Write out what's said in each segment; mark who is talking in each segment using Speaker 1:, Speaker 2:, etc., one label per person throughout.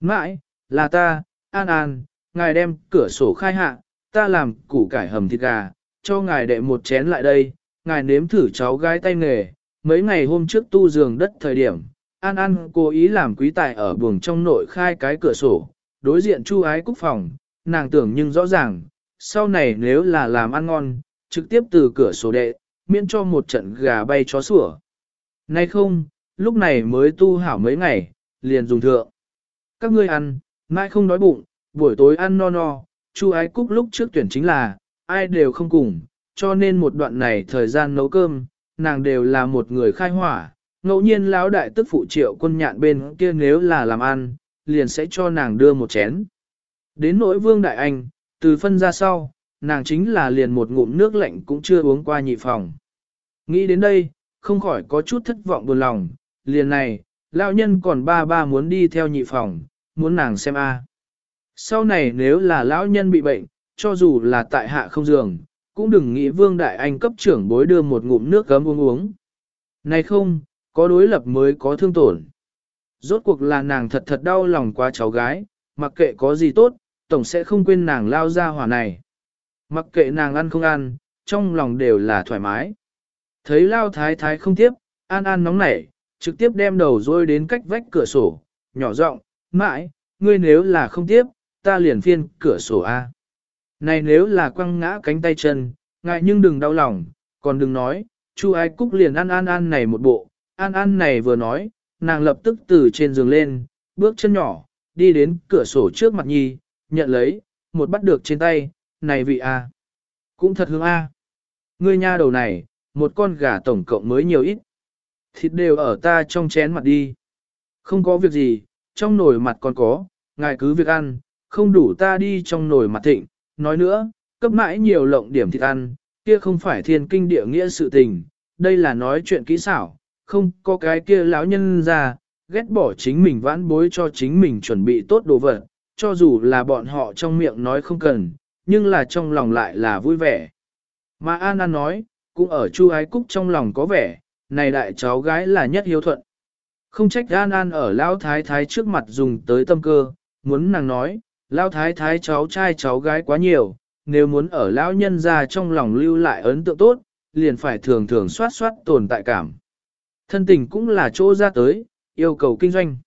Speaker 1: Mãi, là ta, An An, ngài đem cửa sổ khai hạ, ta làm củ cải hầm thịt gà, cho ngài đệ một chén lại đây, ngài nếm thử cháu gái tay nghề. Mấy ngày hôm trước tu giường đất thời điểm, An An cố ý làm quý tài ở buồng trong nội khai cái cửa sổ, đối diện chu ái cúc phòng, nàng tưởng nhưng rõ ràng, sau này nếu là làm ăn ngon, trực tiếp từ cửa sổ đệ, miễn cho một trận gà bay chó sủa. Nay không, lúc này mới tu hảo mấy ngày, liền dùng thượng. Các ngươi ăn, mai không đói bụng, buổi tối ăn no no, chu ái cúc lúc trước tuyển chính là, ai đều không cùng, cho nên một đoạn này thời gian nấu cơm, nàng đều là một người khai hỏa, ngẫu nhiên lão đại tức phụ triệu quân nhạn bên kia nếu là làm ăn, liền sẽ cho nàng đưa một chén. Đến nỗi vương đại anh, từ phân ra sau, nàng chính là liền một ngụm nước lạnh cũng chưa uống qua nhị phòng. Nghĩ đến đây, không khỏi có chút thất vọng buồn lòng, liền này, lão nhân còn ba ba muốn đi theo nhị phòng, muốn nàng xem a. Sau này nếu là lão nhân bị bệnh, cho dù là tại hạ không giường, cũng đừng nghĩ vương đại anh cấp trưởng bối đưa một ngụm nước gấm uống uống. Này không, có đối lập mới có thương tổn. Rốt cuộc là nàng thật thật đau lòng quá cháu gái, mặc kệ có gì tốt, tổng sẽ không quên nàng lao ra hỏa này. Mặc kệ nàng ăn không ăn, trong lòng đều là thoải mái. Thấy lao thái thái không tiếp, an an nóng nảy, trực tiếp đem đầu rôi đến cách vách cửa sổ, nhỏ giọng, mãi, ngươi nếu là không tiếp, ta liền phiên cửa sổ A. Này nếu là quăng ngã cánh tay chân, ngại nhưng đừng đau lòng, còn đừng nói, chu ai cúc liền ăn ăn ăn này một bộ, ăn ăn này vừa nói, nàng lập tức từ trên giường lên, bước chân nhỏ, đi đến cửa sổ trước mặt nhi, nhận lấy, một bắt được trên tay, này vị A. Cũng thật hương A. Ngươi nha đầu này, một con gà tổng cộng mới nhiều ít. Thịt đều ở ta trong chén mặt đi. Không có việc gì, trong nồi mặt còn có, ngài cứ việc ăn, không đủ ta đi trong nồi mặt thịnh. Nói nữa, cấp mãi nhiều lộng điểm thịt ăn, kia không phải thiên kinh địa nghĩa sự tình, đây là nói chuyện kỹ xảo, không có cái kia lão nhân ra, ghét bỏ chính mình vãn bối cho chính mình chuẩn bị tốt đồ vật, cho dù là bọn họ trong miệng nói không cần, nhưng là trong lòng lại là vui vẻ. Mà An An nói, cũng ở Chu Ái Cúc trong lòng có vẻ, này đại cháu gái là nhất hiếu thuận. Không trách An An ở Lão Thái Thái trước mặt dùng tới tâm cơ, muốn nàng nói, Lão Thái Thái cháu trai cháu gái quá nhiều, nếu muốn ở Lão Nhân ra trong lòng lưu lại ấn tượng tốt, liền phải thường thường soát soát tồn tại cảm. Thân tình cũng là chỗ ra tới, yêu cầu kinh doanh.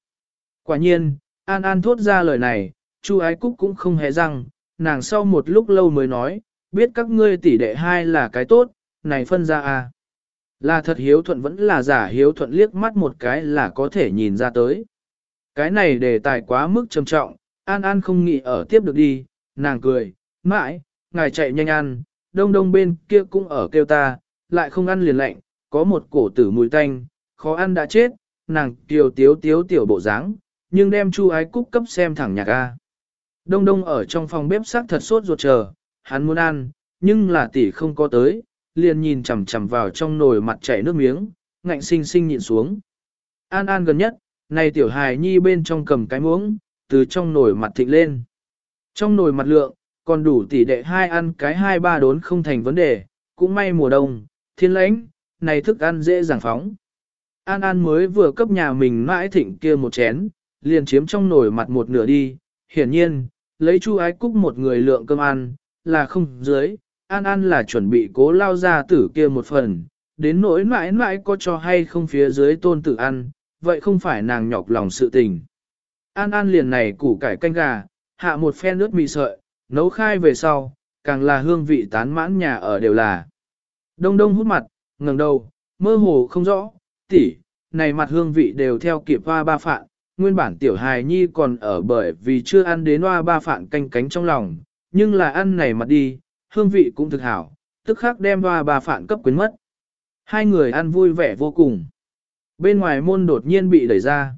Speaker 1: Quả nhiên, An An thốt ra lời này, Chu Ái Cúc cũng không hề răng, nàng sau một lúc lâu mới nói, biết các ngươi tỷ đệ hai là cái tốt, này phân ra à. Là thật hiếu thuận vẫn là giả hiếu thuận liếc mắt một cái là có thể nhìn ra tới. Cái này đề tài quá mức trầm trọng, An An không nghĩ ở tiếp được đi, nàng cười, mãi, ngài chạy nhanh ăn, đông đông bên kia cũng ở kêu ta, lại không ăn liền lạnh, có một cổ tử mùi tanh, khó ăn đã chết, nàng tiều tiếu tiếu tiểu bộ dáng, nhưng đem chu ái cúc cấp xem thẳng nhạc A. Đông đông ở trong phòng bếp sắc thật sốt ruột chờ, hắn muốn ăn, nhưng là tỷ không có tới, liền nhìn chằm chằm vào trong nồi mặt chảy nước miếng, ngạnh sinh sinh nhịn xuống. An An gần nhất, này tiểu hài nhi bên trong cầm cái muỗng, từ trong nồi mặt thịnh lên. Trong nồi mặt lượng, còn đủ tỷ đệ hai ăn cái hai ba đốn không thành vấn đề, cũng may mùa đông, thiên lãnh, này thức ăn dễ dàng phóng. An An mới vừa cấp nhà mình mãi thịnh kia một chén, liền chiếm trong nồi mặt một nửa đi, hiển nhiên, lấy chu ái cúc một người lượng cơm ăn, là không dưới, An An là chuẩn bị cố lao ra tử kia một phần, đến nỗi mãi mãi có cho hay không phía dưới tôn tử ăn, vậy không phải nàng nhọc lòng sự tình. An An liền này củ cải canh gà, hạ một phen nước mì sợi, nấu khai về sau, càng là hương vị tán mãn nhà ở đều là. Đông đông hút mặt, ngẩng đầu, mơ hồ không rõ, tỷ, này mặt hương vị đều theo kịp hoa ba phạn, nguyên bản tiểu hài nhi còn ở bởi vì chưa ăn đến hoa ba phạn canh cánh trong lòng, nhưng là ăn này mặt đi, hương vị cũng thực hảo, tức khắc đem hoa bà phản cấp quyến mất. Hai người ăn vui vẻ vô cùng. Bên ngoài môn đột nhiên bị đẩy ra.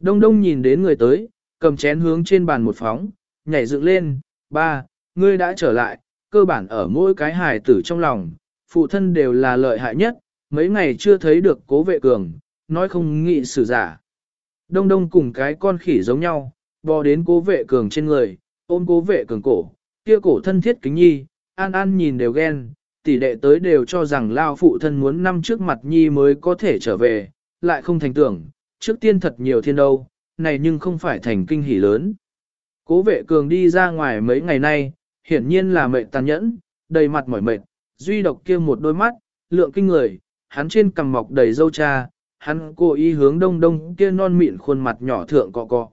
Speaker 1: Đông đông nhìn đến người tới, cầm chén hướng trên bàn một phóng, nhảy dựng lên, ba, ngươi đã trở lại, cơ bản ở mỗi cái hài tử trong lòng, phụ thân đều là lợi hại nhất, mấy ngày chưa thấy được cố vệ cường, nói không nghị xử giả. Đông đông cùng cái con khỉ giống nhau, bò đến cố vệ cường trên người, ôm cố vệ cường cổ, kia cổ thân thiết kính nhi, an an nhìn đều ghen, tỷ đệ tới đều cho rằng lao phụ thân muốn năm trước mặt nhi mới có thể trở về, lại không thành tưởng, trước tiên thật nhiều thiên đâu, này nhưng không phải thành kinh hỉ lớn. Cố vệ cường đi ra ngoài mấy ngày nay, hiển nhiên là mệt tàn nhẫn, đầy mặt mỏi mệt, duy độc kia một đôi mắt, lượng kinh người, hắn trên cằm mọc đầy dâu cha, hắn cố ý hướng đông đông kia non mịn khuôn mặt nhỏ thượng cọ cọ.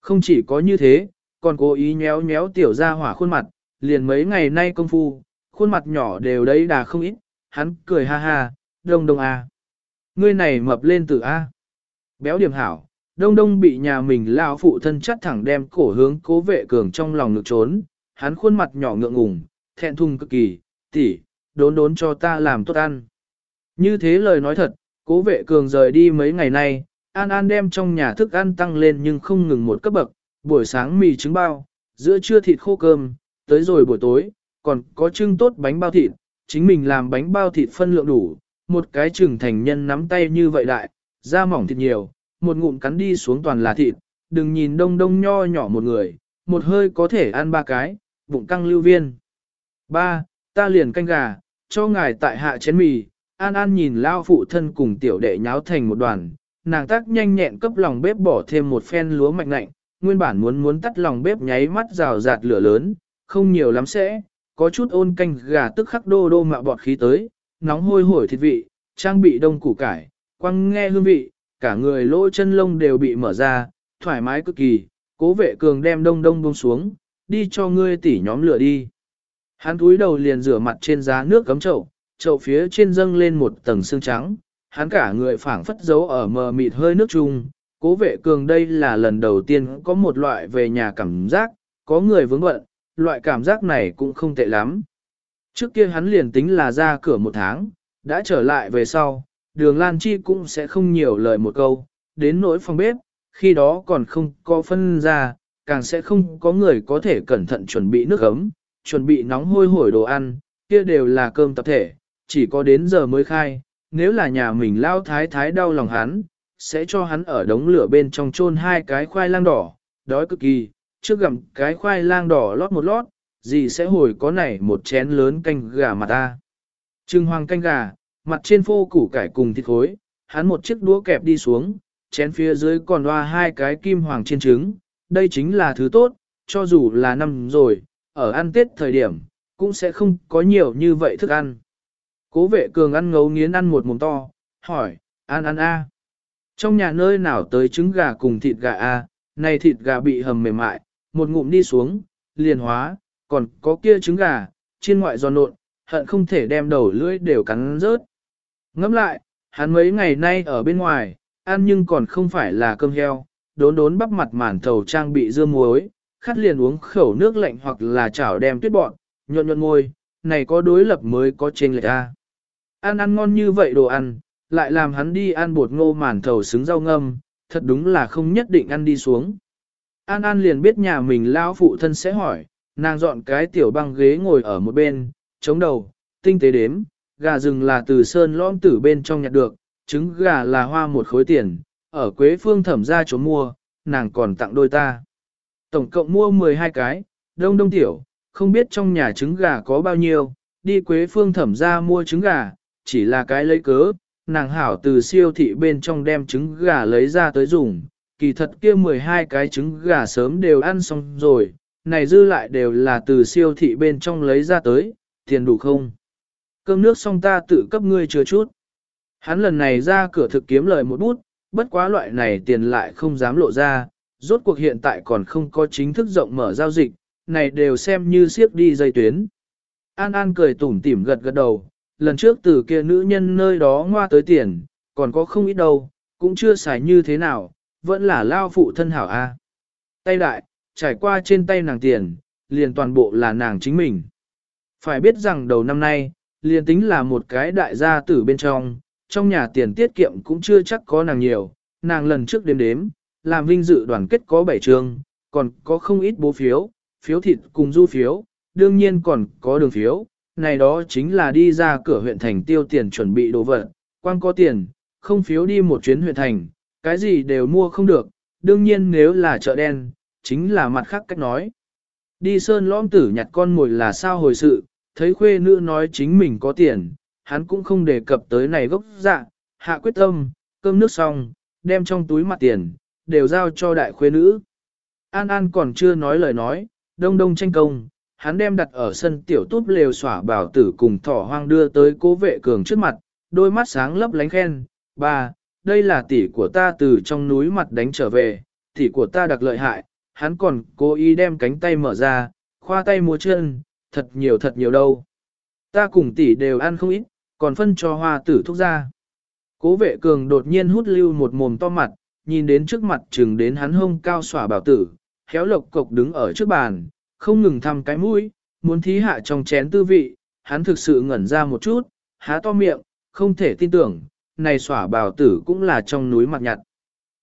Speaker 1: Không chỉ có như thế, còn cố ý nhéo nhéo tiểu ra hỏa khuôn mặt, liền mấy ngày nay công phu, khuôn mặt nhỏ đều đấy đà không ít, hắn cười ha ha, đông đông à. Ngươi này mập lên từ A. Béo điểm hảo, đông đông bị nhà mình lao phụ thân chắt thẳng đem cổ hướng cố vệ cường trong lòng ngực trốn, hắn khuôn mặt nhỏ ngượng ngùng, thẹn thùng cực kỳ, tỉ, đốn đốn cho ta làm tốt ăn. Như thế lời nói thật, cố vệ cường rời đi mấy ngày nay, An An đem trong nhà thức ăn tăng lên nhưng không ngừng một cấp bậc, buổi sáng mì trứng bao, giữa trưa thịt khô cơm, tới rồi buổi tối, còn có trưng tốt bánh bao thịt, chính mình làm bánh bao thịt phân lượng đủ, một cái trưởng thành nhân nắm tay như vậy đại, da mỏng thịt nhiều, một ngụm cắn đi xuống toàn là thịt, đừng nhìn đông đông nho nhỏ một người, một hơi có thể ăn ba cái, bụng căng lưu viên. Ba, ta liền canh gà, cho ngài tại hạ chén mì, An An nhìn lao phụ thân cùng tiểu đệ nháo thành một đoàn, nàng tác nhanh nhẹn cấp lòng bếp bỏ thêm một phen lúa mạnh nạnh, nguyên bản muốn muốn tắt lòng bếp nháy mắt rào rạt lửa lớn, không nhiều lắm sẽ, có chút ôn canh gà tức khắc đô đô mạo bọt khí tới, nóng hôi hổi thịt vị, trang bị đông củ cải, quăng nghe hương vị, cả người lỗ chân lông đều bị mở ra, thoải mái cực kỳ, cố vệ cường đem đông đông đông xuống, đi cho ngươi tỉ nhóm lửa đi. Hắn túi đầu liền rửa mặt trên giá nước cấm chậu, chậu phía trên dâng lên một tầng xương trắng, hắn cả người phảng phất giấu ở mờ mịt hơi nước chung. Cố vệ cường đây là lần đầu tiên có một loại về nhà cảm giác, có người vướng bận, loại cảm giác này cũng không tệ lắm. Trước kia hắn liền tính là ra cửa một tháng, đã trở lại về sau, đường Lan Chi cũng sẽ không nhiều lời một câu, đến nỗi phòng bếp, khi đó còn không có phân ra, càng sẽ không có người có thể cẩn thận chuẩn bị nước ấm, chuẩn bị nóng hôi hổi đồ ăn, kia đều là cơm tập thể, chỉ có đến giờ mới khai, nếu là nhà mình lao thái thái đau lòng hắn, sẽ cho hắn ở đống lửa bên trong chôn hai cái khoai lang đỏ, đói cực kỳ, trước gặm cái khoai lang đỏ lót một lót, gì sẽ hồi có này một chén lớn canh gà mà ta. Trưng hoàng canh gà, mặt trên phô củ cải cùng thịt khối, hắn một chiếc đũa kẹp đi xuống, chén phía dưới còn loa hai cái kim hoàng trên trứng, đây chính là thứ tốt, cho dù là năm rồi, ở ăn tết thời điểm, cũng sẽ không có nhiều như vậy thức ăn. Cố vệ cường ăn ngấu nghiến ăn một mồm to, hỏi, ăn ăn a. Trong nhà nơi nào tới trứng gà cùng thịt gà a, này thịt gà bị hầm mềm mại, một ngụm đi xuống, liền hóa, còn có kia trứng gà, chiên ngoại giòn nộn, hận không thể đem đầu lưỡi đều cắn rớt. Ngẫm lại, hắn mấy ngày nay ở bên ngoài, ăn nhưng còn không phải là cơm heo, đốn đốn bắp mặt màn thầu trang bị dưa muối, khát liền uống khẩu nước lạnh hoặc là chảo đem tuyết bọn, nhuận nhuận môi, này có đối lập mới có trên lệch a. Ăn ăn ngon như vậy đồ ăn, lại làm hắn đi ăn bột ngô màn thầu xứng rau ngâm, thật đúng là không nhất định ăn đi xuống. An An liền biết nhà mình lao phụ thân sẽ hỏi, nàng dọn cái tiểu băng ghế ngồi ở một bên, chống đầu, tinh tế đếm, gà rừng là từ sơn lõm tử bên trong nhặt được, trứng gà là hoa một khối tiền, ở Quế Phương thẩm ra chỗ mua, nàng còn tặng đôi ta. Tổng cộng mua 12 cái, đông đông tiểu, không biết trong nhà trứng gà có bao nhiêu, đi Quế Phương thẩm ra mua trứng gà, chỉ là cái lấy cớ, nàng hảo từ siêu thị bên trong đem trứng gà lấy ra tới dùng, kỳ thật kia 12 cái trứng gà sớm đều ăn xong rồi, này dư lại đều là từ siêu thị bên trong lấy ra tới, tiền đủ không? Cơm nước xong ta tự cấp ngươi chứa chút. Hắn lần này ra cửa thực kiếm lời một bút, bất quá loại này tiền lại không dám lộ ra, rốt cuộc hiện tại còn không có chính thức rộng mở giao dịch, này đều xem như siếc đi dây tuyến. An An cười tủm tỉm gật gật đầu, lần trước từ kia nữ nhân nơi đó ngoa tới tiền, còn có không ít đâu, cũng chưa xài như thế nào, vẫn là lao phụ thân hảo a. Tay đại, trải qua trên tay nàng tiền, liền toàn bộ là nàng chính mình. Phải biết rằng đầu năm nay, liền tính là một cái đại gia tử bên trong, trong nhà tiền tiết kiệm cũng chưa chắc có nàng nhiều, nàng lần trước đếm đếm, làm vinh dự đoàn kết có 7 trường, còn có không ít bố phiếu, phiếu thịt cùng du phiếu, đương nhiên còn có đường phiếu, này đó chính là đi ra cửa huyện thành tiêu tiền chuẩn bị đồ vật, quan có tiền, không phiếu đi một chuyến huyện thành, cái gì đều mua không được, đương nhiên nếu là chợ đen, chính là mặt khác cách nói. Đi sơn lõm tử nhặt con mồi là sao hồi sự, thấy khuê nữ nói chính mình có tiền, hắn cũng không đề cập tới này gốc dạ, hạ quyết tâm, cơm nước xong, đem trong túi mặt tiền, đều giao cho đại khuê nữ. An An còn chưa nói lời nói, đông đông tranh công, hắn đem đặt ở sân tiểu túp lều xỏa bảo tử cùng thỏ hoang đưa tới cố vệ cường trước mặt, đôi mắt sáng lấp lánh khen, ba, đây là tỷ của ta từ trong núi mặt đánh trở về, tỷ của ta đặc lợi hại, hắn còn cố ý đem cánh tay mở ra, khoa tay múa chân, thật nhiều thật nhiều đâu. Ta cùng tỷ đều ăn không ít, còn phân cho hoa tử thuốc ra. Cố vệ cường đột nhiên hút lưu một mồm to mặt, nhìn đến trước mặt chừng đến hắn hông cao xỏa bảo tử, khéo lộc cộc đứng ở trước bàn, không ngừng thăm cái mũi, muốn thí hạ trong chén tư vị, hắn thực sự ngẩn ra một chút, há to miệng, không thể tin tưởng, này xỏa bào tử cũng là trong núi mặt nhặt.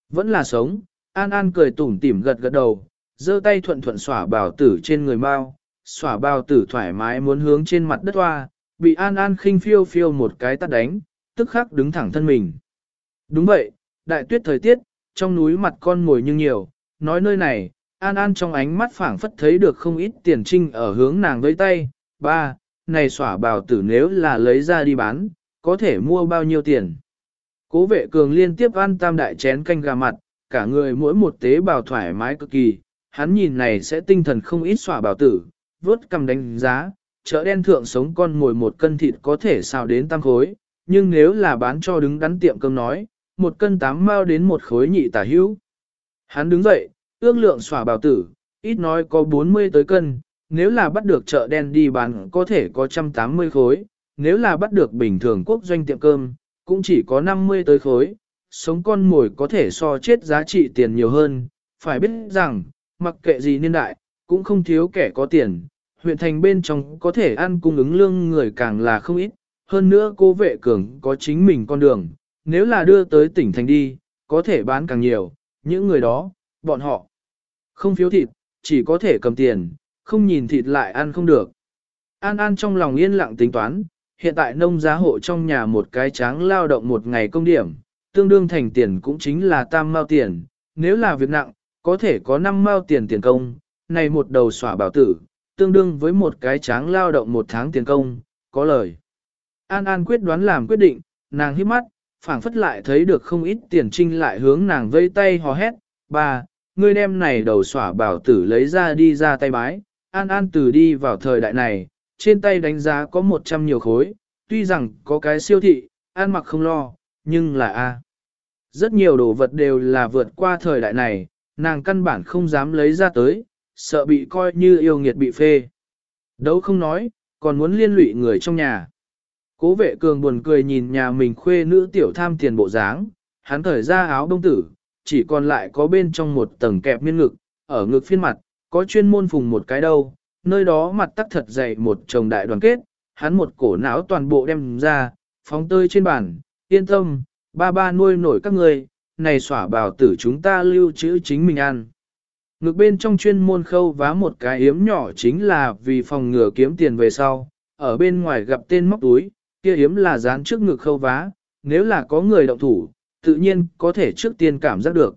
Speaker 1: Vẫn là sống, An An cười tủm tỉm gật gật đầu, giơ tay thuận thuận xỏa bào tử trên người mau, xỏa bào tử thoải mái muốn hướng trên mặt đất hoa, bị An An khinh phiêu phiêu một cái tắt đánh, tức khắc đứng thẳng thân mình. Đúng vậy, đại tuyết thời tiết, trong núi mặt con ngồi nhưng nhiều, nói nơi này, An An trong ánh mắt phảng phất thấy được không ít tiền trinh ở hướng nàng với tay, ba, này xỏa bào tử nếu là lấy ra đi bán, có thể mua bao nhiêu tiền. Cố vệ cường liên tiếp ăn tam đại chén canh gà mặt, cả người mỗi một tế bào thoải mái cực kỳ, hắn nhìn này sẽ tinh thần không ít xỏa bảo tử, vớt cầm đánh giá, chợ đen thượng sống con ngồi một cân thịt có thể xào đến tăng khối, nhưng nếu là bán cho đứng đắn tiệm cơm nói, một cân tám mao đến một khối nhị tả hữu. Hắn đứng dậy, ước lượng xỏa bảo tử, ít nói có 40 tới cân, nếu là bắt được chợ đen đi bán có thể có 180 khối, nếu là bắt được bình thường quốc doanh tiệm cơm, cũng chỉ có 50 tới khối, sống con mồi có thể so chết giá trị tiền nhiều hơn, phải biết rằng, mặc kệ gì niên đại, cũng không thiếu kẻ có tiền, huyện thành bên trong có thể ăn cung ứng lương người càng là không ít, hơn nữa cô vệ cường có chính mình con đường, nếu là đưa tới tỉnh thành đi, có thể bán càng nhiều, những người đó, bọn họ không phiếu thịt, chỉ có thể cầm tiền, không nhìn thịt lại ăn không được. An An trong lòng yên lặng tính toán, hiện tại nông giá hộ trong nhà một cái tráng lao động một ngày công điểm, tương đương thành tiền cũng chính là tam mao tiền, nếu là việc nặng, có thể có 5 mao tiền tiền công, này một đầu xỏa bảo tử, tương đương với một cái tráng lao động một tháng tiền công, có lời. An An quyết đoán làm quyết định, nàng hít mắt, phảng phất lại thấy được không ít tiền trinh lại hướng nàng vây tay hò hét, bà, ngươi đem này đầu xỏa bảo tử lấy ra đi ra tay bái, An An từ đi vào thời đại này, trên tay đánh giá có 100 nhiều khối, tuy rằng có cái siêu thị, An mặc không lo, nhưng là A. Rất nhiều đồ vật đều là vượt qua thời đại này, nàng căn bản không dám lấy ra tới, sợ bị coi như yêu nghiệt bị phê. Đâu không nói, còn muốn liên lụy người trong nhà. Cố vệ cường buồn cười nhìn nhà mình khuê nữ tiểu tham tiền bộ dáng, hắn thời ra áo đông tử, chỉ còn lại có bên trong một tầng kẹp miên ngực, ở ngực phiên mặt, có chuyên môn phùng một cái đâu, nơi đó mặt tắc thật dày một chồng đại đoàn kết, hắn một cổ não toàn bộ đem ra, phóng tơi trên bàn, yên tâm, ba ba nuôi nổi các người, này xỏa bào tử chúng ta lưu trữ chính mình ăn. ngược bên trong chuyên môn khâu vá một cái yếm nhỏ chính là vì phòng ngừa kiếm tiền về sau, ở bên ngoài gặp tên móc túi, kia yếm là dán trước ngực khâu vá, nếu là có người động thủ, tự nhiên có thể trước tiên cảm giác được.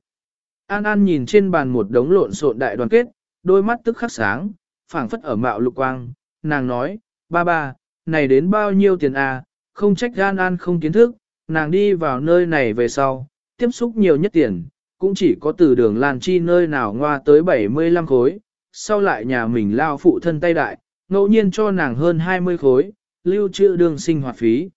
Speaker 1: An An nhìn trên bàn một đống lộn xộn đại đoàn kết, đôi mắt tức khắc sáng, phảng phất ở mạo lục quang, nàng nói, ba ba, này đến bao nhiêu tiền à, không trách gan An không kiến thức, nàng đi vào nơi này về sau, tiếp xúc nhiều nhất tiền, cũng chỉ có từ đường Lan Chi nơi nào ngoa tới 75 khối, sau lại nhà mình lao phụ thân tay đại, ngẫu nhiên cho nàng hơn 20 khối, lưu trữ đường sinh hoạt phí.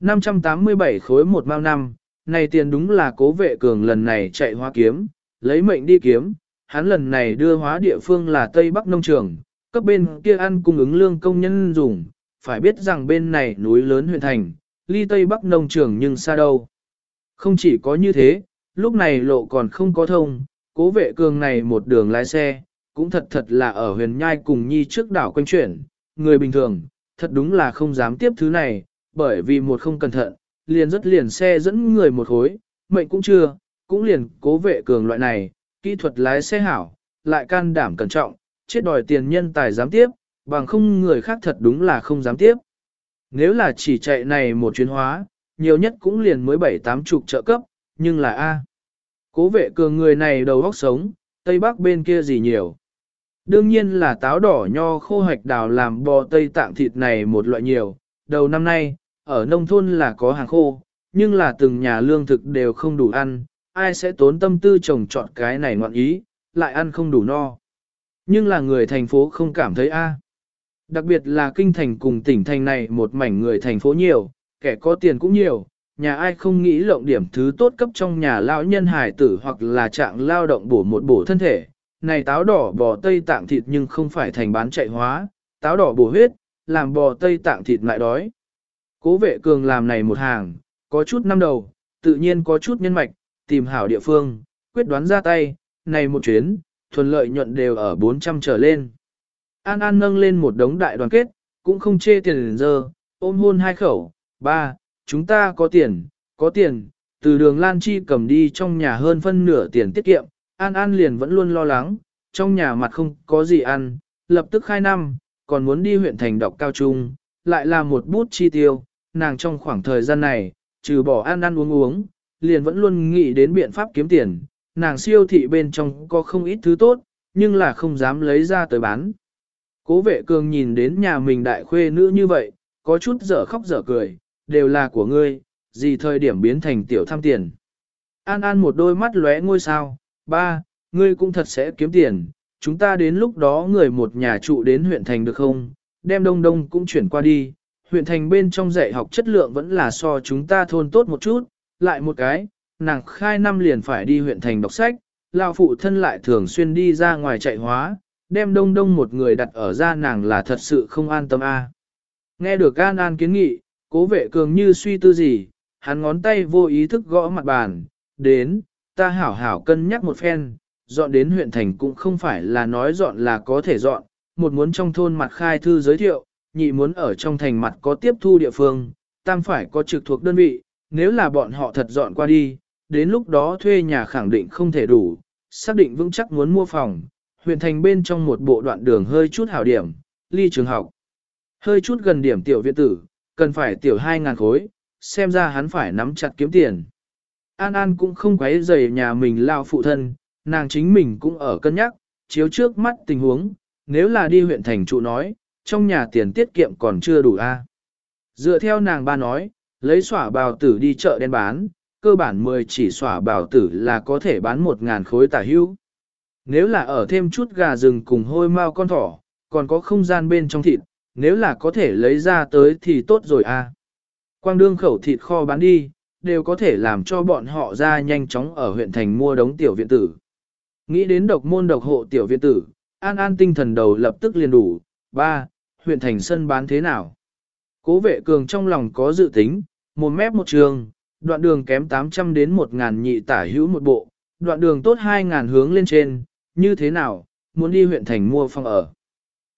Speaker 1: 587 khối một bao năm, này tiền đúng là cố vệ cường lần này chạy hoa kiếm, lấy mệnh đi kiếm, hắn lần này đưa hóa địa phương là Tây Bắc Nông Trường, cấp bên kia ăn cung ứng lương công nhân dùng, phải biết rằng bên này núi lớn huyện thành, ly Tây Bắc Nông Trường nhưng xa đâu. Không chỉ có như thế, lúc này lộ còn không có thông, cố vệ cường này một đường lái xe, cũng thật thật là ở huyền nhai cùng nhi trước đảo quanh chuyển, người bình thường, thật đúng là không dám tiếp thứ này, bởi vì một không cẩn thận, liền rất liền xe dẫn người một hối, mệnh cũng chưa, cũng liền cố vệ cường loại này, kỹ thuật lái xe hảo, lại can đảm cẩn trọng, chết đòi tiền nhân tài dám tiếp, bằng không người khác thật đúng là không dám tiếp. Nếu là chỉ chạy này một chuyến hóa, nhiều nhất cũng liền mới bảy tám chục trợ cấp, nhưng là A. Cố vệ cường người này đầu óc sống, Tây Bắc bên kia gì nhiều. Đương nhiên là táo đỏ nho khô hạch đào làm bò Tây tạng thịt này một loại nhiều. Đầu năm nay, ở nông thôn là có hàng khô, nhưng là từng nhà lương thực đều không đủ ăn, ai sẽ tốn tâm tư trồng trọt cái này ngoạn ý, lại ăn không đủ no. Nhưng là người thành phố không cảm thấy a. Đặc biệt là kinh thành cùng tỉnh thành này một mảnh người thành phố nhiều, kẻ có tiền cũng nhiều, nhà ai không nghĩ lộng điểm thứ tốt cấp trong nhà lão nhân hải tử hoặc là trạng lao động bổ một bổ thân thể. Này táo đỏ bò tây tạng thịt nhưng không phải thành bán chạy hóa, táo đỏ bổ huyết, làm bò tây tạng thịt lại đói. Cố vệ cường làm này một hàng, có chút năm đầu, tự nhiên có chút nhân mạch, tìm hảo địa phương, quyết đoán ra tay, này một chuyến, thuần lợi nhuận đều ở 400 trở lên. An An nâng lên một đống đại đoàn kết, cũng không chê tiền giờ ôm hôn hai khẩu, ba, chúng ta có tiền, có tiền, từ đường Lan Chi cầm đi trong nhà hơn phân nửa tiền tiết kiệm, An An liền vẫn luôn lo lắng, trong nhà mặt không có gì ăn, lập tức khai năm, còn muốn đi huyện thành đọc cao trung, lại là một bút chi tiêu, nàng trong khoảng thời gian này, trừ bỏ ăn ăn uống uống, liền vẫn luôn nghĩ đến biện pháp kiếm tiền, nàng siêu thị bên trong có không ít thứ tốt, nhưng là không dám lấy ra tới bán. Cố vệ cường nhìn đến nhà mình đại khuê nữ như vậy, có chút dở khóc dở cười, đều là của ngươi, gì thời điểm biến thành tiểu tham tiền. An An một đôi mắt lóe ngôi sao, ba, ngươi cũng thật sẽ kiếm tiền, chúng ta đến lúc đó người một nhà trụ đến huyện thành được không, đem đông đông cũng chuyển qua đi, huyện thành bên trong dạy học chất lượng vẫn là so chúng ta thôn tốt một chút, lại một cái, nàng khai năm liền phải đi huyện thành đọc sách, lao phụ thân lại thường xuyên đi ra ngoài chạy hóa, đem đông đông một người đặt ở ra nàng là thật sự không an tâm a. Nghe được An An kiến nghị, cố vệ cường như suy tư gì, hắn ngón tay vô ý thức gõ mặt bàn, đến, ta hảo hảo cân nhắc một phen, dọn đến huyện thành cũng không phải là nói dọn là có thể dọn, một muốn trong thôn mặt khai thư giới thiệu, nhị muốn ở trong thành mặt có tiếp thu địa phương, tam phải có trực thuộc đơn vị, nếu là bọn họ thật dọn qua đi, đến lúc đó thuê nhà khẳng định không thể đủ, xác định vững chắc muốn mua phòng, huyện thành bên trong một bộ đoạn đường hơi chút hảo điểm, ly trường học. Hơi chút gần điểm tiểu viện tử, cần phải tiểu 2.000 khối, xem ra hắn phải nắm chặt kiếm tiền. An An cũng không quấy rầy nhà mình lao phụ thân, nàng chính mình cũng ở cân nhắc, chiếu trước mắt tình huống, nếu là đi huyện thành trụ nói, trong nhà tiền tiết kiệm còn chưa đủ a. Dựa theo nàng ba nói, lấy xỏa bào tử đi chợ đen bán, cơ bản 10 chỉ xỏa bào tử là có thể bán 1.000 khối tả hữu. Nếu là ở thêm chút gà rừng cùng hôi mao con thỏ, còn có không gian bên trong thịt, nếu là có thể lấy ra tới thì tốt rồi à. Quang đương khẩu thịt kho bán đi, đều có thể làm cho bọn họ ra nhanh chóng ở huyện thành mua đống tiểu viện tử. Nghĩ đến độc môn độc hộ tiểu viện tử, an an tinh thần đầu lập tức liền đủ, ba, huyện thành sân bán thế nào. Cố vệ cường trong lòng có dự tính, một mép một trường, đoạn đường kém 800 đến 1.000 nhị tả hữu một bộ, đoạn đường tốt 2.000 hướng lên trên, như thế nào, muốn đi huyện thành mua phòng ở.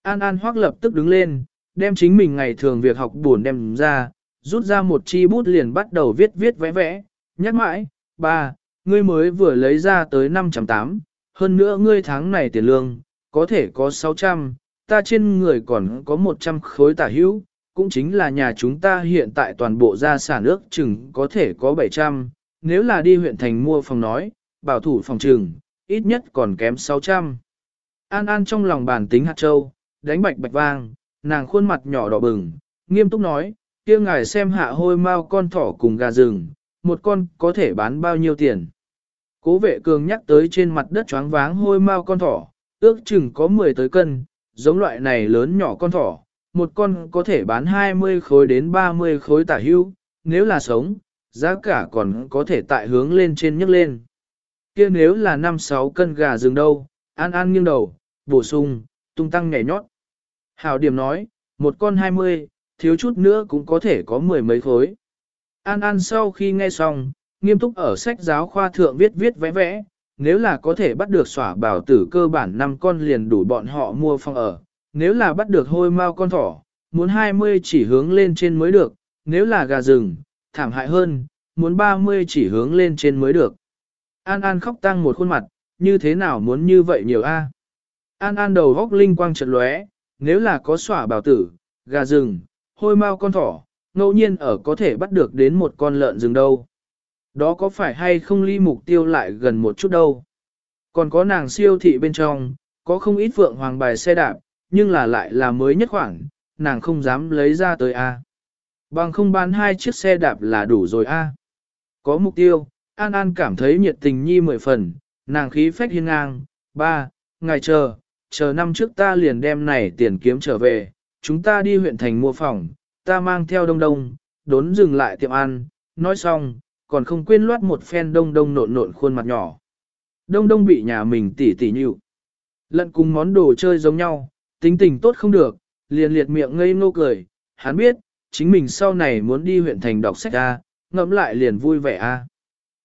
Speaker 1: An An hoác lập tức đứng lên, đem chính mình ngày thường việc học buồn đem ra, rút ra một chi bút liền bắt đầu viết viết vẽ vẽ, nhắc mãi, ba, ngươi mới vừa lấy ra tới 508, hơn nữa ngươi tháng này tiền lương, có thể có 600, ta trên người còn có 100 khối tả hữu, cũng chính là nhà chúng ta hiện tại toàn bộ gia sản ước chừng có thể có 700, nếu là đi huyện thành mua phòng nói, bảo thủ phòng trừng, ít nhất còn kém 600. An An trong lòng bàn tính hạt châu, đánh bạch bạch vang, nàng khuôn mặt nhỏ đỏ bừng, nghiêm túc nói, kia ngài xem hạ hôi mau con thỏ cùng gà rừng, một con có thể bán bao nhiêu tiền. Cố vệ cường nhắc tới trên mặt đất choáng váng hôi mau con thỏ, ước chừng có 10 tới cân, giống loại này lớn nhỏ con thỏ, một con có thể bán 20 khối đến 30 khối tả hưu, nếu là sống, giá cả còn có thể tại hướng lên trên nhấc lên. kia nếu là 5-6 cân gà rừng đâu, an an nghiêng đầu, bổ sung, tung tăng nhảy nhót. Hảo điểm nói, một con 20, thiếu chút nữa cũng có thể có mười mấy khối. An An sau khi nghe xong, nghiêm túc ở sách giáo khoa thượng viết viết vẽ vẽ, nếu là có thể bắt được xỏa bảo tử cơ bản 5 con liền đủ bọn họ mua phòng ở, nếu là bắt được hôi mau con thỏ, muốn 20 chỉ hướng lên trên mới được, nếu là gà rừng, thảm hại hơn, muốn 30 chỉ hướng lên trên mới được. An An khóc tăng một khuôn mặt, như thế nào muốn như vậy nhiều a? An An đầu góc linh quang chợt lóe, nếu là có xỏa bảo tử, gà rừng, hôi mau con thỏ, ngẫu nhiên ở có thể bắt được đến một con lợn rừng đâu. Đó có phải hay không ly mục tiêu lại gần một chút đâu. Còn có nàng siêu thị bên trong, có không ít vượng hoàng bài xe đạp, nhưng là lại là mới nhất khoảng, nàng không dám lấy ra tới A. Bằng không bán hai chiếc xe đạp là đủ rồi A. Có mục tiêu, An An cảm thấy nhiệt tình nhi mười phần, nàng khí phách hiên ngang, ba, ngày chờ, chờ năm trước ta liền đem này tiền kiếm trở về, chúng ta đi huyện thành mua phòng, ta mang theo đông đông, đốn dừng lại tiệm ăn, nói xong, còn không quên loát một phen đông đông nộn nộn khuôn mặt nhỏ. Đông đông bị nhà mình tỉ tỉ nhịu. Lận cùng món đồ chơi giống nhau, tính tình tốt không được, liền liệt miệng ngây ngô cười, hắn biết, chính mình sau này muốn đi huyện thành đọc sách A, ngẫm lại liền vui vẻ A.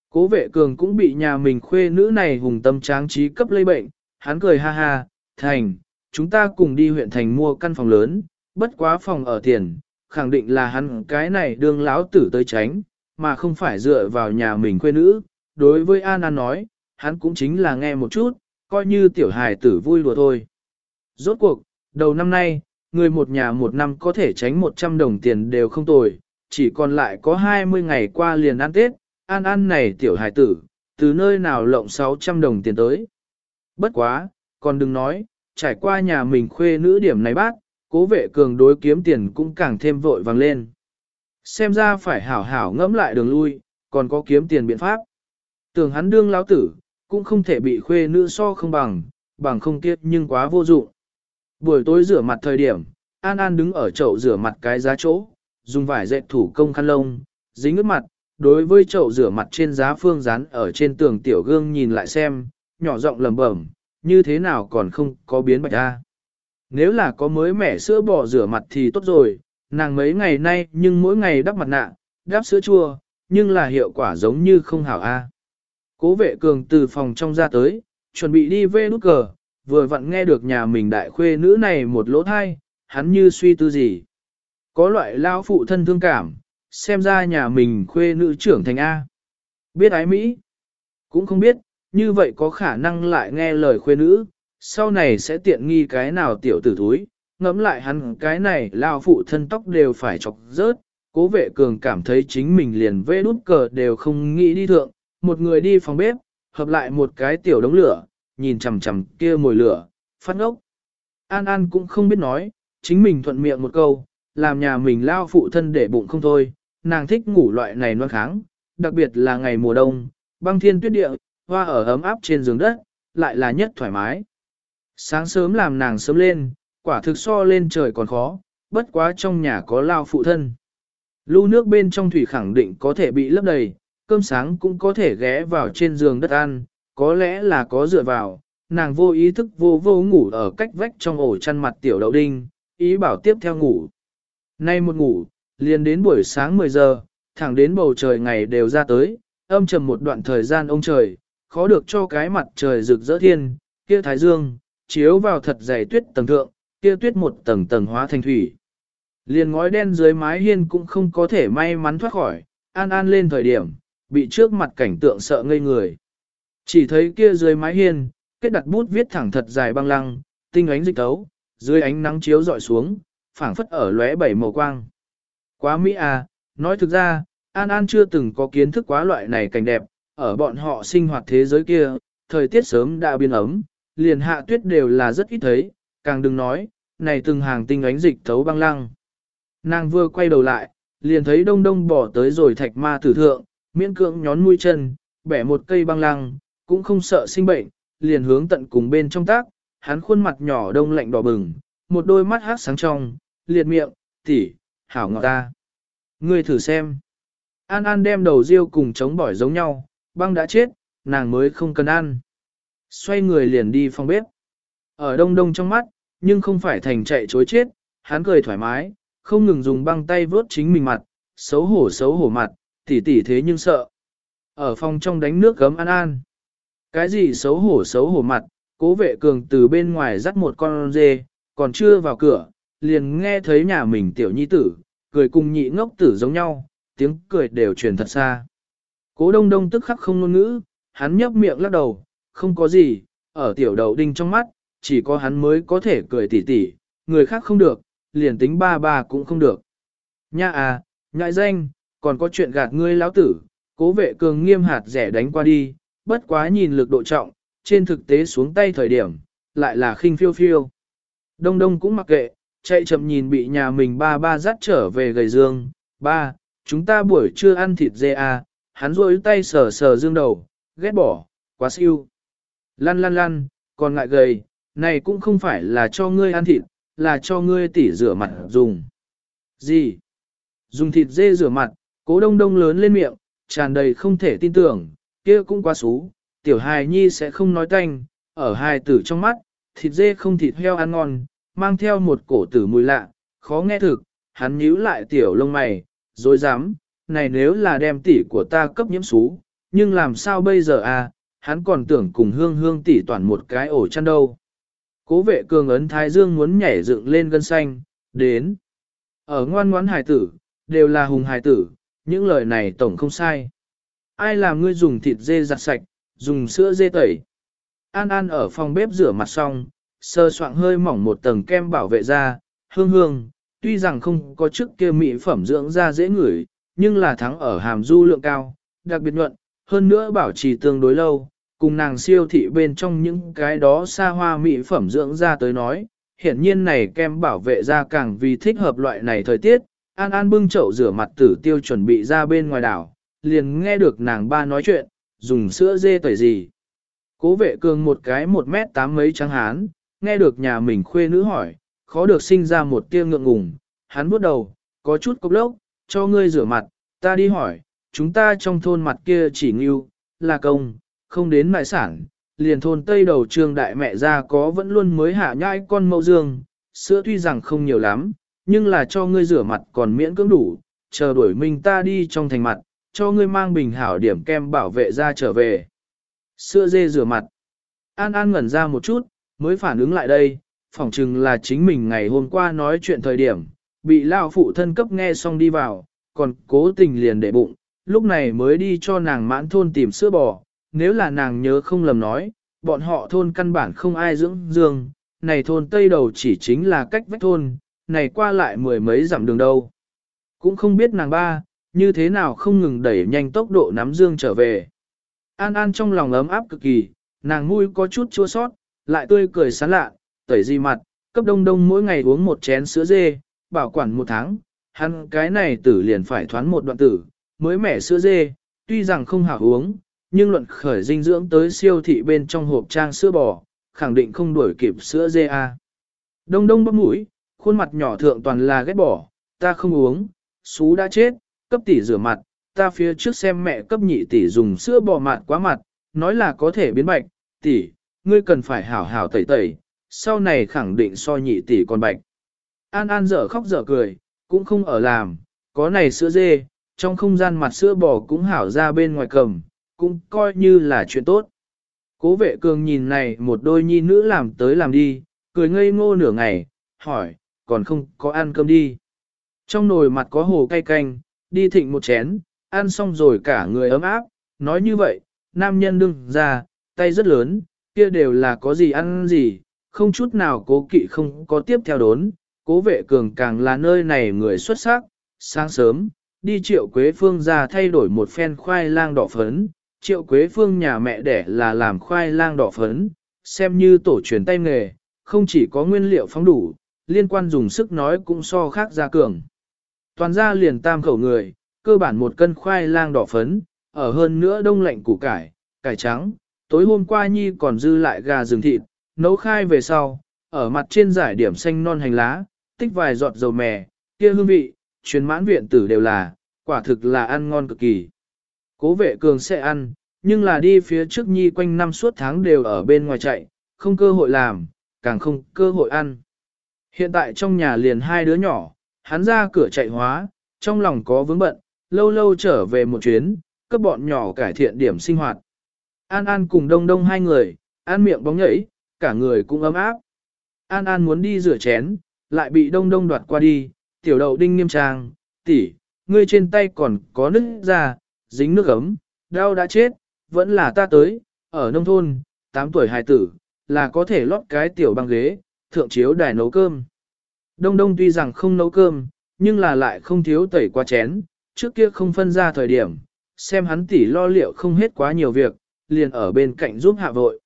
Speaker 1: Cố vệ cường cũng bị nhà mình khuê nữ này hùng tâm tráng trí cấp lây bệnh, hắn cười ha ha, thành, chúng ta cùng đi huyện thành mua căn phòng lớn, bất quá phòng ở tiền, khẳng định là hắn cái này đương láo tử tới tránh, mà không phải dựa vào nhà mình khuê nữ. Đối với An An nói, hắn cũng chính là nghe một chút, coi như tiểu hài tử vui đùa thôi. Rốt cuộc, đầu năm nay, người một nhà một năm có thể tránh 100 đồng tiền đều không tồi, chỉ còn lại có 20 ngày qua liền ăn Tết, ăn ăn này tiểu hải tử, từ nơi nào lộng 600 đồng tiền tới. Bất quá, còn đừng nói, trải qua nhà mình khuê nữ điểm này bác, cố vệ cường đối kiếm tiền cũng càng thêm vội vàng lên. Xem ra phải hảo hảo ngẫm lại đường lui, còn có kiếm tiền biện pháp. Tưởng hắn đương lão tử, cũng không thể bị khuê nữ so không bằng, bằng không kiết nhưng quá vô dụng. Buổi tối rửa mặt thời điểm, An An đứng ở chậu rửa mặt cái giá chỗ, dùng vải dệt thủ công khăn lông, dính ướt mặt, đối với chậu rửa mặt trên giá phương dán ở trên tường tiểu gương nhìn lại xem, nhỏ giọng lẩm bẩm, như thế nào còn không có biến bạch ra. Nếu là có mới mẻ sữa bò rửa mặt thì tốt rồi, nàng mấy ngày nay nhưng mỗi ngày đắp mặt nạ, đắp sữa chua, nhưng là hiệu quả giống như không hảo a. Cố vệ cường từ phòng trong ra tới, chuẩn bị đi về nút cờ, vừa vặn nghe được nhà mình đại khuê nữ này một lỗ thai, hắn như suy tư gì. Có loại lao phụ thân thương cảm, xem ra nhà mình khuê nữ trưởng thành A. Biết ái Mỹ? Cũng không biết, như vậy có khả năng lại nghe lời khuê nữ, sau này sẽ tiện nghi cái nào tiểu tử thúi, ngẫm lại hắn cái này lao phụ thân tóc đều phải chọc rớt, cố vệ cường cảm thấy chính mình liền vê nút cờ đều không nghĩ đi thượng, một người đi phòng bếp, hợp lại một cái tiểu đống lửa, nhìn chằm chằm kia mồi lửa, phát ngốc. An An cũng không biết nói, chính mình thuận miệng một câu, làm nhà mình lao phụ thân để bụng không thôi, nàng thích ngủ loại này non kháng, đặc biệt là ngày mùa đông, băng thiên tuyết địa, hoa ở ấm áp trên giường đất, lại là nhất thoải mái. Sáng sớm làm nàng sớm lên, quả thực so lên trời còn khó, bất quá trong nhà có lao phụ thân. Lưu nước bên trong thủy khẳng định có thể bị lấp đầy, cơm sáng cũng có thể ghé vào trên giường đất ăn, có lẽ là có dựa vào, nàng vô ý thức vô vô ngủ ở cách vách trong ổ chăn mặt tiểu đậu đinh, ý bảo tiếp theo ngủ. Nay một ngủ, liền đến buổi sáng 10 giờ, thẳng đến bầu trời ngày đều ra tới, âm trầm một đoạn thời gian ông trời, khó được cho cái mặt trời rực rỡ thiên, kia thái dương, chiếu vào thật dày tuyết tầng thượng, kia tuyết một tầng tầng hóa thành thủy. Liền ngói đen dưới mái hiên cũng không có thể may mắn thoát khỏi, an an lên thời điểm, bị trước mặt cảnh tượng sợ ngây người. Chỉ thấy kia dưới mái hiên, kết đặt bút viết thẳng thật dài băng lăng, tinh ánh dịch tấu, dưới ánh nắng chiếu dọi xuống, phảng phất ở lóe bảy màu quang. Quá Mỹ à, nói thực ra, An An chưa từng có kiến thức quá loại này cảnh đẹp, ở bọn họ sinh hoạt thế giới kia, thời tiết sớm đã biến ấm, liền hạ tuyết đều là rất ít thấy, càng đừng nói, này từng hàng tinh ánh dịch thấu băng lăng. Nàng vừa quay đầu lại, liền thấy đông đông bỏ tới rồi thạch ma tử thượng, miễn cưỡng nhón mũi chân, bẻ một cây băng lăng, cũng không sợ sinh bệnh, liền hướng tận cùng bên trong tác, hắn khuôn mặt nhỏ đông lạnh đỏ bừng, một đôi mắt hát sáng trong, liệt miệng, tỉ, hảo ngọt ta. Ngươi thử xem. An An đem đầu riêu cùng chống bỏi giống nhau, băng đã chết, nàng mới không cần ăn. Xoay người liền đi phòng bếp. Ở đông đông trong mắt, nhưng không phải thành chạy chối chết, hắn cười thoải mái, không ngừng dùng băng tay vớt chính mình mặt, xấu hổ xấu hổ mặt, tỉ tỉ thế nhưng sợ. Ở phòng trong đánh nước gấm An An. Cái gì xấu hổ xấu hổ mặt, cố vệ cường từ bên ngoài dắt một con dê, còn chưa vào cửa, liền nghe thấy nhà mình tiểu nhi tử, cười cùng nhị ngốc tử giống nhau, tiếng cười đều truyền thật xa. Cố đông đông tức khắc không ngôn ngữ, hắn nhấp miệng lắc đầu, không có gì, ở tiểu đầu đinh trong mắt, chỉ có hắn mới có thể cười tỉ tỉ, người khác không được, liền tính ba ba cũng không được. Nha à, ngại danh, còn có chuyện gạt ngươi lão tử, cố vệ cường nghiêm hạt rẻ đánh qua đi, bất quá nhìn lực độ trọng, trên thực tế xuống tay thời điểm, lại là khinh phiêu phiêu. Đông đông cũng mặc kệ, chạy chậm nhìn bị nhà mình ba ba dắt trở về gầy dương, ba, chúng ta buổi trưa ăn thịt dê à, hắn rôi tay sờ sờ dương đầu, ghét bỏ, quá siêu. Lăn lăn lăn, còn ngại gầy, này cũng không phải là cho ngươi ăn thịt, là cho ngươi tỉ rửa mặt dùng. Gì? Dùng thịt dê rửa mặt, cố đông đông lớn lên miệng, tràn đầy không thể tin tưởng, kia cũng quá xú, tiểu hài nhi sẽ không nói tanh, ở hài tử trong mắt, thịt dê không thịt heo ăn ngon, mang theo một cổ tử mùi lạ, khó nghe thực, hắn nhíu lại tiểu lông mày, dối dám, này nếu là đem tỷ của ta cấp nhiễm xú, nhưng làm sao bây giờ à, hắn còn tưởng cùng hương hương tỷ toàn một cái ổ chăn đâu. Cố vệ cường ấn thái dương muốn nhảy dựng lên gân xanh, đến. Ở ngoan ngoãn hài tử, đều là hùng hài tử, những lời này tổng không sai. Ai làm ngươi dùng thịt dê giặt sạch, dùng sữa dê tẩy. An An ở phòng bếp rửa mặt xong, sơ soạn hơi mỏng một tầng kem bảo vệ da, hương hương, tuy rằng không có chức kia mỹ phẩm dưỡng da dễ ngửi, nhưng là thắng ở hàm du lượng cao, đặc biệt nhuận, hơn nữa bảo trì tương đối lâu, cùng nàng siêu thị bên trong những cái đó xa hoa mỹ phẩm dưỡng da tới nói, hiển nhiên này kem bảo vệ da càng vì thích hợp loại này thời tiết, An An bưng chậu rửa mặt tử tiêu chuẩn bị ra bên ngoài đảo, liền nghe được nàng ba nói chuyện, dùng sữa dê tẩy gì. Cố vệ cường một cái một mét tám mấy trắng hán, nghe được nhà mình khuê nữ hỏi, khó được sinh ra một tia ngượng ngùng, hắn bước đầu, có chút cốc lốc, cho ngươi rửa mặt, ta đi hỏi, chúng ta trong thôn mặt kia chỉ ngưu, là công, không đến mại sản, liền thôn tây đầu trường đại mẹ ra có vẫn luôn mới hạ nhai con mẫu dương, sữa tuy rằng không nhiều lắm, nhưng là cho ngươi rửa mặt còn miễn cưỡng đủ, chờ đuổi mình ta đi trong thành mặt, cho ngươi mang bình hảo điểm kem bảo vệ ra trở về. Sữa dê rửa mặt. An An ngẩn ra một chút, mới phản ứng lại đây, phỏng chừng là chính mình ngày hôm qua nói chuyện thời điểm, bị lao phụ thân cấp nghe xong đi vào, còn cố tình liền để bụng, lúc này mới đi cho nàng mãn thôn tìm sữa bò, nếu là nàng nhớ không lầm nói, bọn họ thôn căn bản không ai dưỡng dương, này thôn tây đầu chỉ chính là cách vách thôn, này qua lại mười mấy dặm đường đâu. Cũng không biết nàng ba, như thế nào không ngừng đẩy nhanh tốc độ nắm dương trở về. An An trong lòng ấm áp cực kỳ, nàng mũi có chút chua sót, lại tươi cười sán lạ, tẩy di mặt, cấp đông đông mỗi ngày uống một chén sữa dê, bảo quản một tháng, hắn cái này tử liền phải thoán một đoạn tử, mới mẻ sữa dê, tuy rằng không hảo uống, nhưng luận khởi dinh dưỡng tới siêu thị bên trong hộp trang sữa bò, khẳng định không đuổi kịp sữa dê a. Đông đông bắp mũi, khuôn mặt nhỏ thượng toàn là ghét bỏ, ta không uống, xú đã chết, cấp tỷ rửa mặt, ta phía trước xem mẹ cấp nhị tỷ dùng sữa bò mặn quá mặt, nói là có thể biến bạch, tỷ, ngươi cần phải hảo hảo tẩy tẩy, sau này khẳng định so nhị tỷ còn bạch. An An dở khóc dở cười, cũng không ở làm, có này sữa dê, trong không gian mặt sữa bò cũng hảo ra bên ngoài cầm, cũng coi như là chuyện tốt. Cố vệ cường nhìn này một đôi nhi nữ làm tới làm đi, cười ngây ngô nửa ngày, hỏi, còn không có ăn cơm đi. Trong nồi mặt có hồ cay canh, đi thịnh một chén, ăn xong rồi cả người ấm áp, nói như vậy, nam nhân đừng ra, tay rất lớn, kia đều là có gì ăn gì, không chút nào cố kỵ không có tiếp theo đốn, cố vệ cường càng là nơi này người xuất sắc, sáng sớm, đi triệu quế phương ra thay đổi một phen khoai lang đỏ phấn, triệu quế phương nhà mẹ đẻ là làm khoai lang đỏ phấn, xem như tổ truyền tay nghề, không chỉ có nguyên liệu phóng đủ, liên quan dùng sức nói cũng so khác ra cường. Toàn ra liền tam khẩu người, cơ bản một cân khoai lang đỏ phấn, ở hơn nữa đông lạnh củ cải, cải trắng, tối hôm qua Nhi còn dư lại gà rừng thịt, nấu khai về sau, ở mặt trên giải điểm xanh non hành lá, tích vài giọt dầu mè, kia hương vị, truyền mãn viện tử đều là, quả thực là ăn ngon cực kỳ. Cố vệ cường sẽ ăn, nhưng là đi phía trước Nhi quanh năm suốt tháng đều ở bên ngoài chạy, không cơ hội làm, càng không cơ hội ăn. Hiện tại trong nhà liền hai đứa nhỏ, hắn ra cửa chạy hóa, trong lòng có vướng bận, lâu lâu trở về một chuyến, cấp bọn nhỏ cải thiện điểm sinh hoạt. An An cùng Đông Đông hai người, ăn miệng bóng nhảy, cả người cũng ấm áp. An An muốn đi rửa chén, lại bị Đông Đông đoạt qua đi, tiểu đậu đinh nghiêm trang, tỷ, ngươi trên tay còn có nước ra, dính nước ấm, đau đã chết, vẫn là ta tới, ở nông thôn, 8 tuổi hài tử, là có thể lót cái tiểu băng ghế, thượng chiếu đài nấu cơm. Đông Đông tuy rằng không nấu cơm, nhưng là lại không thiếu tẩy qua chén, trước kia không phân ra thời điểm, xem hắn tỉ lo liệu không hết quá nhiều việc, liền ở bên cạnh giúp hạ vội.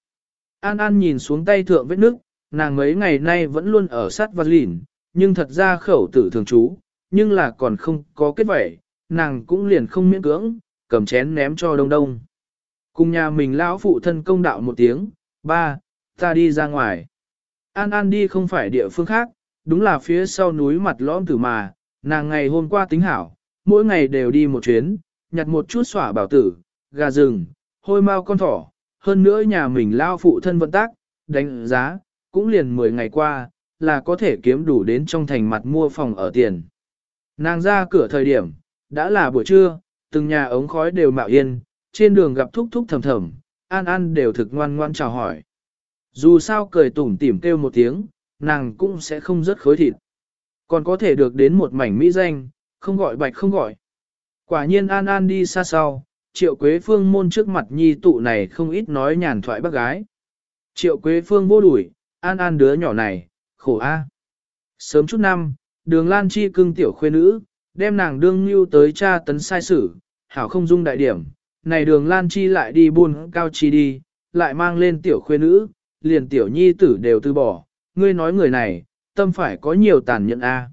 Speaker 1: An An nhìn xuống tay thượng vết nước, nàng mấy ngày nay vẫn luôn ở sát vật lỉn, nhưng thật ra khẩu tử thường trú, nhưng là còn không có kết vẩy, nàng cũng liền không miễn cưỡng, cầm chén ném cho đông đông. Cùng nhà mình lão phụ thân công đạo một tiếng, ba, ta đi ra ngoài. An An đi không phải địa phương khác, đúng là phía sau núi mặt lõm tử mà, nàng ngày hôm qua tính hảo, mỗi ngày đều đi một chuyến, nhặt một chút xỏa bảo tử, gà rừng, hôi mau con thỏ, hơn nữa nhà mình lao phụ thân vận tác, đánh giá, cũng liền 10 ngày qua, là có thể kiếm đủ đến trong thành mặt mua phòng ở tiền. Nàng ra cửa thời điểm, đã là buổi trưa, từng nhà ống khói đều mạo yên, trên đường gặp thúc thúc thầm thầm, an an đều thực ngoan ngoan chào hỏi. Dù sao cười tủm tỉm kêu một tiếng, nàng cũng sẽ không rất khối thịt. Còn có thể được đến một mảnh mỹ danh, không gọi bạch không gọi. Quả nhiên An An đi xa sau, Triệu Quế Phương môn trước mặt nhi tụ này không ít nói nhàn thoại bác gái. Triệu Quế Phương vô đuổi, An An đứa nhỏ này, khổ a. Sớm chút năm, đường Lan Chi cưng tiểu khuê nữ, đem nàng đương lưu tới cha tấn sai sử, hảo không dung đại điểm. Này đường Lan Chi lại đi buôn cao chi đi, lại mang lên tiểu khuê nữ, liền tiểu nhi tử đều từ bỏ. Ngươi nói người này, tâm phải có nhiều tàn nhẫn a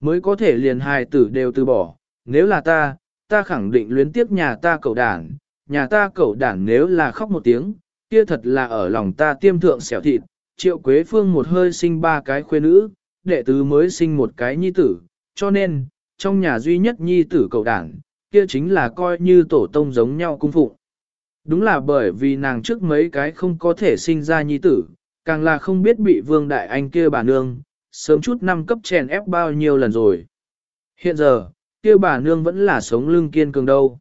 Speaker 1: Mới có thể liền hài tử đều từ bỏ, nếu là ta, ta khẳng định luyến tiếc nhà ta cậu đản, nhà ta cậu đản nếu là khóc một tiếng, kia thật là ở lòng ta tiêm thượng xẻo thịt, triệu quế phương một hơi sinh ba cái khuê nữ, đệ tứ mới sinh một cái nhi tử, cho nên, trong nhà duy nhất nhi tử cậu đản, kia chính là coi như tổ tông giống nhau cung phụng. Đúng là bởi vì nàng trước mấy cái không có thể sinh ra nhi tử, càng là không biết bị vương đại anh kia bà nương, sớm chút năm cấp chèn ép bao nhiêu lần rồi. Hiện giờ, kia bà nương vẫn là sống lưng kiên cường đâu.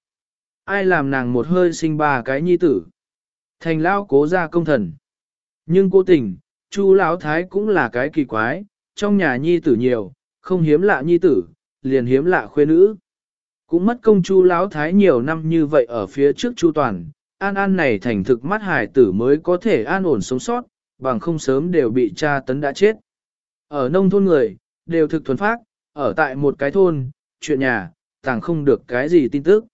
Speaker 1: Ai làm nàng một hơi sinh ba cái nhi tử. Thành lão cố ra công thần. Nhưng cố tình, chu lão thái cũng là cái kỳ quái, trong nhà nhi tử nhiều, không hiếm lạ nhi tử, liền hiếm lạ khuê nữ. Cũng mất công chu lão thái nhiều năm như vậy ở phía trước chu toàn, an an này thành thực mắt hải tử mới có thể an ổn sống sót, bằng không sớm đều bị cha tấn đã chết. Ở nông thôn người, đều thực thuần phát, ở tại một cái thôn, chuyện nhà, tàng không được cái gì tin tức.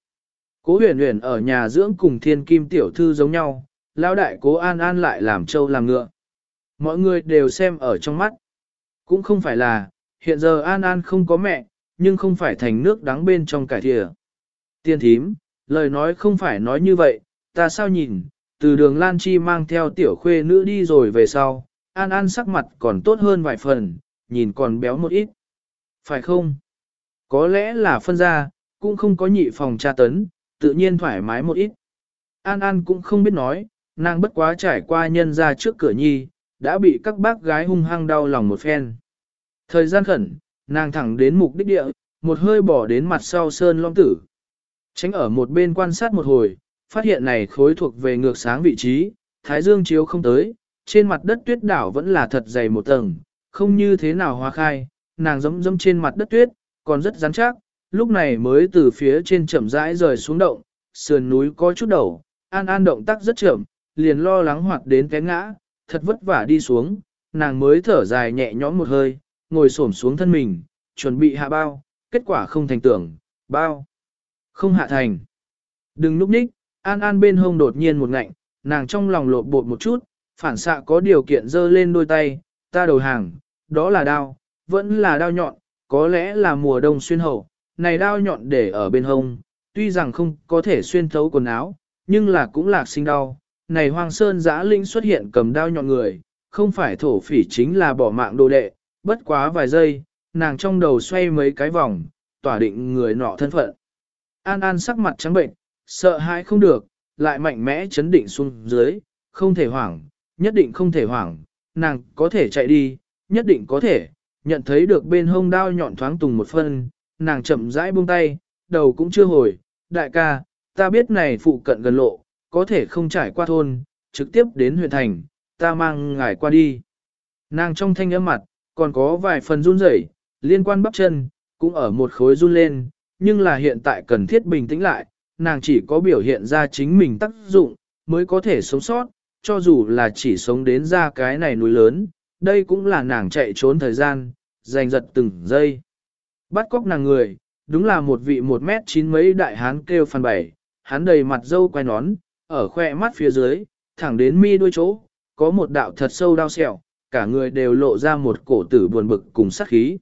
Speaker 1: Cố huyền huyền ở nhà dưỡng cùng thiên kim tiểu thư giống nhau, lão đại cố an an lại làm trâu làm ngựa. Mọi người đều xem ở trong mắt. Cũng không phải là, hiện giờ an an không có mẹ, nhưng không phải thành nước đắng bên trong cải thịa. Tiên thím, lời nói không phải nói như vậy, ta sao nhìn, từ đường Lan Chi mang theo tiểu khuê nữ đi rồi về sau, An An sắc mặt còn tốt hơn vài phần, nhìn còn béo một ít. Phải không? Có lẽ là phân ra, cũng không có nhị phòng tra tấn, tự nhiên thoải mái một ít. An An cũng không biết nói, nàng bất quá trải qua nhân ra trước cửa nhi, đã bị các bác gái hung hăng đau lòng một phen. Thời gian khẩn, nàng thẳng đến mục đích địa, một hơi bỏ đến mặt sau sơn long tử. Tránh ở một bên quan sát một hồi, phát hiện này khối thuộc về ngược sáng vị trí, thái dương chiếu không tới, trên mặt đất tuyết đảo vẫn là thật dày một tầng, không như thế nào hoa khai, nàng giống giống trên mặt đất tuyết, còn rất rắn chắc, lúc này mới từ phía trên chậm rãi rời xuống động, sườn núi có chút đầu, an an động tác rất chậm, liền lo lắng hoạt đến té ngã, thật vất vả đi xuống, nàng mới thở dài nhẹ nhõm một hơi, ngồi xổm xuống thân mình, chuẩn bị hạ bao, kết quả không thành tưởng, bao, không hạ thành. Đừng núp ních, an an bên hông đột nhiên một ngạnh, nàng trong lòng lộn bột một chút, phản xạ có điều kiện dơ lên đôi tay, ta đầu hàng, đó là đao, vẫn là đao nhọn, có lẽ là mùa đông xuyên hậu, này đao nhọn để ở bên hông, tuy rằng không có thể xuyên thấu quần áo, nhưng là cũng lạc sinh đau. Này hoang sơn giã linh xuất hiện cầm đao nhọn người, không phải thổ phỉ chính là bỏ mạng đồ đệ, bất quá vài giây, nàng trong đầu xoay mấy cái vòng, tỏa định người nọ thân phận. An An sắc mặt trắng bệnh, sợ hãi không được, lại mạnh mẽ chấn định xuống dưới, không thể hoảng, nhất định không thể hoảng, nàng có thể chạy đi, nhất định có thể, nhận thấy được bên hông đao nhọn thoáng tùng một phân, nàng chậm rãi buông tay, đầu cũng chưa hồi, đại ca, ta biết này phụ cận gần lộ, có thể không trải qua thôn, trực tiếp đến huyện thành, ta mang ngài qua đi. Nàng trong thanh âm mặt, còn có vài phần run rẩy, liên quan bắp chân, cũng ở một khối run lên, nhưng là hiện tại cần thiết bình tĩnh lại, nàng chỉ có biểu hiện ra chính mình tác dụng, mới có thể sống sót, cho dù là chỉ sống đến ra cái này núi lớn, đây cũng là nàng chạy trốn thời gian, giành giật từng giây. Bắt cóc nàng người, đúng là một vị một mét chín mấy đại hán kêu phan bảy, hắn đầy mặt dâu quay nón, ở khoe mắt phía dưới, thẳng đến mi đuôi chỗ, có một đạo thật sâu đau sẹo, cả người đều lộ ra một cổ tử buồn bực cùng sát khí.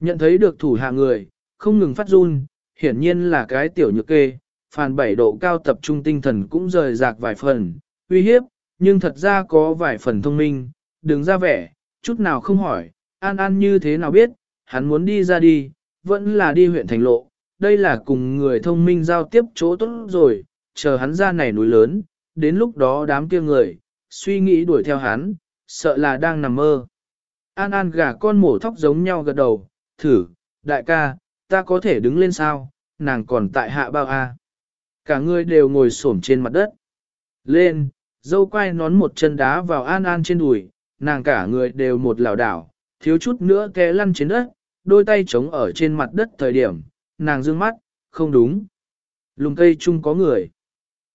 Speaker 1: Nhận thấy được thủ hạ người, không ngừng phát run, hiển nhiên là cái tiểu nhược kê, phàn bảy độ cao tập trung tinh thần cũng rời rạc vài phần, uy hiếp, nhưng thật ra có vài phần thông minh, đừng ra vẻ, chút nào không hỏi, An An như thế nào biết, hắn muốn đi ra đi, vẫn là đi huyện thành lộ, đây là cùng người thông minh giao tiếp chỗ tốt rồi, chờ hắn ra này núi lớn, đến lúc đó đám kia người, suy nghĩ đuổi theo hắn, sợ là đang nằm mơ. An An gà con mổ thóc giống nhau gật đầu, thử, đại ca, ta có thể đứng lên sao, nàng còn tại hạ bao a. Cả người đều ngồi xổm trên mặt đất. Lên, dâu quay nón một chân đá vào An An trên đùi, nàng cả người đều một lảo đảo, thiếu chút nữa té lăn trên đất, đôi tay trống ở trên mặt đất thời điểm, nàng dương mắt, không đúng. Lùng cây chung có người.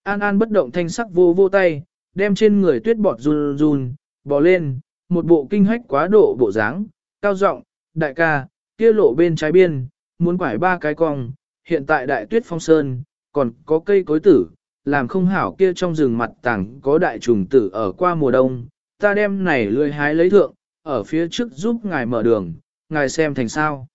Speaker 1: An An bất động thanh sắc vô vô tay, đem trên người tuyết bọt run run, bò lên, một bộ kinh hách quá độ bộ dáng, cao giọng, đại ca, kia lộ bên trái biên, muốn quải ba cái cong, hiện tại đại tuyết phong sơn, còn có cây cối tử, làm không hảo kia trong rừng mặt tảng có đại trùng tử ở qua mùa đông, ta đem này lươi hái lấy thượng, ở phía trước giúp ngài mở đường, ngài xem thành sao.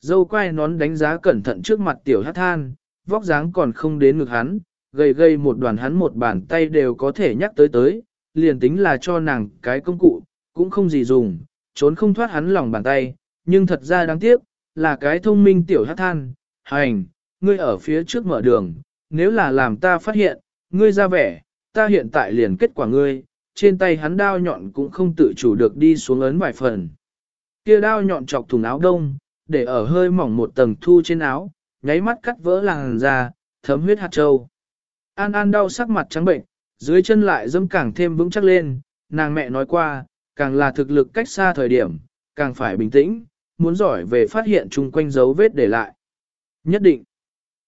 Speaker 1: Dâu quay nón đánh giá cẩn thận trước mặt tiểu hát than, vóc dáng còn không đến ngực hắn, gầy gầy một đoàn hắn một bàn tay đều có thể nhắc tới tới, liền tính là cho nàng cái công cụ, cũng không gì dùng, trốn không thoát hắn lòng bàn tay, nhưng thật ra đáng tiếc, là cái thông minh tiểu hát than, hành, ngươi ở phía trước mở đường, nếu là làm ta phát hiện, ngươi ra vẻ, ta hiện tại liền kết quả ngươi, trên tay hắn đao nhọn cũng không tự chủ được đi xuống ấn vài phần. Kia đao nhọn chọc thùng áo đông, để ở hơi mỏng một tầng thu trên áo, nháy mắt cắt vỡ làn da, thấm huyết hạt châu. An An đau sắc mặt trắng bệnh, dưới chân lại dâm càng thêm vững chắc lên, nàng mẹ nói qua, càng là thực lực cách xa thời điểm, càng phải bình tĩnh, muốn giỏi về phát hiện chung quanh dấu vết để lại. Nhất định,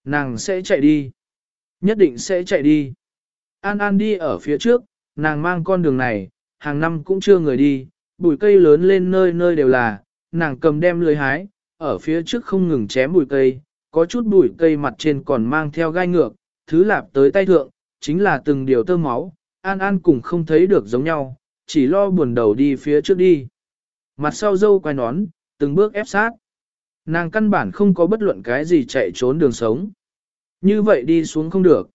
Speaker 1: nàng sẽ chạy đi. Nhất định sẽ chạy đi. An An đi ở phía trước, nàng mang con đường này, hàng năm cũng chưa người đi, bụi cây lớn lên nơi nơi đều là, nàng cầm đem lưới hái, ở phía trước không ngừng chém bụi cây, có chút bụi cây mặt trên còn mang theo gai ngược, thứ lạp tới tay thượng, chính là từng điều tơ máu, An An cùng không thấy được giống nhau, chỉ lo buồn đầu đi phía trước đi. Mặt sau dâu quay nón, từng bước ép sát. Nàng căn bản không có bất luận cái gì chạy trốn đường sống. Như vậy đi xuống không được.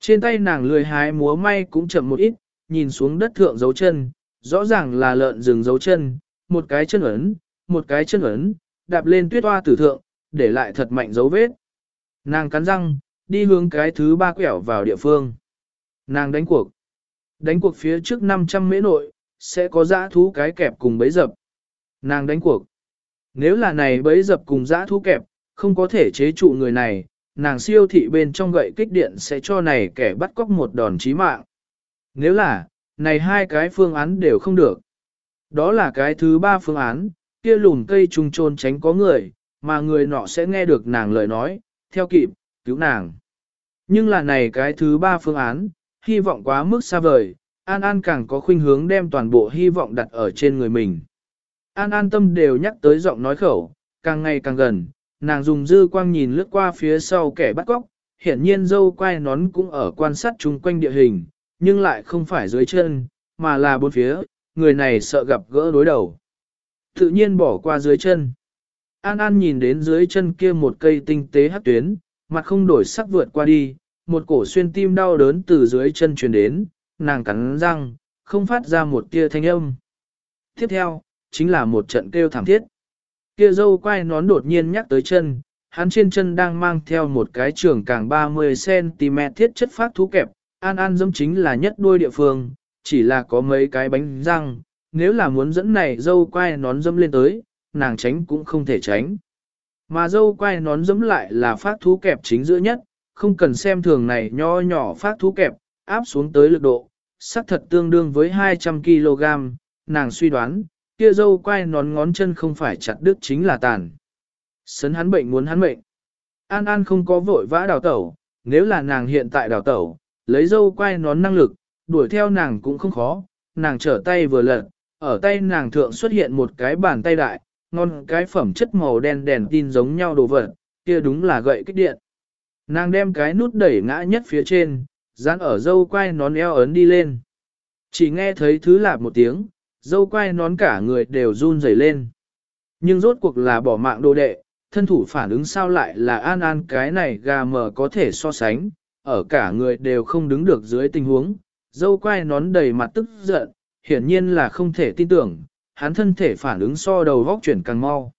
Speaker 1: Trên tay nàng lười hái múa may cũng chậm một ít, nhìn xuống đất thượng dấu chân, rõ ràng là lợn rừng dấu chân, một cái chân ấn, một cái chân ấn, đạp lên tuyết hoa tử thượng, để lại thật mạnh dấu vết. Nàng cắn răng, đi hướng cái thứ ba quẹo vào địa phương. Nàng đánh cuộc. Đánh cuộc phía trước 500 mễ nội, sẽ có dã thú cái kẹp cùng bấy dập. Nàng đánh cuộc. Nếu là này bấy dập cùng dã thú kẹp, không có thể chế trụ người này, nàng siêu thị bên trong gậy kích điện sẽ cho này kẻ bắt cóc một đòn chí mạng. Nếu là, này hai cái phương án đều không được. Đó là cái thứ ba phương án, kia lùn cây trùng trôn tránh có người, mà người nọ sẽ nghe được nàng lời nói, theo kịp, cứu nàng. Nhưng là này cái thứ ba phương án, hy vọng quá mức xa vời, An An càng có khuynh hướng đem toàn bộ hy vọng đặt ở trên người mình. An An tâm đều nhắc tới giọng nói khẩu, càng ngày càng gần, nàng dùng dư quang nhìn lướt qua phía sau kẻ bắt cóc, hiển nhiên dâu quay nón cũng ở quan sát chung quanh địa hình, nhưng lại không phải dưới chân, mà là bốn phía, người này sợ gặp gỡ đối đầu. Tự nhiên bỏ qua dưới chân. An An nhìn đến dưới chân kia một cây tinh tế hát tuyến, mặt không đổi sắc vượt qua đi, một cổ xuyên tim đau đớn từ dưới chân truyền đến, nàng cắn răng, không phát ra một tia thanh âm. Tiếp theo, chính là một trận kêu thảm thiết. Kia dâu quay nón đột nhiên nhắc tới chân, hắn trên chân đang mang theo một cái trường càng 30cm thiết chất phát thú kẹp, an an dâm chính là nhất đuôi địa phương, chỉ là có mấy cái bánh răng, nếu là muốn dẫn này dâu quay nón dâm lên tới, nàng tránh cũng không thể tránh. Mà dâu quay nón dẫm lại là phát thú kẹp chính giữa nhất, không cần xem thường này nho nhỏ phát thú kẹp, áp xuống tới lực độ, xác thật tương đương với 200kg, nàng suy đoán, kia dâu quay nón ngón chân không phải chặt đứt chính là tàn. Sấn hắn bệnh muốn hắn bệnh. An An không có vội vã đào tẩu, nếu là nàng hiện tại đào tẩu, lấy dâu quay nón năng lực, đuổi theo nàng cũng không khó, nàng trở tay vừa lật, ở tay nàng thượng xuất hiện một cái bàn tay đại, ngon cái phẩm chất màu đen đèn tin giống nhau đồ vật, kia đúng là gậy kích điện. Nàng đem cái nút đẩy ngã nhất phía trên, dán ở dâu quay nón eo ấn đi lên. Chỉ nghe thấy thứ lạp một tiếng, dâu quay nón cả người đều run rẩy lên. Nhưng rốt cuộc là bỏ mạng đồ đệ, thân thủ phản ứng sao lại là An An cái này gà mờ có thể so sánh, ở cả người đều không đứng được dưới tình huống, dâu quai nón đầy mặt tức giận, hiển nhiên là không thể tin tưởng, hắn thân thể phản ứng so đầu vóc chuyển càng mau.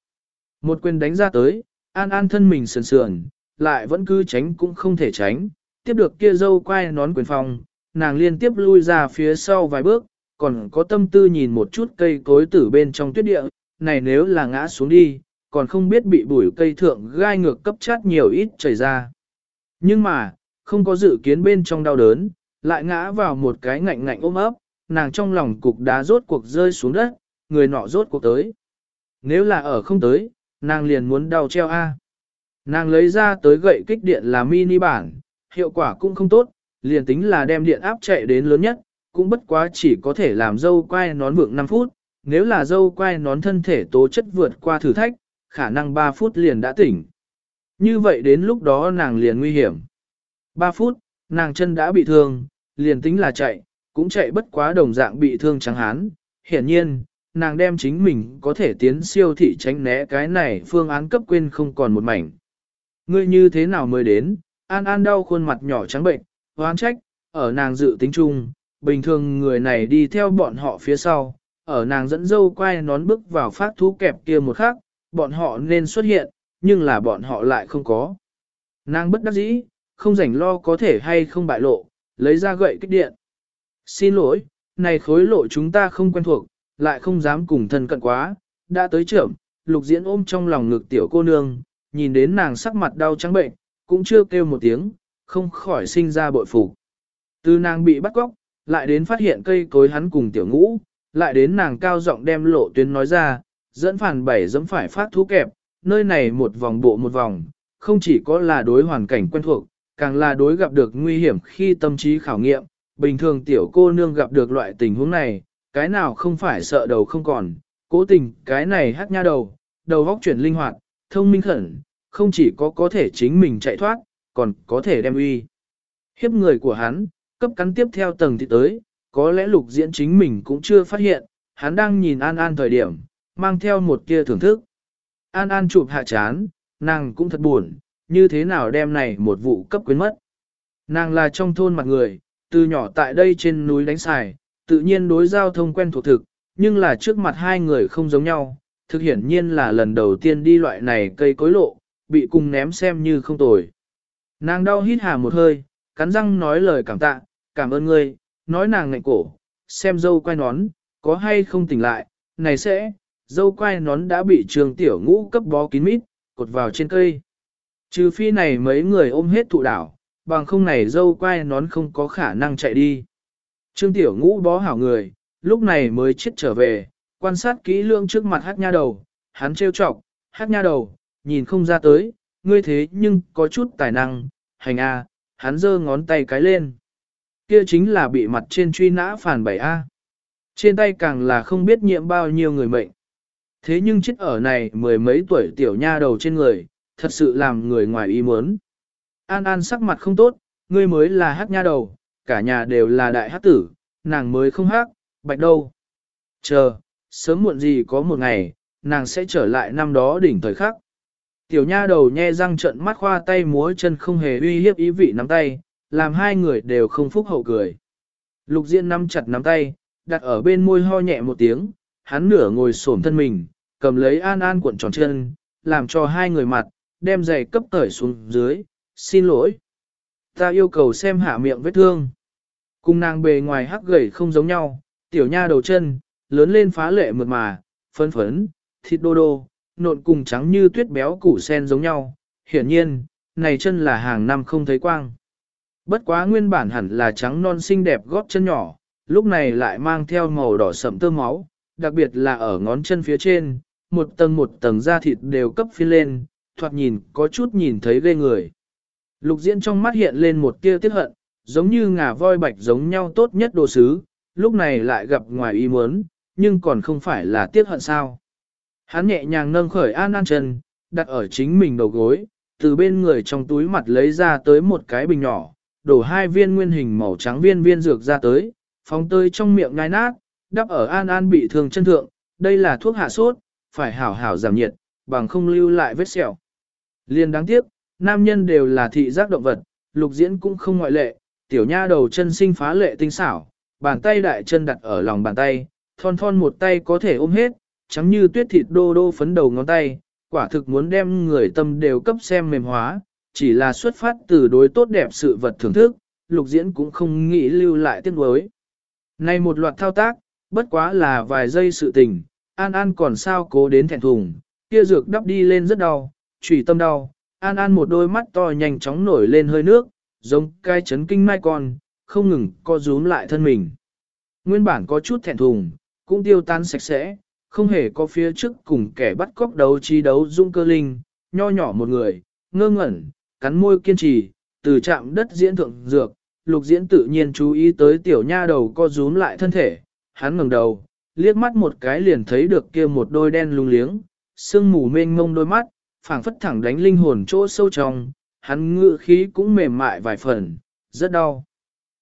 Speaker 1: Một quyền đánh ra tới, An An thân mình sườn sườn, lại vẫn cứ tránh cũng không thể tránh, tiếp được kia dâu quai nón quyền phòng, nàng liên tiếp lui ra phía sau vài bước, còn có tâm tư nhìn một chút cây cối tử bên trong tuyết địa, này nếu là ngã xuống đi, còn không biết bị bụi cây thượng gai ngược cấp chát nhiều ít chảy ra. Nhưng mà, không có dự kiến bên trong đau đớn, lại ngã vào một cái ngạnh ngạnh ôm ấp, nàng trong lòng cục đá rốt cuộc rơi xuống đất, người nọ rốt cuộc tới. Nếu là ở không tới, nàng liền muốn đau treo A. Nàng lấy ra tới gậy kích điện là mini bản, hiệu quả cũng không tốt, liền tính là đem điện áp chạy đến lớn nhất, cũng bất quá chỉ có thể làm dâu quay nón vượng 5 phút, nếu là dâu quay nón thân thể tố chất vượt qua thử thách, khả năng 3 phút liền đã tỉnh. Như vậy đến lúc đó nàng liền nguy hiểm. 3 phút, nàng chân đã bị thương, liền tính là chạy, cũng chạy bất quá đồng dạng bị thương trắng hán. Hiển nhiên, nàng đem chính mình có thể tiến siêu thị tránh né cái này phương án cấp quên không còn một mảnh. Ngươi như thế nào mới đến, An An đau khuôn mặt nhỏ trắng bệnh, hoán trách, ở nàng dự tính chung, bình thường người này đi theo bọn họ phía sau, ở nàng dẫn dâu quay nón bước vào phát thú kẹp kia một khắc, bọn họ nên xuất hiện, nhưng là bọn họ lại không có. Nàng bất đắc dĩ, không rảnh lo có thể hay không bại lộ, lấy ra gậy kích điện. Xin lỗi, này khối lộ chúng ta không quen thuộc, lại không dám cùng thân cận quá, đã tới trưởng, lục diễn ôm trong lòng ngực tiểu cô nương, nhìn đến nàng sắc mặt đau trắng bệnh, cũng chưa kêu một tiếng, không khỏi sinh ra bội phục. Từ nàng bị bắt cóc, lại đến phát hiện cây cối hắn cùng tiểu ngũ, lại đến nàng cao giọng đem lộ tuyến nói ra, dẫn phản bảy dẫm phải phát thú kẹp, nơi này một vòng bộ một vòng, không chỉ có là đối hoàn cảnh quen thuộc, càng là đối gặp được nguy hiểm khi tâm trí khảo nghiệm, bình thường tiểu cô nương gặp được loại tình huống này, cái nào không phải sợ đầu không còn, cố tình cái này hát nha đầu, đầu góc chuyển linh hoạt, thông minh khẩn, không chỉ có có thể chính mình chạy thoát, còn có thể đem uy. Hiếp người của hắn, cấp cắn tiếp theo tầng thì tới, có lẽ lục diễn chính mình cũng chưa phát hiện, hắn đang nhìn An An thời điểm, mang theo một kia thưởng thức. An An chụp hạ chán, nàng cũng thật buồn, như thế nào đem này một vụ cấp quyến mất. Nàng là trong thôn mặt người, từ nhỏ tại đây trên núi đánh xài, tự nhiên đối giao thông quen thuộc thực, nhưng là trước mặt hai người không giống nhau, thực hiển nhiên là lần đầu tiên đi loại này cây cối lộ, bị cùng ném xem như không tồi. Nàng đau hít hà một hơi, cắn răng nói lời cảm tạ, cảm ơn ngươi, nói nàng ngạnh cổ, xem dâu quay nón, có hay không tỉnh lại, này sẽ, dâu quay nón đã bị trường tiểu ngũ cấp bó kín mít, cột vào trên cây. Trừ phi này mấy người ôm hết thụ đảo, bằng không này dâu quay nón không có khả năng chạy đi. Trương tiểu ngũ bó hảo người, lúc này mới chết trở về, quan sát kỹ lương trước mặt hát nha đầu, hắn trêu chọc, hát nha đầu, nhìn không ra tới, ngươi thế nhưng có chút tài năng, hành a, hắn giơ ngón tay cái lên. Kia chính là bị mặt trên truy nã phản bảy a. Trên tay càng là không biết nhiễm bao nhiêu người mệnh. Thế nhưng chết ở này mười mấy tuổi tiểu nha đầu trên người, thật sự làm người ngoài ý muốn. An An sắc mặt không tốt, ngươi mới là hát nha đầu, cả nhà đều là đại hát tử, nàng mới không hát, bạch đâu. Chờ, sớm muộn gì có một ngày, nàng sẽ trở lại năm đó đỉnh thời khắc. Tiểu nha đầu nhe răng trận mắt khoa tay múa chân không hề uy hiếp ý vị nắm tay, làm hai người đều không phúc hậu cười. Lục Diễn nắm chặt nắm tay, đặt ở bên môi ho nhẹ một tiếng, hắn nửa ngồi xổm thân mình, cầm lấy an an cuộn tròn chân, làm cho hai người mặt, đem giày cấp tởi xuống dưới, xin lỗi. Ta yêu cầu xem hạ miệng vết thương. Cung nàng bề ngoài hắc gầy không giống nhau, tiểu nha đầu chân, lớn lên phá lệ mượt mà, phấn phấn, thịt đô đô, nộn cùng trắng như tuyết béo củ sen giống nhau. Hiển nhiên, này chân là hàng năm không thấy quang. Bất quá nguyên bản hẳn là trắng non xinh đẹp gót chân nhỏ, lúc này lại mang theo màu đỏ sậm tơ máu, đặc biệt là ở ngón chân phía trên, một tầng một tầng da thịt đều cấp phi lên, thoạt nhìn có chút nhìn thấy ghê người. Lục diễn trong mắt hiện lên một tia tiếc hận, giống như ngà voi bạch giống nhau tốt nhất đồ sứ, lúc này lại gặp ngoài ý muốn, nhưng còn không phải là tiếc hận sao. Hắn nhẹ nhàng nâng khởi an an chân, đặt ở chính mình đầu gối, từ bên người trong túi mặt lấy ra tới một cái bình nhỏ, đổ hai viên nguyên hình màu trắng viên viên dược ra tới, phóng tơi trong miệng ngai nát, đắp ở an an bị thương chân thượng, đây là thuốc hạ sốt, phải hảo hảo giảm nhiệt, bằng không lưu lại vết sẹo. Liên đáng tiếc, nam nhân đều là thị giác động vật, lục diễn cũng không ngoại lệ, tiểu nha đầu chân sinh phá lệ tinh xảo, bàn tay đại chân đặt ở lòng bàn tay, thon thon một tay có thể ôm hết, trắng như tuyết thịt đô đô phấn đầu ngón tay, quả thực muốn đem người tâm đều cấp xem mềm hóa, chỉ là xuất phát từ đối tốt đẹp sự vật thưởng thức, lục diễn cũng không nghĩ lưu lại tiếc nuối. Này một loạt thao tác, bất quá là vài giây sự tình, An An còn sao cố đến thẹn thùng, kia dược đắp đi lên rất đau, trùy tâm đau, An An một đôi mắt to nhanh chóng nổi lên hơi nước, giống cai chấn kinh mai con, không ngừng co rúm lại thân mình. Nguyên bản có chút thẹn thùng, cũng tiêu tan sạch sẽ, không hề có phía trước cùng kẻ bắt cóc đấu trí đấu dung cơ linh, nho nhỏ một người, ngơ ngẩn, cắn môi kiên trì, từ chạm đất diễn thượng dược, lục diễn tự nhiên chú ý tới tiểu nha đầu co rúm lại thân thể, hắn ngẩng đầu, liếc mắt một cái liền thấy được kia một đôi đen lung liếng, sương mù mênh mông đôi mắt, phảng phất thẳng đánh linh hồn chỗ sâu trong, hắn ngự khí cũng mềm mại vài phần, rất đau.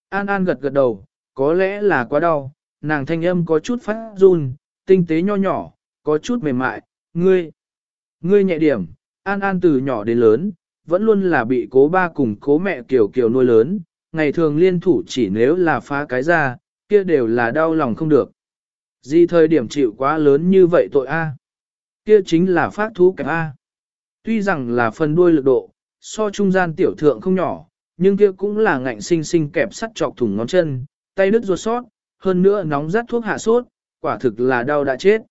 Speaker 1: An An gật gật đầu, có lẽ là quá đau, nàng thanh âm có chút phát run, tinh tế nho nhỏ, có chút mềm mại, ngươi, ngươi nhẹ điểm, An An từ nhỏ đến lớn, vẫn luôn là bị cố ba cùng cố mẹ kiểu kiểu nuôi lớn, ngày thường liên thủ chỉ nếu là phá cái ra, kia đều là đau lòng không được. Gì thời điểm chịu quá lớn như vậy tội A. Kia chính là phát thú kẹp A. Tuy rằng là phần đuôi lực độ, so trung gian tiểu thượng không nhỏ, nhưng kia cũng là ngạnh sinh sinh kẹp sắt chọc thủng ngón chân, tay đứt ruột sót, hơn nữa nóng rát thuốc hạ sốt, quả thực là đau đã chết.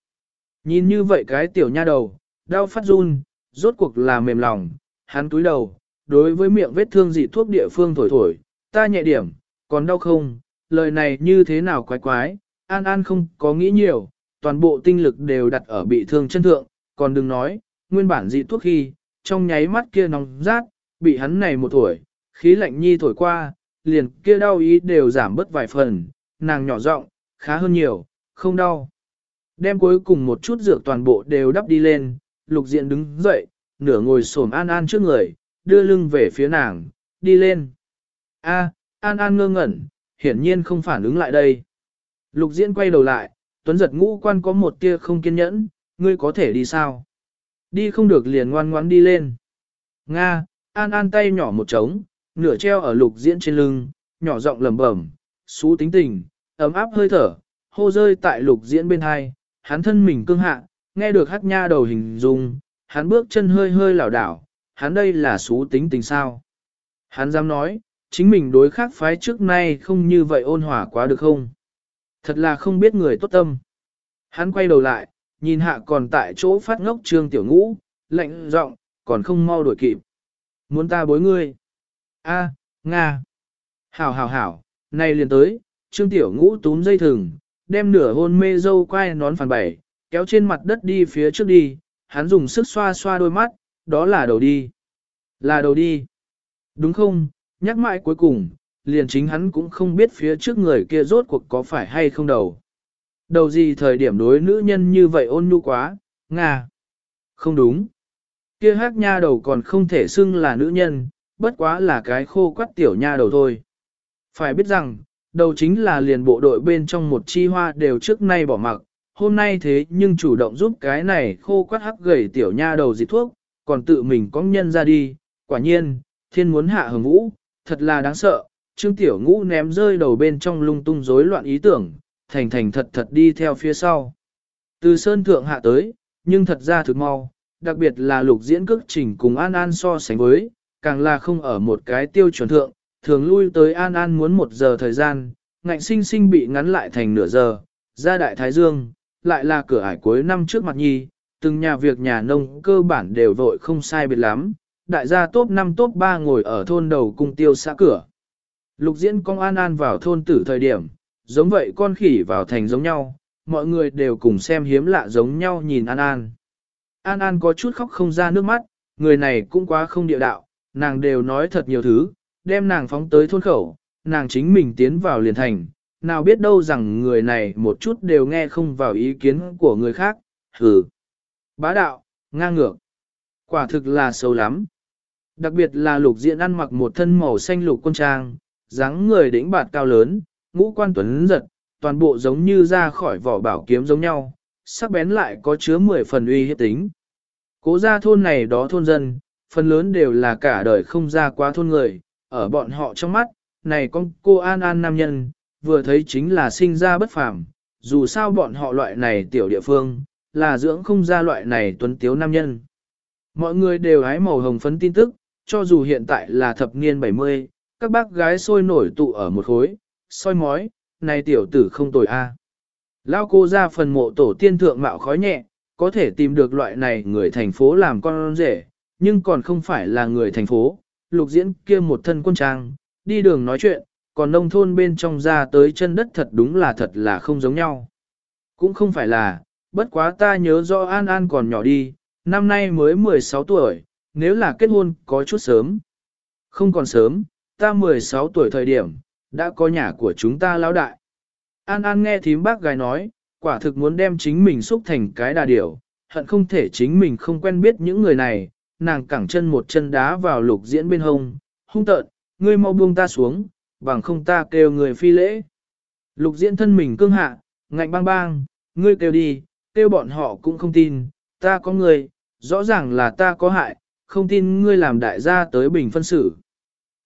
Speaker 1: Nhìn như vậy cái tiểu nha đầu, đau phát run, rốt cuộc là mềm lòng, hắn túi đầu, đối với miệng vết thương dị thuốc địa phương thổi thổi, ta nhẹ điểm, còn đau không, lời này như thế nào quái quái, An An không có nghĩ nhiều, toàn bộ tinh lực đều đặt ở bị thương chân thượng, còn đừng nói, nguyên bản dị thuốc khi, trong nháy mắt kia nóng rát, bị hắn này một tuổi, khí lạnh nhi thổi qua, liền kia đau ý đều giảm bớt vài phần, nàng nhỏ giọng, khá hơn nhiều, không đau. Đem cuối cùng một chút dược toàn bộ đều đắp đi lên, lục diện đứng dậy, nửa ngồi xổm An An trước người, đưa lưng về phía nàng, đi lên. A, An An ngơ ngẩn, hiển nhiên không phản ứng lại đây. Lục diễn quay đầu lại, tuấn giật ngũ quan có một tia không kiên nhẫn, ngươi có thể đi sao? Đi không được liền ngoan ngoãn đi lên. Nga, An An tay nhỏ một trống, nửa treo ở lục diễn trên lưng, nhỏ giọng lẩm bẩm, xú tính tình, ấm áp hơi thở, hô rơi tại lục diễn bên hai, hắn thân mình cương hạ, nghe được hát nha đầu hình dung, hắn bước chân hơi hơi lảo đảo, hắn đây là xú tính tình sao. Hắn dám nói, chính mình đối khác phái trước nay không như vậy ôn hòa quá được không? Thật là không biết người tốt tâm. Hắn quay đầu lại, nhìn hạ còn tại chỗ phát ngốc trương tiểu ngũ, lạnh giọng, còn không mau đuổi kịp. Muốn ta bối ngươi. A, Nga. Hảo hảo hảo, nay liền tới, trương tiểu ngũ túm dây thừng, đem nửa hôn mê dâu quay nón phản bảy, kéo trên mặt đất đi phía trước đi, hắn dùng sức xoa xoa đôi mắt, đó là đầu đi. Là đầu đi. Đúng không, nhắc mãi cuối cùng, liền chính hắn cũng không biết phía trước người kia rốt cuộc có phải hay không đầu. Đầu gì thời điểm đối nữ nhân như vậy ôn nhu quá, Nga. Không đúng. Kia hát nha đầu còn không thể xưng là nữ nhân, bất quá là cái khô quắt tiểu nha đầu thôi. Phải biết rằng, đầu chính là liền bộ đội bên trong một chi hoa đều trước nay bỏ mặc, hôm nay thế nhưng chủ động giúp cái này khô quắt hắc gầy tiểu nha đầu dịch thuốc, còn tự mình có nhân ra đi, quả nhiên, thiên muốn hạ hồng vũ, thật là đáng sợ, trương tiểu ngũ ném rơi đầu bên trong lung tung rối loạn ý tưởng, thành thành thật thật đi theo phía sau. Từ sơn thượng hạ tới, nhưng thật ra thực mau, đặc biệt là lục diễn cước trình cùng An An so sánh với, càng là không ở một cái tiêu chuẩn thượng, thường lui tới An An muốn một giờ thời gian, ngạnh sinh sinh bị ngắn lại thành nửa giờ, ra đại thái dương, lại là cửa ải cuối năm trước mặt nhi, từng nhà việc nhà nông cơ bản đều vội không sai biệt lắm, đại gia top 5 top 3 ngồi ở thôn đầu cung tiêu xã cửa. Lục diễn con An An vào thôn tử thời điểm, giống vậy con khỉ vào thành giống nhau, mọi người đều cùng xem hiếm lạ giống nhau nhìn An An. An An có chút khóc không ra nước mắt, người này cũng quá không địa đạo, nàng đều nói thật nhiều thứ, đem nàng phóng tới thôn khẩu, nàng chính mình tiến vào liền thành, nào biết đâu rằng người này một chút đều nghe không vào ý kiến của người khác, hừ. Bá đạo, ngang ngược, quả thực là xấu lắm. Đặc biệt là lục diện ăn mặc một thân màu xanh lục quân trang, dáng người đỉnh bạt cao lớn, ngũ quan tuấn giật, toàn bộ giống như ra khỏi vỏ bảo kiếm giống nhau, sắc bén lại có chứa 10 phần uy hiếp tính. Cố gia thôn này đó thôn dân, phần lớn đều là cả đời không ra quá thôn người, ở bọn họ trong mắt, này con cô An An nam nhân, vừa thấy chính là sinh ra bất phàm, dù sao bọn họ loại này tiểu địa phương, là dưỡng không ra loại này tuấn tiếu nam nhân. Mọi người đều hái màu hồng phấn tin tức, cho dù hiện tại là thập niên 70, các bác gái sôi nổi tụ ở một khối, soi mói, này tiểu tử không tồi a. Lao cô ra phần mộ tổ tiên thượng mạo khói nhẹ, có thể tìm được loại này người thành phố làm con rể, nhưng còn không phải là người thành phố, lục diễn kia một thân quân trang, đi đường nói chuyện, còn nông thôn bên trong ra tới chân đất thật đúng là thật là không giống nhau. Cũng không phải là, bất quá ta nhớ rõ An An còn nhỏ đi, năm nay mới 16 tuổi, nếu là kết hôn có chút sớm. Không còn sớm, ta 16 tuổi thời điểm, đã có nhà của chúng ta lão đại. An An nghe thím bác gái nói, quả thực muốn đem chính mình xúc thành cái đà điểu, hận không thể chính mình không quen biết những người này, nàng cẳng chân một chân đá vào lục diễn bên hông, hung tợn, ngươi mau buông ta xuống, bằng không ta kêu người phi lễ. Lục diễn thân mình cương hạ, ngạnh bang bang, ngươi kêu đi, kêu bọn họ cũng không tin, ta có người, rõ ràng là ta có hại, không tin ngươi làm đại gia tới bình phân xử.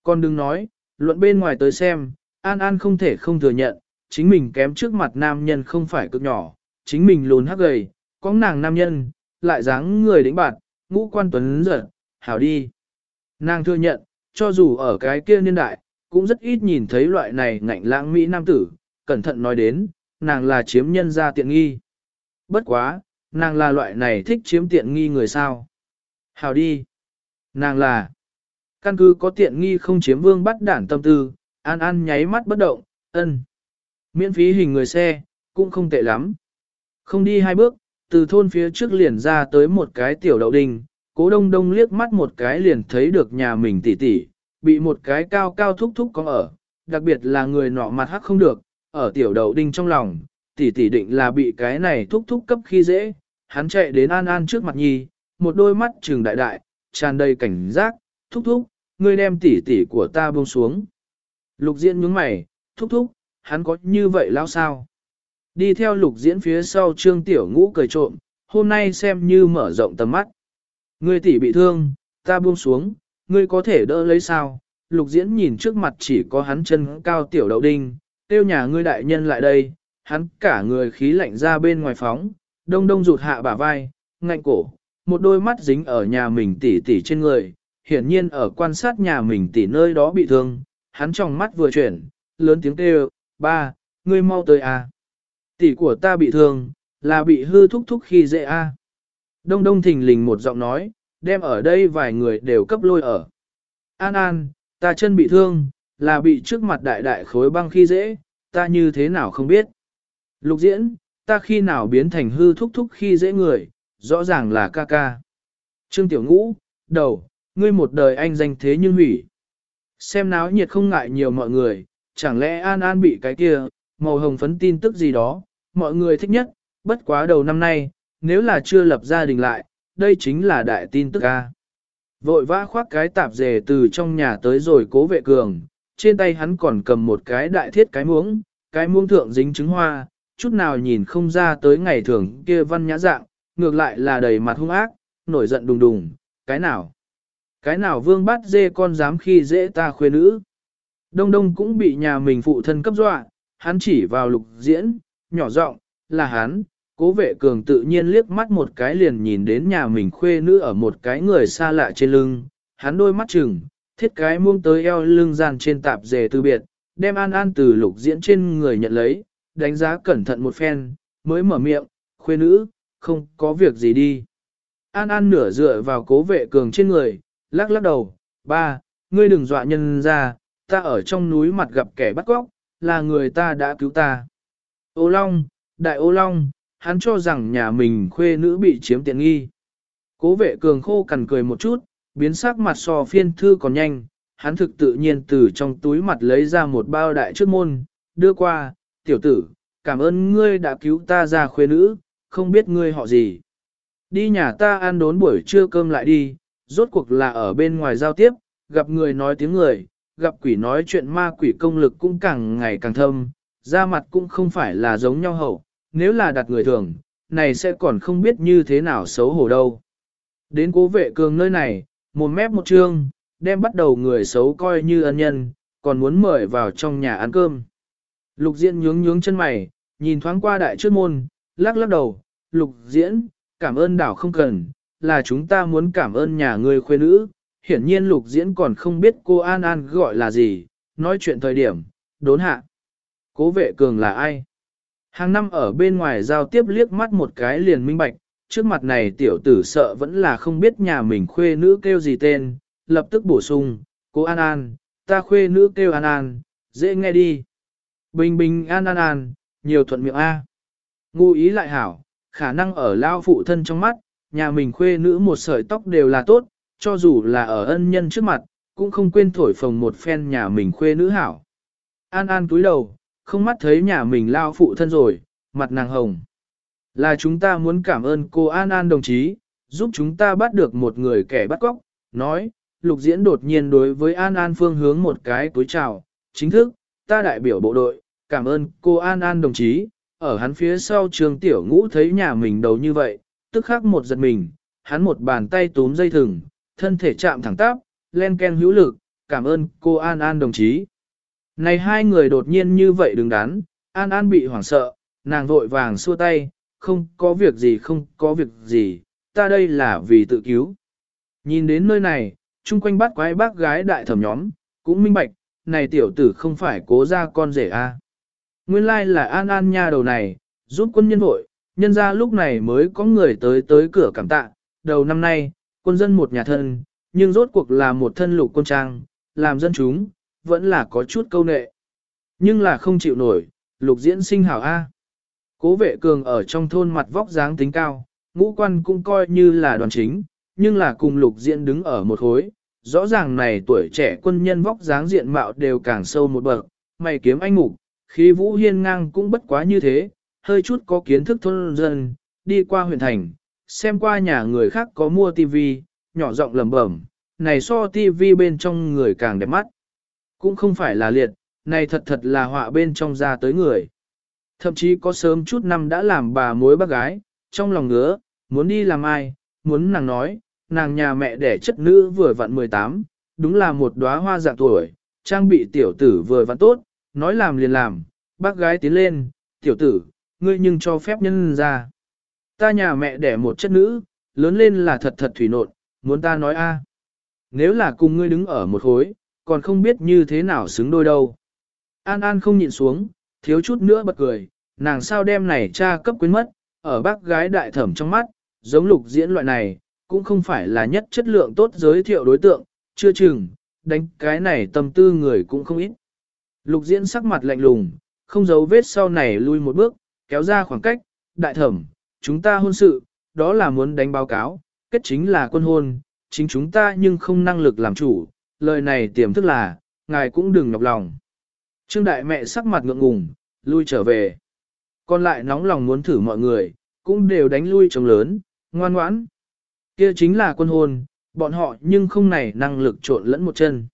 Speaker 1: Còn đừng nói, luận bên ngoài tới xem, An An không thể không thừa nhận, chính mình kém trước mặt nam nhân không phải cực nhỏ, chính mình lùn hắc gầy, có nàng nam nhân, lại dáng người đĩnh bạt, ngũ quan tuấn giật, hảo đi. Nàng thừa nhận, cho dù ở cái kia niên đại, cũng rất ít nhìn thấy loại này ngạnh lãng Mỹ nam tử, cẩn thận nói đến, nàng là chiếm nhân ra tiện nghi. Bất quá, nàng là loại này thích chiếm tiện nghi người sao. hào đi. Nàng là, căn cứ có tiện nghi không chiếm vương bắt đản tâm tư, an an nháy mắt bất động, ân. Miễn phí hình người xe, cũng không tệ lắm. Không đi hai bước, từ thôn phía trước liền ra tới một cái tiểu đậu đình, cố đông đông liếc mắt một cái liền thấy được nhà mình tỉ tỉ, bị một cái cao cao thúc thúc có ở, đặc biệt là người nọ mặt hắc không được, ở tiểu đầu đinh trong lòng, tỷ tỷ định là bị cái này thúc thúc cấp khi dễ, hắn chạy đến an an trước mặt nhi, một đôi mắt trừng đại đại, tràn đầy cảnh giác, thúc thúc, ngươi đem tỷ tỷ của ta buông xuống. Lục diễn nhướng mày, thúc thúc, hắn có như vậy lao sao? Đi theo lục diễn phía sau trương tiểu ngũ cười trộm, hôm nay xem như mở rộng tầm mắt. Ngươi tỷ bị thương, ta buông xuống, ngươi có thể đỡ lấy sao? Lục diễn nhìn trước mặt chỉ có hắn chân cao tiểu đậu đinh, tiêu nhà ngươi đại nhân lại đây, hắn cả người khí lạnh ra bên ngoài phóng, đông đông rụt hạ bả vai, ngạnh cổ, một đôi mắt dính ở nhà mình tỉ tỉ trên người, hiển nhiên ở quan sát nhà mình tỉ nơi đó bị thương, hắn trong mắt vừa chuyển, lớn tiếng kêu, ba, ngươi mau tới à. Tỉ của ta bị thương, là bị hư thúc thúc khi dễ a. À. Đông đông thình lình một giọng nói, đem ở đây vài người đều cấp lôi ở. An an, ta chân bị thương, là bị trước mặt đại đại khối băng khi dễ, ta như thế nào không biết. Lục diễn, ta khi nào biến thành hư thúc thúc khi dễ người, rõ ràng là ca ca. Trương Tiểu Ngũ, đầu, ngươi một đời anh danh thế nhưng hủy. Xem náo nhiệt không ngại nhiều mọi người, chẳng lẽ An An bị cái kia, màu hồng phấn tin tức gì đó, mọi người thích nhất, bất quá đầu năm nay, nếu là chưa lập gia đình lại, đây chính là đại tin tức ca. Vội vã khoác cái tạp dề từ trong nhà tới rồi cố vệ cường, trên tay hắn còn cầm một cái đại thiết cái muỗng, cái muỗng thượng dính trứng hoa, chút nào nhìn không ra tới ngày thường kia văn nhã dạng, ngược lại là đầy mặt hung ác, nổi giận đùng đùng, cái nào? Cái nào vương bắt dê con dám khi dễ ta khuê nữ? Đông đông cũng bị nhà mình phụ thân cấp dọa, hắn chỉ vào lục diễn, nhỏ giọng là hắn, cố vệ cường tự nhiên liếc mắt một cái liền nhìn đến nhà mình khuê nữ ở một cái người xa lạ trên lưng, hắn đôi mắt chừng, thiết cái muông tới eo lưng gian trên tạp dề từ biệt, đem an an từ lục diễn trên người nhận lấy, đánh giá cẩn thận một phen, mới mở miệng, khuê nữ, không có việc gì đi. An An nửa dựa vào cố vệ cường trên người, lắc lắc đầu, ba, ngươi đừng dọa nhân ra, ta ở trong núi mặt gặp kẻ bắt cóc, là người ta đã cứu ta. Ô Long, đại ô Long, hắn cho rằng nhà mình khuê nữ bị chiếm tiện nghi. Cố vệ cường khô cằn cười một chút, biến sắc mặt so phiên thư còn nhanh, hắn thực tự nhiên từ trong túi mặt lấy ra một bao đại trước môn, đưa qua, tiểu tử, cảm ơn ngươi đã cứu ta ra khuê nữ, không biết ngươi họ gì. Đi nhà ta ăn đốn buổi trưa cơm lại đi, rốt cuộc là ở bên ngoài giao tiếp, gặp người nói tiếng người, gặp quỷ nói chuyện ma quỷ công lực cũng càng ngày càng thâm, da mặt cũng không phải là giống nhau hậu, nếu là đặt người thường, này sẽ còn không biết như thế nào xấu hổ đâu. Đến cố vệ cường nơi này, một mép một trương, đem bắt đầu người xấu coi như ân nhân, còn muốn mời vào trong nhà ăn cơm. Lục diễn nhướng nhướng chân mày, nhìn thoáng qua đại trước môn, lắc lắc đầu, lục diễn, cảm ơn đảo không cần, là chúng ta muốn cảm ơn nhà người khuê nữ. Hiển nhiên lục diễn còn không biết cô An An gọi là gì, nói chuyện thời điểm, đốn hạ. Cố vệ cường là ai? Hàng năm ở bên ngoài giao tiếp liếc mắt một cái liền minh bạch, trước mặt này tiểu tử sợ vẫn là không biết nhà mình khuê nữ kêu gì tên, lập tức bổ sung, cô An An, ta khuê nữ kêu An An, dễ nghe đi. Bình bình an an an, nhiều thuận miệng A. Ngu ý lại hảo, khả năng ở lao phụ thân trong mắt, nhà mình khuê nữ một sợi tóc đều là tốt, cho dù là ở ân nhân trước mặt, cũng không quên thổi phồng một phen nhà mình khuê nữ hảo. An an túi đầu, không mắt thấy nhà mình lao phụ thân rồi, mặt nàng hồng. Là chúng ta muốn cảm ơn cô An An đồng chí, giúp chúng ta bắt được một người kẻ bắt cóc, nói, lục diễn đột nhiên đối với An An phương hướng một cái túi chào, chính thức, ta đại biểu bộ đội, cảm ơn cô An An đồng chí, ở hắn phía sau trường tiểu ngũ thấy nhà mình đầu như vậy, tức khắc một giật mình, hắn một bàn tay túm dây thừng, thân thể chạm thẳng tắp, len ken hữu lực, cảm ơn cô An An đồng chí. Này hai người đột nhiên như vậy đứng đắn, An An bị hoảng sợ, nàng vội vàng xua tay, không có việc gì không có việc gì, ta đây là vì tự cứu. Nhìn đến nơi này, chung quanh bắt quái bác gái đại thẩm nhóm, cũng minh bạch, này tiểu tử không phải cố ra con rể a. Nguyên lai like là an an nha đầu này, giúp quân nhân vội, nhân ra lúc này mới có người tới tới cửa cảm tạ, đầu năm nay, quân dân một nhà thân, nhưng rốt cuộc là một thân lục quân trang, làm dân chúng, vẫn là có chút câu nệ. Nhưng là không chịu nổi, lục diễn sinh hảo A. Cố vệ cường ở trong thôn mặt vóc dáng tính cao, ngũ quan cũng coi như là đoàn chính, nhưng là cùng lục diễn đứng ở một khối, rõ ràng này tuổi trẻ quân nhân vóc dáng diện mạo đều càng sâu một bậc, mày kiếm anh mục, khí vũ hiên ngang cũng bất quá như thế, hơi chút có kiến thức thôn dân, đi qua huyện thành, xem qua nhà người khác có mua tivi, nhỏ giọng lẩm bẩm, này so tivi bên trong người càng đẹp mắt. Cũng không phải là liệt, này thật thật là họa bên trong ra tới người. Thậm chí có sớm chút năm đã làm bà mối bác gái, trong lòng ngứa, muốn đi làm ai, muốn nàng nói, nàng nhà mẹ đẻ chất nữ vừa vặn 18, đúng là một đóa hoa dạng tuổi, trang bị tiểu tử vừa vặn tốt, nói làm liền làm, bác gái tiến lên, tiểu tử, ngươi nhưng cho phép nhân ra. Ta nhà mẹ đẻ một chất nữ, lớn lên là thật thật thủy nộn, muốn ta nói a Nếu là cùng ngươi đứng ở một khối, còn không biết như thế nào xứng đôi đâu. An An không nhịn xuống, thiếu chút nữa bật cười, nàng sao đem này cha cấp quyến mất, ở bác gái đại thẩm trong mắt, giống lục diễn loại này, cũng không phải là nhất chất lượng tốt giới thiệu đối tượng, chưa chừng, đánh cái này tâm tư người cũng không ít. Lục diễn sắc mặt lạnh lùng, không giấu vết sau này lui một bước, kéo ra khoảng cách, đại thẩm, chúng ta hôn sự, đó là muốn đánh báo cáo, kết chính là quân hôn, chính chúng ta nhưng không năng lực làm chủ, lời này tiềm thức là, ngài cũng đừng nhọc lòng. Trương đại mẹ sắc mặt ngượng ngùng, lui trở về. Còn lại nóng lòng muốn thử mọi người, cũng đều đánh lui trống lớn, ngoan ngoãn. Kia chính là quân hôn, bọn họ nhưng không này năng lực trộn lẫn một chân.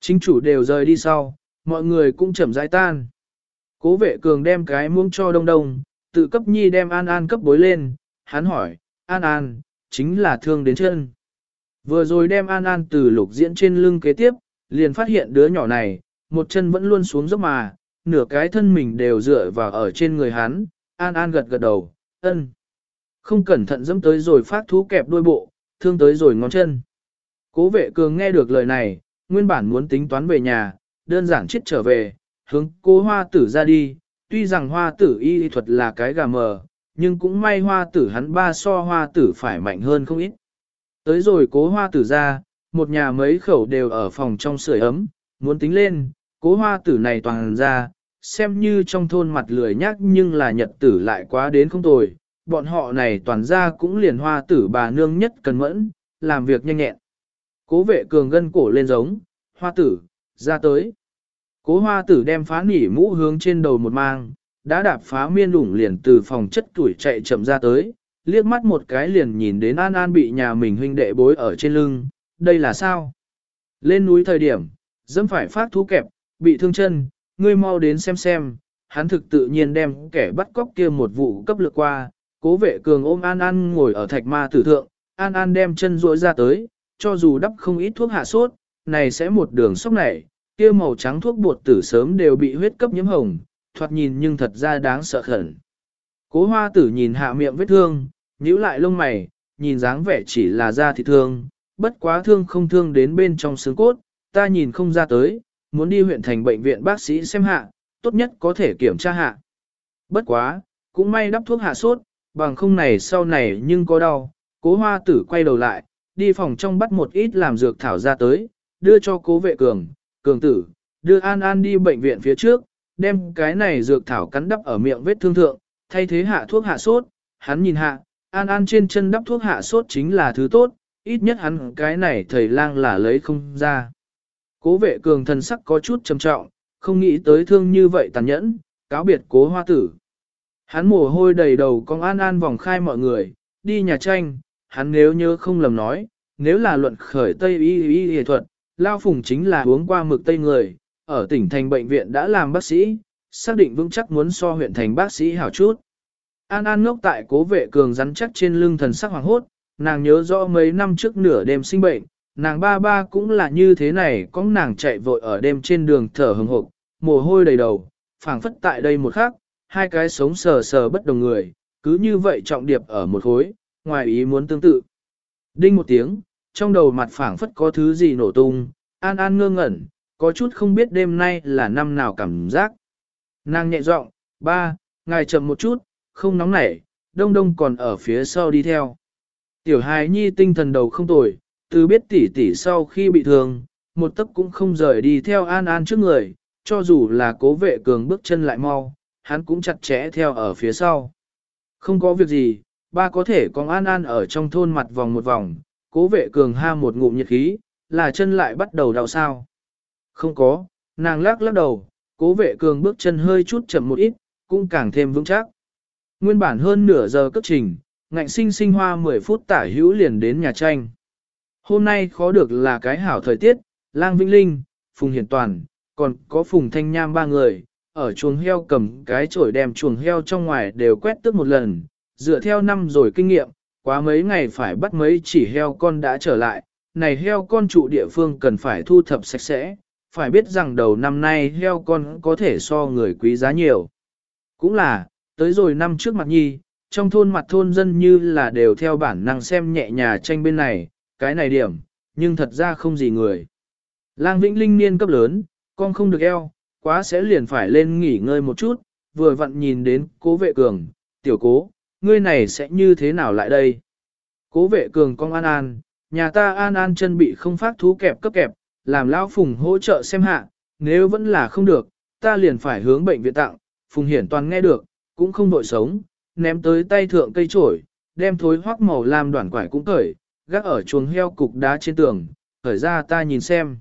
Speaker 1: Chính chủ đều rời đi sau, mọi người cũng chậm rãi tan. Cố vệ cường đem cái muỗng cho đông đông, tự cấp nhi đem an an cấp bối lên, hắn hỏi, an an, chính là thương đến chân. Vừa rồi đem an an từ lục diễn trên lưng kế tiếp, liền phát hiện đứa nhỏ này, một chân vẫn luôn xuống dốc mà, nửa cái thân mình đều dựa vào ở trên người hắn, an an gật gật đầu, ân. Không cẩn thận dẫm tới rồi phát thú kẹp đuôi bộ, thương tới rồi ngón chân. Cố vệ cường nghe được lời này, nguyên bản muốn tính toán về nhà, đơn giản chết trở về, hướng cố hoa tử ra đi, tuy rằng hoa tử y thuật là cái gà mờ, nhưng cũng may hoa tử hắn ba so hoa tử phải mạnh hơn không ít. Tới rồi cố hoa tử ra, một nhà mấy khẩu đều ở phòng trong sưởi ấm, muốn tính lên, cố hoa tử này toàn ra, xem như trong thôn mặt lười nhắc nhưng là nhật tử lại quá đến không tồi, bọn họ này toàn ra cũng liền hoa tử bà nương nhất cần mẫn, làm việc nhanh nhẹn. Cố vệ cường gân cổ lên giống, hoa tử, ra tới. Cố hoa tử đem phá nỉ mũ hướng trên đầu một mang, đã đạp phá miên lủng liền từ phòng chất tuổi chạy chậm ra tới, liếc mắt một cái liền nhìn đến An An bị nhà mình huynh đệ bối ở trên lưng, đây là sao? Lên núi thời điểm, dẫm phải phát thú kẹp, bị thương chân, ngươi mau đến xem xem, hắn thực tự nhiên đem kẻ bắt cóc kia một vụ cấp lược qua, cố vệ cường ôm An An ngồi ở thạch ma tử thượng, An An đem chân rỗi ra tới, cho dù đắp không ít thuốc hạ sốt, này sẽ một đường sốc này, kia màu trắng thuốc bột tử sớm đều bị huyết cấp nhiễm hồng, thoạt nhìn nhưng thật ra đáng sợ khẩn. Cố hoa tử nhìn hạ miệng vết thương, nhíu lại lông mày, nhìn dáng vẻ chỉ là da thịt thương, bất quá thương không thương đến bên trong xương cốt, ta nhìn không ra tới, muốn đi huyện thành bệnh viện bác sĩ xem hạ, tốt nhất có thể kiểm tra hạ. Bất quá, cũng may đắp thuốc hạ sốt, bằng không này sau này nhưng có đau, cố hoa tử quay đầu lại, đi phòng trong bắt một ít làm dược thảo ra tới, đưa cho cố vệ cường, cường tử, đưa An An đi bệnh viện phía trước, đem cái này dược thảo cắn đắp ở miệng vết thương thượng, thay thế hạ thuốc hạ sốt, hắn nhìn hạ, An An trên chân đắp thuốc hạ sốt chính là thứ tốt, ít nhất hắn cái này thầy lang là lấy không ra. Cố vệ cường thần sắc có chút trầm trọng, không nghĩ tới thương như vậy tàn nhẫn, cáo biệt cố hoa tử. Hắn mồ hôi đầy đầu con an an vòng khai mọi người, đi nhà tranh, hắn nếu nhớ không lầm nói, nếu là luận khởi Tây Y Y Y thuật, Lao Phùng chính là uống qua mực Tây người, ở tỉnh thành bệnh viện đã làm bác sĩ, xác định vững chắc muốn so huyện thành bác sĩ hảo chút. An An ngốc tại cố vệ cường rắn chắc trên lưng thần sắc hoàng hốt, nàng nhớ rõ mấy năm trước nửa đêm sinh bệnh, nàng ba ba cũng là như thế này, có nàng chạy vội ở đêm trên đường thở hừng hộp, mồ hôi đầy đầu, phảng phất tại đây một khắc, hai cái sống sờ sờ bất đồng người, cứ như vậy trọng điệp ở một khối, ngoài ý muốn tương tự. Đinh một tiếng, trong đầu mặt phảng phất có thứ gì nổ tung, an an ngơ ngẩn, có chút không biết đêm nay là năm nào cảm giác. Nàng nhẹ giọng, ba, ngài chậm một chút, không nóng nảy, đông đông còn ở phía sau đi theo. Tiểu hài nhi tinh thần đầu không tồi, từ biết tỷ tỷ sau khi bị thương, một tấc cũng không rời đi theo an an trước người, cho dù là cố vệ cường bước chân lại mau, hắn cũng chặt chẽ theo ở phía sau. Không có việc gì, ba có thể còn an an ở trong thôn mặt vòng một vòng, cố vệ cường ha một ngụm nhiệt khí, là chân lại bắt đầu đau sao. Không có, nàng lắc lắc đầu, cố vệ cường bước chân hơi chút chậm một ít, cũng càng thêm vững chắc. Nguyên bản hơn nửa giờ cấp trình, ngạnh sinh sinh hoa 10 phút tả hữu liền đến nhà tranh. Hôm nay khó được là cái hảo thời tiết, lang Vĩnh linh, phùng hiển toàn, còn có phùng thanh nham ba người, ở chuồng heo cầm cái chổi đem chuồng heo trong ngoài đều quét tước một lần, dựa theo năm rồi kinh nghiệm, quá mấy ngày phải bắt mấy chỉ heo con đã trở lại, này heo con trụ địa phương cần phải thu thập sạch sẽ, phải biết rằng đầu năm nay heo con có thể so người quý giá nhiều. Cũng là, tới rồi năm trước mặt nhi, trong thôn mặt thôn dân như là đều theo bản năng xem nhẹ nhà tranh bên này, cái này điểm, nhưng thật ra không gì người. Lang Vĩnh Linh niên cấp lớn, con không được eo, quá sẽ liền phải lên nghỉ ngơi một chút, vừa vặn nhìn đến cố vệ cường, tiểu cố, ngươi này sẽ như thế nào lại đây? Cố vệ cường con an an, nhà ta an an chân bị không phát thú kẹp cấp kẹp, làm lão phùng hỗ trợ xem hạ, nếu vẫn là không được, ta liền phải hướng bệnh viện tặng, phùng hiển toàn nghe được, cũng không đội sống, ném tới tay thượng cây trổi, đem thối hoắc màu làm đoạn quải cũng cởi, gác ở chuồng heo cục đá trên tường, khởi ra ta nhìn xem.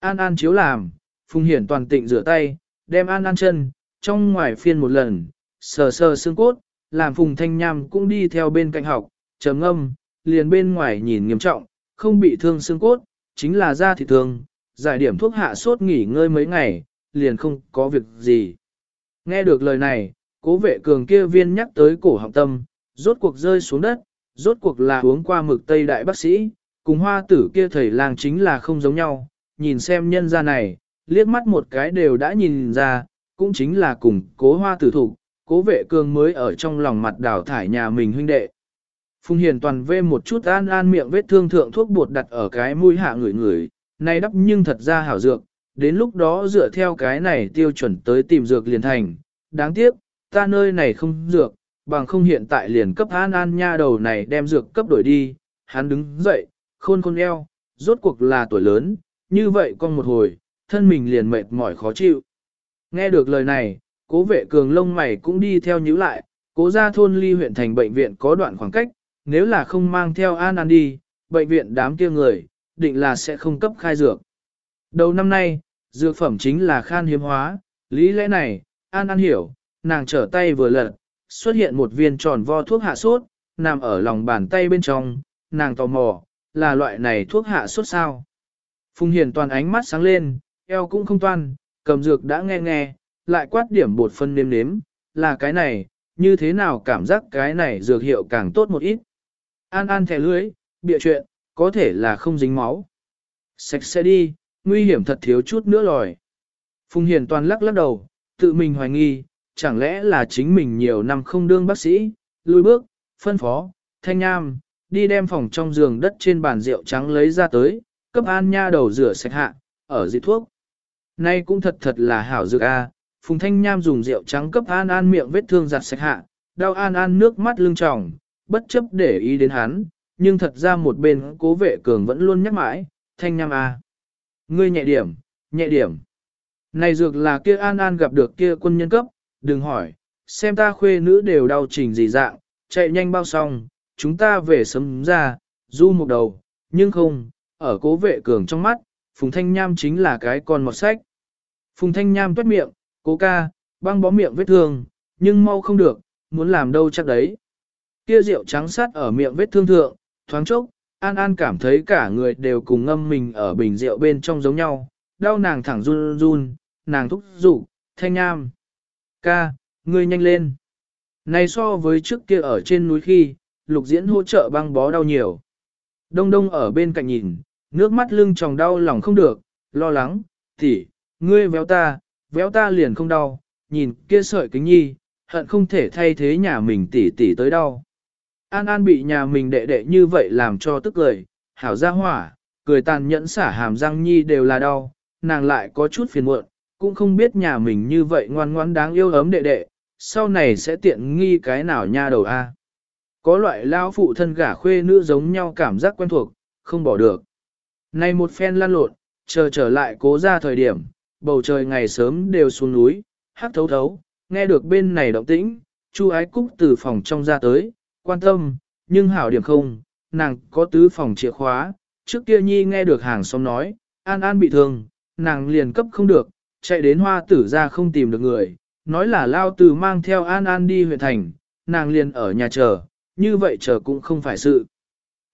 Speaker 1: An An chiếu làm, Phùng Hiển toàn tịnh rửa tay, đem An An chân, trong ngoài phiên một lần, sờ sờ xương cốt, làm Phùng Thanh Nham cũng đi theo bên cạnh học, trầm âm, liền bên ngoài nhìn nghiêm trọng, không bị thương xương cốt, chính là da thịt thương, giải điểm thuốc hạ sốt nghỉ ngơi mấy ngày, liền không có việc gì. Nghe được lời này, cố vệ cường kia viên nhắc tới cổ họng tâm, rốt cuộc rơi xuống đất, rốt cuộc là uống qua mực tây đại bác sĩ, cùng hoa tử kia thầy làng chính là không giống nhau, nhìn xem nhân ra này, liếc mắt một cái đều đã nhìn ra, cũng chính là cùng cố hoa tử thủ, cố vệ cường mới ở trong lòng mặt đảo thải nhà mình huynh đệ. Phùng Hiền toàn vê một chút an an miệng vết thương thượng thuốc bột đặt ở cái mũi hạ người người, này đắp nhưng thật ra hảo dược, đến lúc đó dựa theo cái này tiêu chuẩn tới tìm dược liền thành. Đáng tiếc, ta nơi này không dược, bằng không hiện tại liền cấp an an nha đầu này đem dược cấp đổi đi, hắn đứng dậy, khôn khôn eo, rốt cuộc là tuổi lớn, như vậy con một hồi, thân mình liền mệt mỏi khó chịu. Nghe được lời này, cố vệ cường lông mày cũng đi theo nhíu lại, cố ra thôn ly huyện thành bệnh viện có đoạn khoảng cách, nếu là không mang theo an an đi, bệnh viện đám kia người, định là sẽ không cấp khai dược. Đầu năm nay, dược phẩm chính là khan hiếm hóa, lý lẽ này, an an hiểu, nàng trở tay vừa lật, xuất hiện một viên tròn vo thuốc hạ sốt, nằm ở lòng bàn tay bên trong, nàng tò mò, là loại này thuốc hạ sốt sao. Phùng Hiền toàn ánh mắt sáng lên, eo cũng không toan, cầm dược đã nghe nghe, lại quát điểm bột phân nêm nếm, là cái này, như thế nào cảm giác cái này dược hiệu càng tốt một ít. An an thẻ lưới, bịa chuyện, có thể là không dính máu. Sạch sẽ đi, nguy hiểm thật thiếu chút nữa lòi. Phùng Hiền toàn lắc lắc đầu, tự mình hoài nghi, chẳng lẽ là chính mình nhiều năm không đương bác sĩ, lùi bước, phân phó, thanh nham, đi đem phòng trong giường đất trên bàn rượu trắng lấy ra tới, cấp an nha đầu rửa sạch hạ, ở dị thuốc. Nay cũng thật thật là hảo dược a. Phùng Thanh Nham dùng rượu trắng cấp An An miệng vết thương giặt sạch hạ, đau An An nước mắt lưng tròng, bất chấp để ý đến hắn, nhưng thật ra một bên cố vệ cường vẫn luôn nhắc mãi, Thanh Nham à, Ngươi nhẹ điểm, nhẹ điểm. Này dược là kia An An gặp được kia quân nhân cấp, đừng hỏi, xem ta khuê nữ đều đau trình gì dạng, chạy nhanh bao xong, chúng ta về sớm ra, du một đầu, nhưng không, ở cố vệ cường trong mắt, Phùng Thanh Nham chính là cái con mọt sách. Phùng Thanh Nham tuét miệng, cố ca, băng bó miệng vết thương, nhưng mau không được, muốn làm đâu chắc đấy. Kia rượu trắng sát ở miệng vết thương thượng, thoáng chốc, An An cảm thấy cả người đều cùng ngâm mình ở bình rượu bên trong giống nhau, đau nàng thẳng run run, nàng thúc rủ Thanh Nham. Ca, ngươi nhanh lên. Này so với trước kia ở trên núi khi, lục diễn hỗ trợ băng bó đau nhiều. Đông đông ở bên cạnh nhìn, nước mắt lưng tròng đau lòng không được, lo lắng, tỷ, ngươi véo ta, véo ta liền không đau, nhìn kia sợi kính nhi, hận không thể thay thế nhà mình tỷ tỷ tới đau. An An bị nhà mình đệ đệ như vậy làm cho tức cười, hảo ra hỏa, cười tàn nhẫn xả hàm răng nhi đều là đau, nàng lại có chút phiền muộn, cũng không biết nhà mình như vậy ngoan ngoãn đáng yêu ấm đệ đệ, sau này sẽ tiện nghi cái nào nha đầu a. Có loại lao phụ thân gả khuê nữ giống nhau cảm giác quen thuộc, không bỏ được. Này một phen lăn lộn, chờ trở lại cố ra thời điểm, bầu trời ngày sớm đều xuống núi, hát thấu thấu, nghe được bên này động tĩnh, Chu ái cúc từ phòng trong ra tới, quan tâm, nhưng hảo điểm không, nàng có tứ phòng chìa khóa, trước kia nhi nghe được hàng xóm nói, an an bị thương, nàng liền cấp không được, chạy đến hoa tử ra không tìm được người, nói là lao từ mang theo an an đi huyện thành, nàng liền ở nhà chờ, như vậy chờ cũng không phải sự.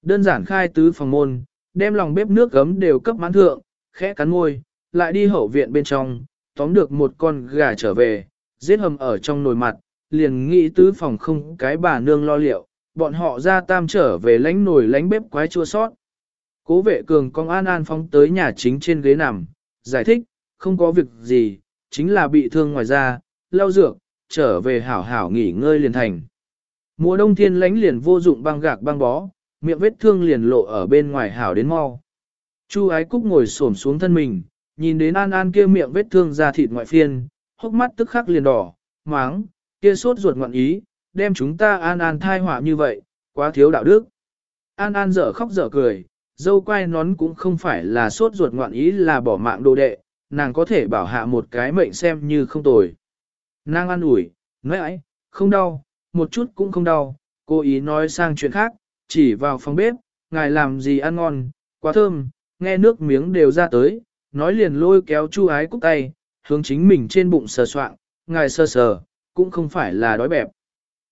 Speaker 1: Đơn giản khai tứ phòng môn, đem lòng bếp nước gấm đều cấp mãn thượng, khẽ cắn môi, lại đi hậu viện bên trong, tóm được một con gà trở về, giết hầm ở trong nồi mặt, liền nghĩ tứ phòng không cái bà nương lo liệu, bọn họ ra tam trở về lánh nồi lánh bếp quái chua sót. Cố vệ cường con an an phóng tới nhà chính trên ghế nằm, giải thích, không có việc gì, chính là bị thương ngoài da, lau dược, trở về hảo hảo nghỉ ngơi liền thành. Mùa đông thiên lánh liền vô dụng băng gạc băng bó, miệng vết thương liền lộ ở bên ngoài hảo đến mau. Chu ái cúc ngồi xổm xuống thân mình, nhìn đến an an kia miệng vết thương ra thịt ngoại phiên, hốc mắt tức khắc liền đỏ, máng, kia sốt ruột ngoạn ý, đem chúng ta an an thai họa như vậy, quá thiếu đạo đức. An an dở khóc dở cười, dâu quai nón cũng không phải là sốt ruột ngoạn ý là bỏ mạng đồ đệ, nàng có thể bảo hạ một cái mệnh xem như không tồi. Nàng ăn ủi, nói ấy, không đau, một chút cũng không đau, cô ý nói sang chuyện khác, chỉ vào phòng bếp, ngài làm gì ăn ngon, quá thơm, nghe nước miếng đều ra tới, nói liền lôi kéo chu ái cúc tay, hướng chính mình trên bụng sờ soạng, ngài sờ sờ, cũng không phải là đói bẹp.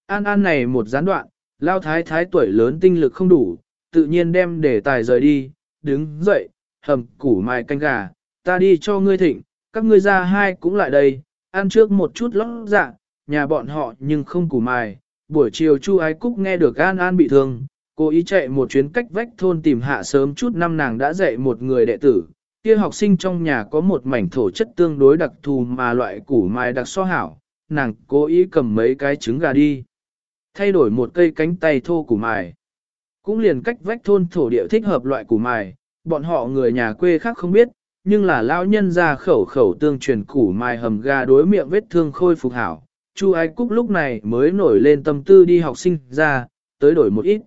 Speaker 1: An An này một gián đoạn, lao thái thái tuổi lớn tinh lực không đủ, tự nhiên đem để tài rời đi, đứng dậy, hầm củ mài canh gà, ta đi cho ngươi thịnh, các ngươi ra hai cũng lại đây, ăn trước một chút lót dạ, nhà bọn họ nhưng không củ mài. Buổi chiều Chu Ái Cúc nghe được An An bị thương, cô ý chạy một chuyến cách vách thôn tìm hạ sớm chút năm nàng đã dạy một người đệ tử, kia học sinh trong nhà có một mảnh thổ chất tương đối đặc thù mà loại củ mài đặc so hảo, nàng cố ý cầm mấy cái trứng gà đi. Thay đổi một cây cánh tay thô củ mài. Cũng liền cách vách thôn thổ địa thích hợp loại củ mài, bọn họ người nhà quê khác không biết, nhưng là lão nhân ra khẩu khẩu tương truyền củ mài hầm gà đối miệng vết thương khôi phục hảo. Chu Ái Cúc lúc này mới nổi lên tâm tư đi học sinh ra, tới đổi một ít.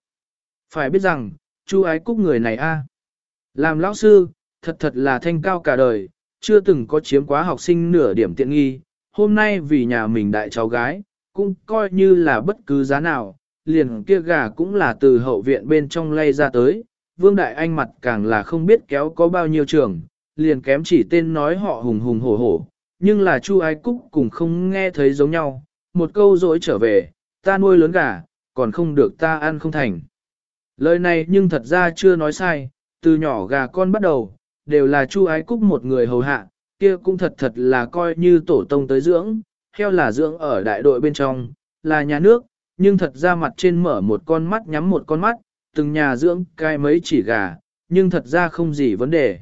Speaker 1: Phải biết rằng, Chu Ái Cúc người này a, làm lão sư, thật thật là thanh cao cả đời, chưa từng có chiếm quá học sinh nửa điểm tiện nghi, hôm nay vì nhà mình đại cháu gái, cũng coi như là bất cứ giá nào, liền kia gà cũng là từ hậu viện bên trong lay ra tới, Vương Đại Anh mặt càng là không biết kéo có bao nhiêu trường, liền kém chỉ tên nói họ hùng hùng hổ hổ, nhưng là Chu Ái Cúc cũng không nghe thấy giống nhau, một câu dỗi trở về, ta nuôi lớn gà, còn không được ta ăn không thành. Lời này nhưng thật ra chưa nói sai, từ nhỏ gà con bắt đầu, đều là Chu Ái Cúc một người hầu hạ, kia cũng thật thật là coi như tổ tông tới dưỡng, heo là dưỡng ở đại đội bên trong, là nhà nước, nhưng thật ra mặt trên mở một con mắt nhắm một con mắt, từng nhà dưỡng cai mấy chỉ gà, nhưng thật ra không gì vấn đề.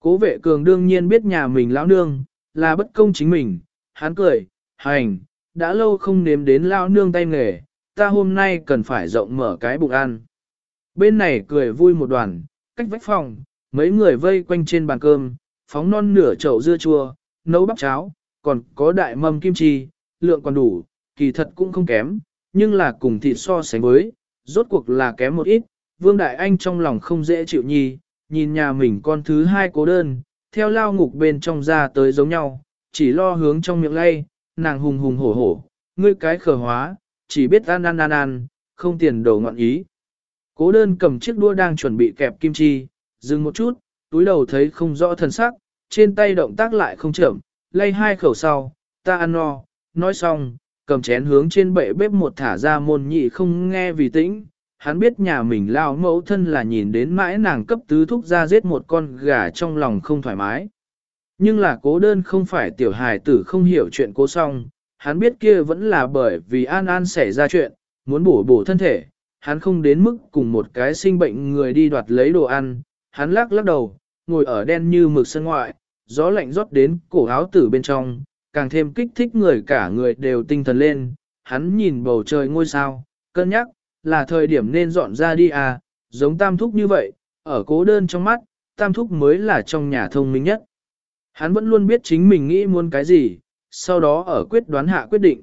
Speaker 1: Cố vệ cường đương nhiên biết nhà mình lão nương, là bất công chính mình, hắn cười, hành, đã lâu không nếm đến lão nương tay nghề, ta hôm nay cần phải rộng mở cái bụng ăn. Bên này cười vui một đoàn, cách vách phòng, mấy người vây quanh trên bàn cơm, phóng non nửa chậu dưa chua, nấu bắp cháo, còn có đại mâm kim chi, lượng còn đủ, kỳ thật cũng không kém, nhưng là cùng thịt so sánh với, rốt cuộc là kém một ít, Vương Đại Anh trong lòng không dễ chịu nhi, nhìn nhà mình con thứ hai cố đơn, theo lao ngục bên trong ra tới giống nhau, chỉ lo hướng trong miệng lay, nàng hùng hùng hổ hổ, ngươi cái khờ hóa, chỉ biết ăn ăn ăn ăn, không tiền đồ ngọn ý. Cố đơn cầm chiếc đua đang chuẩn bị kẹp kim chi, dừng một chút, túi đầu thấy không rõ thân sắc, trên tay động tác lại không chậm, lay hai khẩu sau, ta ăn no, nói xong, cầm chén hướng trên bệ bếp một thả ra môn nhị không nghe vì tĩnh, hắn biết nhà mình lao mẫu thân là nhìn đến mãi nàng cấp tứ thúc ra giết một con gà trong lòng không thoải mái. Nhưng là cố đơn không phải tiểu hài tử không hiểu chuyện cố song, hắn biết kia vẫn là bởi vì An An xảy ra chuyện, muốn bổ bổ thân thể, hắn không đến mức cùng một cái sinh bệnh người đi đoạt lấy đồ ăn, hắn lắc lắc đầu, ngồi ở đen như mực sân ngoại, gió lạnh rót đến cổ áo tử bên trong, càng thêm kích thích người cả người đều tinh thần lên, hắn nhìn bầu trời ngôi sao, cân nhắc, là thời điểm nên dọn ra đi à, giống tam thúc như vậy, ở cố đơn trong mắt, tam thúc mới là trong nhà thông minh nhất. Hắn vẫn luôn biết chính mình nghĩ muốn cái gì, sau đó ở quyết đoán hạ quyết định.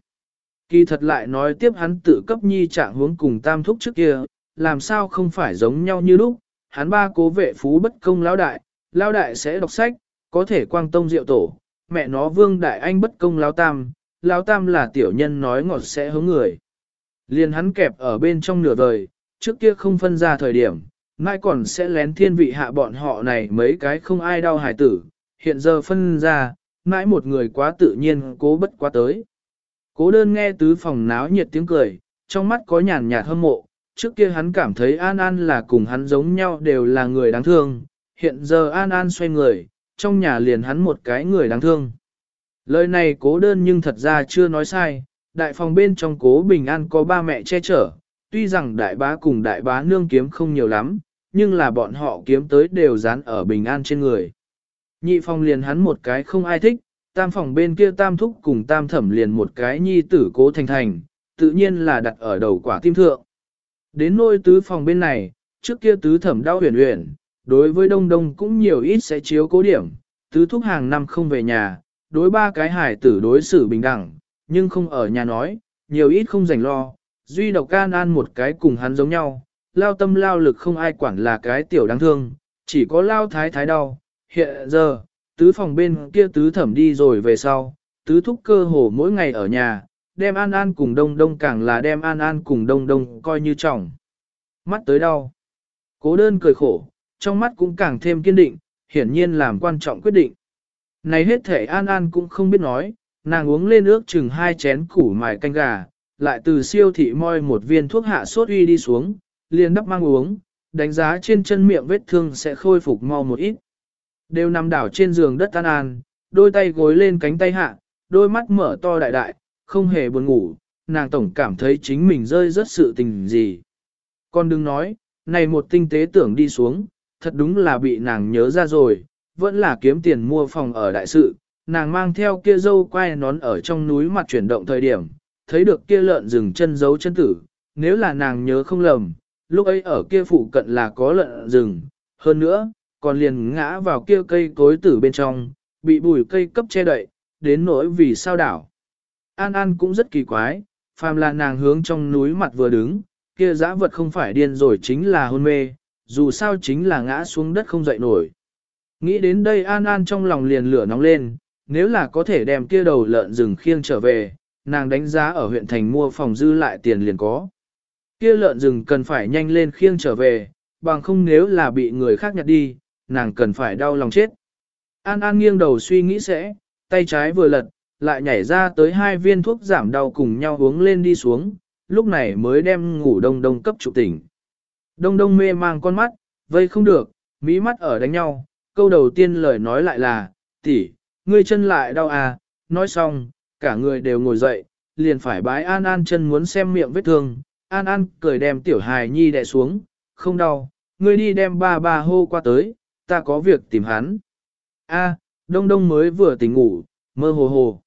Speaker 1: Kỳ thật lại nói tiếp hắn tự cấp nhi trạng hướng cùng tam thúc trước kia, làm sao không phải giống nhau như lúc, hắn ba cố vệ phú bất công lão đại, lão đại sẽ đọc sách, có thể quang tông diệu tổ, mẹ nó vương đại anh bất công lão tam, lão tam là tiểu nhân nói ngọt sẽ hướng người. Liền hắn kẹp ở bên trong nửa vời, trước kia không phân ra thời điểm, mai còn sẽ lén thiên vị hạ bọn họ này mấy cái không ai đau hải tử, hiện giờ phân ra, mãi một người quá tự nhiên cố bất quá tới. Cố đơn nghe tứ phòng náo nhiệt tiếng cười, trong mắt có nhàn nhạt hâm mộ, trước kia hắn cảm thấy An An là cùng hắn giống nhau đều là người đáng thương, hiện giờ An An xoay người, trong nhà liền hắn một cái người đáng thương. Lời này cố đơn nhưng thật ra chưa nói sai, đại phòng bên trong cố bình an có ba mẹ che chở, tuy rằng đại bá cùng đại bá nương kiếm không nhiều lắm, nhưng là bọn họ kiếm tới đều dán ở bình an trên người. Nhị phòng liền hắn một cái không ai thích, tam phòng bên kia tam thúc cùng tam thẩm liền một cái nhi tử cố thành thành, tự nhiên là đặt ở đầu quả tim thượng. Đến nôi tứ phòng bên này, trước kia tứ thẩm đau huyền huyền, đối với đông đông cũng nhiều ít sẽ chiếu cố điểm, tứ thúc hàng năm không về nhà, đối ba cái hải tử đối xử bình đẳng, nhưng không ở nhà nói, nhiều ít không rảnh lo, duy độc can an một cái cùng hắn giống nhau, lao tâm lao lực không ai quản là cái tiểu đáng thương, chỉ có lao thái thái đau. Hiện giờ, tứ phòng bên kia tứ thẩm đi rồi về sau, tứ thúc cơ hồ mỗi ngày ở nhà, đem An An cùng Đông Đông càng là đem An An cùng Đông Đông coi như trọng. Mắt tới đau. Cố đơn cười khổ, trong mắt cũng càng thêm kiên định, hiển nhiên làm quan trọng quyết định. Này hết thể An An cũng không biết nói, nàng uống lên ước chừng hai chén củ mài canh gà, lại từ siêu thị moi một viên thuốc hạ sốt uy đi xuống, liền đắp mang uống, đánh giá trên chân miệng vết thương sẽ khôi phục mau một ít. Đều nằm đảo trên giường đất An An, đôi tay gối lên cánh tay hạ, đôi mắt mở to đại đại, không hề buồn ngủ, nàng tổng cảm thấy chính mình rơi rất sự tình gì. Con đừng nói, này một tinh tế tưởng đi xuống, thật đúng là bị nàng nhớ ra rồi, vẫn là kiếm tiền mua phòng ở đại sự, nàng mang theo kia dâu quay nón ở trong núi mặt chuyển động thời điểm, thấy được kia lợn rừng chân giấu chân tử, nếu là nàng nhớ không lầm, lúc ấy ở kia phụ cận là có lợn rừng, hơn nữa, còn liền ngã vào kia cây cối tử bên trong, bị bùi cây cấp che đậy, đến nỗi vì sao đảo. An An cũng rất kỳ quái, phàm là nàng hướng trong núi mặt vừa đứng, kia dã vật không phải điên rồi chính là hôn mê, dù sao chính là ngã xuống đất không dậy nổi. Nghĩ đến đây An An trong lòng liền lửa nóng lên, nếu là có thể đem kia đầu lợn rừng khiêng trở về, nàng đánh giá ở huyện thành mua phòng dư lại tiền liền có. Kia lợn rừng cần phải nhanh lên khiêng trở về, bằng không nếu là bị người khác nhặt đi, nàng cần phải đau lòng chết. An An nghiêng đầu suy nghĩ sẽ, tay trái vừa lật, lại nhảy ra tới hai viên thuốc giảm đau cùng nhau uống lên đi xuống, lúc này mới đem ngủ đông đông cấp trụ tỉnh. Đông đông mê mang con mắt, vây không được, mỹ mắt ở đánh nhau, câu đầu tiên lời nói lại là, tỷ, ngươi chân lại đau à, nói xong, cả người đều ngồi dậy, liền phải bái An An chân muốn xem miệng vết thương, An An cười đem tiểu hài nhi đè xuống, không đau, ngươi đi đem ba ba hô qua tới, ta có việc tìm hắn. A, đông đông mới vừa tỉnh ngủ, mơ hồ hồ.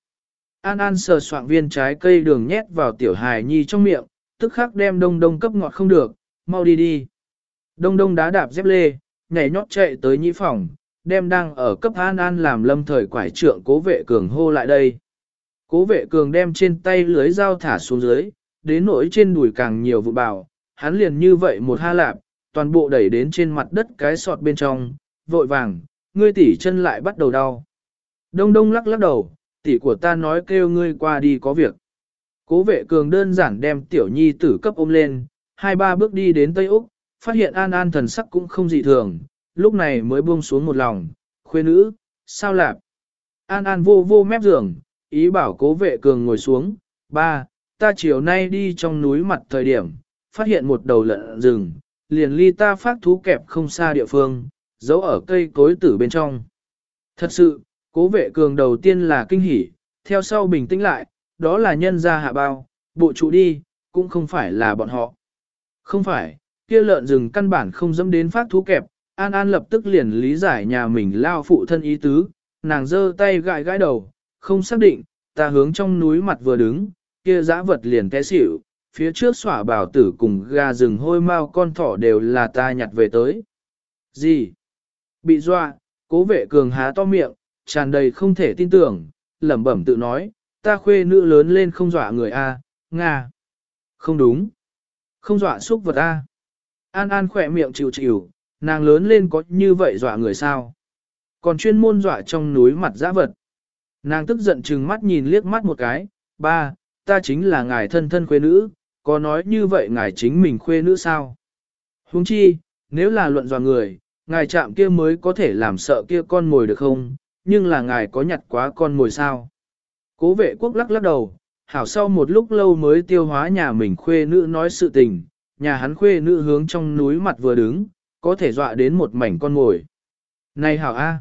Speaker 1: An An sờ soạn viên trái cây đường nhét vào tiểu hài nhi trong miệng, tức khắc đem đông đông cấp ngọt không được, mau đi đi. Đông đông đá đạp dép lê, nhảy nhót chạy tới nhĩ phòng, đem đang ở cấp An An làm lâm thời quải trượng cố vệ cường hô lại đây. Cố vệ cường đem trên tay lưới dao thả xuống dưới, đến nỗi trên đùi càng nhiều vụ bào, hắn liền như vậy một ha lạp, toàn bộ đẩy đến trên mặt đất cái sọt bên trong, vội vàng, ngươi tỉ chân lại bắt đầu đau. Đông đông lắc lắc đầu, tỷ của ta nói kêu ngươi qua đi có việc. Cố vệ cường đơn giản đem tiểu nhi tử cấp ôm lên, hai ba bước đi đến Tây Úc, phát hiện an an thần sắc cũng không dị thường, lúc này mới buông xuống một lòng, khuê nữ, sao lạp. An an vô vô mép giường, ý bảo cố vệ cường ngồi xuống, ba, ta chiều nay đi trong núi mặt thời điểm, phát hiện một đầu lợn rừng, liền ly ta phát thú kẹp không xa địa phương, giấu ở cây cối tử bên trong. Thật sự, cố vệ cường đầu tiên là kinh hỉ, theo sau bình tĩnh lại, đó là nhân gia hạ bao, bộ trụ đi, cũng không phải là bọn họ. Không phải, kia lợn rừng căn bản không dẫm đến phát thú kẹp, An An lập tức liền lý giải nhà mình lao phụ thân ý tứ, nàng giơ tay gãi gãi đầu, không xác định, ta hướng trong núi mặt vừa đứng, kia dã vật liền té xỉu, phía trước xỏa bảo tử cùng gà rừng hôi mau con thỏ đều là ta nhặt về tới. Gì? Bị dọa, cố vệ cường há to miệng, tràn đầy không thể tin tưởng, lẩm bẩm tự nói, ta khuê nữ lớn lên không dọa người A, Nga. Không đúng. Không dọa xúc vật A. An An khỏe miệng chịu chịu, nàng lớn lên có như vậy dọa người sao? Còn chuyên môn dọa trong núi mặt dã vật. Nàng tức giận chừng mắt nhìn liếc mắt một cái, ba, ta chính là ngài thân thân khuê nữ, có nói như vậy ngài chính mình khuê nữ sao? Huống chi, nếu là luận dọa người, ngài chạm kia mới có thể làm sợ kia con mồi được không, nhưng là ngài có nhặt quá con mồi sao? Cố vệ quốc lắc lắc đầu, hảo sau một lúc lâu mới tiêu hóa nhà mình khuê nữ nói sự tình, nhà hắn khuê nữ hướng trong núi mặt vừa đứng, có thể dọa đến một mảnh con ngồi. Này hảo A,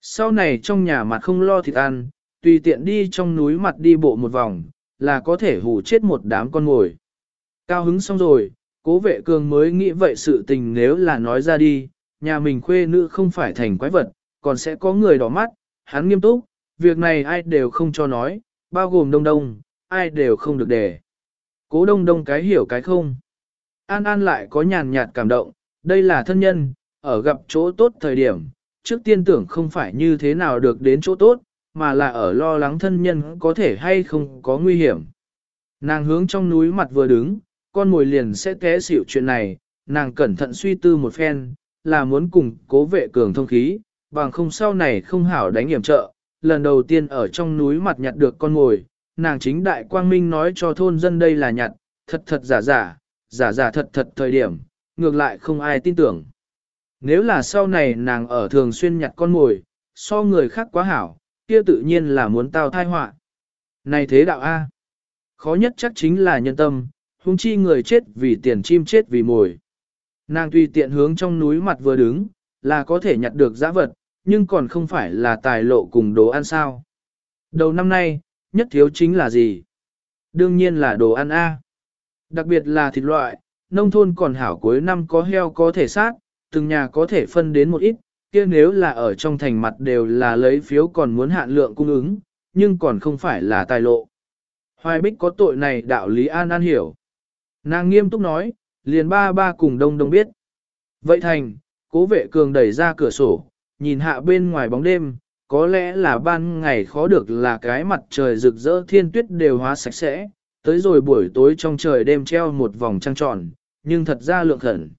Speaker 1: sau này trong nhà mặt không lo thịt ăn, tùy tiện đi trong núi mặt đi bộ một vòng, là có thể hù chết một đám con ngồi. Cao hứng xong rồi, cố vệ cường mới nghĩ vậy sự tình nếu là nói ra đi, nhà mình khuê nữ không phải thành quái vật, còn sẽ có người đỏ mắt, hắn nghiêm túc, việc này ai đều không cho nói, bao gồm đông đông, ai đều không được để. Cố đông đông cái hiểu cái không. An An lại có nhàn nhạt cảm động, đây là thân nhân, ở gặp chỗ tốt thời điểm, trước tiên tưởng không phải như thế nào được đến chỗ tốt, mà là ở lo lắng thân nhân có thể hay không có nguy hiểm. Nàng hướng trong núi mặt vừa đứng, con mồi liền sẽ té xỉu chuyện này, nàng cẩn thận suy tư một phen, là muốn cùng cố vệ cường thông khí, bằng không sau này không hảo đánh hiểm trợ. Lần đầu tiên ở trong núi mặt nhặt được con mồi, nàng chính đại quang minh nói cho thôn dân đây là nhặt, thật thật giả giả, giả giả thật thật thời điểm, ngược lại không ai tin tưởng. Nếu là sau này nàng ở thường xuyên nhặt con mồi, so người khác quá hảo, kia tự nhiên là muốn tao thai họa. Này thế đạo A. Khó nhất chắc chính là nhân tâm, huống chi người chết vì tiền chim chết vì mồi. Nàng tuy tiện hướng trong núi mặt vừa đứng, là có thể nhặt được giã vật, nhưng còn không phải là tài lộ cùng đồ ăn sao. Đầu năm nay, nhất thiếu chính là gì? Đương nhiên là đồ ăn A. Đặc biệt là thịt loại, nông thôn còn hảo cuối năm có heo có thể sát, từng nhà có thể phân đến một ít, kia nếu là ở trong thành mặt đều là lấy phiếu còn muốn hạn lượng cung ứng, nhưng còn không phải là tài lộ. Hoài Bích có tội này đạo lý an an hiểu. Nàng nghiêm túc nói, liền ba ba cùng đông đông biết. Vậy thành, cố vệ cường đẩy ra cửa sổ, nhìn hạ bên ngoài bóng đêm, có lẽ là ban ngày khó được là cái mặt trời rực rỡ thiên tuyết đều hóa sạch sẽ, tới rồi buổi tối trong trời đêm treo một vòng trăng tròn, nhưng thật ra lượng khẩn.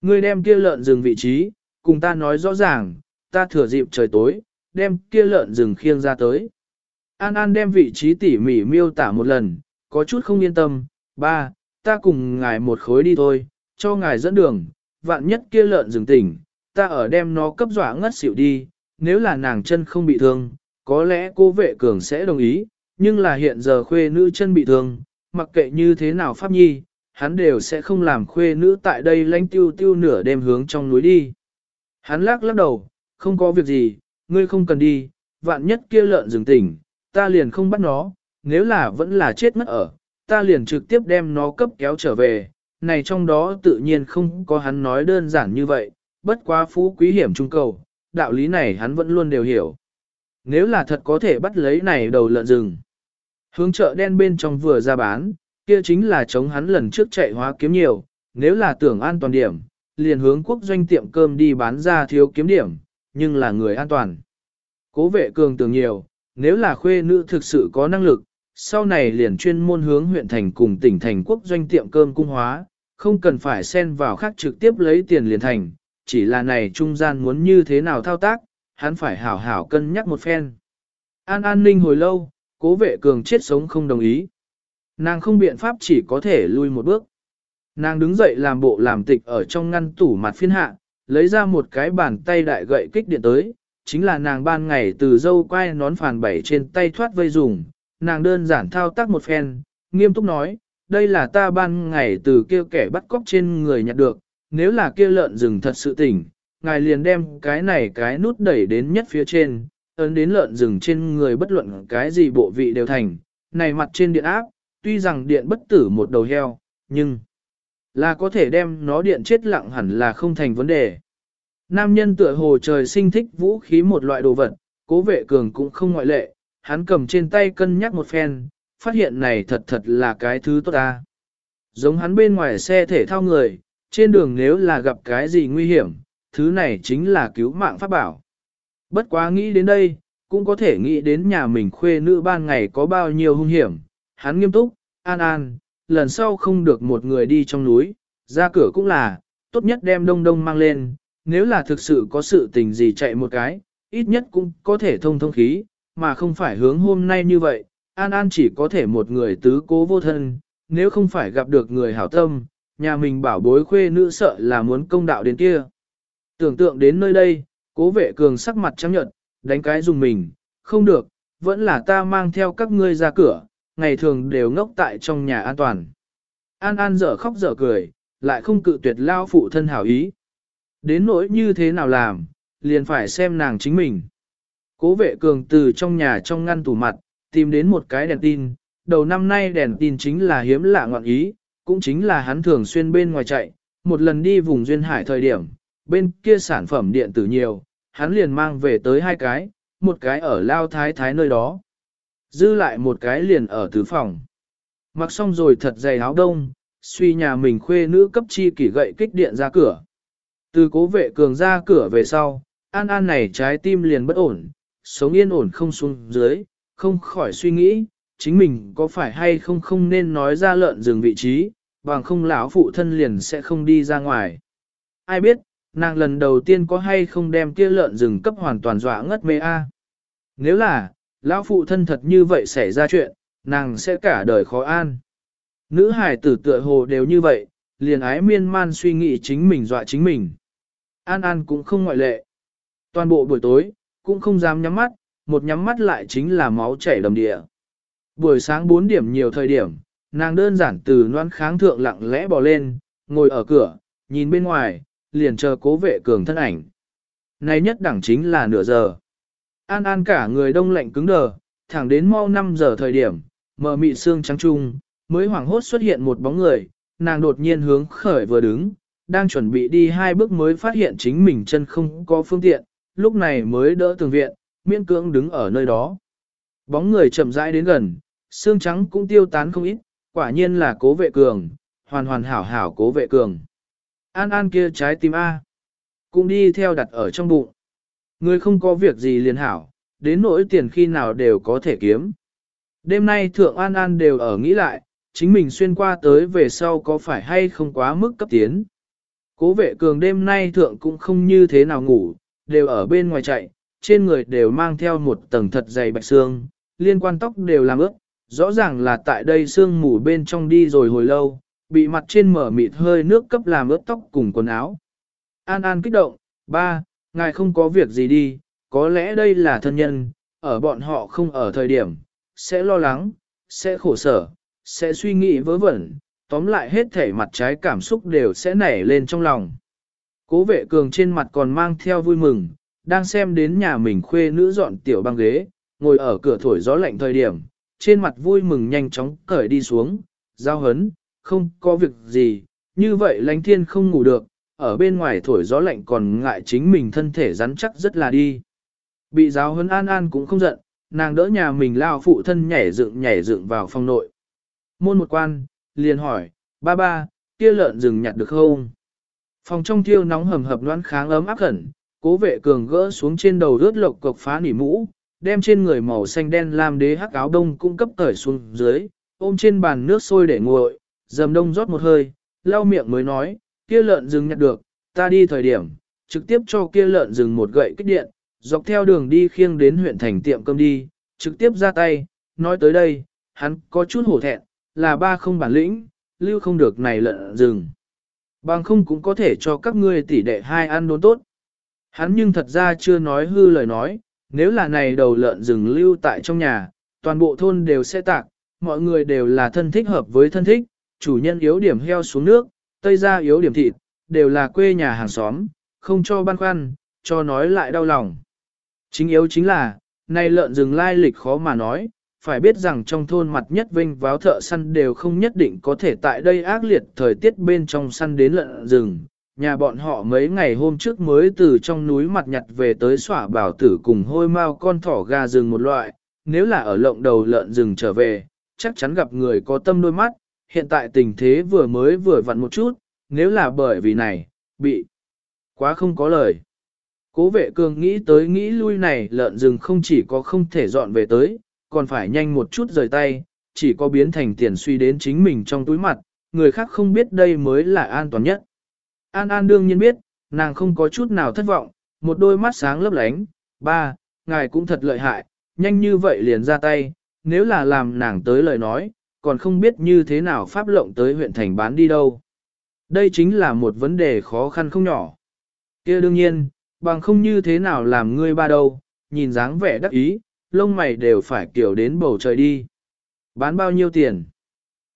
Speaker 1: Ngươi đem kia lợn rừng vị trí, cùng ta nói rõ ràng, ta thừa dịp trời tối, đem kia lợn rừng khiêng ra tới. An An đem vị trí tỉ mỉ miêu tả một lần, có chút không yên tâm, ba, ta cùng ngài một khối đi thôi, cho ngài dẫn đường, vạn nhất kia lợn rừng tỉnh, ta ở đem nó cấp dọa ngất xỉu đi, nếu là nàng chân không bị thương, có lẽ cô vệ cường sẽ đồng ý, nhưng là hiện giờ khuê nữ chân bị thương, mặc kệ như thế nào pháp nhi, hắn đều sẽ không làm khuê nữ tại đây lánh tiêu tiêu nửa đêm hướng trong núi đi. Hắn lắc lắc đầu, không có việc gì, ngươi không cần đi, vạn nhất kia lợn rừng tỉnh, ta liền không bắt nó, nếu là vẫn là chết mất ở, ta liền trực tiếp đem nó cấp kéo trở về, này trong đó tự nhiên không có hắn nói đơn giản như vậy, bất quá phú quý hiểm trung cầu, đạo lý này hắn vẫn luôn đều hiểu. Nếu là thật có thể bắt lấy này đầu lợn rừng, hướng chợ đen bên trong vừa ra bán, kia chính là chống hắn lần trước chạy hóa kiếm nhiều, nếu là tưởng an toàn điểm, liền hướng quốc doanh tiệm cơm đi bán ra thiếu kiếm điểm, nhưng là người an toàn. Cố vệ cường tưởng nhiều, nếu là khuê nữ thực sự có năng lực, sau này liền chuyên môn hướng huyện thành cùng tỉnh thành quốc doanh tiệm cơm cung hóa, không cần phải xen vào khác trực tiếp lấy tiền liền thành, chỉ là này trung gian muốn như thế nào thao tác, hắn phải hảo hảo cân nhắc một phen. An an ninh hồi lâu, cố vệ cường chết sống không đồng ý. Nàng không biện pháp chỉ có thể lui một bước. Nàng đứng dậy làm bộ làm tịch ở trong ngăn tủ mặt phiên hạ, lấy ra một cái bàn tay đại gậy kích điện tới, chính là nàng ban ngày từ dâu quay nón phàn bảy trên tay thoát vây dùng, nàng đơn giản thao tác một phen, nghiêm túc nói, đây là ta ban ngày từ kia kẻ bắt cóc trên người nhặt được, nếu là kia lợn rừng thật sự tỉnh, ngài liền đem cái này cái nút đẩy đến nhất phía trên, ấn đến lợn rừng trên người bất luận cái gì bộ vị đều thành, này mặt trên điện áp, tuy rằng điện bất tử một đầu heo, nhưng là có thể đem nó điện chết lặng hẳn là không thành vấn đề. Nam nhân tựa hồ trời sinh thích vũ khí một loại đồ vật, cố vệ cường cũng không ngoại lệ, hắn cầm trên tay cân nhắc một phen, phát hiện này thật thật là cái thứ tốt ta. Giống hắn bên ngoài xe thể thao người, trên đường nếu là gặp cái gì nguy hiểm, thứ này chính là cứu mạng pháp bảo. Bất quá nghĩ đến đây, cũng có thể nghĩ đến nhà mình khuê nữ ban ngày có bao nhiêu hung hiểm. Hắn nghiêm túc, an an, lần sau không được một người đi trong núi, ra cửa cũng là, tốt nhất đem đông đông mang lên, nếu là thực sự có sự tình gì chạy một cái, ít nhất cũng có thể thông thông khí, mà không phải hướng hôm nay như vậy, An An chỉ có thể một người tứ cố vô thân, nếu không phải gặp được người hảo tâm, nhà mình bảo bối khuê nữ sợ là muốn công đạo đến kia. Tưởng tượng đến nơi đây, cố vệ cường sắc mặt trắng nhợt, đánh cái dùng mình, không được, vẫn là ta mang theo các ngươi ra cửa, ngày thường đều ngốc tại trong nhà an toàn. An An dở khóc dở cười, lại không cự tuyệt lao phụ thân hảo ý. Đến nỗi như thế nào làm, liền phải xem nàng chính mình. Cố vệ cường từ trong nhà trong ngăn tủ mặt, tìm đến một cái đèn tin, đầu năm nay đèn tin chính là hiếm lạ ngọn ý, cũng chính là hắn thường xuyên bên ngoài chạy, một lần đi vùng duyên hải thời điểm, bên kia sản phẩm điện tử nhiều, hắn liền mang về tới hai cái, một cái ở lao thái thái nơi đó, dư lại một cái liền ở tứ phòng. Mặc xong rồi thật dày áo đông, suy nhà mình khuê nữ cấp chi kỷ gậy kích điện ra cửa. Từ cố vệ cường ra cửa về sau, an an này trái tim liền bất ổn, sống yên ổn không xuống dưới, không khỏi suy nghĩ, chính mình có phải hay không không nên nói ra lợn rừng vị trí, bằng không lão phụ thân liền sẽ không đi ra ngoài. Ai biết, nàng lần đầu tiên có hay không đem kia lợn rừng cấp hoàn toàn dọa ngất mê a. Nếu là, lão phụ thân thật như vậy xảy ra chuyện, nàng sẽ cả đời khó an. Nữ hải tử tựa hồ đều như vậy, liền ái miên man suy nghĩ chính mình dọa chính mình. An An cũng không ngoại lệ. Toàn bộ buổi tối, cũng không dám nhắm mắt, một nhắm mắt lại chính là máu chảy đầm địa. Buổi sáng 4 điểm nhiều thời điểm, nàng đơn giản từ noan kháng thượng lặng lẽ bò lên, ngồi ở cửa, nhìn bên ngoài, liền chờ cố vệ cường thân ảnh. Này nhất đẳng chính là nửa giờ. An An cả người đông lạnh cứng đờ, thẳng đến mau 5 giờ thời điểm, mờ mị xương trắng trung, mới hoảng hốt xuất hiện một bóng người, nàng đột nhiên hướng khởi vừa đứng, đang chuẩn bị đi hai bước mới phát hiện chính mình chân không có phương tiện, lúc này mới đỡ tường viện, miễn cưỡng đứng ở nơi đó. Bóng người chậm rãi đến gần, xương trắng cũng tiêu tán không ít, quả nhiên là cố vệ cường, hoàn hoàn hảo hảo cố vệ cường. An An kia trái tim A, cũng đi theo đặt ở trong bụng. Người không có việc gì liền hảo, đến nỗi tiền khi nào đều có thể kiếm. Đêm nay Thượng An An đều ở nghĩ lại, chính mình xuyên qua tới về sau có phải hay không quá mức cấp tiến. Cố vệ cường đêm nay Thượng cũng không như thế nào ngủ, đều ở bên ngoài chạy, trên người đều mang theo một tầng thật dày bạch xương, liên quan tóc đều làm ướt, rõ ràng là tại đây xương mù bên trong đi rồi hồi lâu, bị mặt trên mở mịt hơi nước cấp làm ướt tóc cùng quần áo. An An kích động, ba, ngài không có việc gì đi, có lẽ đây là thân nhân, ở bọn họ không ở thời điểm, sẽ lo lắng, sẽ khổ sở, sẽ suy nghĩ vớ vẩn, tóm lại hết thể mặt trái cảm xúc đều sẽ nảy lên trong lòng. Cố vệ cường trên mặt còn mang theo vui mừng, đang xem đến nhà mình khuê nữ dọn tiểu băng ghế, ngồi ở cửa thổi gió lạnh thời điểm, trên mặt vui mừng nhanh chóng cởi đi xuống, giao hấn, không có việc gì, như vậy lánh thiên không ngủ được, ở bên ngoài thổi gió lạnh còn ngại chính mình thân thể rắn chắc rất là đi. Bị giáo hấn an an cũng không giận, nàng đỡ nhà mình lao phụ thân nhảy dựng nhảy dựng vào phòng nội. Môn một quan, liền hỏi, ba ba, kia lợn rừng nhặt được không? Phòng trong thiêu nóng hầm hập đoán kháng ấm áp khẩn, cố vệ cường gỡ xuống trên đầu rớt lộc cộc phá nỉ mũ, đem trên người màu xanh đen làm đế hắc áo đông cung cấp cởi xuống dưới, ôm trên bàn nước sôi để nguội, dầm đông rót một hơi, lau miệng mới nói, kia lợn rừng nhặt được, ta đi thời điểm, trực tiếp cho kia lợn rừng một gậy kích điện, dọc theo đường đi khiêng đến huyện thành tiệm cơm đi, trực tiếp ra tay, nói tới đây, hắn có chút hổ thẹn, là ba không bản lĩnh, lưu không được này lợn rừng. Bằng không cũng có thể cho các ngươi tỷ đệ hai ăn đốn tốt. Hắn nhưng thật ra chưa nói hư lời nói, nếu là này đầu lợn rừng lưu tại trong nhà, toàn bộ thôn đều sẽ tạc, mọi người đều là thân thích hợp với thân thích, chủ nhân yếu điểm heo xuống nước, tây ra yếu điểm thịt, đều là quê nhà hàng xóm, không cho băn khoăn, cho nói lại đau lòng. Chính yếu chính là, này lợn rừng lai lịch khó mà nói, phải biết rằng trong thôn mặt nhất vinh váo thợ săn đều không nhất định có thể tại đây ác liệt thời tiết bên trong săn đến lợn rừng. Nhà bọn họ mấy ngày hôm trước mới từ trong núi mặt nhặt về tới xỏa bảo tử cùng hôi mau con thỏ gà rừng một loại, nếu là ở lộng đầu lợn rừng trở về, chắc chắn gặp người có tâm đôi mắt, hiện tại tình thế vừa mới vừa vặn một chút, nếu là bởi vì này, bị quá không có lời. Cố vệ cường nghĩ tới nghĩ lui này lợn rừng không chỉ có không thể dọn về tới, còn phải nhanh một chút rời tay, chỉ có biến thành tiền suy đến chính mình trong túi mặt, người khác không biết đây mới là an toàn nhất. An An đương nhiên biết, nàng không có chút nào thất vọng, một đôi mắt sáng lấp lánh, ba, ngài cũng thật lợi hại, nhanh như vậy liền ra tay, nếu là làm nàng tới lời nói, còn không biết như thế nào pháp lộng tới huyện thành bán đi đâu. Đây chính là một vấn đề khó khăn không nhỏ. kia đương nhiên, bằng không như thế nào làm ngươi ba đâu, nhìn dáng vẻ đắc ý, lông mày đều phải kiểu đến bầu trời đi. Bán bao nhiêu tiền?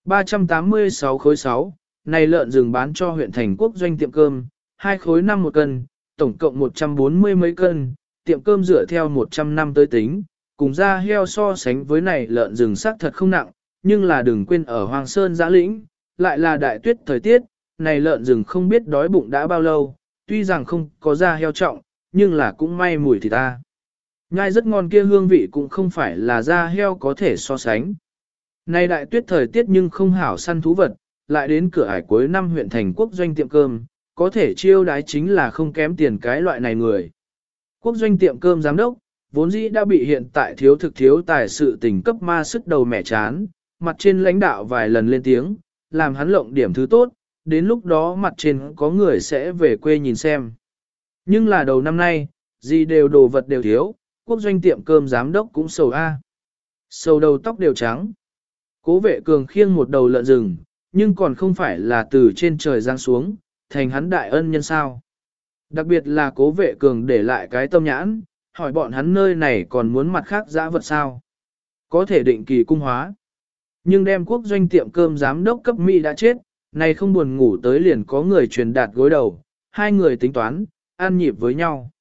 Speaker 1: 386 khối 6, này lợn rừng bán cho huyện thành quốc doanh tiệm cơm, hai khối năm một cân, tổng cộng 140 mấy cân, tiệm cơm dựa theo 100 năm tới tính, cùng ra heo so sánh với này lợn rừng sắc thật không nặng, nhưng là đừng quên ở Hoàng Sơn giã lĩnh, lại là đại tuyết thời tiết, này lợn rừng không biết đói bụng đã bao lâu, tuy rằng không có da heo trọng, nhưng là cũng may mùi thì ta. Nhai rất ngon kia hương vị cũng không phải là da heo có thể so sánh. Này đại tuyết thời tiết nhưng không hảo săn thú vật, lại đến cửa ải cuối năm huyện thành quốc doanh tiệm cơm, có thể chiêu đái chính là không kém tiền cái loại này người. Quốc doanh tiệm cơm giám đốc, vốn dĩ đã bị hiện tại thiếu thực thiếu tài sự tình cấp ma sức đầu mẹ chán, mặt trên lãnh đạo vài lần lên tiếng, làm hắn lộng điểm thứ tốt, đến lúc đó mặt trên có người sẽ về quê nhìn xem. Nhưng là đầu năm nay, gì đều đồ vật đều thiếu, quốc doanh tiệm cơm giám đốc cũng sầu A. Sầu đầu tóc đều trắng. Cố vệ cường khiêng một đầu lợn rừng, nhưng còn không phải là từ trên trời giáng xuống, thành hắn đại ân nhân sao. Đặc biệt là cố vệ cường để lại cái tâm nhãn, hỏi bọn hắn nơi này còn muốn mặt khác giã vật sao. Có thể định kỳ cung hóa. Nhưng đem quốc doanh tiệm cơm giám đốc cấp Mỹ đã chết, này không buồn ngủ tới liền có người truyền đạt gối đầu, hai người tính toán, an nhịp với nhau.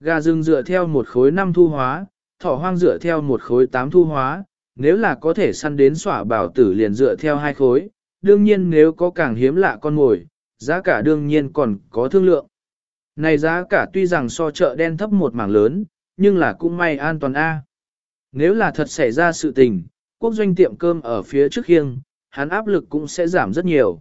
Speaker 1: Gà rừng dựa theo một khối năm thu hóa, thỏ hoang dựa theo một khối tám thu hóa, nếu là có thể săn đến xỏa bảo tử liền dựa theo hai khối, đương nhiên nếu có càng hiếm lạ con mồi, giá cả đương nhiên còn có thương lượng. Này giá cả tuy rằng so chợ đen thấp một mảng lớn, nhưng là cũng may an toàn A. Nếu là thật xảy ra sự tình, quốc doanh tiệm cơm ở phía trước khiêng, hắn áp lực cũng sẽ giảm rất nhiều.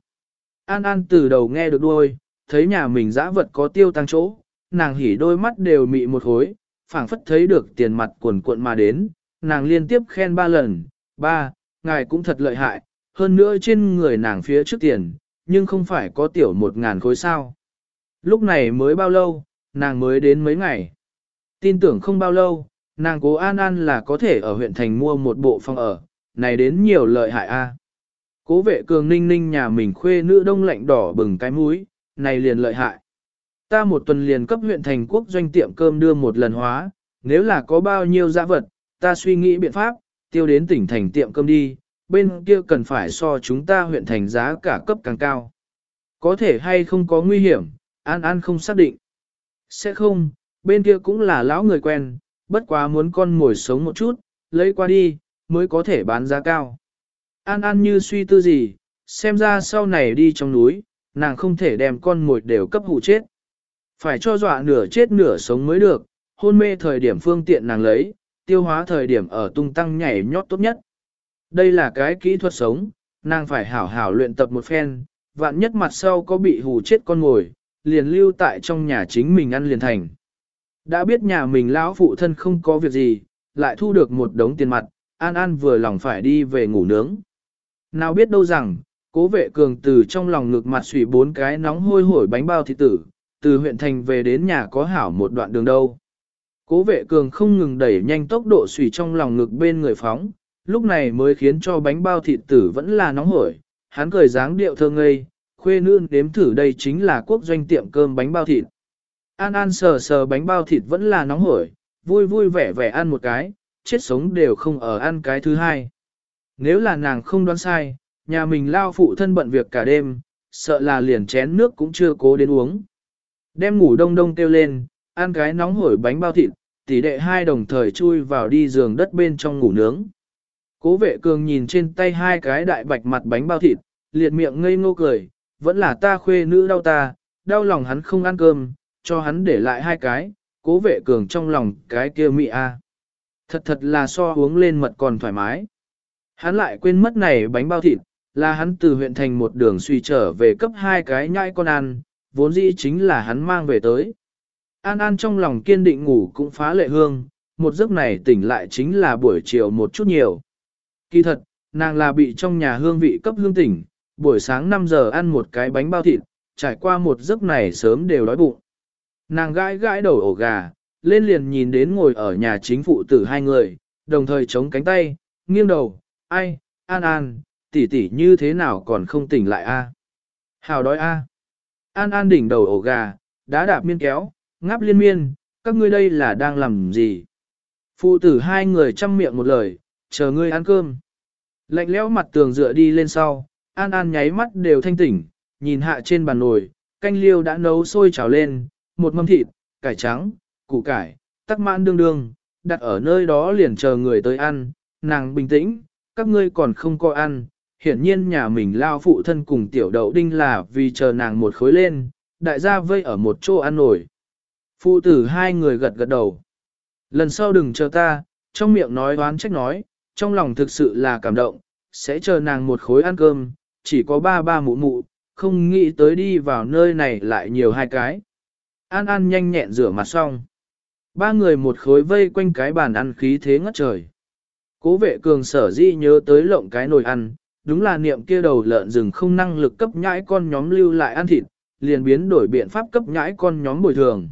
Speaker 1: An An từ đầu nghe được đuôi, thấy nhà mình dã vật có tiêu tăng chỗ, nàng hỉ đôi mắt đều mị một hối, phảng phất thấy được tiền mặt cuồn cuộn mà đến, nàng liên tiếp khen ba lần, ba, ngài cũng thật lợi hại, hơn nữa trên người nàng phía trước tiền, nhưng không phải có tiểu một ngàn khối sao. Lúc này mới bao lâu, nàng mới đến mấy ngày. Tin tưởng không bao lâu, nàng cố An An là có thể ở huyện thành mua một bộ phòng ở, này đến nhiều lợi hại a. À. Cố vệ cường ninh ninh nhà mình khuê nữ đông lạnh đỏ bừng cái mũi, này liền lợi hại. Ta một tuần liền cấp huyện thành quốc doanh tiệm cơm đưa một lần hóa, nếu là có bao nhiêu giá vật, ta suy nghĩ biện pháp, tiêu đến tỉnh thành tiệm cơm đi, bên kia cần phải so chúng ta huyện thành giá cả cấp càng cao. Có thể hay không có nguy hiểm, An An không xác định. Sẽ không, bên kia cũng là lão người quen, bất quá muốn con ngồi sống một chút, lấy qua đi, mới có thể bán giá cao. An An như suy tư gì, xem ra sau này đi trong núi, nàng không thể đem con mồi đều cấp hụ chết. Phải cho dọa nửa chết nửa sống mới được, hôn mê thời điểm phương tiện nàng lấy, tiêu hóa thời điểm ở tung tăng nhảy nhót tốt nhất. Đây là cái kỹ thuật sống, nàng phải hảo hảo luyện tập một phen, vạn nhất mặt sau có bị hù chết con ngồi, liền lưu tại trong nhà chính mình ăn liền thành. Đã biết nhà mình lão phụ thân không có việc gì, lại thu được một đống tiền mặt, An An vừa lòng phải đi về ngủ nướng. Nào biết đâu rằng, cố vệ cường từ trong lòng ngực mặt xủy bốn cái nóng hôi hổi bánh bao thịt tử, từ huyện thành về đến nhà có hảo một đoạn đường đâu. Cố vệ cường không ngừng đẩy nhanh tốc độ xủy trong lòng ngực bên người phóng, lúc này mới khiến cho bánh bao thịt tử vẫn là nóng hổi, hắn cười dáng điệu thơ ngây, khuê nương đếm thử đây chính là quốc doanh tiệm cơm bánh bao thịt. An An sờ sờ bánh bao thịt vẫn là nóng hổi, vui vui vẻ vẻ ăn một cái, chết sống đều không ở ăn cái thứ hai. Nếu là nàng không đoán sai, nhà mình lao phụ thân bận việc cả đêm, sợ là liền chén nước cũng chưa cố đến uống. Đem ngủ đông đông kêu lên, ăn cái nóng hổi bánh bao thịt, tỷ đệ hai đồng thời chui vào đi giường đất bên trong ngủ nướng. Cố vệ cường nhìn trên tay hai cái đại bạch mặt bánh bao thịt, liệt miệng ngây ngô cười, vẫn là ta khuê nữ đau ta, đau lòng hắn không ăn cơm, cho hắn để lại hai cái, cố vệ cường trong lòng cái kia mị a. Thật thật là so uống lên mật còn thoải mái. Hắn lại quên mất này bánh bao thịt, là hắn từ huyện thành một đường suy trở về cấp hai cái nhai con ăn, vốn dĩ chính là hắn mang về tới. An An trong lòng kiên định ngủ cũng phá lệ hương, một giấc này tỉnh lại chính là buổi chiều một chút nhiều. Kỳ thật, nàng là bị trong nhà hương vị cấp hương tỉnh, buổi sáng 5 giờ ăn một cái bánh bao thịt, trải qua một giấc này sớm đều đói bụng. Nàng gãi gãi đầu ổ gà, lên liền nhìn đến ngồi ở nhà chính phụ tử hai người, đồng thời chống cánh tay, nghiêng đầu, ai, an an, tỷ tỷ như thế nào còn không tỉnh lại a? Hào đói a. An an đỉnh đầu ổ gà, đá đạp miên kéo, ngáp liên miên, các ngươi đây là đang làm gì? Phụ tử hai người chăm miệng một lời, chờ ngươi ăn cơm. Lạnh lẽo mặt tường dựa đi lên sau, An An nháy mắt đều thanh tỉnh, nhìn hạ trên bàn nồi, canh liêu đã nấu sôi trào lên, một mâm thịt, cải trắng, củ cải, tắc mãn đương đương, đặt ở nơi đó liền chờ người tới ăn, nàng bình tĩnh, các ngươi còn không có ăn, hiển nhiên nhà mình lao phụ thân cùng tiểu đậu đinh là vì chờ nàng một khối lên, đại gia vây ở một chỗ ăn nổi. Phụ tử hai người gật gật đầu. Lần sau đừng chờ ta, trong miệng nói đoán trách nói, trong lòng thực sự là cảm động, sẽ chờ nàng một khối ăn cơm, chỉ có ba ba mụ mụ, không nghĩ tới đi vào nơi này lại nhiều hai cái. An An nhanh nhẹn rửa mặt xong. Ba người một khối vây quanh cái bàn ăn khí thế ngất trời. Cố vệ cường sở di nhớ tới lộng cái nồi ăn, đúng là niệm kia đầu lợn rừng không năng lực cấp nhãi con nhóm lưu lại ăn thịt, liền biến đổi biện pháp cấp nhãi con nhóm bồi thường.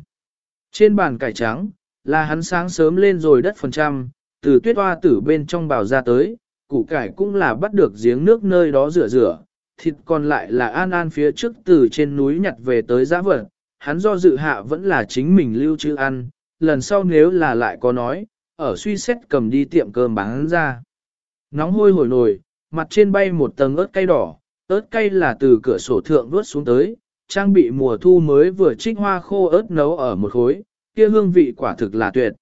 Speaker 1: Trên bàn cải trắng, là hắn sáng sớm lên rồi đất phần trăm, từ tuyết hoa tử bên trong bào ra tới, củ cải cũng là bắt được giếng nước nơi đó rửa rửa, thịt còn lại là an an phía trước từ trên núi nhặt về tới giã vật, hắn do dự hạ vẫn là chính mình lưu trữ ăn, lần sau nếu là lại có nói, ở suy xét cầm đi tiệm cơm bán ra. Nóng hôi hổi nồi, mặt trên bay một tầng ớt cay đỏ, ớt cay là từ cửa sổ thượng vớt xuống tới, trang bị mùa thu mới vừa trích hoa khô ớt nấu ở một khối, kia hương vị quả thực là tuyệt.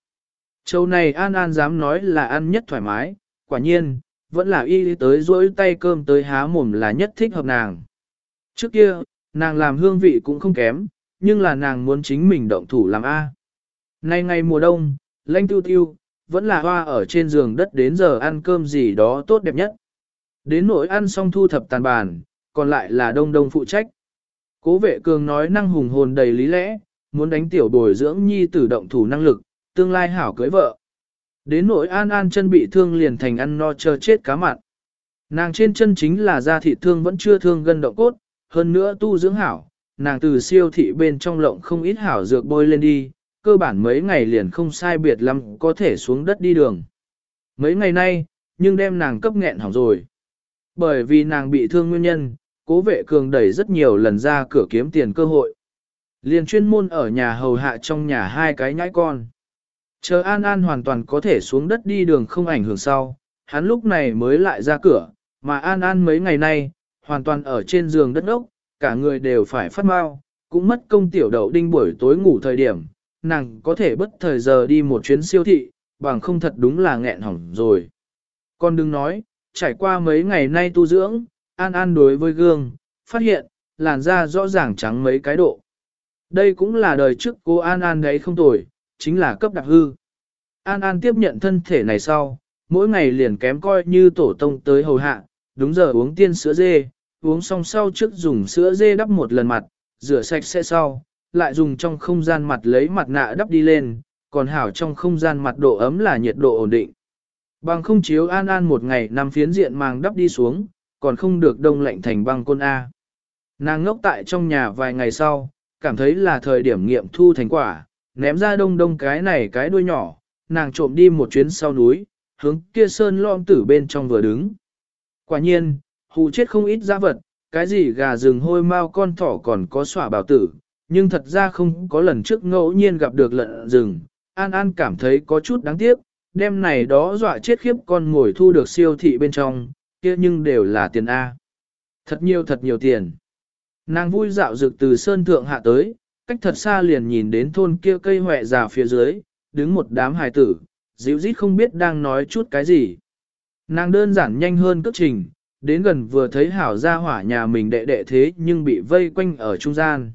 Speaker 1: Châu này An An dám nói là ăn nhất thoải mái, quả nhiên, vẫn là y tới rỗi tay cơm tới há mồm là nhất thích hợp nàng. Trước kia, nàng làm hương vị cũng không kém, nhưng là nàng muốn chính mình động thủ làm A. Nay ngày mùa đông, lanh tiêu tiêu, vẫn là hoa ở trên giường đất đến giờ ăn cơm gì đó tốt đẹp nhất. Đến nỗi ăn xong thu thập tàn bàn, còn lại là đông đông phụ trách. Cố vệ cường nói năng hùng hồn đầy lý lẽ, muốn đánh tiểu bồi dưỡng nhi tử động thủ năng lực, tương lai hảo cưới vợ. Đến nỗi an an chân bị thương liền thành ăn no chờ chết cá mặn. Nàng trên chân chính là da thị thương vẫn chưa thương gân động cốt, hơn nữa tu dưỡng hảo, nàng từ siêu thị bên trong lộng không ít hảo dược bôi lên đi, cơ bản mấy ngày liền không sai biệt lắm có thể xuống đất đi đường. Mấy ngày nay, nhưng đem nàng cấp nghẹn hỏng rồi. Bởi vì nàng bị thương nguyên nhân, cố vệ cường đẩy rất nhiều lần ra cửa kiếm tiền cơ hội. Liền chuyên môn ở nhà hầu hạ trong nhà hai cái nhãi con. Chờ An An hoàn toàn có thể xuống đất đi đường không ảnh hưởng sau, hắn lúc này mới lại ra cửa, mà An An mấy ngày nay, hoàn toàn ở trên giường đất ốc, cả người đều phải phát mau, cũng mất công tiểu đậu đinh buổi tối ngủ thời điểm, nàng có thể bất thời giờ đi một chuyến siêu thị, bằng không thật đúng là nghẹn hỏng rồi. Con đừng nói, trải qua mấy ngày nay tu dưỡng, An An đối với gương, phát hiện, làn da rõ ràng trắng mấy cái độ. Đây cũng là đời trước cô An An đấy không tồi, chính là cấp đặc hư. An An tiếp nhận thân thể này sau, mỗi ngày liền kém coi như tổ tông tới hầu hạ, đúng giờ uống tiên sữa dê, uống xong sau trước dùng sữa dê đắp một lần mặt, rửa sạch sẽ sau, lại dùng trong không gian mặt lấy mặt nạ đắp đi lên, còn hảo trong không gian mặt độ ấm là nhiệt độ ổn định. Bằng không chiếu an an một ngày nằm phiến diện màng đắp đi xuống, còn không được đông lạnh thành băng côn A. Nàng ngốc tại trong nhà vài ngày sau, cảm thấy là thời điểm nghiệm thu thành quả, ném ra đông đông cái này cái đuôi nhỏ, nàng trộm đi một chuyến sau núi, hướng kia sơn lom tử bên trong vừa đứng. Quả nhiên, hù chết không ít giá vật, cái gì gà rừng hôi mau con thỏ còn có xỏa bảo tử, nhưng thật ra không có lần trước ngẫu nhiên gặp được lợn rừng. An An cảm thấy có chút đáng tiếc, đêm này đó dọa chết khiếp con ngồi thu được siêu thị bên trong, kia nhưng đều là tiền A. Thật nhiều thật nhiều tiền. Nàng vui dạo dược từ sơn thượng hạ tới, cách thật xa liền nhìn đến thôn kia cây hòe già phía dưới, đứng một đám hài tử, dịu dít không biết đang nói chút cái gì. Nàng đơn giản nhanh hơn cước trình, đến gần vừa thấy hảo ra hỏa nhà mình đệ đệ thế nhưng bị vây quanh ở trung gian.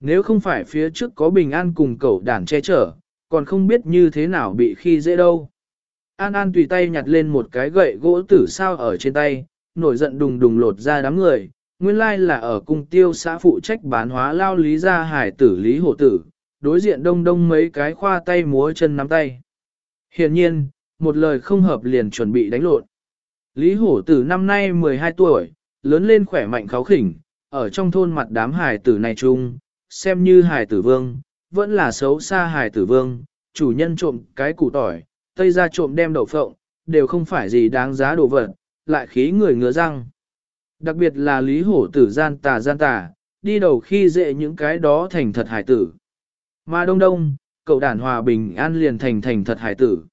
Speaker 1: Nếu không phải phía trước có bình an cùng cậu đàn che chở, còn không biết như thế nào bị khi dễ đâu. An An tùy tay nhặt lên một cái gậy gỗ tử sao ở trên tay, nổi giận đùng đùng lột ra đám người, nguyên lai là ở cung tiêu xã phụ trách bán hóa lao lý gia hải tử lý hổ tử, đối diện đông đông mấy cái khoa tay múa chân nắm tay. Hiện nhiên, một lời không hợp liền chuẩn bị đánh lộn. Lý hổ tử năm nay 12 tuổi, lớn lên khỏe mạnh kháo khỉnh, ở trong thôn mặt đám hải tử này chung, xem như hải tử vương, vẫn là xấu xa hải tử vương, chủ nhân trộm cái củ tỏi, tây ra trộm đem đậu phộng, đều không phải gì đáng giá đồ vật, lại khí người ngứa răng. Đặc biệt là lý hổ tử gian tà gian tà, đi đầu khi dễ những cái đó thành thật hải tử. Mà đông đông, cậu đàn hòa bình an liền thành thành thật hải tử.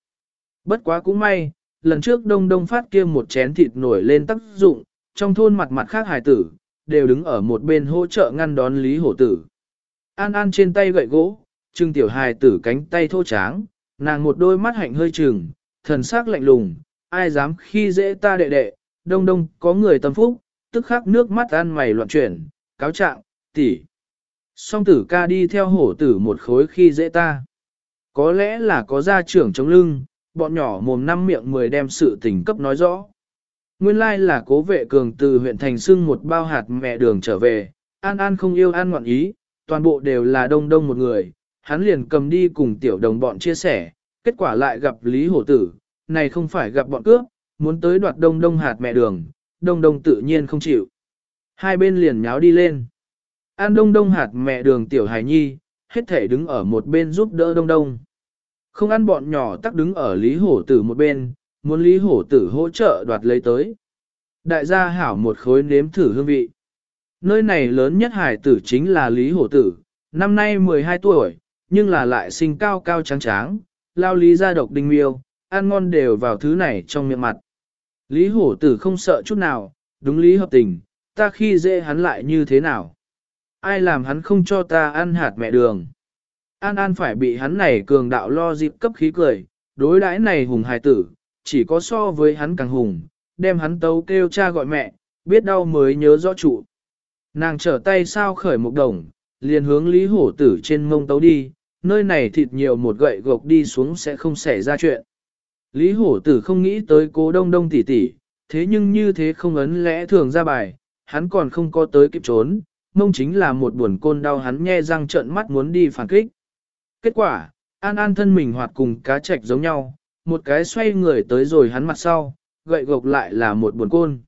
Speaker 1: Bất quá cũng may, lần trước đông đông phát kia một chén thịt nổi lên tác dụng, trong thôn mặt mặt khác hải tử, đều đứng ở một bên hỗ trợ ngăn đón lý hổ tử. An An trên tay gậy gỗ, trưng tiểu hài tử cánh tay thô tráng, nàng một đôi mắt hạnh hơi trừng, thần sắc lạnh lùng, ai dám khi dễ ta đệ đệ, đông đông có người tâm phúc, tức khắc nước mắt ăn mày loạn chuyển, cáo trạng, tỷ. Song tử ca đi theo hổ tử một khối khi dễ ta. Có lẽ là có gia trưởng chống lưng, bọn nhỏ mồm năm miệng mười đem sự tình cấp nói rõ. Nguyên lai là cố vệ cường từ huyện thành xưng một bao hạt mẹ đường trở về, an an không yêu an ngoạn ý, toàn bộ đều là đông đông một người, hắn liền cầm đi cùng tiểu đồng bọn chia sẻ, kết quả lại gặp Lý Hổ Tử, này không phải gặp bọn cướp, muốn tới đoạt đông đông hạt mẹ đường, đông đông tự nhiên không chịu. Hai bên liền nháo đi lên. An đông đông hạt mẹ đường tiểu hài nhi, hết thể đứng ở một bên giúp đỡ đông đông. Không ăn bọn nhỏ tắc đứng ở Lý Hổ Tử một bên, muốn Lý Hổ Tử hỗ trợ đoạt lấy tới. Đại gia hảo một khối nếm thử hương vị. Nơi này lớn nhất hải tử chính là Lý Hổ Tử, năm nay 12 tuổi, nhưng là lại sinh cao cao trắng tráng, lao lý ra độc đinh miêu, ăn ngon đều vào thứ này trong miệng mặt. Lý Hổ Tử không sợ chút nào, đúng lý hợp tình, ta khi dễ hắn lại như thế nào? Ai làm hắn không cho ta ăn hạt mẹ đường? An An phải bị hắn này cường đạo lo dịp cấp khí cười, đối đãi này hùng hài tử, chỉ có so với hắn càng hùng, đem hắn tấu kêu cha gọi mẹ, biết đau mới nhớ rõ trụ. Nàng trở tay sao khởi một đồng, liền hướng Lý Hổ Tử trên mông tấu đi, nơi này thịt nhiều một gậy gộc đi xuống sẽ không xảy ra chuyện. Lý Hổ Tử không nghĩ tới cố đông đông tỉ tỉ, thế nhưng như thế không ấn lẽ thường ra bài, hắn còn không có tới kịp trốn, mông chính là một buồn côn đau hắn nghe răng trợn mắt muốn đi phản kích. Kết quả, An An thân mình hoạt cùng cá trạch giống nhau, một cái xoay người tới rồi hắn mặt sau, gậy gộc lại là một buồn côn.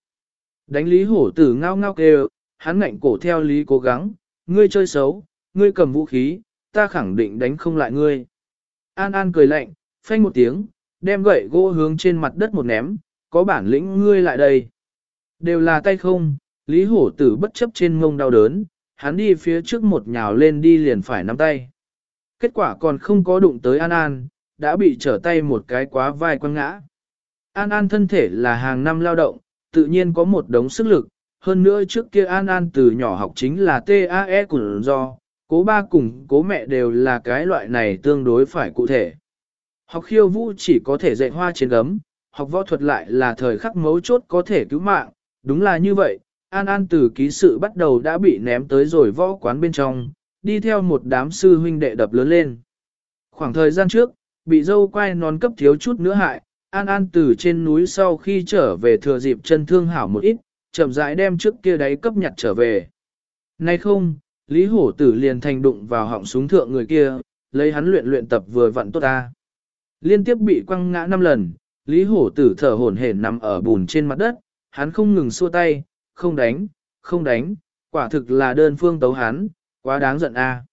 Speaker 1: Đánh Lý Hổ Tử ngao ngao kêu, hắn ngạnh cổ theo Lý cố gắng, ngươi chơi xấu, ngươi cầm vũ khí, ta khẳng định đánh không lại ngươi. An An cười lạnh, phanh một tiếng, đem gậy gỗ hướng trên mặt đất một ném, có bản lĩnh ngươi lại đây. Đều là tay không, Lý Hổ Tử bất chấp trên ngông đau đớn, hắn đi phía trước một nhào lên đi liền phải nắm tay. Kết quả còn không có đụng tới An An, đã bị trở tay một cái quá vai quăng ngã. An An thân thể là hàng năm lao động, tự nhiên có một đống sức lực, hơn nữa trước kia An An từ nhỏ học chính là TAE của do, cố ba cùng cố mẹ đều là cái loại này tương đối phải cụ thể. Học khiêu vũ chỉ có thể dạy hoa trên gấm, học võ thuật lại là thời khắc mấu chốt có thể cứu mạng, đúng là như vậy, An An từ ký sự bắt đầu đã bị ném tới rồi võ quán bên trong, đi theo một đám sư huynh đệ đập lớn lên. Khoảng thời gian trước, bị dâu quay nón cấp thiếu chút nữa hại, An An từ trên núi sau khi trở về thừa dịp chân thương hảo một ít, chậm rãi đem trước kia đáy cấp nhặt trở về. Nay không, Lý Hổ Tử liền thành đụng vào họng súng thượng người kia, lấy hắn luyện luyện tập vừa vặn tốt ta. Liên tiếp bị quăng ngã năm lần, Lý Hổ Tử thở hổn hển nằm ở bùn trên mặt đất, hắn không ngừng xua tay, không đánh, không đánh, quả thực là đơn phương tấu hắn, quá đáng giận a.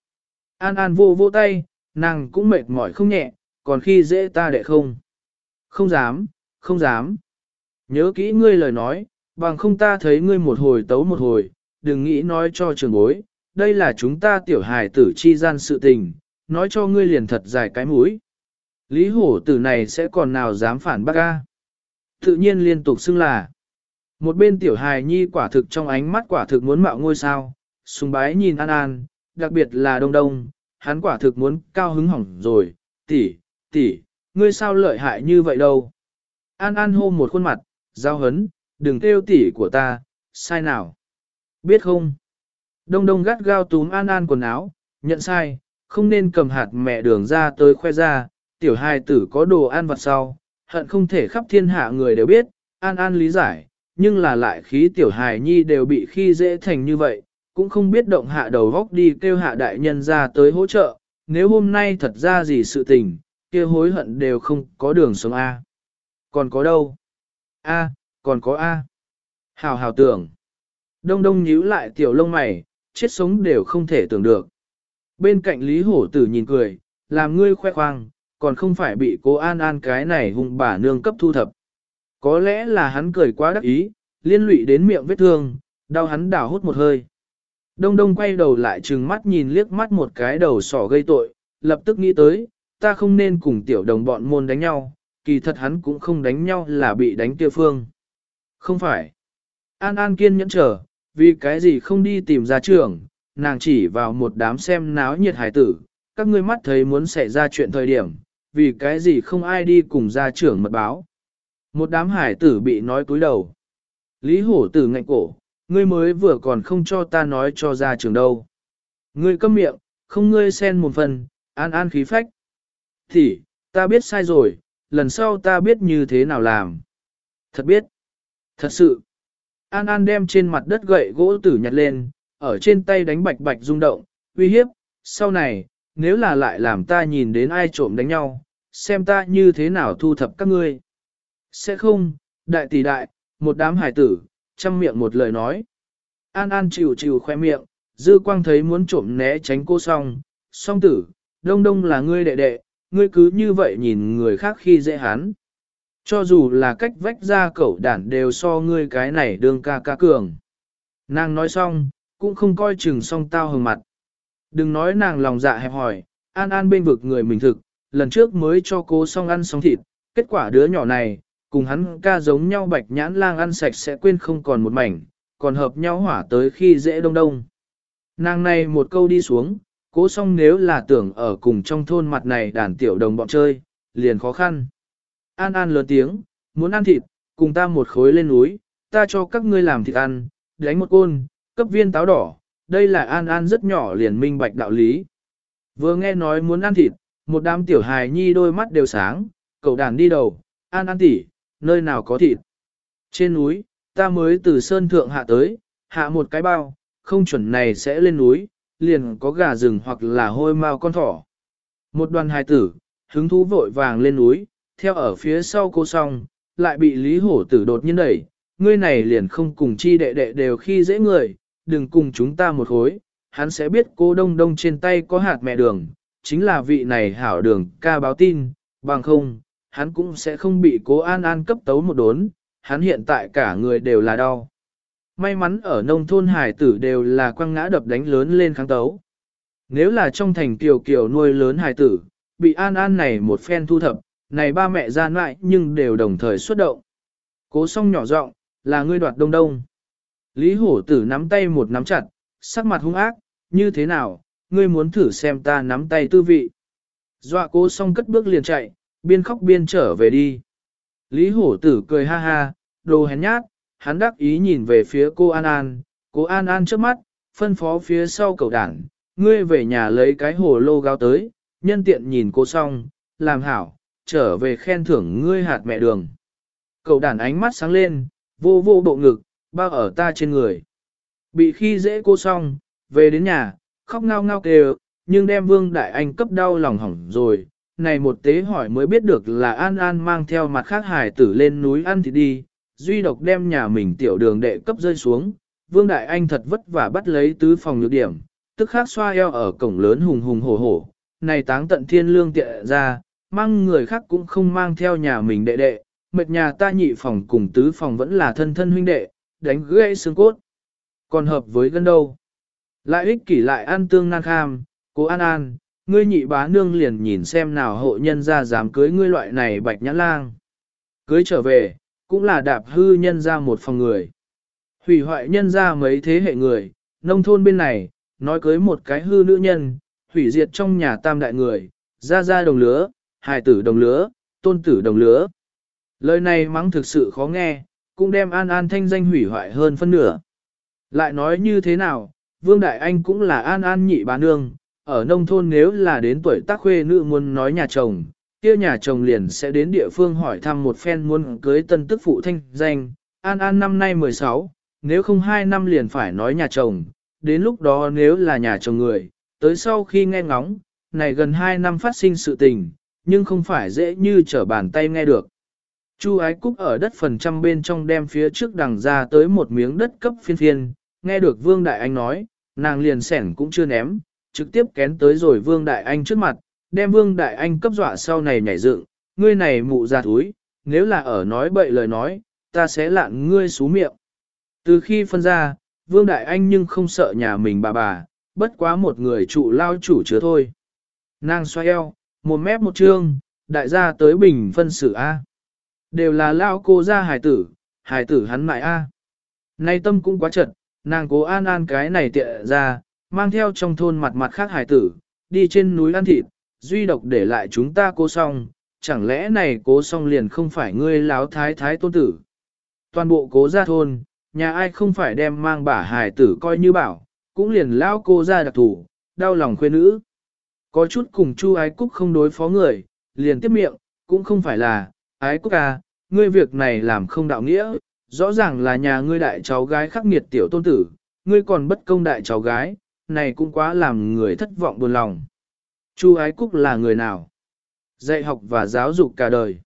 Speaker 1: An An vô vô tay, nàng cũng mệt mỏi không nhẹ, còn khi dễ ta đệ không. Không dám, không dám. Nhớ kỹ ngươi lời nói, bằng không ta thấy ngươi một hồi tấu một hồi, đừng nghĩ nói cho trường bối, đây là chúng ta tiểu hài tử chi gian sự tình, nói cho ngươi liền thật dài cái mũi. Lý hổ tử này sẽ còn nào dám phản bác ca. Tự nhiên liên tục xưng là. Một bên tiểu hài nhi quả thực trong ánh mắt quả thực muốn mạo ngôi sao, sùng bái nhìn An An, đặc biệt là đông đông, hắn quả thực muốn cao hứng hỏng rồi, tỷ, tỷ, ngươi sao lợi hại như vậy đâu. An An hô một khuôn mặt, giao hấn, đừng kêu tỷ của ta, sai nào. Biết không? Đông đông gắt gao túm An An quần áo, nhận sai, không nên cầm hạt mẹ đường ra tới khoe ra, tiểu hài tử có đồ ăn vặt sau, hận không thể khắp thiên hạ người đều biết, An An lý giải, nhưng là lại khí tiểu hài nhi đều bị khi dễ thành như vậy, cũng không biết động hạ đầu góc đi kêu hạ đại nhân ra tới hỗ trợ, nếu hôm nay thật ra gì sự tình, kia hối hận đều không có đường sống A. Còn có đâu? A, còn có A. Hào hào tưởng. Đông đông nhíu lại tiểu lông mày, chết sống đều không thể tưởng được. Bên cạnh Lý Hổ Tử nhìn cười, làm ngươi khoe khoang, còn không phải bị cô An An cái này hung bà nương cấp thu thập. Có lẽ là hắn cười quá đắc ý, liên lụy đến miệng vết thương, đau hắn đảo hút một hơi. Đông đông quay đầu lại trừng mắt nhìn liếc mắt một cái đầu sỏ gây tội, lập tức nghĩ tới, ta không nên cùng tiểu đồng bọn môn đánh nhau, kỳ thật hắn cũng không đánh nhau là bị đánh kia phương. Không phải. An An kiên nhẫn chờ, vì cái gì không đi tìm ra trường, nàng chỉ vào một đám xem náo nhiệt hải tử, các ngươi mắt thấy muốn xảy ra chuyện thời điểm, vì cái gì không ai đi cùng gia trưởng mật báo. Một đám hải tử bị nói cúi đầu. Lý hổ tử ngạnh cổ, ngươi mới vừa còn không cho ta nói cho gia trưởng đâu. Ngươi câm miệng, không ngươi xen một phần, an an khí phách. Thì, ta biết sai rồi, lần sau ta biết như thế nào làm. Thật biết. Thật sự. An An đem trên mặt đất gậy gỗ tử nhặt lên, ở trên tay đánh bạch bạch rung động, uy hiếp, sau này, nếu là lại làm ta nhìn đến ai trộm đánh nhau, xem ta như thế nào thu thập các ngươi. Sẽ không, đại tỷ đại, một đám hải tử, chăm miệng một lời nói. An An chịu chịu khoe miệng, dư quang thấy muốn trộm né tránh cô song, song tử, đông đông là ngươi đệ đệ, ngươi cứ như vậy nhìn người khác khi dễ hắn. Cho dù là cách vách ra cẩu đản đều so ngươi cái này đương ca ca cường. Nàng nói xong, cũng không coi chừng song tao hừng mặt. Đừng nói nàng lòng dạ hẹp hỏi, an an bên vực người mình thực, lần trước mới cho cô xong ăn xong thịt, kết quả đứa nhỏ này, cùng hắn ca giống nhau bạch nhãn lang ăn sạch sẽ quên không còn một mảnh, còn hợp nhau hỏa tới khi dễ đông đông. Nàng này một câu đi xuống, cố xong nếu là tưởng ở cùng trong thôn mặt này đàn tiểu đồng bọn chơi, liền khó khăn. An An lớn tiếng, muốn ăn thịt, cùng ta một khối lên núi, ta cho các ngươi làm thịt ăn, đánh một côn, cấp viên táo đỏ, đây là An An rất nhỏ liền minh bạch đạo lý. Vừa nghe nói muốn ăn thịt, một đám tiểu hài nhi đôi mắt đều sáng, cậu đàn đi đầu, An An tỉ, nơi nào có thịt. Trên núi, ta mới từ sơn thượng hạ tới, hạ một cái bao, không chuẩn này sẽ lên núi, liền có gà rừng hoặc là hôi mao con thỏ. Một đoàn hài tử, hứng thú vội vàng lên núi, theo ở phía sau cô song, lại bị Lý Hổ Tử đột nhiên đẩy, ngươi này liền không cùng chi đệ đệ đều khi dễ người, đừng cùng chúng ta một khối, hắn sẽ biết cô đông đông trên tay có hạt mẹ đường, chính là vị này hảo đường ca báo tin, bằng không, hắn cũng sẽ không bị cố an an cấp tấu một đốn, hắn hiện tại cả người đều là đau. May mắn ở nông thôn hải tử đều là quăng ngã đập đánh lớn lên kháng tấu. Nếu là trong thành kiều kiều nuôi lớn hải tử, bị an an này một phen thu thập, này ba mẹ gian lại nhưng đều đồng thời xuất động. Cố song nhỏ giọng là ngươi đoạt đông đông. Lý hổ tử nắm tay một nắm chặt, sắc mặt hung ác, như thế nào, ngươi muốn thử xem ta nắm tay tư vị. Dọa cố song cất bước liền chạy, biên khóc biên trở về đi. Lý hổ tử cười ha ha, đồ hèn nhát, hắn đắc ý nhìn về phía cô An An, cô An An trước mắt, phân phó phía sau cầu đảng, ngươi về nhà lấy cái hồ lô gáo tới, nhân tiện nhìn cô xong, làm hảo, trở về khen thưởng ngươi hạt mẹ đường. Cậu đàn ánh mắt sáng lên, vô vô bộ ngực, bao ở ta trên người. Bị khi dễ cô xong, về đến nhà, khóc ngao ngao kêu, nhưng đem vương đại anh cấp đau lòng hỏng rồi. Này một tế hỏi mới biết được là An An mang theo mặt khác hải tử lên núi ăn thì đi, duy độc đem nhà mình tiểu đường đệ cấp rơi xuống. Vương Đại Anh thật vất vả bắt lấy tứ phòng nhược điểm, tức khắc xoa eo ở cổng lớn hùng hùng hổ hổ. Này táng tận thiên lương tiện ra, mang người khác cũng không mang theo nhà mình đệ đệ, mệt nhà ta nhị phòng cùng tứ phòng vẫn là thân thân huynh đệ, đánh gãy xương cốt. Còn hợp với gân đâu. Lại ích kỷ lại ăn tương nan kham, cố an an, ngươi nhị bá nương liền nhìn xem nào hộ nhân ra dám cưới ngươi loại này bạch nhã lang. Cưới trở về, cũng là đạp hư nhân ra một phòng người. Hủy hoại nhân ra mấy thế hệ người, nông thôn bên này, nói cưới một cái hư nữ nhân, hủy diệt trong nhà tam đại người, ra ra đồng lứa, hài tử đồng lứa, tôn tử đồng lứa. Lời này mắng thực sự khó nghe, cũng đem An An thanh danh hủy hoại hơn phân nửa. Lại nói như thế nào, Vương Đại Anh cũng là An An nhị bà nương, ở nông thôn nếu là đến tuổi tác khuê nữ muốn nói nhà chồng, kia nhà chồng liền sẽ đến địa phương hỏi thăm một phen muốn cưới tân tức phụ thanh danh, An An năm nay 16, nếu không hai năm liền phải nói nhà chồng, đến lúc đó nếu là nhà chồng người, tới sau khi nghe ngóng, này gần hai năm phát sinh sự tình, nhưng không phải dễ như trở bàn tay nghe được. Chu ái cúc ở đất phần trăm bên trong đem phía trước đằng ra tới một miếng đất cấp phiên phiên, nghe được Vương Đại Anh nói, nàng liền sẻn cũng chưa ném, trực tiếp kén tới rồi Vương Đại Anh trước mặt, đem Vương Đại Anh cấp dọa sau này nhảy dựng, ngươi này mụ ra túi, nếu là ở nói bậy lời nói, ta sẽ lạn ngươi xú miệng. Từ khi phân ra, Vương Đại Anh nhưng không sợ nhà mình bà bà, bất quá một người trụ lao chủ chứa thôi. Nàng xoay eo, một mép một trương, đại gia tới bình phân xử A. Đều là lao cô ra hài tử, hài tử hắn mại A. Nay tâm cũng quá chật, nàng cố an an cái này tiện ra, mang theo trong thôn mặt mặt khác hải tử, đi trên núi ăn thịt, duy độc để lại chúng ta cô song chẳng lẽ này cố song liền không phải ngươi láo thái thái tôn tử. Toàn bộ cố gia thôn, nhà ai không phải đem mang bả hải tử coi như bảo, cũng liền lao cô ra đặc thủ, đau lòng khuê nữ. Có chút cùng chu ái cúc không đối phó người, liền tiếp miệng, cũng không phải là, ái cúc à, ngươi việc này làm không đạo nghĩa, rõ ràng là nhà ngươi đại cháu gái khắc nghiệt tiểu tôn tử, ngươi còn bất công đại cháu gái, này cũng quá làm người thất vọng buồn lòng. Chu ái cúc là người nào? Dạy học và giáo dục cả đời.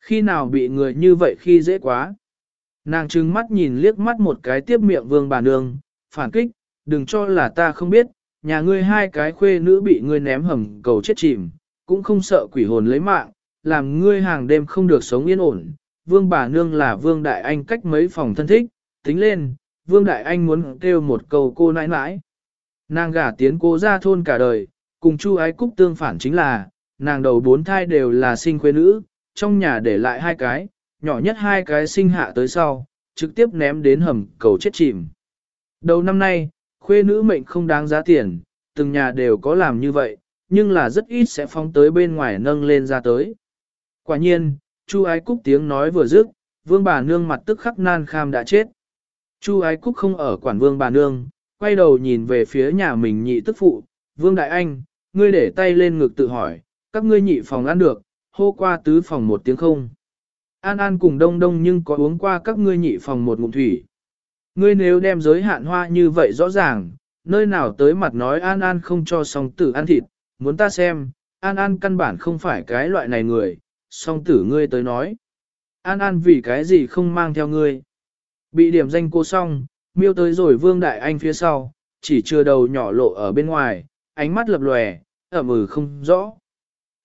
Speaker 1: Khi nào bị người như vậy khi dễ quá? Nàng trừng mắt nhìn liếc mắt một cái tiếp miệng vương bà nương, phản kích, đừng cho là ta không biết, nhà ngươi hai cái khuê nữ bị ngươi ném hầm cầu chết chìm, cũng không sợ quỷ hồn lấy mạng, làm ngươi hàng đêm không được sống yên ổn. Vương bà nương là Vương Đại Anh cách mấy phòng thân thích, tính lên, Vương Đại Anh muốn kêu một câu cô nãi nãi. Nàng gả tiến cô ra thôn cả đời, cùng chu ái cúc tương phản chính là, nàng đầu bốn thai đều là sinh quê nữ, trong nhà để lại hai cái, nhỏ nhất hai cái sinh hạ tới sau, trực tiếp ném đến hầm cầu chết chìm. Đầu năm nay, khuê nữ mệnh không đáng giá tiền, từng nhà đều có làm như vậy, nhưng là rất ít sẽ phóng tới bên ngoài nâng lên ra tới. Quả nhiên, Chu Ái Cúc tiếng nói vừa dứt, vương bà nương mặt tức khắc nan kham đã chết. Chu Ái Cúc không ở quản vương bà nương, quay đầu nhìn về phía nhà mình nhị tức phụ, vương đại anh, ngươi để tay lên ngực tự hỏi, các ngươi nhị phòng ăn được, hô qua tứ phòng một tiếng không. An An cùng đông đông nhưng có uống qua các ngươi nhị phòng một ngụm thủy. Ngươi nếu đem giới hạn hoa như vậy rõ ràng, nơi nào tới mặt nói An An không cho song tử ăn thịt, muốn ta xem, An An căn bản không phải cái loại này người, song tử ngươi tới nói. An An vì cái gì không mang theo ngươi. Bị điểm danh cô xong, miêu tới rồi vương đại anh phía sau, chỉ chưa đầu nhỏ lộ ở bên ngoài, ánh mắt lập lòe, ẩm ừ không rõ.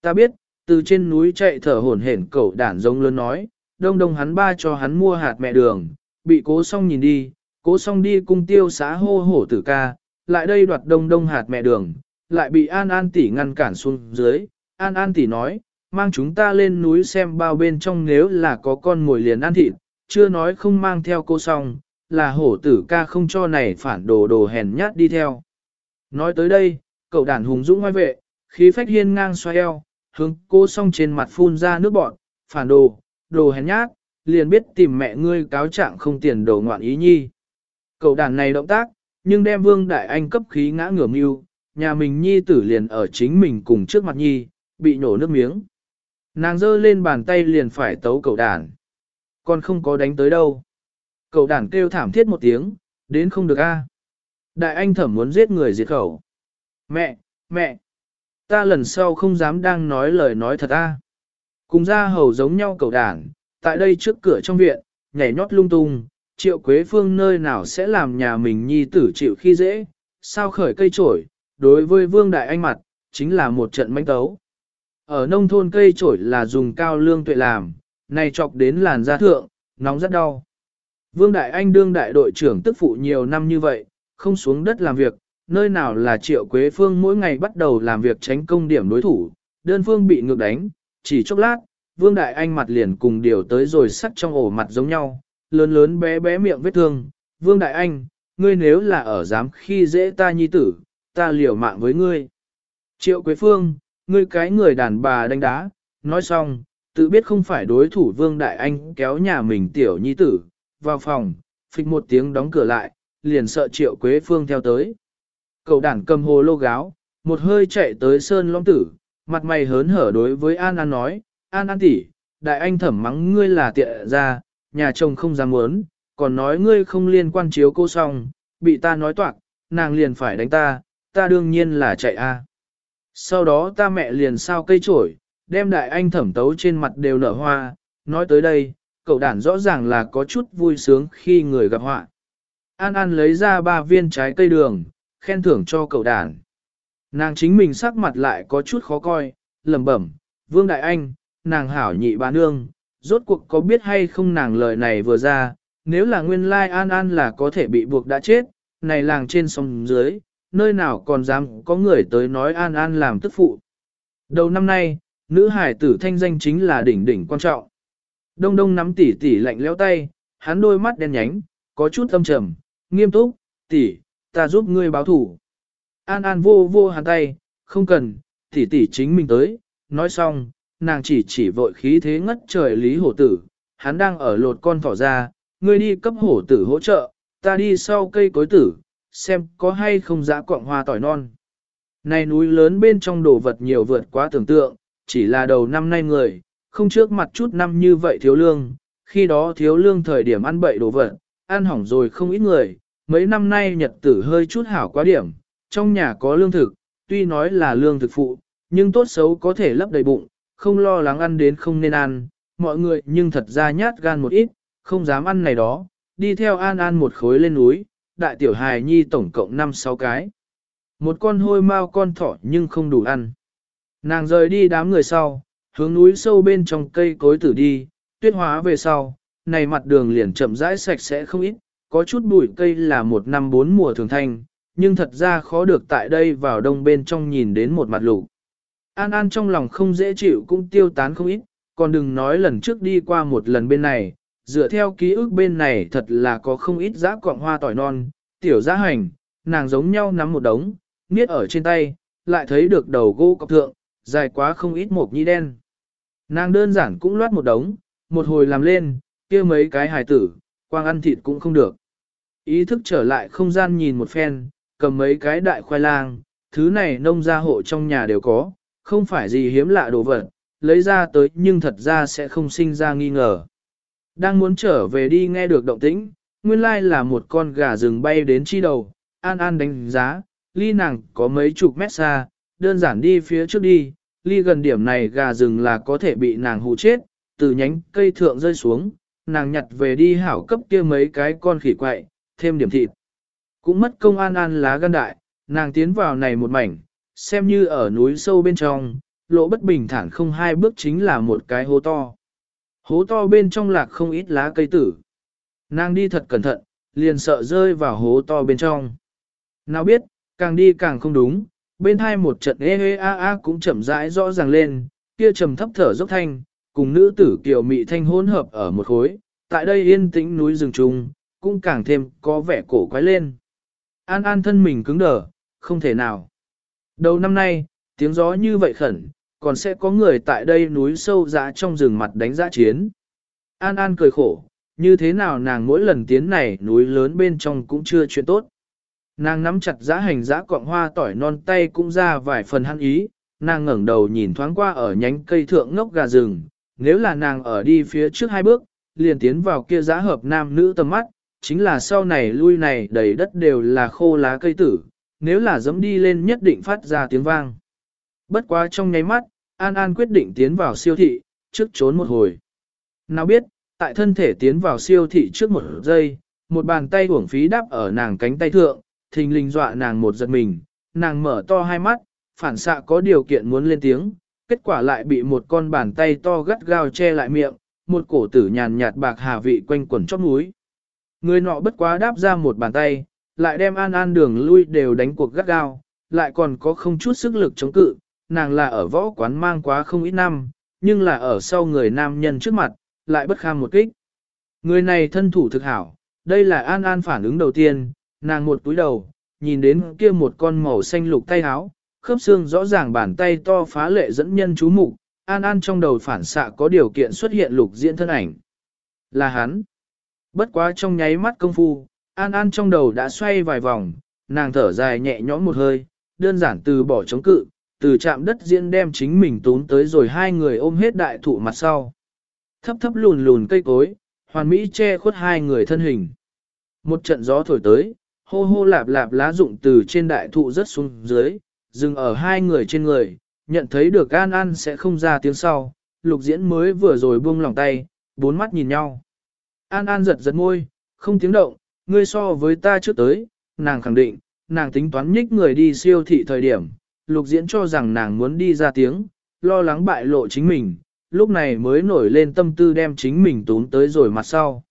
Speaker 1: Ta biết, từ trên núi chạy thở hổn hển cẩu đản giống lớn nói, đông đông hắn ba cho hắn mua hạt mẹ đường, bị cố xong nhìn đi, cố xong đi cung tiêu xá hô hổ tử ca, lại đây đoạt đông đông hạt mẹ đường, lại bị An An tỷ ngăn cản xuống dưới, An An tỷ nói, mang chúng ta lên núi xem bao bên trong nếu là có con mồi liền ăn thịt, chưa nói không mang theo cô xong, là hổ tử ca không cho này phản đồ đồ hèn nhát đi theo. Nói tới đây, cậu đàn hùng dũng ngoài vệ, khí phách hiên ngang xoay eo, hướng cô xong trên mặt phun ra nước bọn, phản đồ, đồ hèn nhát, liền biết tìm mẹ ngươi cáo trạng không tiền đồ ngoạn ý nhi. Cậu đàn này động tác, nhưng đem Vương Đại Anh cấp khí ngã ngửa mưu, nhà mình nhi tử liền ở chính mình cùng trước mặt nhi, bị nổ nước miếng. Nàng giơ lên bàn tay liền phải tấu cậu đàn. Còn không có đánh tới đâu. Cậu đàn kêu thảm thiết một tiếng, đến không được a. À. Đại anh thẩm muốn giết người diệt khẩu. Mẹ, mẹ, ta lần sau không dám đang nói lời nói thật a. À. Cùng ra hầu giống nhau cậu đàn, tại đây trước cửa trong viện, nhảy nhót lung tung, triệu quế phương nơi nào sẽ làm nhà mình nhi tử chịu khi dễ, sao khởi cây trổi, đối với vương đại anh mặt, chính là một trận manh tấu. Ở nông thôn cây trổi là dùng cao lương tuệ làm, này chọc đến làn da thượng, nóng rất đau. Vương Đại Anh đương đại đội trưởng tức phụ nhiều năm như vậy, không xuống đất làm việc, nơi nào là triệu quế phương mỗi ngày bắt đầu làm việc tránh công điểm đối thủ, đơn phương bị ngược đánh, chỉ chốc lát, Vương Đại Anh mặt liền cùng điều tới rồi sắt trong ổ mặt giống nhau, lớn lớn bé bé miệng vết thương. Vương Đại Anh, ngươi nếu là ở dám khi dễ ta nhi tử, ta liều mạng với ngươi. Triệu Quế Phương, ngươi cái người đàn bà đánh đá, nói xong, tự biết không phải đối thủ Vương Đại Anh kéo nhà mình tiểu nhi tử, vào phòng, phịch một tiếng đóng cửa lại, liền sợ Triệu Quế Phương theo tới. Cậu đàn cầm hồ lô gáo, một hơi chạy tới Sơn Long Tử, mặt mày hớn hở đối với An An nói, An An tỷ, đại anh thẩm mắng ngươi là tiện ra, nhà chồng không dám muốn, còn nói ngươi không liên quan chiếu cô xong, bị ta nói toạc, nàng liền phải đánh ta, ta đương nhiên là chạy a. Sau đó ta mẹ liền sao cây trổi, đem đại anh thẩm tấu trên mặt đều nở hoa, nói tới đây, cậu đản rõ ràng là có chút vui sướng khi người gặp họa. An An lấy ra ba viên trái cây đường, khen thưởng cho cậu đản. Nàng chính mình sắc mặt lại có chút khó coi, lẩm bẩm, Vương Đại Anh, nàng hảo nhị bà nương, rốt cuộc có biết hay không nàng lời này vừa ra, nếu là nguyên lai An An là có thể bị buộc đã chết, này làng trên sông dưới, nơi nào còn dám có người tới nói An An làm tức phụ. Đầu năm nay, nữ hải tử thanh danh chính là đỉnh đỉnh quan trọng. Đông đông nắm tỉ tỉ lạnh lẽo tay, hắn đôi mắt đen nhánh, có chút âm trầm, nghiêm túc, tỉ, ta giúp ngươi báo thủ. An An vô vô hắn tay, không cần, tỉ tỉ chính mình tới, nói xong, nàng chỉ chỉ vội khí thế ngất trời lý hổ tử, hắn đang ở lột con thỏ ra, ngươi đi cấp hổ tử hỗ trợ, ta đi sau cây cối tử, xem có hay không dã quạng hoa tỏi non. Này núi lớn bên trong đồ vật nhiều vượt quá tưởng tượng, chỉ là đầu năm nay người, không trước mặt chút năm như vậy thiếu lương, khi đó thiếu lương thời điểm ăn bậy đồ vật, ăn hỏng rồi không ít người, mấy năm nay nhật tử hơi chút hảo quá điểm, trong nhà có lương thực, tuy nói là lương thực phụ, nhưng tốt xấu có thể lấp đầy bụng, không lo lắng ăn đến không nên ăn, mọi người nhưng thật ra nhát gan một ít, không dám ăn này đó, đi theo An An một khối lên núi, đại tiểu hài nhi tổng cộng 5-6 cái. Một con hôi mau con thỏ nhưng không đủ ăn. Nàng rời đi đám người sau, hướng núi sâu bên trong cây cối tử đi, tuyết hóa về sau, này mặt đường liền chậm rãi sạch sẽ không ít, có chút bụi cây là một năm bốn mùa thường thanh, nhưng thật ra khó được tại đây vào đông bên trong nhìn đến một mặt lục. An An trong lòng không dễ chịu cũng tiêu tán không ít, còn đừng nói lần trước đi qua một lần bên này, dựa theo ký ức bên này thật là có không ít giã quạng hoa tỏi non, tiểu giã hành, nàng giống nhau nắm một đống, niết ở trên tay, lại thấy được đầu gỗ cọc thượng, dài quá không ít một nhi đen. Nàng đơn giản cũng loát một đống, một hồi làm lên, kia mấy cái hài tử, quang ăn thịt cũng không được. Ý thức trở lại không gian nhìn một phen, cầm mấy cái đại khoai lang, thứ này nông gia hộ trong nhà đều có, không phải gì hiếm lạ đồ vật, lấy ra tới nhưng thật ra sẽ không sinh ra nghi ngờ. Đang muốn trở về đi nghe được động tĩnh, nguyên lai là một con gà rừng bay đến chi đầu, an an đánh giá, ly nàng có mấy chục mét xa, đơn giản đi phía trước đi, ly gần điểm này gà rừng là có thể bị nàng hù chết, từ nhánh cây thượng rơi xuống, nàng nhặt về đi hảo cấp kia mấy cái con khỉ quậy, thêm điểm thịt. Cũng mất công an an lá gan đại, nàng tiến vào này một mảnh, xem như ở núi sâu bên trong, lỗ bất bình thản không hai bước chính là một cái hố to. Hố to bên trong lạc không ít lá cây tử. Nàng đi thật cẩn thận, liền sợ rơi vào hố to bên trong. Nào biết, càng đi càng không đúng, bên hai một trận ê ê a a cũng chậm rãi rõ ràng lên, kia trầm thấp thở dốc thanh, cùng nữ tử kiều mị thanh hỗn hợp ở một khối, tại đây yên tĩnh núi rừng trùng, cũng càng thêm có vẻ cổ quái lên. An an thân mình cứng đờ, không thể nào. Đầu năm nay, tiếng gió như vậy khẩn, còn sẽ có người tại đây núi sâu dã trong rừng mặt đánh giã chiến. An An cười khổ, như thế nào nàng mỗi lần tiến này núi lớn bên trong cũng chưa chuyện tốt. Nàng nắm chặt giã hành giã cọng hoa tỏi non tay cũng ra vài phần hăng ý, nàng ngẩng đầu nhìn thoáng qua ở nhánh cây thượng ngốc gà rừng, nếu là nàng ở đi phía trước hai bước, liền tiến vào kia giã hợp nam nữ tầm mắt, chính là sau này lui này đầy đất đều là khô lá cây tử, nếu là dẫm đi lên nhất định phát ra tiếng vang. Bất quá trong nháy mắt, An An quyết định tiến vào siêu thị, trước trốn một hồi. Nào biết, tại thân thể tiến vào siêu thị trước một giây, một bàn tay uổng phí đắp ở nàng cánh tay thượng, thình lình dọa nàng một giật mình, nàng mở to hai mắt, phản xạ có điều kiện muốn lên tiếng, kết quả lại bị một con bàn tay to gắt gao che lại miệng, một cổ tử nhàn nhạt bạc hà vị quanh quẩn chóp núi. Người nọ bất quá đáp ra một bàn tay, lại đem an an đường lui đều đánh cuộc gắt gao, lại còn có không chút sức lực chống cự, nàng là ở võ quán mang quá không ít năm, nhưng là ở sau người nam nhân trước mặt, lại bất kham một kích. Người này thân thủ thực hảo, đây là an an phản ứng đầu tiên, nàng một túi đầu, nhìn đến kia một con màu xanh lục tay áo, khớp xương rõ ràng bàn tay to phá lệ dẫn nhân chú mục, An An trong đầu phản xạ có điều kiện xuất hiện lục diễn thân ảnh. Là hắn. Bất quá trong nháy mắt công phu, An An trong đầu đã xoay vài vòng, nàng thở dài nhẹ nhõm một hơi, đơn giản từ bỏ chống cự, từ chạm đất diễn đem chính mình tốn tới rồi hai người ôm hết đại thụ mặt sau. Thấp thấp lùn lùn cây cối, hoàn mỹ che khuất hai người thân hình. Một trận gió thổi tới, hô hô lạp lạp lá rụng từ trên đại thụ rớt xuống dưới, dừng ở hai người trên người, nhận thấy được An An sẽ không ra tiếng sau, lục diễn mới vừa rồi buông lòng tay, bốn mắt nhìn nhau. An An giật giật môi, không tiếng động, ngươi so với ta trước tới, nàng khẳng định, nàng tính toán nhích người đi siêu thị thời điểm, lục diễn cho rằng nàng muốn đi ra tiếng, lo lắng bại lộ chính mình, lúc này mới nổi lên tâm tư đem chính mình tốn tới rồi mặt sau.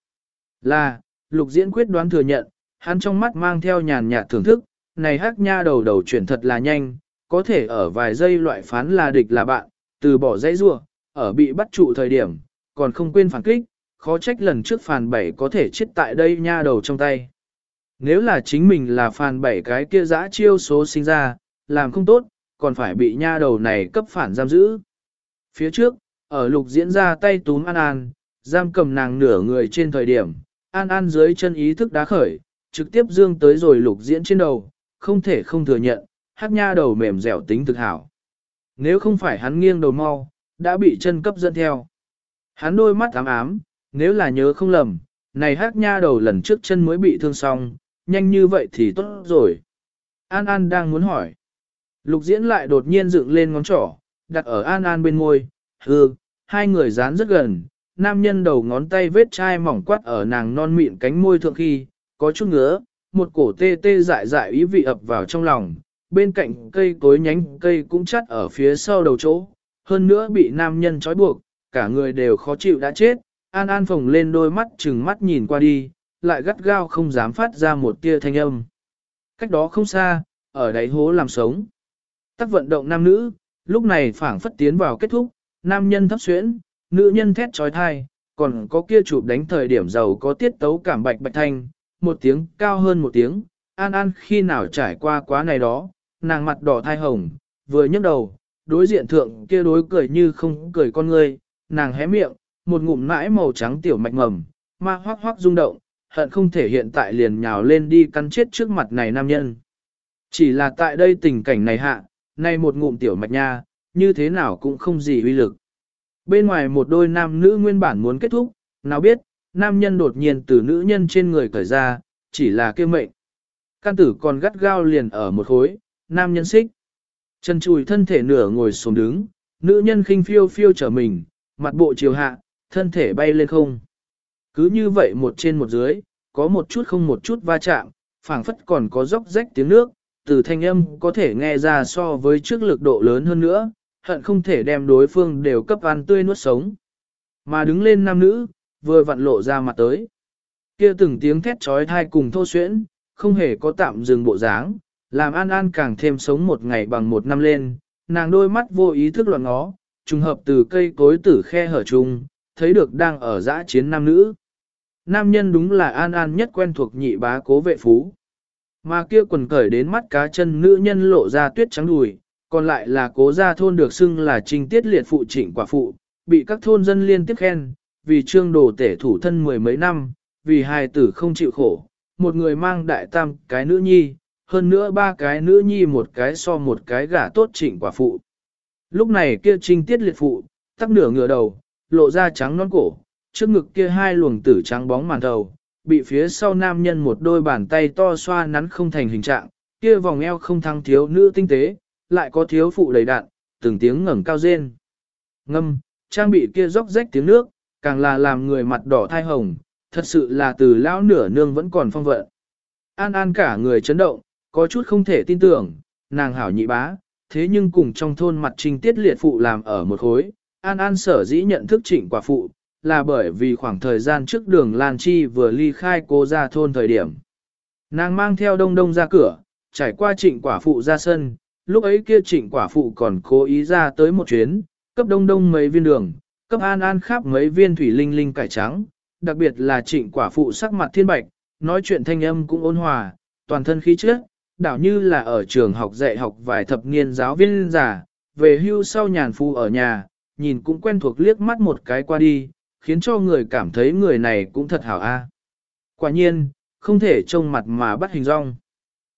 Speaker 1: Là, lục diễn quyết đoán thừa nhận, hắn trong mắt mang theo nhàn nhạt thưởng thức, này hắc nha đầu đầu chuyển thật là nhanh, có thể ở vài giây loại phán là địch là bạn, từ bỏ dãy rua, ở bị bắt trụ thời điểm, còn không quên phản kích, khó trách lần trước phàn bảy có thể chết tại đây nha đầu trong tay. Nếu là chính mình là phàn bảy cái kia dã chiêu số sinh ra, làm không tốt, còn phải bị nha đầu này cấp phản giam giữ. Phía trước, ở lục diễn ra tay túm An An, giam cầm nàng nửa người trên thời điểm, An An dưới chân ý thức đá khởi, trực tiếp dương tới rồi lục diễn trên đầu, không thể không thừa nhận, hát nha đầu mềm dẻo tính thực hảo. Nếu không phải hắn nghiêng đầu mau, đã bị chân cấp dẫn theo. Hắn đôi mắt ám ám, nếu là nhớ không lầm, này hát nha đầu lần trước chân mới bị thương xong, nhanh như vậy thì tốt rồi. An An đang muốn hỏi. Lục diễn lại đột nhiên dựng lên ngón trỏ, đặt ở An An bên môi, hư, hai người dán rất gần, nam nhân đầu ngón tay vết chai mỏng quát ở nàng non mịn cánh môi thượng khi, có chút ngứa, một cổ tê tê dại dại ý vị ập vào trong lòng, bên cạnh cây cối nhánh cây cũng chắt ở phía sau đầu chỗ, hơn nữa bị nam nhân trói buộc, cả người đều khó chịu đã chết, An An phồng lên đôi mắt chừng mắt nhìn qua đi, lại gắt gao không dám phát ra một tia thanh âm. Cách đó không xa, ở đáy hố làm sống. Tắc vận động nam nữ, lúc này phảng phất tiến vào kết thúc, nam nhân thấp xuyễn, nữ nhân thét trói thai, còn có kia chụp đánh thời điểm giàu có tiết tấu cảm bạch bạch thanh, một tiếng cao hơn một tiếng, An An khi nào trải qua quá này đó, nàng mặt đỏ thai hồng, vừa nhấc đầu, đối diện thượng kia đối cười như không cười con người nàng hé miệng, một ngụm mãi màu trắng tiểu mạch mầm, ma hoác hoác rung động, hận không thể hiện tại liền nhào lên đi cắn chết trước mặt này nam nhân. Chỉ là tại đây tình cảnh này hạ, nay một ngụm tiểu mạch nha, như thế nào cũng không gì uy lực. Bên ngoài một đôi nam nữ nguyên bản muốn kết thúc, nào biết, nam nhân đột nhiên từ nữ nhân trên người cởi ra, chỉ là kêu mệnh. Can tử còn gắt gao liền ở một khối, nam nhân xích. Chân chùi thân thể nửa ngồi xuống đứng, nữ nhân khinh phiêu phiêu trở mình, mặt bộ chiều hạ, thân thể bay lên không. Cứ như vậy một trên một dưới, có một chút không một chút va chạm, phảng phất còn có róc rách tiếng nước, từ thanh âm có thể nghe ra so với trước lực độ lớn hơn nữa, hận không thể đem đối phương đều cấp ăn tươi nuốt sống. Mà đứng lên nam nữ, vừa vặn lộ ra mặt tới. Kia từng tiếng thét trói thai cùng thô xuyễn, không hề có tạm dừng bộ dáng, làm An An càng thêm sống một ngày bằng một năm lên, nàng đôi mắt vô ý thức loạn ngó, trùng hợp từ cây cối tử khe hở trùng, thấy được đang ở dã chiến nam nữ. Nam nhân đúng là An An nhất quen thuộc nhị bá cố vệ phú. Mà kia quần cởi đến mắt cá chân nữ nhân lộ ra tuyết trắng đùi, còn lại là cố gia thôn được xưng là Trình tiết liệt phụ trịnh quả phụ, bị các thôn dân liên tiếp khen, vì trương đồ tể thủ thân mười mấy năm, vì hài tử không chịu khổ, một người mang đại tam cái nữ nhi, hơn nữa ba cái nữ nhi một cái so một cái gả tốt trịnh quả phụ. Lúc này kia trinh tiết liệt phụ, tắc nửa ngửa đầu, lộ ra trắng non cổ, trước ngực kia hai luồng tử trắng bóng màn đầu, bị phía sau nam nhân một đôi bàn tay to xoa nắn không thành hình trạng, kia vòng eo không thăng thiếu nữ tinh tế, lại có thiếu phụ đầy đạn, từng tiếng ngẩng cao rên. Ngâm, trang bị kia róc rách tiếng nước, càng là làm người mặt đỏ thai hồng, thật sự là từ lão nửa nương vẫn còn phong vận. An An cả người chấn động, có chút không thể tin tưởng, nàng hảo nhị bá, thế nhưng cùng trong thôn mặt trình tiết liệt phụ làm ở một khối, An An sở dĩ nhận thức trịnh quả phụ, là bởi vì khoảng thời gian trước đường Lan Chi vừa ly khai cô ra thôn thời điểm. Nàng mang theo đông đông ra cửa, trải qua trịnh quả phụ ra sân, lúc ấy kia trịnh quả phụ còn cố ý ra tới một chuyến, cấp đông đông mấy viên đường, cấp an an khắp mấy viên thủy linh linh cải trắng, đặc biệt là trịnh quả phụ sắc mặt thiên bạch, nói chuyện thanh âm cũng ôn hòa, toàn thân khí chất, đảo như là ở trường học dạy học vài thập niên giáo viên già, về hưu sau nhàn phu ở nhà, nhìn cũng quen thuộc liếc mắt một cái qua đi, khiến cho người cảm thấy người này cũng thật hảo a. Quả nhiên, không thể trông mặt mà bắt hình rong.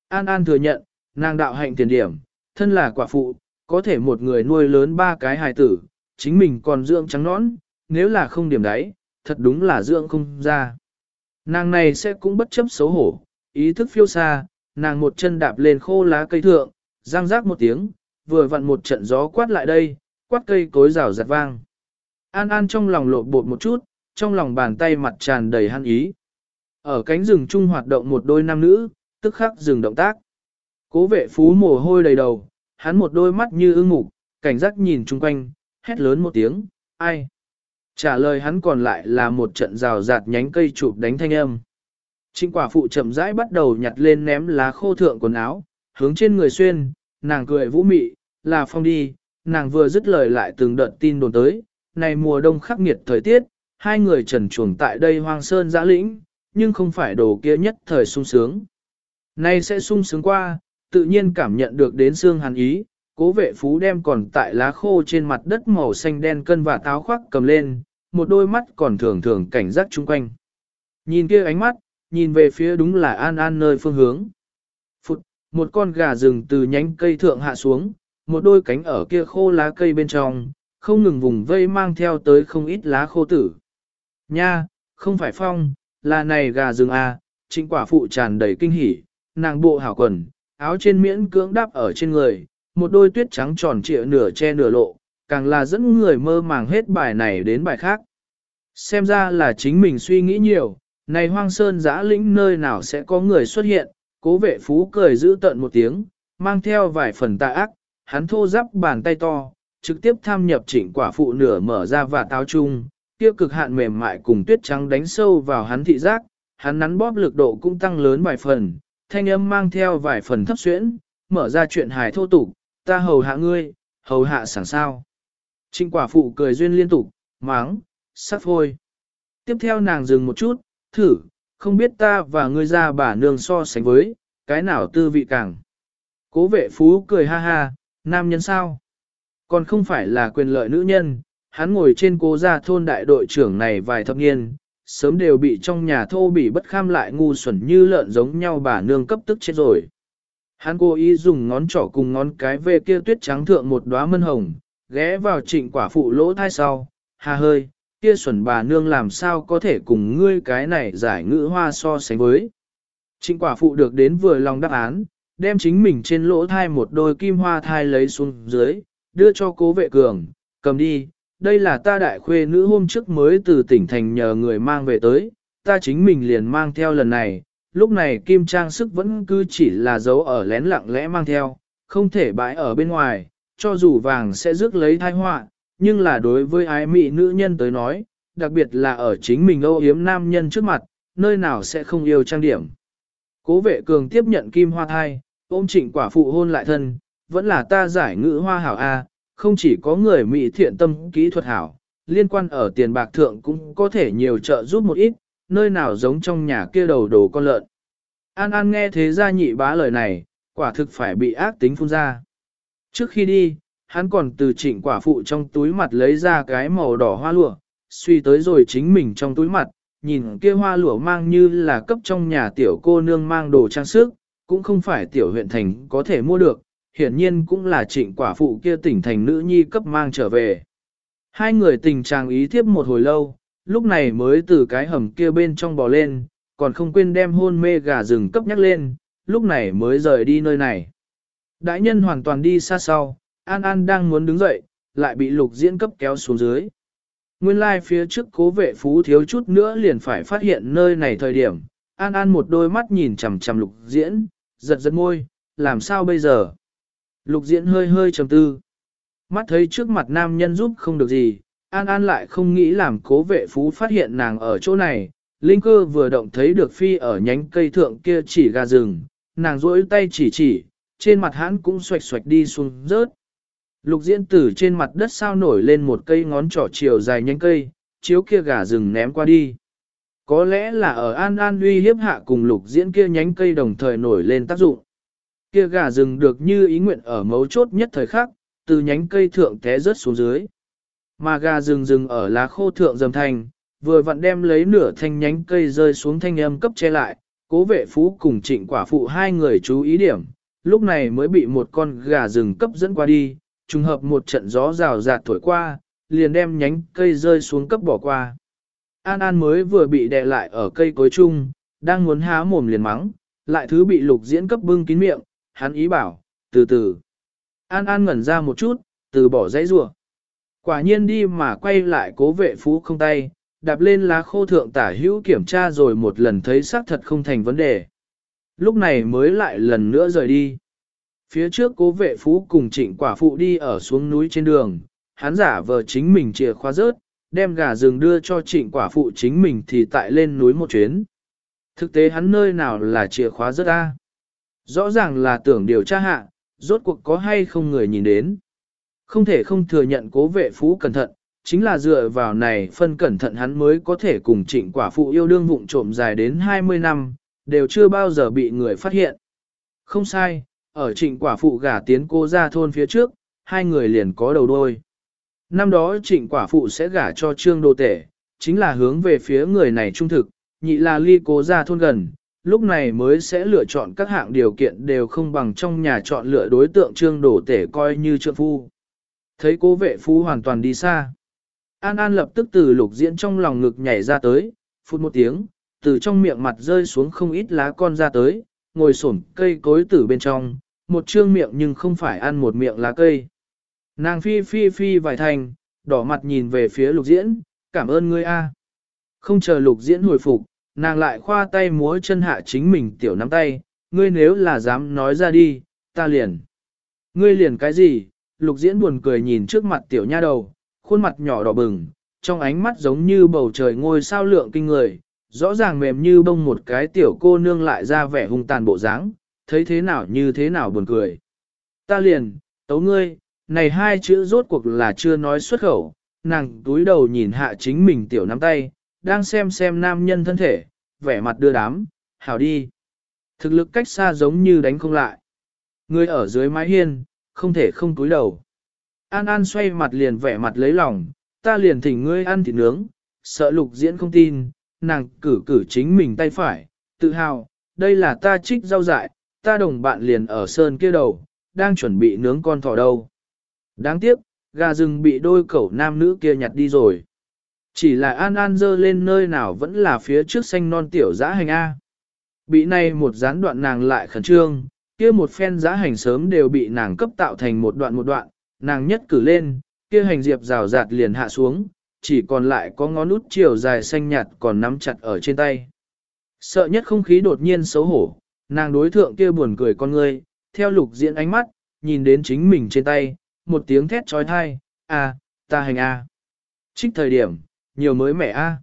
Speaker 1: An An thừa nhận, nàng đạo hạnh tiền điểm, thân là quả phụ, có thể một người nuôi lớn ba cái hài tử, chính mình còn dưỡng trắng nõn, nếu là không điểm đấy, thật đúng là dưỡng không ra. Nàng này sẽ cũng bất chấp xấu hổ, ý thức phiêu xa, nàng một chân đạp lên khô lá cây thượng, răng rác một tiếng, vừa vặn một trận gió quát lại đây, quát cây cối rào giặt vang. An An trong lòng lộ bột một chút, trong lòng bàn tay mặt tràn đầy hăn ý. Ở cánh rừng chung hoạt động một đôi nam nữ, tức khắc dừng động tác. Cố vệ phú mồ hôi đầy đầu, hắn một đôi mắt như ưng mục, cảnh giác nhìn chung quanh, hét lớn một tiếng, ai? Trả lời hắn còn lại là một trận rào rạt nhánh cây chụp đánh thanh âm. Trịnh quả phụ chậm rãi bắt đầu nhặt lên ném lá khô thượng quần áo, hướng trên người xuyên, nàng cười vũ mị, là phong đi, nàng vừa dứt lời lại từng đợt tin đồn tới, này mùa đông khắc nghiệt thời tiết, hai người trần chuồng tại đây hoang sơn giã lĩnh, nhưng không phải đồ kia nhất thời sung sướng. Nay sẽ sung sướng qua, tự nhiên cảm nhận được đến xương hàn ý, cố vệ phú đem còn tại lá khô trên mặt đất màu xanh đen cân và táo khoác cầm lên, một đôi mắt còn thường thường cảnh giác chung quanh. Nhìn kia ánh mắt, nhìn về phía đúng là an an nơi phương hướng. Phụt, một con gà rừng từ nhánh cây thượng hạ xuống, một đôi cánh ở kia khô lá cây bên trong, không ngừng vùng vây mang theo tới không ít lá khô tử. Nha, không phải phong, là này gà rừng à, trịnh quả phụ tràn đầy kinh hỉ, nàng bộ hảo quần, áo trên miễn cưỡng đáp ở trên người, một đôi tuyết trắng tròn trịa nửa che nửa lộ, càng là dẫn người mơ màng hết bài này đến bài khác. Xem ra là chính mình suy nghĩ nhiều, này hoang sơn giã lĩnh nơi nào sẽ có người xuất hiện, cố vệ phú cười giữ tận một tiếng, mang theo vài phần tà ác, hắn thô giáp bàn tay to, trực tiếp tham nhập chỉnh quả phụ nửa mở ra và táo chung, kia cực hạn mềm mại cùng tuyết trắng đánh sâu vào hắn thị giác, hắn nắn bóp lực độ cũng tăng lớn vài phần, thanh âm mang theo vài phần thấp xuyễn, mở ra chuyện hài thô tục, ta hầu hạ ngươi, hầu hạ sẵn sao. Trịnh quả phụ cười duyên liên tục, máng, sắp phôi. Tiếp theo nàng dừng một chút, thử, không biết ta và ngươi ra bà nương so sánh với, cái nào tư vị càng. Cố vệ phú cười ha ha, nam nhân sao? Còn không phải là quyền lợi nữ nhân, hắn ngồi trên cố gia thôn đại đội trưởng này vài thập niên, sớm đều bị trong nhà thô bị bất kham lại ngu xuẩn như lợn giống nhau bà nương cấp tức chết rồi. Hắn cố ý dùng ngón trỏ cùng ngón cái về kia tuyết trắng thượng một đóa mân hồng, ghé vào trịnh quả phụ lỗ thai sau, hà hơi, kia xuẩn bà nương làm sao có thể cùng ngươi cái này giải ngữ hoa so sánh với. Trịnh quả phụ được đến vừa lòng đáp án, đem chính mình trên lỗ thai một đôi kim hoa thai lấy xuống dưới, đưa cho cố vệ cường, cầm đi, đây là ta đại khuê nữ hôm trước mới từ tỉnh thành nhờ người mang về tới, ta chính mình liền mang theo lần này, lúc này kim trang sức vẫn cứ chỉ là dấu ở lén lặng lẽ mang theo, không thể bãi ở bên ngoài, cho dù vàng sẽ rước lấy thai họa, nhưng là đối với ái mị nữ nhân tới nói, đặc biệt là ở chính mình âu yếm nam nhân trước mặt, nơi nào sẽ không yêu trang điểm. Cố vệ cường tiếp nhận kim hoa thai, ôm trịnh quả phụ hôn lại thân, vẫn là ta giải ngữ hoa hảo A, không chỉ có người mỹ thiện tâm kỹ thuật hảo, liên quan ở tiền bạc thượng cũng có thể nhiều trợ giúp một ít, nơi nào giống trong nhà kia đầu đồ con lợn. An An nghe thế ra nhị bá lời này, quả thực phải bị ác tính phun ra. Trước khi đi, hắn còn từ trịnh quả phụ trong túi mặt lấy ra cái màu đỏ hoa lụa, suy tới rồi chính mình trong túi mặt, nhìn kia hoa lụa mang như là cấp trong nhà tiểu cô nương mang đồ trang sức, cũng không phải tiểu huyện thành có thể mua được, hiển nhiên cũng là trịnh quả phụ kia tỉnh thành nữ nhi cấp mang trở về. Hai người tình trạng ý thiếp một hồi lâu, lúc này mới từ cái hầm kia bên trong bò lên, còn không quên đem hôn mê gà rừng cấp nhắc lên, lúc này mới rời đi nơi này. Đại nhân hoàn toàn đi xa sau, An An đang muốn đứng dậy, lại bị lục diễn cấp kéo xuống dưới. Nguyên lai like phía trước cố vệ phú thiếu chút nữa liền phải phát hiện nơi này thời điểm, An An một đôi mắt nhìn chằm chằm lục diễn, giật giật môi, làm sao bây giờ? Lục diễn hơi hơi trầm tư. Mắt thấy trước mặt nam nhân giúp không được gì, An An lại không nghĩ làm cố vệ phú phát hiện nàng ở chỗ này. Linh cơ vừa động thấy được phi ở nhánh cây thượng kia chỉ gà rừng, nàng rỗi tay chỉ chỉ, trên mặt hắn cũng xoạch xoạch đi xuống rớt. Lục diễn tử trên mặt đất sao nổi lên một cây ngón trỏ chiều dài nhánh cây, chiếu kia gà rừng ném qua đi. Có lẽ là ở An An uy hiếp hạ cùng lục diễn kia nhánh cây đồng thời nổi lên tác dụng. Kia gà rừng được như ý nguyện ở mấu chốt nhất thời khắc, từ nhánh cây thượng té rớt xuống dưới. Mà gà rừng rừng ở lá khô thượng dầm thành, vừa vặn đem lấy nửa thanh nhánh cây rơi xuống thanh âm cấp che lại, cố vệ phú cùng trịnh quả phụ hai người chú ý điểm, lúc này mới bị một con gà rừng cấp dẫn qua đi, trùng hợp một trận gió rào rạt thổi qua, liền đem nhánh cây rơi xuống cấp bỏ qua. An An mới vừa bị đè lại ở cây cối chung, đang muốn há mồm liền mắng, lại thứ bị lục diễn cấp bưng kín miệng, hắn ý bảo, từ từ. An An ngẩn ra một chút, từ bỏ dãy rủa. Quả nhiên đi mà quay lại cố vệ phú không tay, đạp lên lá khô thượng tả hữu kiểm tra rồi một lần thấy xác thật không thành vấn đề. Lúc này mới lại lần nữa rời đi. Phía trước cố vệ phú cùng trịnh quả phụ đi ở xuống núi trên đường, hắn giả vờ chính mình chìa khóa rớt, đem gà rừng đưa cho trịnh quả phụ chính mình thì tại lên núi một chuyến. Thực tế hắn nơi nào là chìa khóa rớt a Rõ ràng là tưởng điều tra hạ, rốt cuộc có hay không người nhìn đến. Không thể không thừa nhận cố vệ phú cẩn thận, chính là dựa vào này phân cẩn thận hắn mới có thể cùng trịnh quả phụ yêu đương vụng trộm dài đến 20 năm, đều chưa bao giờ bị người phát hiện. Không sai, ở trịnh quả phụ gả tiến cô ra thôn phía trước, hai người liền có đầu đôi. Năm đó trịnh quả phụ sẽ gả cho trương đô tể, chính là hướng về phía người này trung thực, nhị là ly cố ra thôn gần, lúc này mới sẽ lựa chọn các hạng điều kiện đều không bằng trong nhà chọn lựa đối tượng trương đổ tể coi như trượng phu. Thấy cố vệ phu hoàn toàn đi xa. An An lập tức từ lục diễn trong lòng ngực nhảy ra tới, phút một tiếng, từ trong miệng mặt rơi xuống không ít lá con ra tới, ngồi xổm cây cối tử bên trong, một trương miệng nhưng không phải ăn một miệng lá cây. Nàng phi phi phi vài thành, đỏ mặt nhìn về phía lục diễn, cảm ơn ngươi a. Không chờ lục diễn hồi phục, nàng lại khoa tay múa chân hạ chính mình tiểu nắm tay, ngươi nếu là dám nói ra đi, ta liền. Ngươi liền cái gì? Lục diễn buồn cười nhìn trước mặt tiểu nha đầu, khuôn mặt nhỏ đỏ bừng, trong ánh mắt giống như bầu trời ngôi sao lượng kinh người, rõ ràng mềm như bông một cái tiểu cô nương lại ra vẻ hung tàn bộ dáng, thấy thế nào như thế nào buồn cười. Ta liền, tấu ngươi, này hai chữ rốt cuộc là chưa nói xuất khẩu, nàng túi đầu nhìn hạ chính mình tiểu nắm tay, đang xem xem nam nhân thân thể, vẻ mặt đưa đám, hảo đi. Thực lực cách xa giống như đánh không lại. Người ở dưới mái hiên, không thể không túi đầu. An An xoay mặt liền vẻ mặt lấy lòng, ta liền thỉnh ngươi ăn thịt nướng, sợ lục diễn không tin, nàng cử cử chính mình tay phải, tự hào, đây là ta trích rau dại, ta đồng bạn liền ở sơn kia đầu, đang chuẩn bị nướng con thỏ đâu. Đáng tiếc, gà rừng bị đôi cẩu nam nữ kia nhặt đi rồi. Chỉ là An An dơ lên nơi nào vẫn là phía trước xanh non tiểu giã hành A. Bị này một gián đoạn nàng lại khẩn trương, kia một phen giã hành sớm đều bị nàng cấp tạo thành một đoạn một đoạn, nàng nhất cử lên, kia hành diệp rào rạt liền hạ xuống, chỉ còn lại có ngón út chiều dài xanh nhạt còn nắm chặt ở trên tay. Sợ nhất không khí đột nhiên xấu hổ, nàng đối thượng kia buồn cười con ngươi, theo lục diễn ánh mắt, nhìn đến chính mình trên tay, một tiếng thét trói thai, a, ta hành a. Trích thời điểm, nhiều mới mẻ a.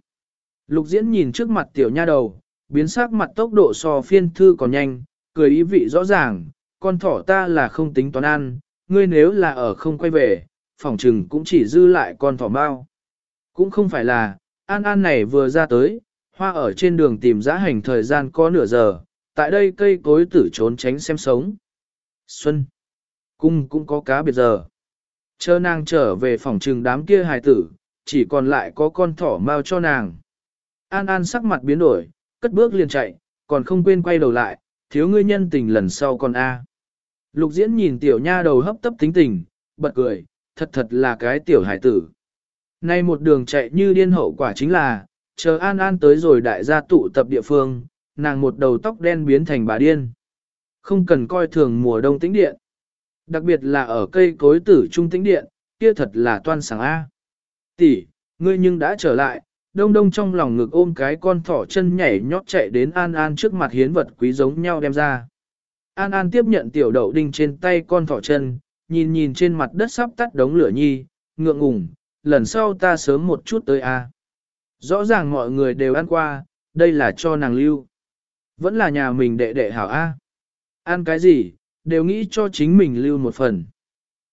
Speaker 1: Lục diễn nhìn trước mặt tiểu nha đầu, biến sắc mặt tốc độ so phiên thư còn nhanh, cười ý vị rõ ràng, con thỏ ta là không tính toán ăn, ngươi nếu là ở không quay về, phỏng trừng cũng chỉ dư lại con thỏ bao. Cũng không phải là, an an này vừa ra tới, hoa ở trên đường tìm giã hành thời gian có nửa giờ, tại đây cây cối tử trốn tránh xem sống. Xuân, cung cũng có cá biệt giờ. Chờ nàng trở về phòng trừng đám kia hài tử, chỉ còn lại có con thỏ mau cho nàng. An An sắc mặt biến đổi, cất bước liền chạy, còn không quên quay đầu lại, thiếu ngươi nhân tình lần sau còn A. Lục diễn nhìn tiểu nha đầu hấp tấp tính tình, bật cười, thật thật là cái tiểu hải tử. Nay một đường chạy như điên hậu quả chính là, chờ An An tới rồi đại gia tụ tập địa phương, nàng một đầu tóc đen biến thành bà điên. Không cần coi thường mùa đông tĩnh điện. Đặc biệt là ở cây cối tử trung tĩnh điện, kia thật là toan sáng A. Tỷ, ngươi nhưng đã trở lại, đông đông trong lòng ngực ôm cái con thỏ chân nhảy nhót chạy đến An An trước mặt hiến vật quý giống nhau đem ra. An An tiếp nhận tiểu đậu đinh trên tay con thỏ chân, nhìn nhìn trên mặt đất sắp tắt đống lửa nhi, ngượng ngùng, lần sau ta sớm một chút tới a. Rõ ràng mọi người đều ăn qua, đây là cho nàng lưu. Vẫn là nhà mình đệ đệ hảo a. Ăn cái gì, đều nghĩ cho chính mình lưu một phần.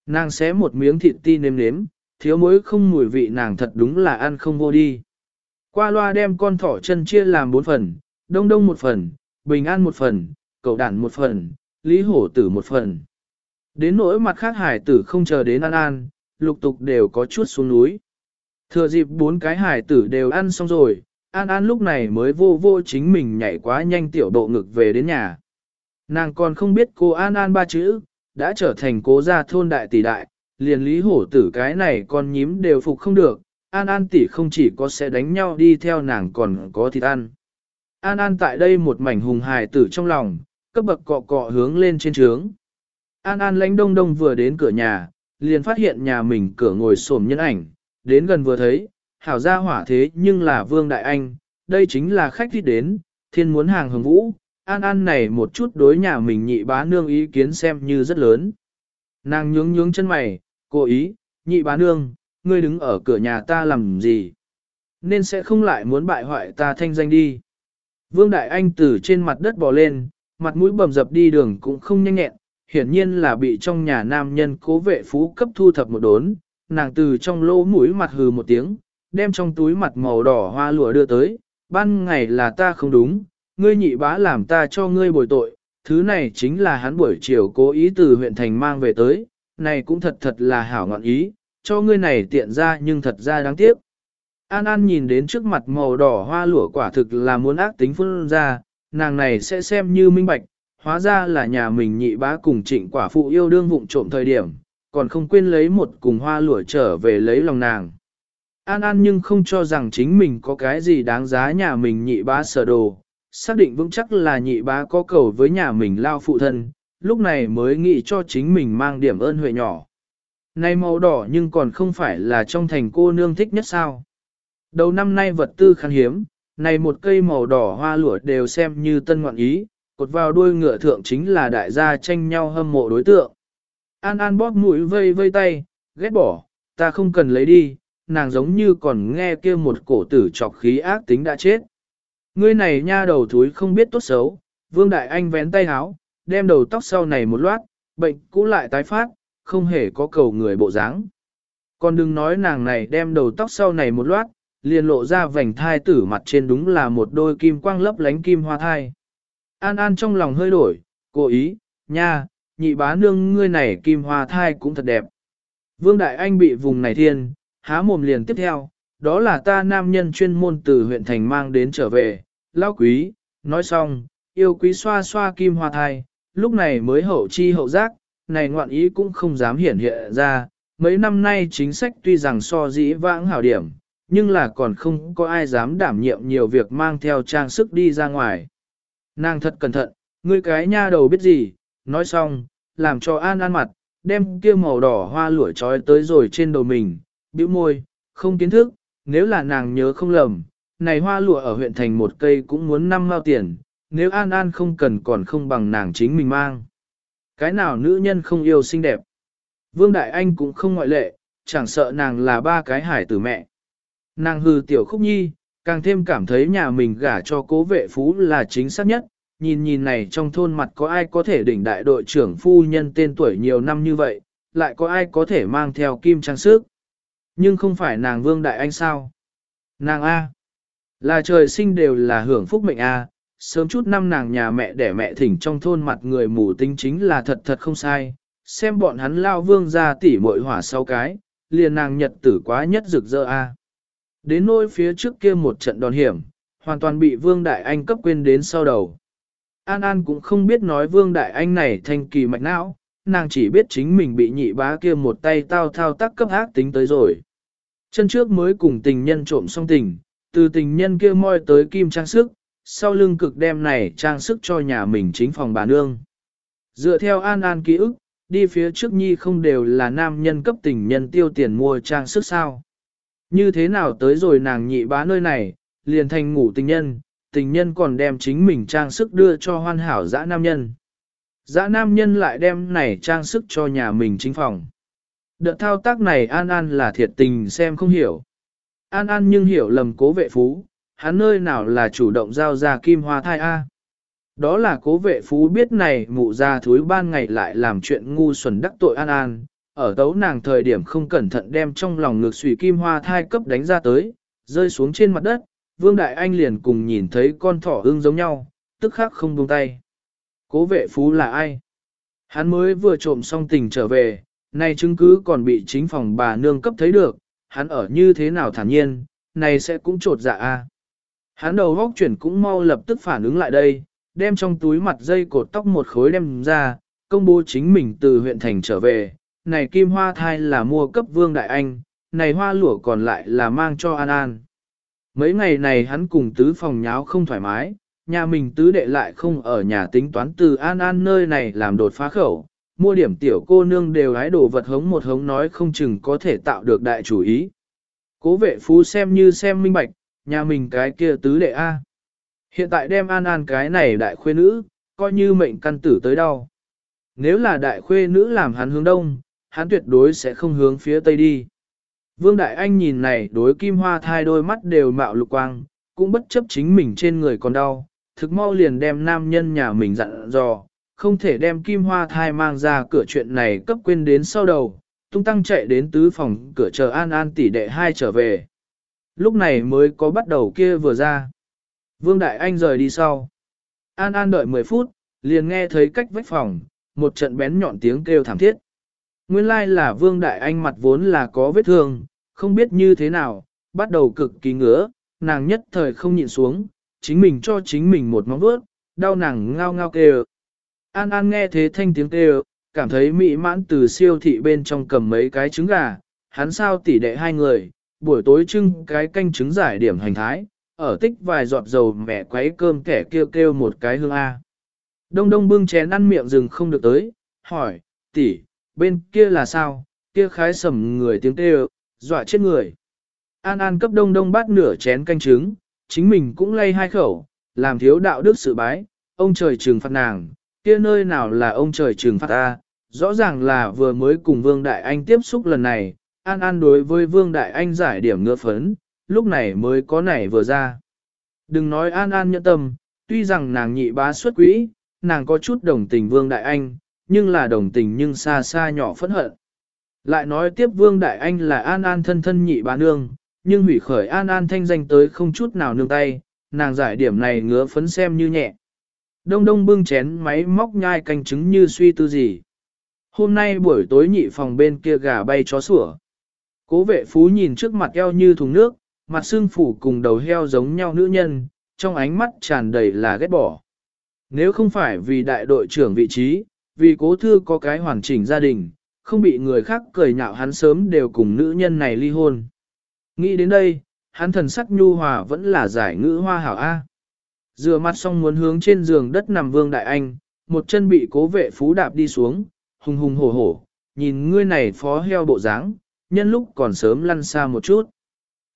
Speaker 1: Nàng xé một miếng thịt ti nếm nếm, thiếu muối không mùi vị nàng thật đúng là ăn không vô đi. Qua loa đem con thỏ chân chia làm bốn phần, đông đông một phần, bình an một phần, cậu đản một phần, lý hổ tử một phần. Đến nỗi mặt khác hải tử không chờ đến ăn ăn, lục tục đều có chút xuống núi. Thừa dịp bốn cái hải tử đều ăn xong rồi, An An lúc này mới vô vô chính mình nhảy quá nhanh tiểu độ ngực về đến nhà. Nàng còn không biết cô An An ba chữ, đã trở thành cố gia thôn đại tỷ đại, liền lý hổ tử cái này con nhím đều phục không được, An An tỷ không chỉ có sẽ đánh nhau đi theo nàng còn có thịt ăn. An An tại đây một mảnh hùng hài tử trong lòng, cấp bậc cọ cọ hướng lên trên trướng. An An lãnh đông đông vừa đến cửa nhà, liền phát hiện nhà mình cửa ngồi xổm nhân ảnh, đến gần vừa thấy, hảo ra hỏa thế nhưng là Vương Đại Anh, đây chính là khách đi đến, thiên muốn hàng hồng vũ, An An này một chút đối nhà mình nhị bá nương ý kiến xem như rất lớn. Nàng nhướng nhướng chân mày, cố ý, nhị bá nương, ngươi đứng ở cửa nhà ta làm gì? Nên sẽ không lại muốn bại hoại ta thanh danh đi. Vương Đại Anh từ trên mặt đất bò lên, mặt mũi bầm dập đi đường cũng không nhanh nhẹn, hiển nhiên là bị trong nhà nam nhân cố vệ phú cấp thu thập một đốn, nàng từ trong lỗ mũi mặt hừ một tiếng, đem trong túi mặt màu đỏ hoa lụa đưa tới, ban ngày là ta không đúng, ngươi nhị bá làm ta cho ngươi bồi tội, thứ này chính là hắn buổi chiều cố ý từ huyện thành mang về tới, này cũng thật thật là hảo ngọn ý, cho ngươi này tiện ra nhưng thật ra đáng tiếc. An An nhìn đến trước mặt màu đỏ hoa lụa quả thực là muốn ác tính phun ra, nàng này sẽ xem như minh bạch, hóa ra là nhà mình nhị bá cùng trịnh quả phụ yêu đương vụng trộm thời điểm, còn không quên lấy một cùng hoa lụa trở về lấy lòng nàng. An An nhưng không cho rằng chính mình có cái gì đáng giá nhà mình nhị bá sở đồ, xác định vững chắc là nhị bá có cầu với nhà mình lao phụ thân, lúc này mới nghĩ cho chính mình mang điểm ơn huệ nhỏ. Này màu đỏ nhưng còn không phải là trong thành cô nương thích nhất sao. Đầu năm nay vật tư khan hiếm, này một cây màu đỏ hoa lụa đều xem như tân ngoạn ý, cột vào đuôi ngựa thượng chính là đại gia tranh nhau hâm mộ đối tượng. An An bóp mũi vây vây tay, ghét bỏ, ta không cần lấy đi, nàng giống như còn nghe kia một cổ tử trọc khí ác tính đã chết. Ngươi này nha đầu thúi không biết tốt xấu, Vương Đại Anh vén tay háo, đem đầu tóc sau này một loát, bệnh cũ lại tái phát, không hề có cầu người bộ dáng. Còn đừng nói nàng này đem đầu tóc sau này một loát, liền lộ ra vành thai tử mặt trên đúng là một đôi kim quang lấp lánh kim hoa thai. An An trong lòng hơi đổi, cố ý, nha, nhị bá nương ngươi này kim hoa thai cũng thật đẹp. Vương Đại Anh bị vùng này thiên, há mồm liền tiếp theo, đó là ta nam nhân chuyên môn từ huyện thành mang đến trở về, lao quý, nói xong, yêu quý xoa xoa kim hoa thai, lúc này mới hậu chi hậu giác, này ngoạn ý cũng không dám hiển hiện ra, mấy năm nay chính sách tuy rằng so dĩ vãng hảo điểm, nhưng là còn không có ai dám đảm nhiệm nhiều việc mang theo trang sức đi ra ngoài. Nàng thật cẩn thận, ngươi cái nha đầu biết gì, nói xong, làm cho an an mặt, đem kia màu đỏ hoa lụa trói tới rồi trên đầu mình, bĩu môi, không kiến thức, nếu là nàng nhớ không lầm, này hoa lụa ở huyện thành một cây cũng muốn năm mao tiền, nếu an an không cần còn không bằng nàng chính mình mang. Cái nào nữ nhân không yêu xinh đẹp? Vương Đại Anh cũng không ngoại lệ, chẳng sợ nàng là ba cái hải tử mẹ. Nàng hư tiểu khúc nhi, càng thêm cảm thấy nhà mình gả cho cố vệ phú là chính xác nhất. Nhìn nhìn này trong thôn mặt có ai có thể đỉnh đại đội trưởng phu nhân tên tuổi nhiều năm như vậy, lại có ai có thể mang theo kim trang sức. Nhưng không phải nàng Vương Đại Anh sao? Nàng A. Là trời sinh đều là hưởng phúc mệnh A, sớm chút năm nàng nhà mẹ đẻ mẹ thỉnh trong thôn mặt người mù tính chính là thật thật không sai, xem bọn hắn lao vương ra tỉ mội hỏa sau cái, liền nàng nhật tử quá nhất rực rỡ A. Đến nỗi phía trước kia một trận đòn hiểm, hoàn toàn bị Vương Đại Anh cấp quên đến sau đầu. An An cũng không biết nói Vương Đại Anh này thanh kỳ mạch não, nàng chỉ biết chính mình bị nhị bá kia một tay tao thao tác cấp ác tính tới rồi. Chân trước mới cùng tình nhân trộm xong tình, từ tình nhân kia moi tới kim trang sức, sau lưng cực đem này trang sức cho nhà mình chính phòng bà nương. Dựa theo An An ký ức, đi phía trước nhi không đều là nam nhân cấp tình nhân tiêu tiền mua trang sức sao. Như thế nào tới rồi nàng nhị bá nơi này, liền thành ngủ tình nhân, tình nhân còn đem chính mình trang sức đưa cho hoàn hảo dã nam nhân. Dã nam nhân lại đem này trang sức cho nhà mình chính phòng. Đợt thao tác này An An là thiệt tình xem không hiểu. An An nhưng hiểu lầm cố vệ phú, hắn nơi nào là chủ động giao ra kim hoa thai A. Đó là cố vệ phú biết này mụ ra thúi ban ngày lại làm chuyện ngu xuẩn đắc tội An An, ở tấu nàng thời điểm không cẩn thận đem trong lòng ngược xùy kim hoa thai cấp đánh ra tới, rơi xuống trên mặt đất, Vương Đại Anh liền cùng nhìn thấy con thỏ ương giống nhau, tức khắc không buông tay. Cố vệ phú là ai? Hắn mới vừa trộm xong tình trở về, nay chứng cứ còn bị chính phòng bà nương cấp thấy được, hắn ở như thế nào thản nhiên, này sẽ cũng trột dạ a. Hắn đầu góc chuyển cũng mau lập tức phản ứng lại đây, đem trong túi mặt dây cột tóc một khối đem ra, công bố chính mình từ huyện thành trở về. Này kim hoa thai là mua cấp vương đại anh, này hoa lụa còn lại là mang cho An An. Mấy ngày này hắn cùng tứ phòng nháo không thoải mái, nhà mình tứ đệ lại không ở nhà tính toán từ An An nơi này làm đột phá khẩu, mua điểm tiểu cô nương đều hái đồ vật hống một hống nói không chừng có thể tạo được đại chủ ý. Cố vệ phú xem như xem minh bạch, nhà mình cái kia tứ đệ A. Hiện tại đem An An cái này đại khuê nữ, coi như mệnh căn tử tới đâu. Nếu là đại khuê nữ làm hắn hướng đông, hắn tuyệt đối sẽ không hướng phía tây đi. Vương Đại Anh nhìn này đối kim hoa thai đôi mắt đều mạo lục quang, cũng bất chấp chính mình trên người còn đau, thực mau liền đem nam nhân nhà mình dặn dò, không thể đem kim hoa thai mang ra cửa chuyện này cấp quên đến sau đầu, tung tăng chạy đến tứ phòng cửa chờ An An tỷ đệ hai trở về. Lúc này mới có bắt đầu kia vừa ra. Vương Đại Anh rời đi sau. An An đợi 10 phút, liền nghe thấy cách vách phòng, một trận bén nhọn tiếng kêu thảm thiết. Nguyên lai là Vương Đại Anh mặt vốn là có vết thương, không biết như thế nào, bắt đầu cực kỳ ngứa, nàng nhất thời không nhịn xuống, chính mình cho chính mình một móng vuốt, đau nàng ngao ngao kêu. An An nghe thế thanh tiếng kêu, cảm thấy mỹ mãn từ siêu thị bên trong cầm mấy cái trứng gà, hắn sao tỉ đệ hai người, buổi tối trưng cái canh trứng giải điểm hành thái, ở tích vài giọt dầu mẹ quấy cơm kẻ kêu kêu một cái hương A. Đông đông bưng chén ăn miệng rừng không được tới, hỏi, tỷ, bên kia là sao, kia khái sầm người tiếng kêu, dọa chết người. An An cấp đông đông bát nửa chén canh trứng, chính mình cũng lay hai khẩu, làm thiếu đạo đức sự bái, ông trời trừng phạt nàng, kia nơi nào là ông trời trừng phạt ta, rõ ràng là vừa mới cùng Vương Đại Anh tiếp xúc lần này, An An đối với Vương Đại Anh giải điểm ngựa phấn, lúc này mới có nảy vừa ra. Đừng nói An An nhẫn tâm, tuy rằng nàng nhị bá xuất quỹ, nàng có chút đồng tình Vương Đại Anh, nhưng là đồng tình nhưng xa xa nhỏ phẫn hận. Lại nói tiếp Vương Đại Anh là An An thân thân nhị bá nương, nhưng hủy khởi An An thanh danh tới không chút nào nương tay, nàng giải điểm này ngứa phấn xem như nhẹ. Đông đông bưng chén máy móc nhai canh trứng như suy tư gì. Hôm nay buổi tối nhị phòng bên kia gà bay chó sủa. Cố vệ phú nhìn trước mặt eo như thùng nước, mặt xương phủ cùng đầu heo giống nhau nữ nhân, trong ánh mắt tràn đầy là ghét bỏ. Nếu không phải vì đại đội trưởng vị trí, vì cố thư có cái hoàn chỉnh gia đình, không bị người khác cười nhạo hắn sớm đều cùng nữ nhân này ly hôn. Nghĩ đến đây, hắn thần sắc nhu hòa vẫn là giải ngữ hoa hảo A. Dừa mặt xong muốn hướng trên giường đất nằm vương đại anh, một chân bị cố vệ phú đạp đi xuống, hùng hùng hổ hổ, nhìn ngươi này phó heo bộ dáng, nhân lúc còn sớm lăn xa một chút.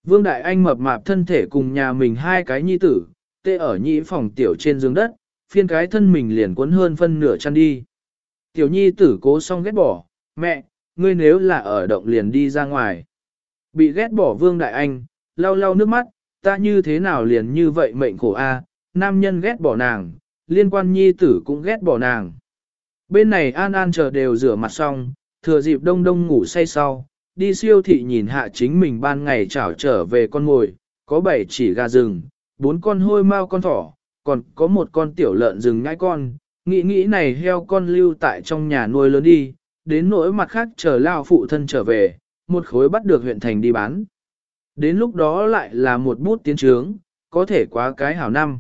Speaker 1: Vương Đại Anh mập mạp thân thể cùng nhà mình hai cái nhi tử, tê ở nhĩ phòng tiểu trên giường đất, phiên cái thân mình liền cuốn hơn phân nửa chăn đi. Tiểu nhi tử cố xong ghét bỏ, mẹ, ngươi nếu là ở động liền đi ra ngoài. Bị ghét bỏ Vương Đại Anh, lau lau nước mắt, ta như thế nào liền như vậy mệnh khổ a, nam nhân ghét bỏ nàng, liên quan nhi tử cũng ghét bỏ nàng. Bên này An An chờ đều rửa mặt xong, thừa dịp đông đông ngủ say sau, đi siêu thị nhìn hạ chính mình ban ngày chảo trở về con mồi, có bảy chỉ gà rừng, bốn con hôi mao con thỏ, còn có một con tiểu lợn rừng nhãi con, nghĩ nghĩ này heo con lưu tại trong nhà nuôi lớn đi, đến nỗi mặt khác chờ lao phụ thân trở về, một khối bắt được huyện thành đi bán. Đến lúc đó lại là một bút tiến trướng, có thể quá cái hảo năm.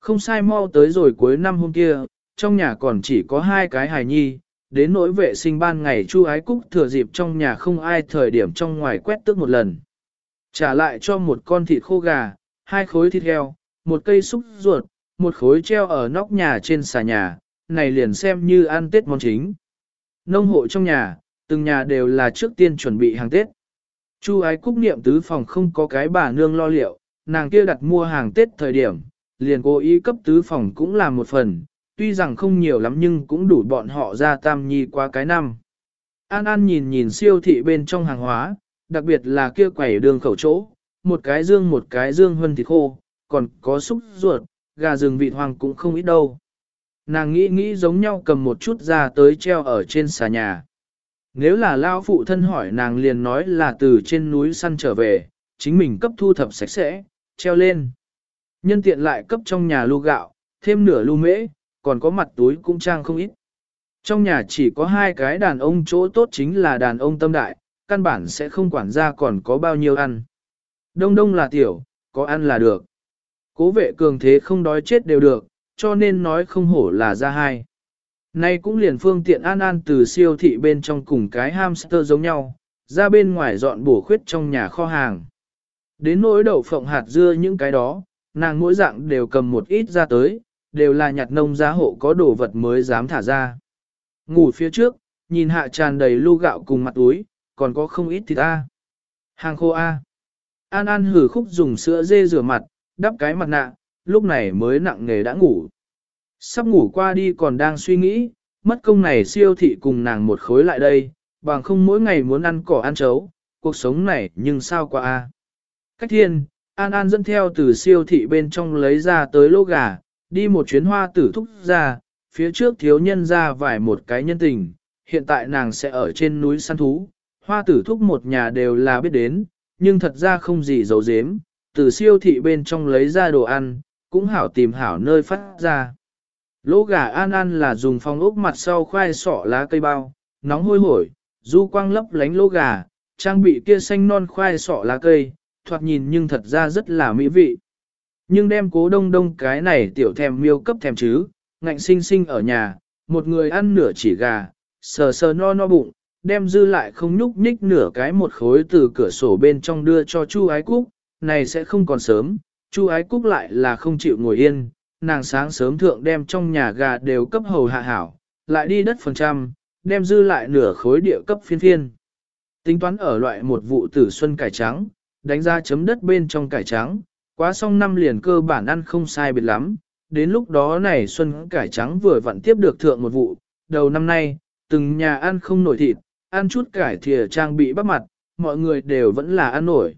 Speaker 1: Không sai mau tới rồi cuối năm hôm kia, trong nhà còn chỉ có hai cái hài nhi, đến nỗi vệ sinh ban ngày Chu Ái Cúc thừa dịp trong nhà không ai thời điểm trong ngoài quét tước một lần. Trả lại cho một con thịt khô gà, hai khối thịt heo, một cây xúc ruột, một khối treo ở nóc nhà trên xà nhà, này liền xem như ăn Tết món chính. Nông hộ trong nhà, từng nhà đều là trước tiên chuẩn bị hàng Tết. Chu ái cúc niệm tứ phòng không có cái bà nương lo liệu, nàng kia đặt mua hàng Tết thời điểm, liền cố ý cấp tứ phòng cũng làm một phần, tuy rằng không nhiều lắm nhưng cũng đủ bọn họ ra tam nhi qua cái năm. An An nhìn nhìn siêu thị bên trong hàng hóa, đặc biệt là kia quẩy đường khẩu chỗ, một cái dương một cái dương hơn thịt khô, còn có xúc ruột, gà rừng vịt hoàng cũng không ít đâu. Nàng nghĩ nghĩ giống nhau cầm một chút ra tới treo ở trên xà nhà. Nếu là lao phụ thân hỏi nàng liền nói là từ trên núi săn trở về, chính mình cấp thu thập sạch sẽ, treo lên. Nhân tiện lại cấp trong nhà lu gạo, thêm nửa lu mễ, còn có mặt túi cũng trang không ít. Trong nhà chỉ có hai cái đàn ông chỗ tốt chính là đàn ông tâm đại, căn bản sẽ không quản ra còn có bao nhiêu ăn. Đông đông là tiểu, có ăn là được. Cố vệ cường thế không đói chết đều được, cho nên nói không hổ là ra hai. Nay cũng liền phương tiện an an từ siêu thị bên trong cùng cái hamster giống nhau, ra bên ngoài dọn bổ khuyết trong nhà kho hàng. Đến nỗi đậu phộng hạt dưa những cái đó, nàng mỗi dạng đều cầm một ít ra tới, đều là nhặt nông giá hộ có đồ vật mới dám thả ra. Ngủ phía trước, nhìn hạ tràn đầy lu gạo cùng mặt túi, còn có không ít thịt A. Hàng khô A. An An hử khúc dùng sữa dê rửa mặt, đắp cái mặt nạ, lúc này mới nặng nghề đã ngủ. Sắp ngủ qua đi còn đang suy nghĩ, mất công này siêu thị cùng nàng một khối lại đây, bằng không mỗi ngày muốn ăn cỏ ăn chấu, cuộc sống này nhưng sao qua a? Cách thiên, An An dẫn theo từ siêu thị bên trong lấy ra tới lô gà, đi một chuyến hoa tử thúc ra, phía trước thiếu nhân ra vài một cái nhân tình, hiện tại nàng sẽ ở trên núi săn thú, hoa tử thúc một nhà đều là biết đến, nhưng thật ra không gì giấu giếm, từ siêu thị bên trong lấy ra đồ ăn, cũng hảo tìm hảo nơi phát ra. Lỗ gà an an là dùng phong ốc mặt sau khoai sọ lá cây bao, nóng hôi hổi, du quang lấp lánh lỗ gà, trang bị kia xanh non khoai sọ lá cây, thoạt nhìn nhưng thật ra rất là mỹ vị. Nhưng đem cố đông đông cái này tiểu thèm miêu cấp thèm chứ, ngạnh sinh sinh ở nhà, một người ăn nửa chỉ gà, sờ sờ no no bụng, đem dư lại không nhúc nhích nửa cái một khối từ cửa sổ bên trong đưa cho Chu Ái Cúc, này sẽ không còn sớm, Chu Ái Cúc lại là không chịu ngồi yên, nàng sáng sớm thượng đem trong nhà gà đều cấp hầu hạ hảo, lại đi đất phần trăm, đem dư lại nửa khối địa cấp phiên phiên. Tính toán ở loại một vụ tử xuân cải trắng, đánh ra chấm đất bên trong cải trắng, quá xong năm liền cơ bản ăn không sai biệt lắm, đến lúc đó này xuân cải trắng vừa vặn tiếp được thượng một vụ, đầu năm nay, từng nhà ăn không nổi thịt, ăn chút cải thìa trang bị bắt mặt, mọi người đều vẫn là ăn nổi.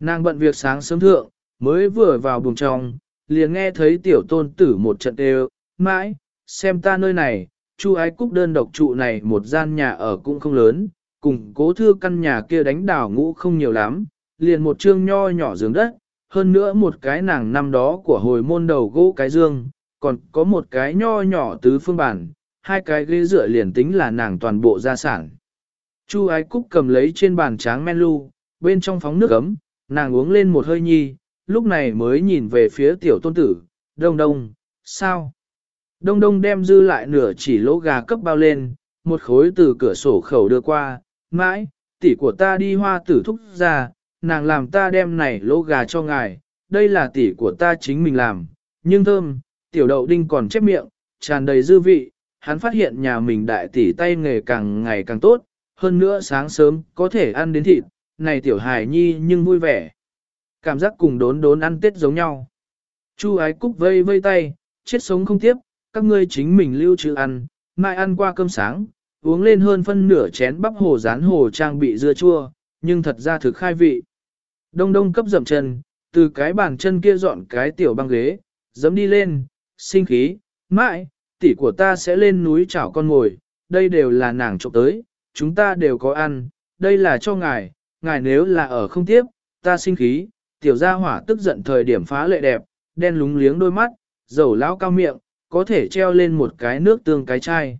Speaker 1: Nàng bận việc sáng sớm thượng, mới vừa vào buồng trong, liền nghe thấy tiểu tôn tử một trận đều, mãi, xem ta nơi này, chu ái cúc đơn độc trụ này một gian nhà ở cũng không lớn, cùng cố thư căn nhà kia đánh đảo ngũ không nhiều lắm, liền một trương nho nhỏ giường đất, hơn nữa một cái nàng năm đó của hồi môn đầu gỗ cái dương, còn có một cái nho nhỏ tứ phương bản, hai cái ghế dựa liền tính là nàng toàn bộ gia sản. Chu ái cúc cầm lấy trên bàn tráng men lu, bên trong phóng nước ấm, nàng uống lên một hơi nhi, lúc này mới nhìn về phía tiểu tôn tử, đông đông, sao? Đông đông đem dư lại nửa chỉ lỗ gà cấp bao lên, một khối từ cửa sổ khẩu đưa qua, mãi, tỷ của ta đi hoa tử thúc ra, nàng làm ta đem này lỗ gà cho ngài, đây là tỷ của ta chính mình làm, nhưng thơm, tiểu đậu đinh còn chép miệng, tràn đầy dư vị, hắn phát hiện nhà mình đại tỷ tay nghề càng ngày càng tốt, hơn nữa sáng sớm có thể ăn đến thịt, này tiểu hài nhi nhưng vui vẻ. Cảm giác cùng đốn đốn ăn tết giống nhau. Chu ái cúc vây vây tay, chết sống không tiếp, các ngươi chính mình lưu trữ ăn, mai ăn qua cơm sáng, uống lên hơn phân nửa chén bắp hồ rán hồ trang bị dưa chua, nhưng thật ra thực khai vị. Đông đông cấp dậm chân, từ cái bàn chân kia dọn cái tiểu băng ghế, dẫm đi lên, sinh khí, mãi, tỷ của ta sẽ lên núi chảo con ngồi, đây đều là nàng trộm tới, chúng ta đều có ăn, đây là cho ngài, ngài nếu là ở không tiếp, ta sinh khí, tiểu gia hỏa tức giận thời điểm phá lệ đẹp, đen lúng liếng đôi mắt, dầu lão cao miệng, có thể treo lên một cái nước tương cái chai.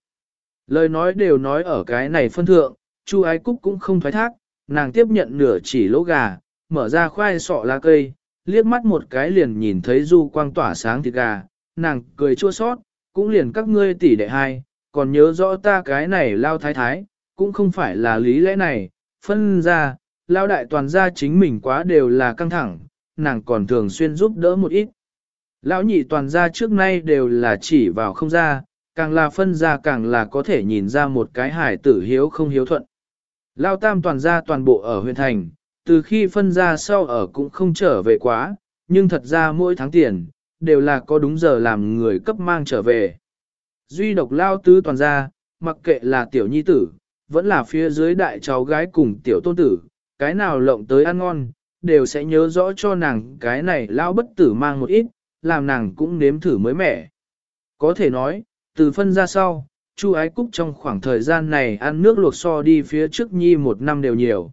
Speaker 1: Lời nói đều nói ở cái này phân thượng, Chu Ái Cúc cũng không thoái thác, nàng tiếp nhận nửa chỉ lỗ gà, mở ra khoai sọ lá cây, liếc mắt một cái liền nhìn thấy du quang tỏa sáng thịt gà, nàng cười chua sót, cũng liền các ngươi tỷ đệ hai, còn nhớ rõ ta cái này lao thái thái, cũng không phải là lý lẽ này, phân ra, lao đại toàn gia chính mình quá đều là căng thẳng, nàng còn thường xuyên giúp đỡ một ít. Lão nhị toàn gia trước nay đều là chỉ vào không ra, càng là phân ra càng là có thể nhìn ra một cái hải tử hiếu không hiếu thuận. Lao tam toàn gia toàn bộ ở huyện thành, từ khi phân ra sau ở cũng không trở về quá, nhưng thật ra mỗi tháng tiền, đều là có đúng giờ làm người cấp mang trở về. Duy độc lao tứ toàn gia, mặc kệ là tiểu nhi tử, vẫn là phía dưới đại cháu gái cùng tiểu tôn tử, cái nào lộng tới ăn ngon, đều sẽ nhớ rõ cho nàng cái này lao bất tử mang một ít, làm nàng cũng nếm thử mới mẻ. Có thể nói, từ phân ra sau, Chu Ái Cúc trong khoảng thời gian này ăn nước luộc so đi phía trước nhi một năm đều nhiều.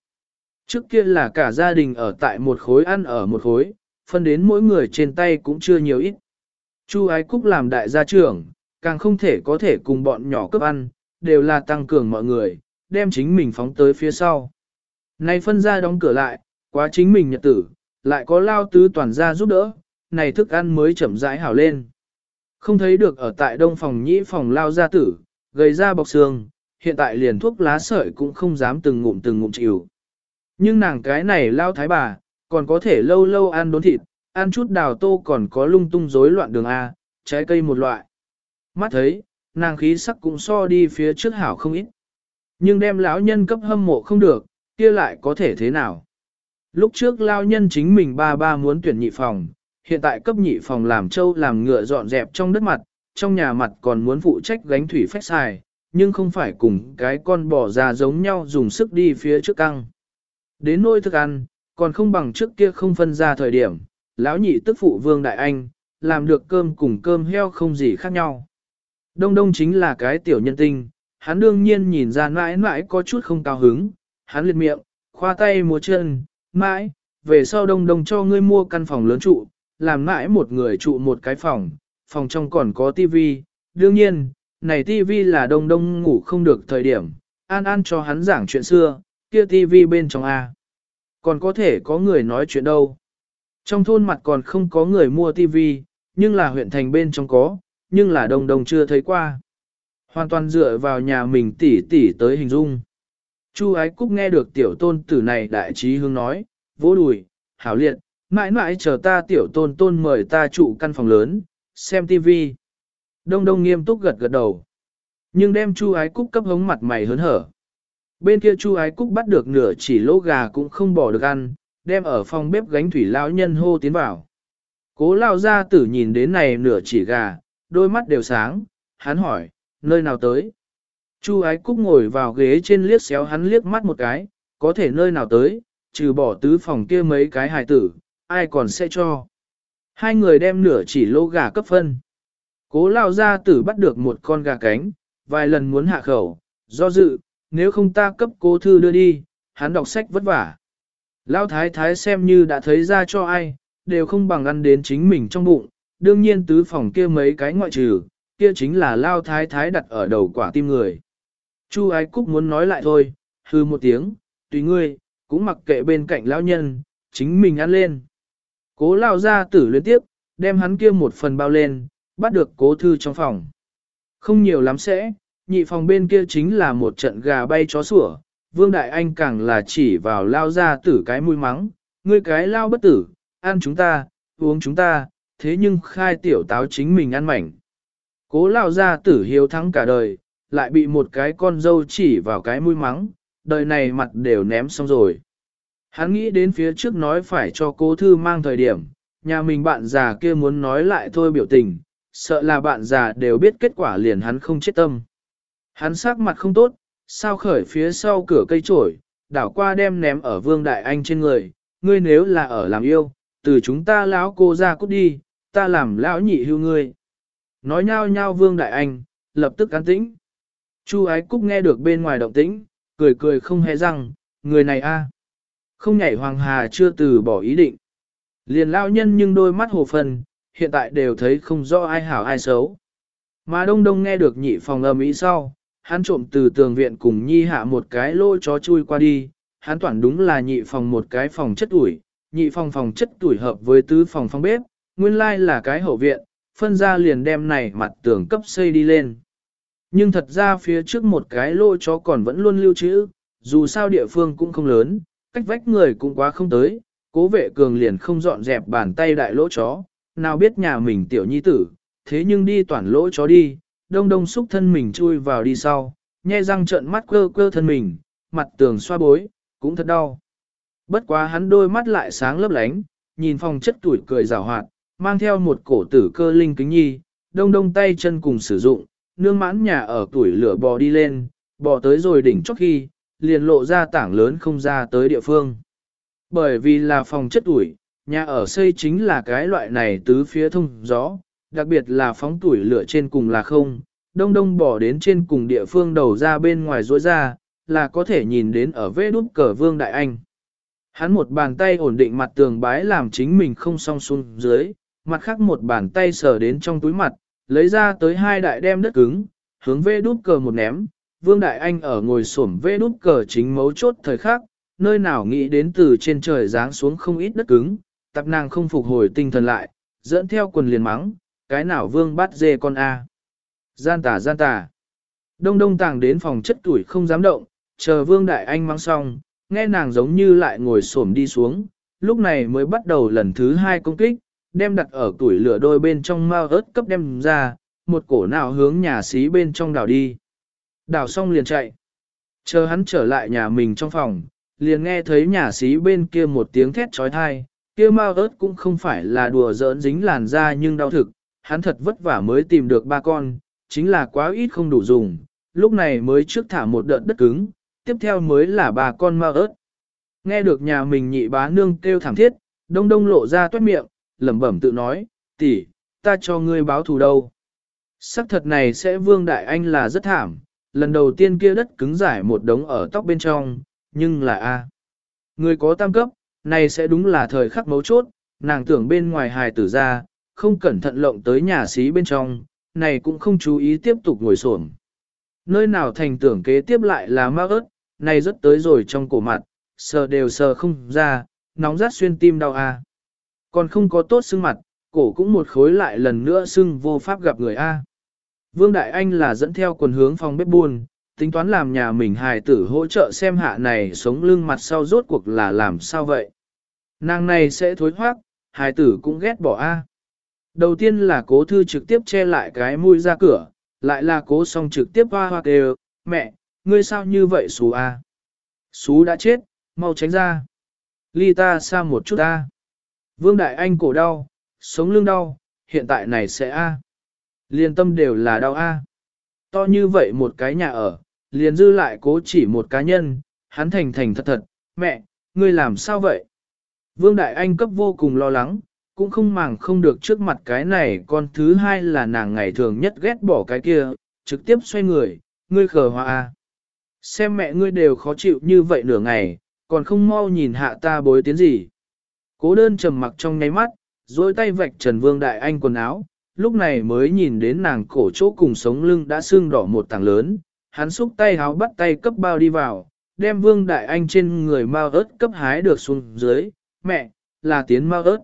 Speaker 1: Trước kia là cả gia đình ở tại một khối ăn ở một khối, phân đến mỗi người trên tay cũng chưa nhiều ít. Chu Ái Cúc làm đại gia trưởng, càng không thể có thể cùng bọn nhỏ cấp ăn, đều là tăng cường mọi người, đem chính mình phóng tới phía sau. Này phân ra đóng cửa lại, quá chính mình nhật tử, lại có lao tứ toàn gia giúp đỡ, này thức ăn mới chậm rãi hảo lên. Không thấy được ở tại đông phòng nhĩ phòng lao gia tử, gầy ra bọc xương, hiện tại liền thuốc lá sợi cũng không dám từng ngụm từng ngụm chịu. Nhưng nàng cái này lao thái bà, còn có thể lâu lâu ăn đốn thịt, ăn chút đào tô còn có lung tung rối loạn đường A, trái cây một loại. Mắt thấy, nàng khí sắc cũng so đi phía trước hảo không ít. Nhưng đem lão nhân cấp hâm mộ không được, kia lại có thể thế nào? Lúc trước lao nhân chính mình ba ba muốn tuyển nhị phòng, hiện tại cấp nhị phòng làm trâu làm ngựa dọn dẹp trong đất mặt, trong nhà mặt còn muốn phụ trách gánh thủy phách xài, nhưng không phải cùng cái con bò già giống nhau dùng sức đi phía trước căng. Đến nôi thức ăn, còn không bằng trước kia không phân ra thời điểm, lão nhị tức phụ vương đại anh, làm được cơm cùng cơm heo không gì khác nhau. Đông đông chính là cái tiểu nhân tinh, hắn đương nhiên nhìn ra mãi mãi có chút không cao hứng, hắn liệt miệng, khoa tay múa chân, mãi, về sau đông đông cho ngươi mua căn phòng lớn trụ, làm mãi một người trụ một cái phòng, phòng trong còn có tivi, đương nhiên, này tivi là đông đông ngủ không được thời điểm, an an cho hắn giảng chuyện xưa, kia tivi bên trong A. Còn có thể có người nói chuyện đâu. Trong thôn mặt còn không có người mua tivi, nhưng là huyện thành bên trong có, nhưng là đông đông chưa thấy qua. Hoàn toàn dựa vào nhà mình tỉ tỉ tới hình dung. Chu ái cúc nghe được tiểu tôn tử này đại trí hương nói, vỗ đùi, hảo liệt, mãi mãi chờ ta tiểu tôn tôn mời ta trụ căn phòng lớn, xem tivi. Đông đông nghiêm túc gật gật đầu. Nhưng đem chu ái cúc cấp hống mặt mày hớn hở. Bên kia chu ái cúc bắt được nửa chỉ lỗ gà cũng không bỏ được ăn, đem ở phòng bếp gánh thủy lão nhân hô tiến vào. Cố lao ra tử nhìn đến này nửa chỉ gà, đôi mắt đều sáng, hắn hỏi, nơi nào tới? Chu ái cúc ngồi vào ghế trên liếc xéo hắn liếc mắt một cái, có thể nơi nào tới, trừ bỏ tứ phòng kia mấy cái hài tử, ai còn sẽ cho. Hai người đem nửa chỉ lô gà cấp phân. Cố lao ra tử bắt được một con gà cánh, vài lần muốn hạ khẩu, do dự, nếu không ta cấp cố thư đưa đi, hắn đọc sách vất vả. Lão thái thái xem như đã thấy ra cho ai, đều không bằng ăn đến chính mình trong bụng, đương nhiên tứ phòng kia mấy cái ngoại trừ, kia chính là lao thái thái đặt ở đầu quả tim người. Chu ái cúc muốn nói lại thôi, hư một tiếng, tùy ngươi, cũng mặc kệ bên cạnh lão nhân, chính mình ăn lên. Cố lao ra tử liên tiếp, đem hắn kia một phần bao lên, bắt được cố thư trong phòng. Không nhiều lắm sẽ, nhị phòng bên kia chính là một trận gà bay chó sủa, vương đại anh càng là chỉ vào lao ra tử cái mũi mắng, ngươi cái lao bất tử, ăn chúng ta, uống chúng ta, thế nhưng khai tiểu táo chính mình ăn mảnh. Cố lao ra tử hiếu thắng cả đời, lại bị một cái con dâu chỉ vào cái mũi mắng, đời này mặt đều ném xong rồi. Hắn nghĩ đến phía trước nói phải cho cố thư mang thời điểm, nhà mình bạn già kia muốn nói lại thôi biểu tình, sợ là bạn già đều biết kết quả liền hắn không chết tâm. Hắn sắc mặt không tốt, sao khởi phía sau cửa cây trổi, đảo qua đem ném ở vương đại anh trên người, ngươi nếu là ở làm yêu, từ chúng ta lão cô ra cút đi, ta làm lão nhị hưu ngươi. Nói nhao nhao vương đại anh, lập tức an tĩnh. Chu ái cúc nghe được bên ngoài động tĩnh, cười cười không hề răng, người này a Không nhảy hoàng hà chưa từ bỏ ý định. Liền lao nhân nhưng đôi mắt hồ phần, hiện tại đều thấy không rõ ai hảo ai xấu. Mà đông đông nghe được nhị phòng âm ý sau, hắn trộm từ tường viện cùng nhi hạ một cái lô chó chui qua đi, hắn toàn đúng là nhị phòng một cái phòng chất ủi, nhị phòng phòng chất tuổi hợp với tứ phòng phòng bếp, nguyên lai là cái hậu viện, phân ra liền đem này mặt tường cấp xây đi lên. Nhưng thật ra phía trước một cái lỗ chó còn vẫn luôn lưu trữ, dù sao địa phương cũng không lớn, cách vách người cũng quá không tới, cố vệ cường liền không dọn dẹp bàn tay đại lỗ chó, nào biết nhà mình tiểu nhi tử, thế nhưng đi toàn lỗ chó đi, đông đông xúc thân mình chui vào đi sau, nhe răng trợn mắt quơ quơ thân mình, mặt tường xoa bối, cũng thật đau. Bất quá hắn đôi mắt lại sáng lấp lánh, nhìn phòng chất tuổi cười rào hoạt, mang theo một cổ tử cơ linh kính nhi, đông đông tay chân cùng sử dụng, nương mãn nhà ở tuổi lửa bò đi lên, bò tới rồi đỉnh chót khi, liền lộ ra tảng lớn không ra tới địa phương. Bởi vì là phòng chất tuổi, nhà ở xây chính là cái loại này tứ phía thông gió, đặc biệt là phóng tuổi lửa trên cùng là không, đông đông bỏ đến trên cùng địa phương đầu ra bên ngoài rỗi ra, là có thể nhìn đến ở vế đút cờ vương đại anh. Hắn một bàn tay ổn định mặt tường bái làm chính mình không song xuống dưới, mặt khác một bàn tay sờ đến trong túi mặt, lấy ra tới hai đại đem đất cứng, hướng vế đút cờ một ném, vương đại anh ở ngồi xổm vế đút cờ chính mấu chốt thời khắc, nơi nào nghĩ đến từ trên trời giáng xuống không ít đất cứng, tạp nàng không phục hồi tinh thần lại, dẫn theo quần liền mắng, cái nào vương bắt dê con A. Gian tà gian tà. Đông đông tàng đến phòng chất tuổi không dám động, chờ vương đại anh mang xong, nghe nàng giống như lại ngồi xổm đi xuống, lúc này mới bắt đầu lần thứ hai công kích, đem đặt ở tuổi lửa đôi bên trong mau ớt cấp đem ra, một cổ nào hướng nhà xí bên trong đảo đi. Đảo xong liền chạy. Chờ hắn trở lại nhà mình trong phòng, liền nghe thấy nhà xí bên kia một tiếng thét trói thai, kia mau ớt cũng không phải là đùa giỡn dính làn da nhưng đau thực, hắn thật vất vả mới tìm được ba con, chính là quá ít không đủ dùng, lúc này mới trước thả một đợt đất cứng, tiếp theo mới là ba con ma ớt. Nghe được nhà mình nhị bá nương kêu thảm thiết, đông đông lộ ra toát miệng, lẩm bẩm tự nói, tỷ, ta cho ngươi báo thù đâu. Sắc thật này sẽ vương đại anh là rất thảm, lần đầu tiên kia đất cứng giải một đống ở tóc bên trong, nhưng là A. Người có tam cấp, này sẽ đúng là thời khắc mấu chốt, nàng tưởng bên ngoài hài tử ra, không cẩn thận lộng tới nhà xí bên trong, này cũng không chú ý tiếp tục ngồi xổm. Nơi nào thành tưởng kế tiếp lại là ma ớt, này rất tới rồi trong cổ mặt, sờ đều sờ không ra, nóng rát xuyên tim đau a. Còn không có tốt xương mặt, cổ cũng một khối lại lần nữa xưng vô pháp gặp người a. Vương Đại Anh là dẫn theo quần hướng phòng bếp buôn, tính toán làm nhà mình hài tử hỗ trợ xem hạ này sống lưng mặt sau rốt cuộc là làm sao vậy. Nàng này sẽ thối thoát, hài tử cũng ghét bỏ a. Đầu tiên là cố thư trực tiếp che lại cái mũi ra cửa, lại là cố song trực tiếp hoa hoa kêu, mẹ, ngươi sao như vậy xú a? Xú đã chết, mau tránh ra. Ly ta xa một chút ta, Vương Đại Anh cổ đau, sống lưng đau, hiện tại này sẽ a. Liên tâm đều là đau a. To như vậy một cái nhà ở, liền dư lại cố chỉ một cá nhân, hắn thành thành thật thật, mẹ, ngươi làm sao vậy? Vương Đại Anh cấp vô cùng lo lắng, cũng không màng không được trước mặt cái này, con thứ hai là nàng ngày thường nhất ghét bỏ cái kia, trực tiếp xoay người, ngươi khờ hoa a. Xem mẹ ngươi đều khó chịu như vậy nửa ngày, còn không mau nhìn hạ ta bối tiến gì. Cố đơn trầm mặc trong nháy mắt, rồi tay vạch Trần Vương Đại Anh quần áo, lúc này mới nhìn đến nàng cổ chỗ cùng sống lưng đã sưng đỏ một tảng lớn, hắn xúc tay háo bắt tay cấp bao đi vào, đem Vương Đại Anh trên người mau ớt cấp hái được xuống dưới, mẹ, là tiến mau ớt.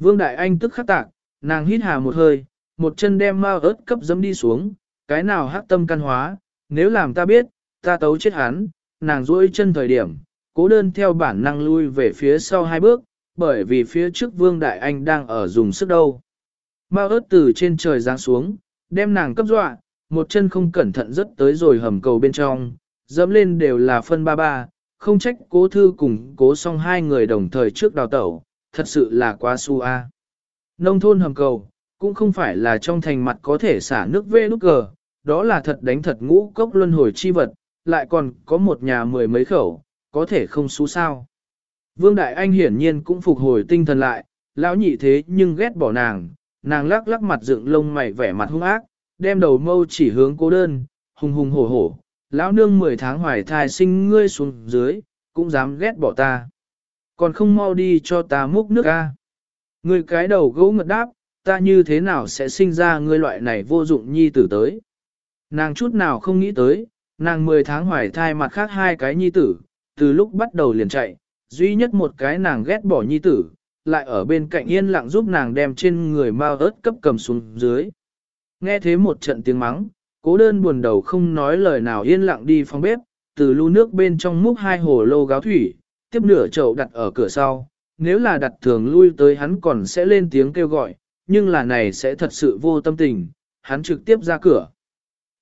Speaker 1: Vương Đại Anh tức khắc tạc, nàng hít hà một hơi, một chân đem ma ớt cấp dấm đi xuống, cái nào hát tâm căn hóa, nếu làm ta biết, ta tấu chết hắn, nàng duỗi chân thời điểm, cố đơn theo bản năng lui về phía sau hai bước, bởi vì phía trước Vương Đại Anh đang ở dùng sức đâu. Ma ớt từ trên trời giáng xuống, đem nàng cấp dọa, một chân không cẩn thận rất tới rồi hầm cầu bên trong, dẫm lên đều là phân ba ba, không trách cố thư cùng cố song hai người đồng thời trước đào tẩu, thật sự là quá su a. Nông thôn hầm cầu, cũng không phải là trong thành mặt có thể xả nước vê nút cờ, đó là thật đánh thật ngũ cốc luân hồi chi vật, lại còn có một nhà mười mấy khẩu, có thể không xú sao. Vương Đại Anh hiển nhiên cũng phục hồi tinh thần lại, lão nhị thế nhưng ghét bỏ nàng, nàng lắc lắc mặt dựng lông mày vẻ mặt hung ác, đem đầu mâu chỉ hướng cô đơn, hùng hùng hổ hổ, lão nương 10 tháng hoài thai sinh ngươi xuống dưới, cũng dám ghét bỏ ta. Còn không mau đi cho ta múc nước ca. người cái đầu gỗ ngật đáp, ta như thế nào sẽ sinh ra ngươi loại này vô dụng nhi tử tới. Nàng chút nào không nghĩ tới, nàng 10 tháng hoài thai mặt khác hai cái nhi tử, từ lúc bắt đầu liền chạy, duy nhất một cái nàng ghét bỏ nhi tử, lại ở bên cạnh yên lặng giúp nàng đem trên người mau ớt cấp cầm xuống dưới. Nghe thế một trận tiếng mắng, cố đơn buồn đầu không nói lời nào yên lặng đi phòng bếp, từ lu nước bên trong múc hai hồ lô gáo thủy, tiếp nửa chậu đặt ở cửa sau. Nếu là đặt thường lui tới hắn còn sẽ lên tiếng kêu gọi, nhưng là này sẽ thật sự vô tâm tình, hắn trực tiếp ra cửa.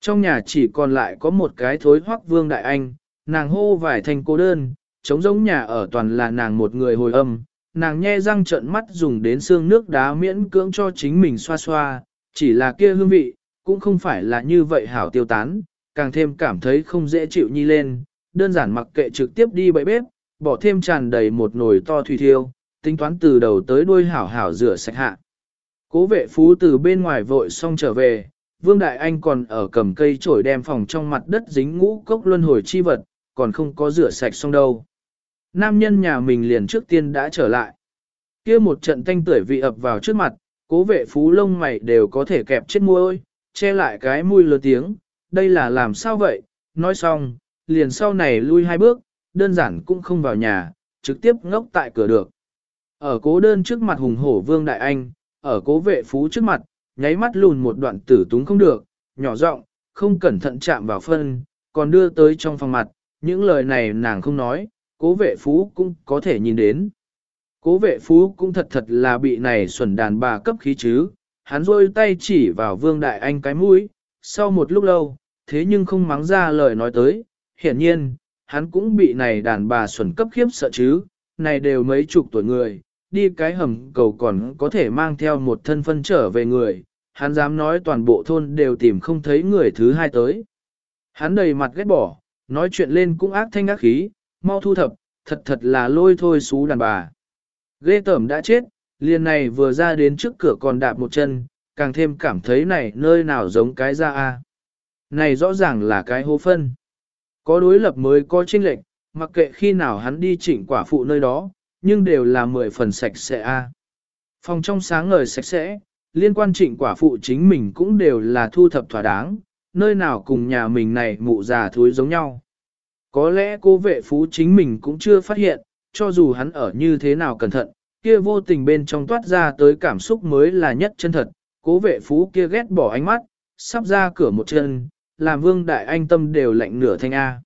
Speaker 1: Trong nhà chỉ còn lại có một cái thối hoắc vương đại anh, nàng hô vài thành cô đơn, trống giống nhà ở toàn là nàng một người hồi âm, nàng nhe răng trợn mắt dùng đến xương nước đá miễn cưỡng cho chính mình xoa xoa, chỉ là kia hương vị, cũng không phải là như vậy hảo tiêu tán, càng thêm cảm thấy không dễ chịu nhi lên, đơn giản mặc kệ trực tiếp đi bậy bếp, bỏ thêm tràn đầy một nồi to thủy thiêu, tính toán từ đầu tới đuôi hảo hảo rửa sạch hạ. Cố vệ phú từ bên ngoài vội xong trở về, Vương Đại Anh còn ở cầm cây chổi đem phòng trong mặt đất dính ngũ cốc luân hồi chi vật, còn không có rửa sạch xong đâu. Nam nhân nhà mình liền trước tiên đã trở lại. kia một trận thanh tuổi vị ập vào trước mặt, cố vệ phú lông mày đều có thể kẹp chết môi, che lại cái mũi lớn tiếng, đây là làm sao vậy, nói xong, liền sau này lui hai bước, đơn giản cũng không vào nhà, trực tiếp ngốc tại cửa được. Ở cố đơn trước mặt hùng hổ vương đại anh, ở cố vệ phú trước mặt, nháy mắt lùn một đoạn tử túng không được, nhỏ giọng, không cẩn thận chạm vào phân, còn đưa tới trong phòng mặt, những lời này nàng không nói, cố vệ phú cũng có thể nhìn đến. Cố vệ phú cũng thật thật là bị này xuẩn đàn bà cấp khí chứ, hắn rôi tay chỉ vào vương đại anh cái mũi, sau một lúc lâu, thế nhưng không mắng ra lời nói tới, hiển nhiên, hắn cũng bị này đàn bà xuẩn cấp khiếp sợ chứ, này đều mấy chục tuổi người, đi cái hầm cầu còn có thể mang theo một thân phân trở về người, hắn dám nói toàn bộ thôn đều tìm không thấy người thứ hai tới. Hắn đầy mặt ghét bỏ, nói chuyện lên cũng ác thanh ác khí, mau thu thập, thật thật là lôi thôi xú đàn bà. Ghê tởm đã chết, liền này vừa ra đến trước cửa còn đạp một chân, càng thêm cảm thấy này nơi nào giống cái ra a. Này rõ ràng là cái hố phân. Có đối lập mới có chênh lệnh, mặc kệ khi nào hắn đi chỉnh quả phụ nơi đó, nhưng đều là mười phần sạch sẽ a. Phòng trong sáng ngời sạch sẽ, liên quan trịnh quả phụ chính mình cũng đều là thu thập thỏa đáng, nơi nào cùng nhà mình này mụ già thúi giống nhau. Có lẽ cô vệ phú chính mình cũng chưa phát hiện, cho dù hắn ở như thế nào cẩn thận, kia vô tình bên trong toát ra tới cảm xúc mới là nhất chân thật, cố vệ phú kia ghét bỏ ánh mắt, sắp ra cửa một chân, làm vương đại anh tâm đều lạnh nửa thanh A.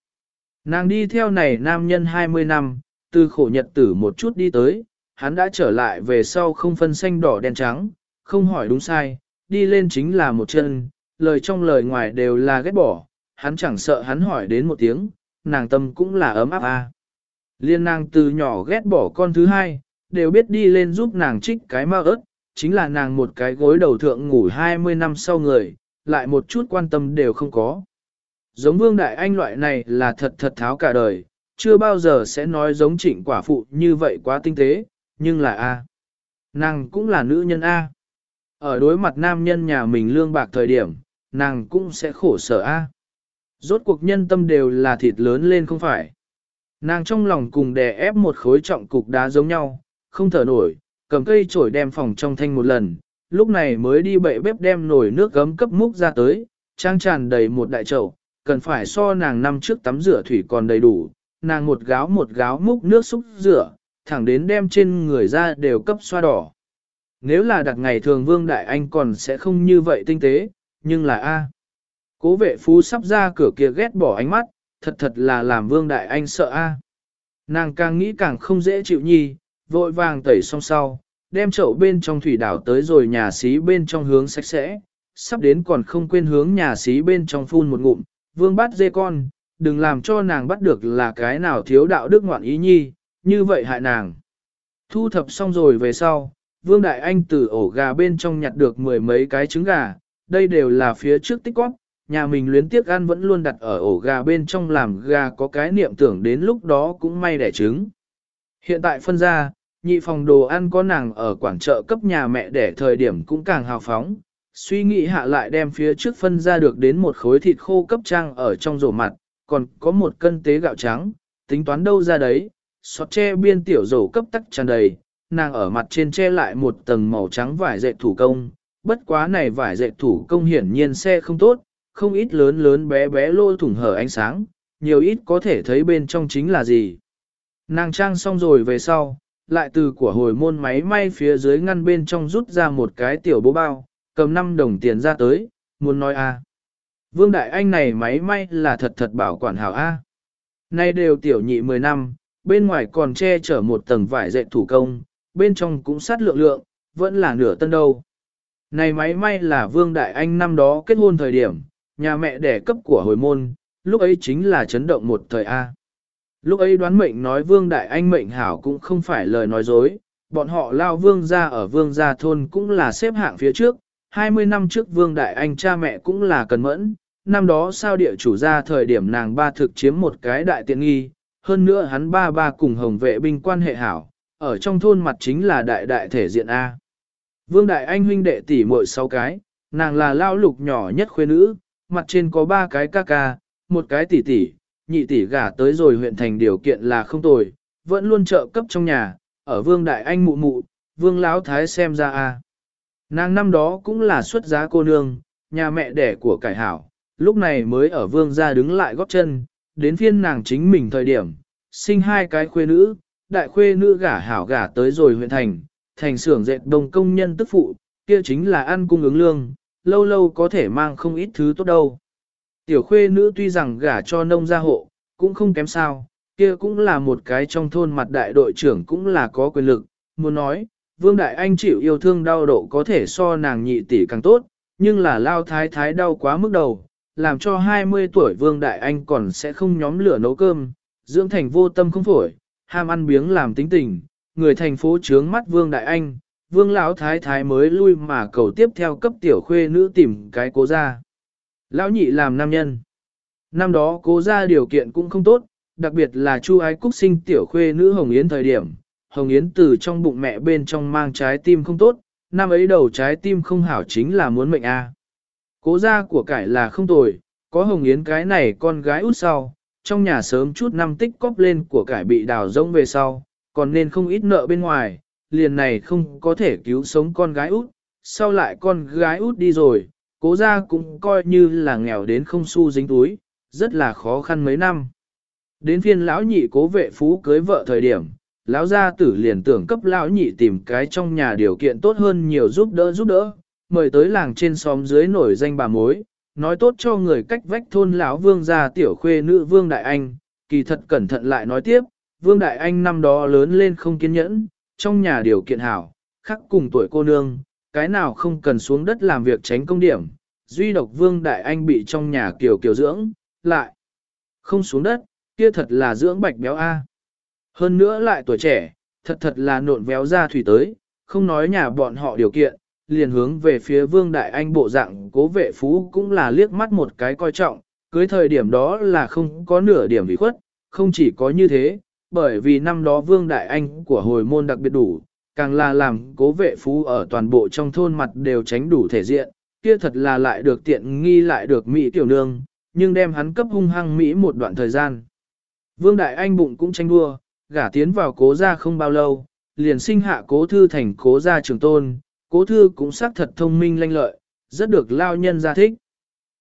Speaker 1: Nàng đi theo này nam nhân 20 năm, từ khổ nhật tử một chút đi tới, hắn đã trở lại về sau không phân xanh đỏ đen trắng, không hỏi đúng sai, đi lên chính là một chân, lời trong lời ngoài đều là ghét bỏ, hắn chẳng sợ hắn hỏi đến một tiếng, nàng tâm cũng là ấm áp a. Liên nàng từ nhỏ ghét bỏ con thứ hai, đều biết đi lên giúp nàng trích cái ma ớt, chính là nàng một cái gối đầu thượng ngủ 20 năm sau người, lại một chút quan tâm đều không có. Giống vương đại anh loại này là thật thật tháo cả đời, chưa bao giờ sẽ nói giống trịnh quả phụ như vậy quá tinh tế, nhưng là A. Nàng cũng là nữ nhân A. Ở đối mặt nam nhân nhà mình lương bạc thời điểm, nàng cũng sẽ khổ sở A. Rốt cuộc nhân tâm đều là thịt lớn lên không phải. Nàng trong lòng cùng đè ép một khối trọng cục đá giống nhau, không thở nổi, cầm cây chổi đem phòng trong thanh một lần, lúc này mới đi bậy bếp đem nồi nước gấm cấp múc ra tới, trang tràn đầy một đại chậu, cần phải so nàng năm trước tắm rửa thủy còn đầy đủ, nàng một gáo một gáo múc nước xúc rửa, thẳng đến đem trên người ra đều cấp xoa đỏ. Nếu là đặt ngày thường Vương Đại Anh còn sẽ không như vậy tinh tế, nhưng là A. Cố vệ phú sắp ra cửa kia ghét bỏ ánh mắt, thật thật là làm Vương Đại Anh sợ A. Nàng càng nghĩ càng không dễ chịu nhi, vội vàng tẩy xong sau, đem chậu bên trong thủy đảo tới rồi nhà xí bên trong hướng sạch sẽ, sắp đến còn không quên hướng nhà xí bên trong phun một ngụm, vương bắt dê con, đừng làm cho nàng bắt được là cái nào thiếu đạo đức ngoạn ý nhi, như vậy hại nàng. Thu thập xong rồi về sau, Vương Đại Anh từ ổ gà bên trong nhặt được mười mấy cái trứng gà, đây đều là phía trước tích góp, nhà mình luyến tiếc ăn vẫn luôn đặt ở ổ gà bên trong làm gà có cái niệm tưởng đến lúc đó cũng may đẻ trứng. Hiện tại phân ra, nhị phòng đồ ăn có nàng ở quảng trợ cấp nhà mẹ để thời điểm cũng càng hào phóng, suy nghĩ hạ lại đem phía trước phân ra được đến một khối thịt khô cấp trang ở trong rổ mặt, còn có một cân tế gạo trắng, tính toán đâu ra đấy, xót che biên tiểu rổ cấp tắc tràn đầy, nàng ở mặt trên che lại một tầng màu trắng vải dệt thủ công, bất quá này vải dệt thủ công hiển nhiên xe không tốt, không ít lớn lớn bé bé lô thủng hở ánh sáng, nhiều ít có thể thấy bên trong chính là gì. Nàng trang xong rồi về sau, lại từ của hồi môn máy may phía dưới ngăn bên trong rút ra một cái tiểu bố bao, cầm 5 đồng tiền ra tới, muốn nói a. Vương Đại Anh này máy may là thật thật bảo quản hảo a. Nay đều tiểu nhị 10 năm, bên ngoài còn che chở một tầng vải dệt thủ công, bên trong cũng sát lượng lượng, vẫn là nửa tân đâu. Này máy may là Vương Đại Anh năm đó kết hôn thời điểm, nhà mẹ đẻ cấp của hồi môn, lúc ấy chính là chấn động một thời A. Lúc ấy đoán mệnh nói Vương Đại Anh mệnh hảo cũng không phải lời nói dối, bọn họ lao Vương gia ở Vương gia thôn cũng là xếp hạng phía trước, 20 năm trước Vương Đại Anh cha mẹ cũng là cần mẫn, năm đó sao địa chủ ra thời điểm nàng ba thực chiếm một cái đại tiện nghi, hơn nữa hắn ba ba cùng hồng vệ binh quan hệ hảo, ở trong thôn mặt chính là đại đại thể diện A. Vương Đại Anh huynh đệ tỷ muội sáu cái, nàng là lao lục nhỏ nhất khuê nữ, mặt trên có ba cái ca ca, một cái tỷ tỷ, nhị tỷ gả tới rồi huyện thành điều kiện là không tồi, vẫn luôn trợ cấp trong nhà, ở Vương Đại Anh mụ mụ, Vương Lão Thái xem ra a. Nàng năm đó cũng là xuất giá cô nương, nhà mẹ đẻ của cải hảo, lúc này mới ở Vương gia đứng lại góp chân, đến phiên nàng chính mình thời điểm, sinh hai cái khuê nữ, đại khuê nữ gả hảo gả tới rồi huyện thành, thành xưởng dệt đồng công nhân tức phụ, kia chính là ăn cung ứng lương, lâu lâu có thể mang không ít thứ tốt đâu. Tiểu khuê nữ tuy rằng gả cho nông gia hộ, cũng không kém sao, kia cũng là một cái trong thôn mặt đại đội trưởng cũng là có quyền lực, muốn nói, Vương Đại Anh chịu yêu thương đau độ có thể so nàng nhị tỷ càng tốt, nhưng là lao thái thái đau quá mức đầu, làm cho 20 tuổi Vương Đại Anh còn sẽ không nhóm lửa nấu cơm, dưỡng thành vô tâm không phổi, ham ăn biếng làm tính tình, người thành phố trướng mắt Vương Đại Anh, Vương Lão Thái Thái mới lui mà cầu tiếp theo cấp tiểu khuê nữ tìm cái cố ra. Lão nhị làm nam nhân. Năm đó cố ra điều kiện cũng không tốt, đặc biệt là Chu Ái Cúc sinh tiểu khuê nữ Hồng Yến thời điểm. Hồng Yến từ trong bụng mẹ bên trong mang trái tim không tốt, năm ấy đầu trái tim không hảo chính là muốn mệnh A. Cố gia của cải là không tồi, có Hồng Yến cái này con gái út sau, trong nhà sớm chút năm tích cóp lên của cải bị đào rông về sau, còn nên không ít nợ bên ngoài, liền này không có thể cứu sống con gái út, sau lại con gái út đi rồi, cố gia cũng coi như là nghèo đến không xu dính túi, rất là khó khăn mấy năm. Đến phiên lão nhị cố vệ phú cưới vợ thời điểm, lão gia tử liền tưởng cấp lão nhị tìm cái trong nhà điều kiện tốt hơn nhiều giúp đỡ giúp đỡ, mời tới làng trên xóm dưới nổi danh bà mối, nói tốt cho người cách vách thôn lão vương gia tiểu khuê nữ vương đại anh, kỳ thật cẩn thận lại nói tiếp, vương đại anh năm đó lớn lên không kiên nhẫn, trong nhà điều kiện hảo, khắc cùng tuổi cô nương, cái nào không cần xuống đất làm việc tránh công điểm, duy độc vương đại anh bị trong nhà kiều kiều dưỡng, lại không xuống đất, kia thật là dưỡng bạch béo A. Hơn nữa lại tuổi trẻ, thật thật là nộn véo ra thủy tới, không nói nhà bọn họ điều kiện, liền hướng về phía vương đại anh bộ dạng cố vệ phú cũng là liếc mắt một cái coi trọng, cưới thời điểm đó là không có nửa điểm bị khuất, không chỉ có như thế, bởi vì năm đó vương đại anh của hồi môn đặc biệt đủ, càng là làm cố vệ phú ở toàn bộ trong thôn mặt đều tránh đủ thể diện, kia thật là lại được tiện nghi lại được Mỹ tiểu nương, nhưng đem hắn cấp hung hăng Mỹ một đoạn thời gian. Vương Đại Anh bụng cũng tranh đua, gả tiến vào cố gia không bao lâu, liền sinh hạ cố thư thành cố gia trường tôn, cố thư cũng xác thật thông minh lanh lợi, rất được lao nhân gia thích.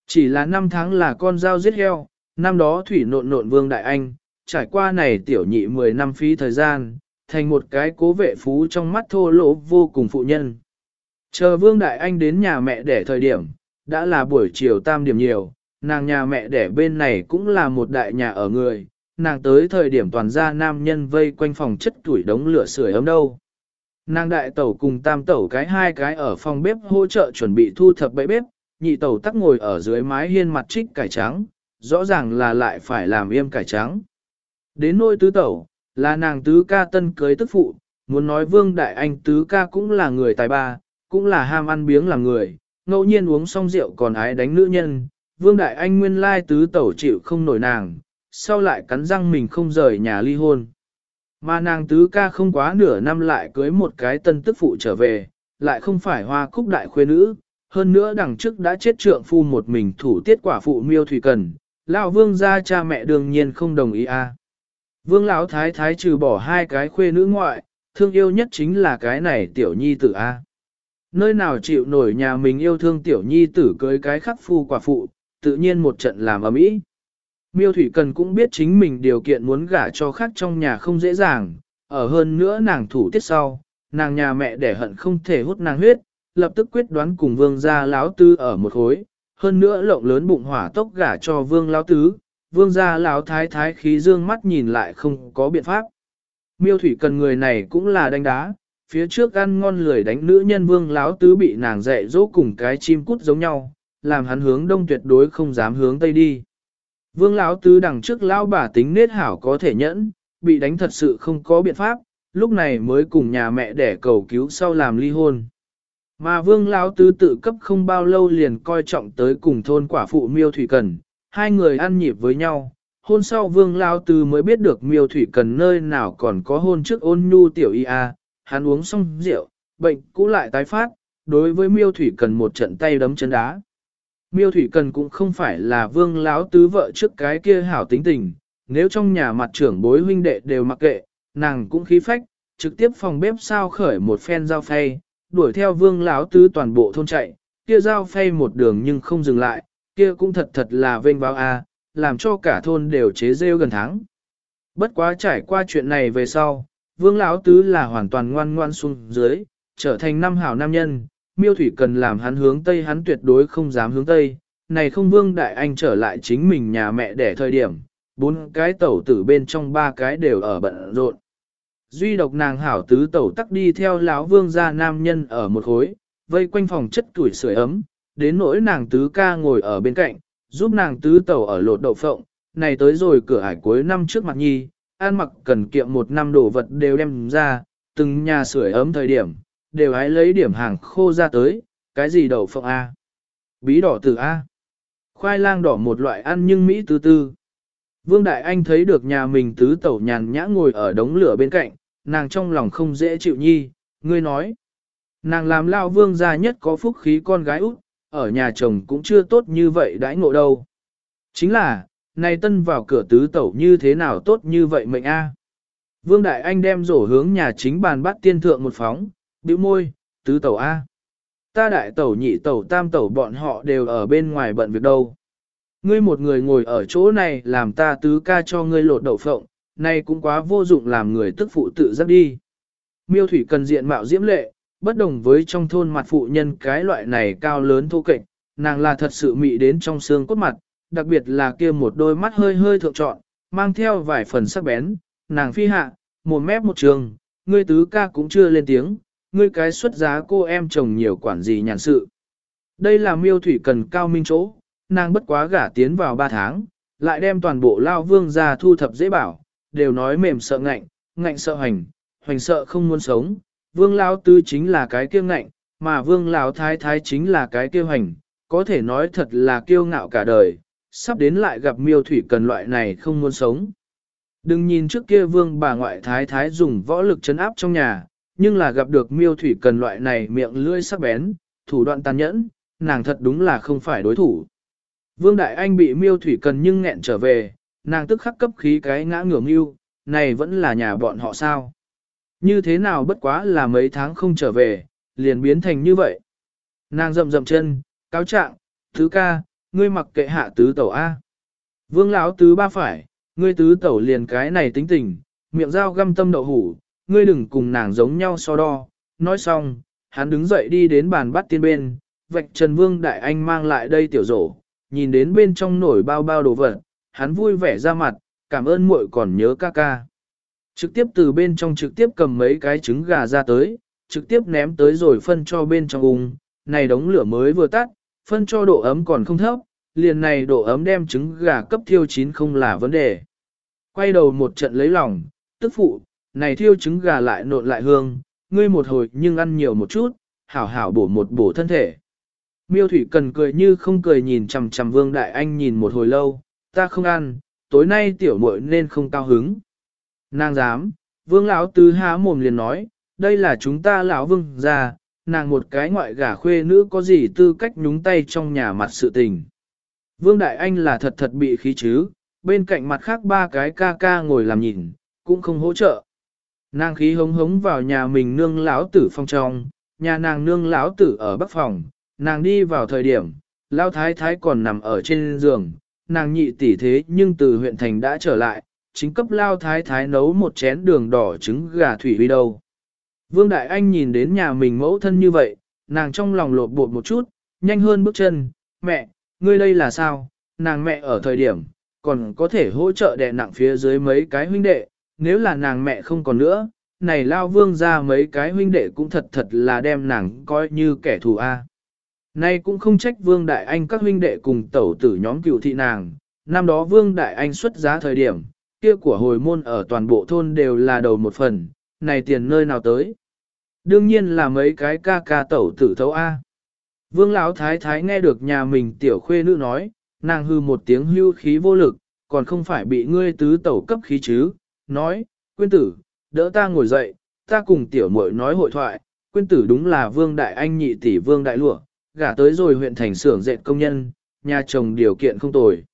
Speaker 1: Chỉ là năm tháng là con dao giết heo, năm đó thủy nộn nộn Vương Đại Anh, trải qua này tiểu nhị 10 năm phí thời gian, thành một cái cố vệ phú trong mắt thô lỗ vô cùng phụ nhân. Chờ Vương Đại Anh đến nhà mẹ để thời điểm, đã là buổi chiều tam điểm nhiều, nàng nhà mẹ đẻ bên này cũng là một đại nhà ở người, nàng tới thời điểm toàn gia nam nhân vây quanh phòng chất tuổi đống lửa sưởi ấm đâu. Nàng đại tẩu cùng tam tẩu cái hai cái ở phòng bếp hỗ trợ chuẩn bị thu thập bẫy bếp, nhị tẩu tắc ngồi ở dưới mái hiên mặt trích cải trắng, rõ ràng là lại phải làm yêm cải trắng. Đến nôi tứ tẩu, là nàng tứ ca tân cưới tức phụ, muốn nói vương đại anh tứ ca cũng là người tài ba, cũng là ham ăn biếng làm người, ngẫu nhiên uống xong rượu còn ái đánh nữ nhân, vương đại anh nguyên lai tứ tẩu chịu không nổi nàng, sau lại cắn răng mình không rời nhà ly hôn. Mà nàng tứ ca không quá nửa năm lại cưới một cái tân tức phụ trở về, lại không phải hoa cúc đại khuê nữ, hơn nữa đằng trước đã chết trượng phu một mình thủ tiết quả phụ miêu thủy cần, lão vương gia cha mẹ đương nhiên không đồng ý a. Vương lão thái thái trừ bỏ hai cái khuê nữ ngoại, thương yêu nhất chính là cái này tiểu nhi tử a. Nơi nào chịu nổi nhà mình yêu thương tiểu nhi tử cưới cái khắc phu quả phụ, tự nhiên một trận làm ầm ĩ. Miêu Thủy Cần cũng biết chính mình điều kiện muốn gả cho khác trong nhà không dễ dàng, ở hơn nữa nàng thủ tiết sau, nàng nhà mẹ đẻ hận không thể hút nàng huyết, lập tức quyết đoán cùng vương gia láo tư ở một khối, hơn nữa lộng lớn bụng hỏa tốc gả cho vương láo tứ, vương gia lão thái thái khí dương mắt nhìn lại không có biện pháp. Miêu Thủy Cần người này cũng là đánh đá, phía trước ăn ngon lười đánh nữ nhân vương Lão tứ bị nàng dạy dỗ cùng cái chim cút giống nhau, làm hắn hướng đông tuyệt đối không dám hướng tây đi. Vương lão tứ đằng trước lão bà tính nết hảo có thể nhẫn, bị đánh thật sự không có biện pháp, lúc này mới cùng nhà mẹ để cầu cứu sau làm ly hôn. Mà vương lão tứ tự cấp không bao lâu liền coi trọng tới cùng thôn quả phụ miêu thủy cần, hai người ăn nhịp với nhau. Hôn sau vương lão tứ mới biết được miêu thủy cần nơi nào còn có hôn trước ôn nhu tiểu y a, hắn uống xong rượu, bệnh cũ lại tái phát, đối với miêu thủy cần một trận tay đấm chân đá. Miêu Thủy Cần cũng không phải là vương lão tứ vợ trước cái kia hảo tính tình, nếu trong nhà mặt trưởng bối huynh đệ đều mặc kệ, nàng cũng khí phách, trực tiếp phòng bếp sao khởi một phen dao phay, đuổi theo vương lão tứ toàn bộ thôn chạy, kia dao phay một đường nhưng không dừng lại, kia cũng thật thật là vênh báo a, à, làm cho cả thôn đều chế rêu gần tháng. Bất quá trải qua chuyện này về sau, vương lão tứ là hoàn toàn ngoan ngoan xuống dưới, trở thành năm hảo nam nhân, miêu thủy cần làm hắn hướng Tây hắn tuyệt đối không dám hướng Tây, này không vương đại anh trở lại chính mình nhà mẹ để thời điểm, bốn cái tẩu tử bên trong ba cái đều ở bận rộn. Duy độc nàng hảo tứ tẩu tắc đi theo lão vương gia nam nhân ở một khối, vây quanh phòng chất tuổi sưởi ấm, đến nỗi nàng tứ ca ngồi ở bên cạnh, giúp nàng tứ tẩu ở lột đậu phộng, này tới rồi cửa ải cuối năm trước mặt nhi, an mặc cần kiệm một năm đồ vật đều đem ra, từng nhà sưởi ấm thời điểm, đều hãy lấy điểm hàng khô ra tới, cái gì đậu phộng A. Bí đỏ từ A. Khoai lang đỏ một loại ăn nhưng Mỹ tư tư. Vương Đại Anh thấy được nhà mình tứ tẩu nhàn nhã ngồi ở đống lửa bên cạnh, nàng trong lòng không dễ chịu nhi, ngươi nói. Nàng làm lao vương gia nhất có phúc khí con gái út, ở nhà chồng cũng chưa tốt như vậy đãi ngộ đâu. Chính là, này tân vào cửa tứ tẩu như thế nào tốt như vậy mệnh a. Vương Đại Anh đem rổ hướng nhà chính bàn bắt tiên thượng một phóng, bĩu môi, tứ tẩu A. Ta đại tẩu nhị tẩu tam tẩu bọn họ đều ở bên ngoài bận việc đâu. Ngươi một người ngồi ở chỗ này làm ta tứ ca cho ngươi lột đậu phộng, nay cũng quá vô dụng làm người tức phụ tự giác đi. Miêu thủy cần diện mạo diễm lệ, bất đồng với trong thôn mặt phụ nhân cái loại này cao lớn thô kệch, nàng là thật sự mị đến trong xương cốt mặt, đặc biệt là kia một đôi mắt hơi hơi thượng trọn, mang theo vài phần sắc bén, nàng phi hạ, một mép một trường, ngươi tứ ca cũng chưa lên tiếng, ngươi cái xuất giá cô em chồng nhiều quản gì nhàn sự. Đây là miêu thủy cần cao minh chỗ, nàng bất quá gả tiến vào ba tháng, lại đem toàn bộ lao vương ra thu thập dễ bảo, đều nói mềm sợ ngạnh, ngạnh sợ hành, hoành sợ không muốn sống, vương Lão tư chính là cái kiêu ngạnh, mà vương Lão thái thái chính là cái kiêu hành, có thể nói thật là kiêu ngạo cả đời, sắp đến lại gặp miêu thủy cần loại này không muốn sống. Đừng nhìn trước kia vương bà ngoại thái thái dùng võ lực chấn áp trong nhà, nhưng là gặp được miêu thủy cần loại này miệng lưỡi sắc bén, thủ đoạn tàn nhẫn, nàng thật đúng là không phải đối thủ. Vương Đại Anh bị miêu thủy cần nhưng nghẹn trở về, nàng tức khắc cấp khí cái ngã ngửa mưu, này vẫn là nhà bọn họ sao. Như thế nào bất quá là mấy tháng không trở về, liền biến thành như vậy. Nàng rậm rậm chân, cáo trạng, thứ ca, ngươi mặc kệ hạ tứ tẩu A. Vương lão tứ ba phải, ngươi tứ tẩu liền cái này tính tình, miệng dao găm tâm đậu hủ, ngươi đừng cùng nàng giống nhau so đo. Nói xong, hắn đứng dậy đi đến bàn bắt tiên bên, vạch Trần Vương Đại Anh mang lại đây tiểu rổ, nhìn đến bên trong nổi bao bao đồ vật, hắn vui vẻ ra mặt, cảm ơn muội còn nhớ ca ca. Trực tiếp từ bên trong trực tiếp cầm mấy cái trứng gà ra tới, trực tiếp ném tới rồi phân cho bên trong ung, này đống lửa mới vừa tắt, phân cho độ ấm còn không thấp, liền này độ ấm đem trứng gà cấp thiêu chín không là vấn đề. Quay đầu một trận lấy lòng, tức phụ, này thiêu trứng gà lại nộn lại hương, ngươi một hồi nhưng ăn nhiều một chút, hảo hảo bổ một bổ thân thể. Miêu Thủy Cần cười như không cười nhìn chằm chằm Vương Đại Anh nhìn một hồi lâu, ta không ăn, tối nay tiểu muội nên không cao hứng. Nàng dám, Vương lão tứ há mồm liền nói, đây là chúng ta lão Vương gia, nàng một cái ngoại gả khuê nữ có gì tư cách nhúng tay trong nhà mặt sự tình. Vương Đại Anh là thật thật bị khí chứ, bên cạnh mặt khác ba cái ca ca ngồi làm nhìn, cũng không hỗ trợ. Nàng khí hống hống vào nhà mình nương lão tử phong trong, nhà nàng nương lão tử ở bắc phòng, nàng đi vào thời điểm, lão thái thái còn nằm ở trên giường, nàng nhị tỷ thế nhưng từ huyện thành đã trở lại, chính cấp lao thái thái nấu một chén đường đỏ trứng gà thủy vi đâu. Vương Đại Anh nhìn đến nhà mình mẫu thân như vậy, nàng trong lòng lột bột một chút, nhanh hơn bước chân, mẹ, ngươi đây là sao, nàng mẹ ở thời điểm, còn có thể hỗ trợ đè nặng phía dưới mấy cái huynh đệ, nếu là nàng mẹ không còn nữa, này lao vương ra mấy cái huynh đệ cũng thật thật là đem nàng coi như kẻ thù A. Nay cũng không trách vương đại anh các huynh đệ cùng tẩu tử nhóm cựu thị nàng, năm đó vương đại anh xuất giá thời điểm, kia của hồi môn ở toàn bộ thôn đều là đầu một phần, này tiền nơi nào tới. Đương nhiên là mấy cái ca ca tẩu tử thấu A. Vương lão thái thái nghe được nhà mình tiểu khuê nữ nói, nàng hư một tiếng hưu khí vô lực, còn không phải bị ngươi tứ tẩu cấp khí chứ, nói, quyên tử, đỡ ta ngồi dậy, ta cùng tiểu muội nói hội thoại, quyên tử đúng là vương đại anh nhị tỷ vương đại lụa, gả tới rồi huyện thành xưởng dệt công nhân, nhà chồng điều kiện không tồi.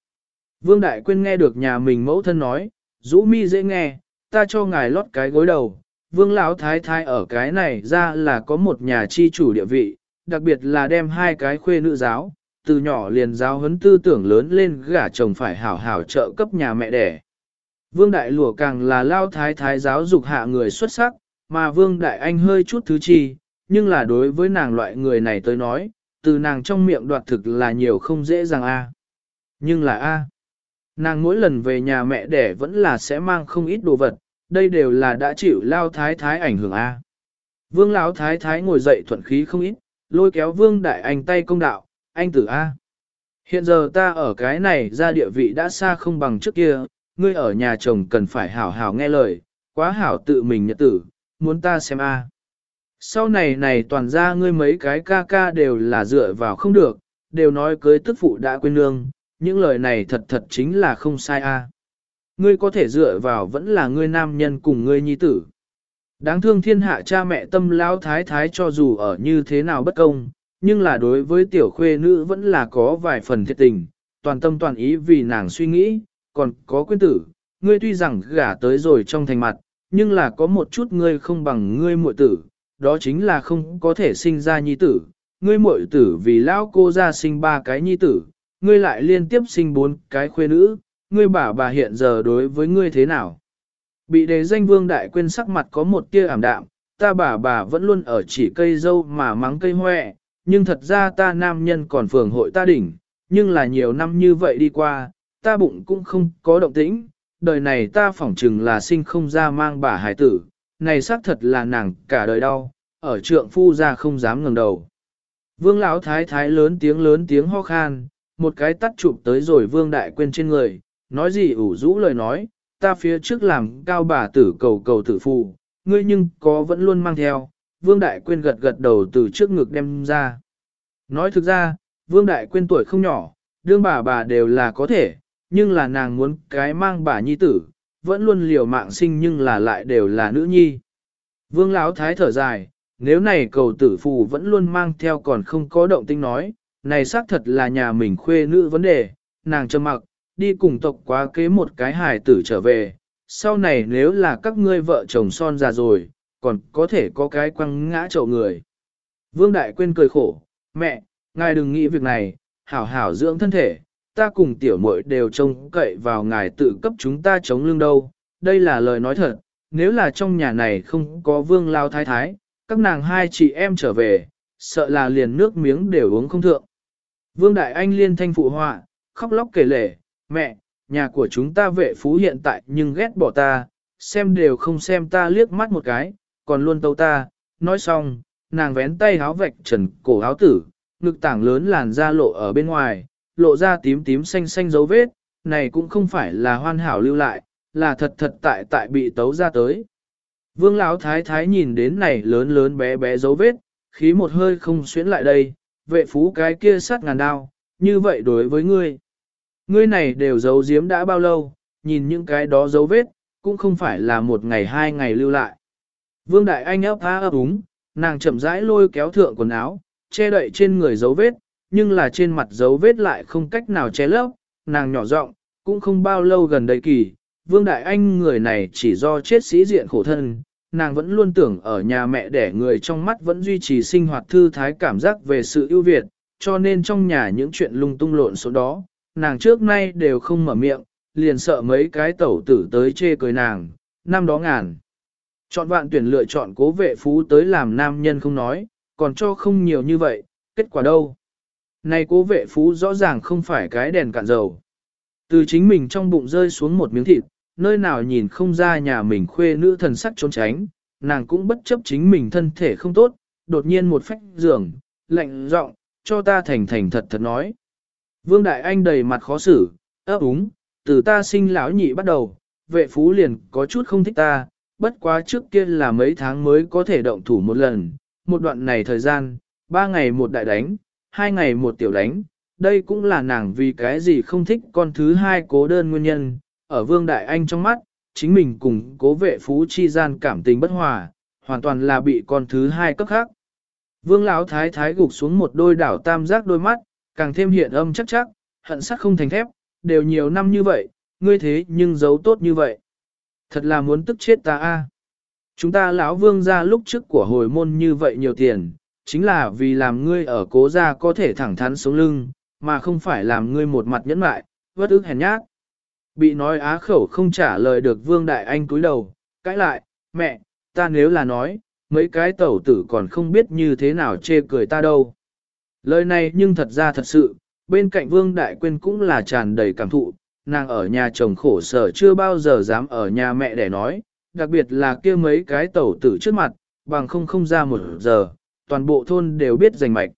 Speaker 1: Vương đại quyên nghe được nhà mình mẫu thân nói, rũ mi dễ nghe, ta cho ngài lót cái gối đầu, vương lão thái thái ở cái này ra là có một nhà chi chủ địa vị, đặc biệt là đem hai cái khuê nữ giáo, từ nhỏ liền giáo huấn tư tưởng lớn lên gả chồng phải hảo hảo trợ cấp nhà mẹ đẻ. Vương Đại Lùa càng là lao thái thái giáo dục hạ người xuất sắc, mà Vương Đại Anh hơi chút thứ chi, nhưng là đối với nàng loại người này tới nói, từ nàng trong miệng đoạt thực là nhiều không dễ dàng a. Nhưng là a. Nàng mỗi lần về nhà mẹ đẻ vẫn là sẽ mang không ít đồ vật, đây đều là đã chịu lao thái thái ảnh hưởng a. Vương lão thái thái ngồi dậy thuận khí không ít, lôi kéo Vương Đại Anh tay công đạo, anh tử a. Hiện giờ ta ở cái này ra địa vị đã xa không bằng trước kia, ngươi ở nhà chồng cần phải hảo hảo nghe lời, quá hảo tự mình nhật tử, muốn ta xem a. Sau này này toàn ra ngươi mấy cái ca ca đều là dựa vào không được, đều nói cưới tức phụ đã quên nương, những lời này thật thật chính là không sai a. Ngươi có thể dựa vào vẫn là ngươi nam nhân cùng ngươi nhi tử. Đáng thương thiên hạ cha mẹ tâm lão thái thái cho dù ở như thế nào bất công, nhưng là đối với tiểu khuê nữ vẫn là có vài phần thiệt tình, toàn tâm toàn ý vì nàng suy nghĩ, còn có quyên tử, ngươi tuy rằng gả tới rồi trong thành mặt, nhưng là có một chút ngươi không bằng ngươi muội tử, đó chính là không có thể sinh ra nhi tử. Ngươi muội tử vì lão cô ra sinh ba cái nhi tử, ngươi lại liên tiếp sinh bốn cái khuê nữ, ngươi bà bà hiện giờ đối với ngươi thế nào? Bị đề danh vương đại quên sắc mặt có một tia ảm đạm, ta bà bà vẫn luôn ở chỉ cây dâu mà mắng cây hoẹ, nhưng thật ra ta nam nhân còn phường hội ta đỉnh, nhưng là nhiều năm như vậy đi qua, ta bụng cũng không có động tĩnh, đời này ta phỏng chừng là sinh không ra mang bà hải tử, này xác thật là nàng cả đời đau, ở trượng phu ra không dám ngẩng đầu. Vương lão thái thái lớn tiếng lớn tiếng ho khan, một cái tắt chụp tới rồi vương đại quên trên người, nói gì ủ rũ lời nói, ta phía trước làm cao bà tử cầu cầu tử phụ, ngươi nhưng có vẫn luôn mang theo, vương đại quên gật gật đầu từ trước ngực đem ra. Nói thực ra, vương đại quên tuổi không nhỏ, đương bà bà đều là có thể, nhưng là nàng muốn cái mang bà nhi tử, vẫn luôn liều mạng sinh nhưng là lại đều là nữ nhi. Vương Lão thái thở dài, nếu này cầu tử phù vẫn luôn mang theo còn không có động tinh nói, này xác thật là nhà mình khuê nữ vấn đề, nàng trầm mặc, đi cùng tộc quá kế một cái hài tử trở về, sau này nếu là các ngươi vợ chồng son già rồi, còn có thể có cái quăng ngã chậu người. Vương Đại Quyên cười khổ, mẹ, ngài đừng nghĩ việc này, hảo hảo dưỡng thân thể, ta cùng tiểu muội đều trông cậy vào ngài tự cấp chúng ta chống lưng đâu, đây là lời nói thật, nếu là trong nhà này không có vương lao thái thái, các nàng hai chị em trở về, sợ là liền nước miếng đều uống không thượng. Vương Đại Anh liên thanh phụ họa, khóc lóc kể lể, mẹ, nhà của chúng ta vệ phú hiện tại nhưng ghét bỏ ta, xem đều không xem ta liếc mắt một cái, còn luôn tâu ta, nói xong, nàng vén tay háo vạch trần cổ áo tử, ngực tảng lớn làn da lộ ở bên ngoài, lộ ra tím tím xanh xanh dấu vết, này cũng không phải là hoàn hảo lưu lại, là thật thật tại tại bị tấu ra tới. Vương Lão thái thái nhìn đến này lớn lớn bé bé dấu vết, khí một hơi không xuyến lại đây, vệ phú cái kia sát ngàn đao, như vậy đối với ngươi. Ngươi này đều giấu giếm đã bao lâu, nhìn những cái đó dấu vết, cũng không phải là một ngày hai ngày lưu lại. Vương Đại Anh ấp há ấp úng, nàng chậm rãi lôi kéo thượng quần áo, che đậy trên người dấu vết, nhưng là trên mặt dấu vết lại không cách nào che lấp, nàng nhỏ giọng, cũng không bao lâu gần đây kỳ, Vương Đại Anh người này chỉ do chết sĩ diện khổ thân, nàng vẫn luôn tưởng ở nhà mẹ để người trong mắt vẫn duy trì sinh hoạt thư thái cảm giác về sự ưu việt, cho nên trong nhà những chuyện lung tung lộn số đó, nàng trước nay đều không mở miệng, liền sợ mấy cái tẩu tử tới chê cười nàng, năm đó ngàn. Chọn vạn tuyển lựa chọn cố vệ phú tới làm nam nhân không nói, còn cho không nhiều như vậy, kết quả đâu? Này cố vệ phú rõ ràng không phải cái đèn cạn dầu. Từ chính mình trong bụng rơi xuống một miếng thịt, nơi nào nhìn không ra nhà mình khuê nữ thần sắc trốn tránh, nàng cũng bất chấp chính mình thân thể không tốt, đột nhiên một phách giường, lạnh giọng cho ta thành thành thật thật nói. Vương Đại Anh đầy mặt khó xử, ấp úng, từ ta sinh lão nhị bắt đầu, vệ phú liền có chút không thích ta, bất quá trước kia là mấy tháng mới có thể động thủ một lần, một đoạn này thời gian, ba ngày một đại đánh, hai ngày một tiểu đánh, đây cũng là nàng vì cái gì không thích con thứ hai cố đơn nguyên nhân, ở Vương Đại Anh trong mắt, chính mình cùng cố vệ phú chi gian cảm tình bất hòa, hoàn toàn là bị con thứ hai cấp khác. Vương Lão Thái Thái gục xuống một đôi đảo tam giác đôi mắt, càng thêm hiện âm chắc chắc, hận sắc không thành thép, đều nhiều năm như vậy, ngươi thế nhưng giấu tốt như vậy. Thật là muốn tức chết ta a. Chúng ta lão vương ra lúc trước của hồi môn như vậy nhiều tiền, chính là vì làm ngươi ở cố gia có thể thẳng thắn sống lưng, mà không phải làm ngươi một mặt nhẫn mại, vất ức hèn nhát. Bị nói á khẩu không trả lời được vương đại anh cúi đầu, cãi lại, mẹ, ta nếu là nói, mấy cái tẩu tử còn không biết như thế nào chê cười ta đâu. Lời này nhưng thật ra thật sự, bên cạnh vương đại quyên cũng là tràn đầy cảm thụ, nàng ở nhà chồng khổ sở chưa bao giờ dám ở nhà mẹ để nói, đặc biệt là kia mấy cái tẩu tử trước mặt, bằng không không ra một giờ, toàn bộ thôn đều biết giành mạch.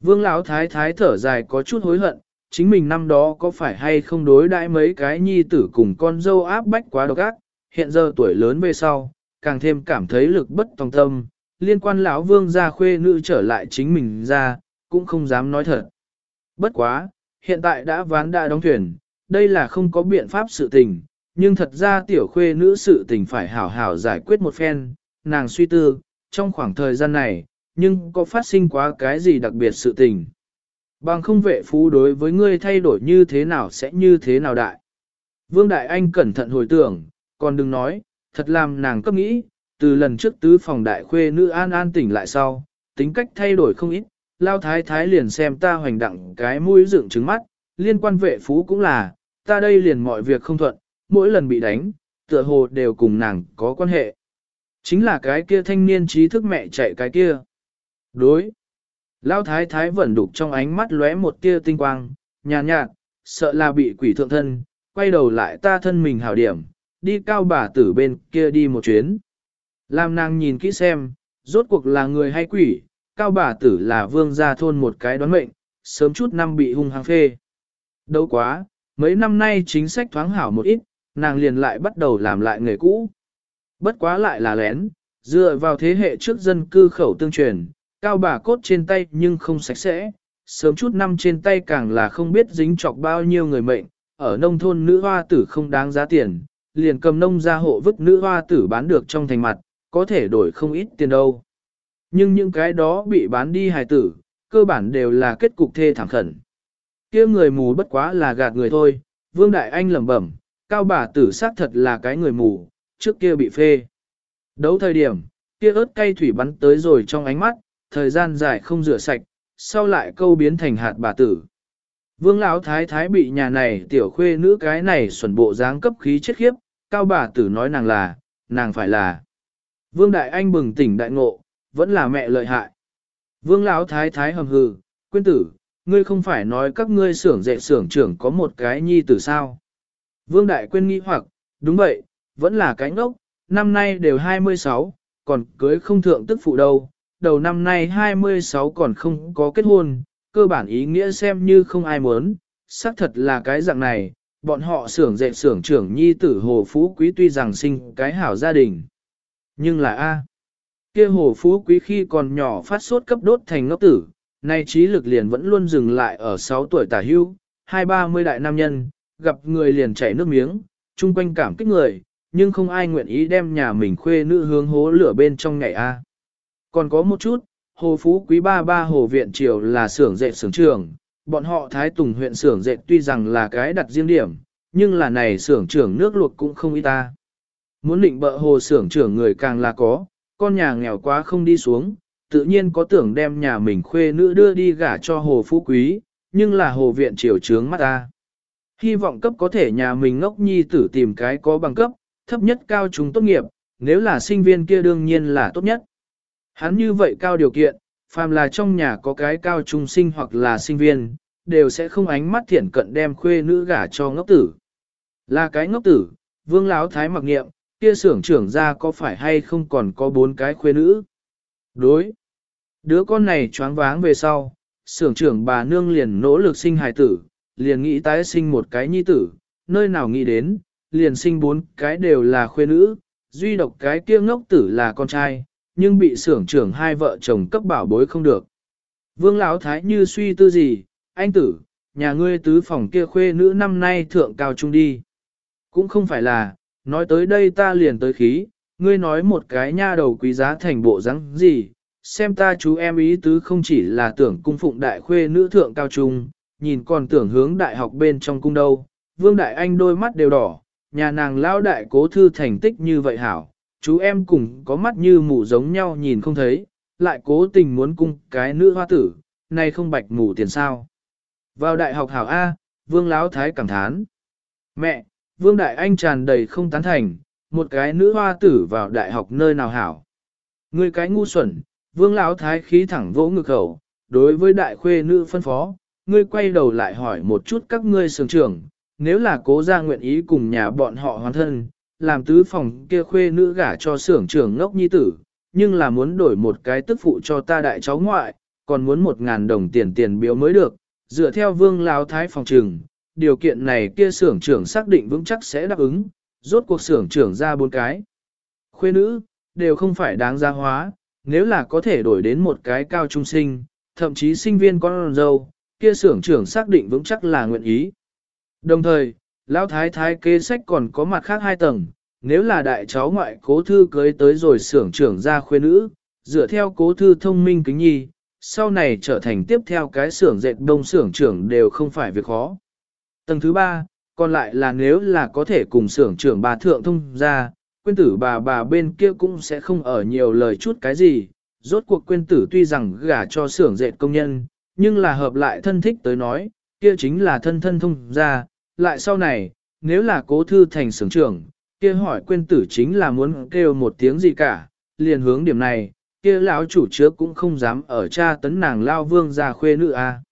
Speaker 1: Vương Lão thái thái thở dài có chút hối hận, chính mình năm đó có phải hay không đối đãi mấy cái nhi tử cùng con dâu áp bách quá độc ác, hiện giờ tuổi lớn về sau, càng thêm cảm thấy lực bất tòng tâm, liên quan lão vương gia khuê nữ trở lại chính mình ra, cũng không dám nói thật. Bất quá, hiện tại đã ván đã đóng thuyền, đây là không có biện pháp sự tình, nhưng thật ra tiểu khuê nữ sự tình phải hảo hảo giải quyết một phen, nàng suy tư, trong khoảng thời gian này, nhưng có phát sinh quá cái gì đặc biệt sự tình. Bằng không vệ phú đối với ngươi thay đổi như thế nào sẽ như thế nào đại. Vương Đại Anh cẩn thận hồi tưởng, còn đừng nói, thật làm nàng cấp nghĩ, từ lần trước tứ phòng đại khuê nữ an an tỉnh lại sau, tính cách thay đổi không ít, lao thái thái liền xem ta hoành đặng cái mũi dựng trứng mắt, liên quan vệ phú cũng là, ta đây liền mọi việc không thuận, mỗi lần bị đánh, tựa hồ đều cùng nàng có quan hệ. Chính là cái kia thanh niên trí thức mẹ chạy cái kia. Đối. Lao thái thái vẫn đục trong ánh mắt lóe một tia tinh quang, nhàn nhạt, sợ là bị quỷ thượng thân, quay đầu lại ta thân mình hảo điểm, đi cao bà tử bên kia đi một chuyến. Làm nàng nhìn kỹ xem, rốt cuộc là người hay quỷ, cao bà tử là vương gia thôn một cái đoán mệnh, sớm chút năm bị hung hăng phê. Đâu quá, mấy năm nay chính sách thoáng hảo một ít, nàng liền lại bắt đầu làm lại nghề cũ. Bất quá lại là lén, dựa vào thế hệ trước dân cư khẩu tương truyền, cao bà cốt trên tay nhưng không sạch sẽ, sớm chút năm trên tay càng là không biết dính chọc bao nhiêu người mệnh, ở nông thôn nữ hoa tử không đáng giá tiền, liền cầm nông ra hộ vứt nữ hoa tử bán được trong thành mặt, có thể đổi không ít tiền đâu. Nhưng những cái đó bị bán đi hài tử, cơ bản đều là kết cục thê thảm khẩn. kia người mù bất quá là gạt người thôi, Vương Đại Anh lẩm bẩm, cao bà tử xác thật là cái người mù, trước kia bị phê. Đấu thời điểm, kia ớt cay thủy bắn tới rồi trong ánh mắt, thời gian dài không rửa sạch, sau lại câu biến thành hạt bà tử. Vương Lão Thái Thái bị nhà này tiểu khuê nữ cái này xuẩn bộ dáng cấp khí chết khiếp, cao bà tử nói nàng là, nàng phải là. Vương Đại Anh bừng tỉnh đại ngộ, vẫn là mẹ lợi hại. Vương Lão Thái Thái hầm hừ, quên tử, ngươi không phải nói các ngươi xưởng dạy xưởng trưởng có một cái nhi tử sao. Vương Đại quên nghĩ hoặc, đúng vậy, vẫn là cái ngốc, năm nay đều 26, còn cưới không thượng tức phụ đâu, đầu năm nay 26 còn không có kết hôn, cơ bản ý nghĩa xem như không ai muốn, xác thật là cái dạng này, bọn họ xưởng dệt xưởng trưởng nhi tử Hồ Phú Quý tuy rằng sinh cái hảo gia đình. Nhưng là A. kia Hồ Phú Quý khi còn nhỏ phát sốt cấp đốt thành ngốc tử, nay trí lực liền vẫn luôn dừng lại ở 6 tuổi tả hưu, hai ba mươi đại nam nhân, gặp người liền chảy nước miếng, chung quanh cảm kích người, nhưng không ai nguyện ý đem nhà mình khuê nữ hướng hố lửa bên trong ngày A. Còn có một chút, Hồ Phú Quý ba ba Hồ Viện Triều là xưởng dệt xưởng trường, bọn họ Thái Tùng huyện xưởng dệt tuy rằng là cái đặt riêng điểm, nhưng là này xưởng trưởng nước luộc cũng không ít ta. Muốn định bợ hồ xưởng trưởng người càng là có, con nhà nghèo quá không đi xuống, tự nhiên có tưởng đem nhà mình khuê nữ đưa đi gả cho hồ phú quý, nhưng là hồ viện triều trướng mắt ta. Hy vọng cấp có thể nhà mình ngốc nhi tử tìm cái có bằng cấp, thấp nhất cao trung tốt nghiệp, nếu là sinh viên kia đương nhiên là tốt nhất. Hắn như vậy cao điều kiện, phàm là trong nhà có cái cao trung sinh hoặc là sinh viên, đều sẽ không ánh mắt thiển cận đem khuê nữ gả cho ngốc tử. Là cái ngốc tử, vương láo thái mặc nghiệm, kia xưởng trưởng ra có phải hay không còn có bốn cái khuê nữ. Đối. Đứa con này choáng váng về sau, xưởng trưởng bà nương liền nỗ lực sinh hài tử, liền nghĩ tái sinh một cái nhi tử, nơi nào nghĩ đến, liền sinh bốn cái đều là khuê nữ, duy độc cái kia ngốc tử là con trai, nhưng bị xưởng trưởng hai vợ chồng cấp bảo bối không được. Vương Lão Thái như suy tư gì, anh tử, nhà ngươi tứ phòng kia khuê nữ năm nay thượng cao trung đi. Cũng không phải là, nói tới đây ta liền tới khí, ngươi nói một cái nha đầu quý giá thành bộ rắn gì, xem ta chú em ý tứ không chỉ là tưởng cung phụng đại khuê nữ thượng cao trung, nhìn còn tưởng hướng đại học bên trong cung đâu. Vương Đại Anh đôi mắt đều đỏ, nhà nàng lão đại cố thư thành tích như vậy hảo, chú em cùng có mắt như mù giống nhau nhìn không thấy, lại cố tình muốn cung cái nữ hoa tử, nay không bạch mù tiền sao. Vào đại học hảo A, Vương láo Thái cảm thán. Mẹ, Vương Đại Anh tràn đầy không tán thành, một cái nữ hoa tử vào đại học nơi nào hảo. Người cái ngu xuẩn, Vương láo Thái khí thẳng vỗ ngực khẩu, đối với đại khuê nữ phân phó, ngươi quay đầu lại hỏi một chút các ngươi sưởng trưởng, nếu là cố gia nguyện ý cùng nhà bọn họ hoàn thân, làm tứ phòng kia khuê nữ gả cho xưởng trưởng ngốc nhi tử, nhưng là muốn đổi một cái tức phụ cho ta đại cháu ngoại, còn muốn một ngàn đồng tiền tiền biếu mới được, dựa theo vương lao thái phòng trừng, điều kiện này kia xưởng trưởng xác định vững chắc sẽ đáp ứng, rốt cuộc xưởng trưởng ra bốn cái. Khuê nữ, đều không phải đáng giá hóa, nếu là có thể đổi đến một cái cao trung sinh, thậm chí sinh viên con dâu, kia xưởng trưởng xác định vững chắc là nguyện ý. Đồng thời, lão thái thái kế sách còn có mặt khác hai tầng, nếu là đại cháu ngoại cố thư cưới tới rồi xưởng trưởng ra khuê nữ, dựa theo cố thư thông minh kính nhi, sau này trở thành tiếp theo cái xưởng dệt đông xưởng trưởng đều không phải việc khó. Tầng thứ ba, còn lại là nếu là có thể cùng xưởng trưởng bà thượng thông ra, quên tử bà bà bên kia cũng sẽ không ở nhiều lời chút cái gì, rốt cuộc quên tử tuy rằng gả cho xưởng dệt công nhân, nhưng là hợp lại thân thích tới nói, kia chính là thân thân thông ra, lại sau này, nếu là cố thư thành sưởng trưởng, kia hỏi quên tử chính là muốn kêu một tiếng gì cả, liền hướng điểm này, kia lão chủ chứa cũng không dám ở cha tấn nàng lao vương già khuê nữ a. À.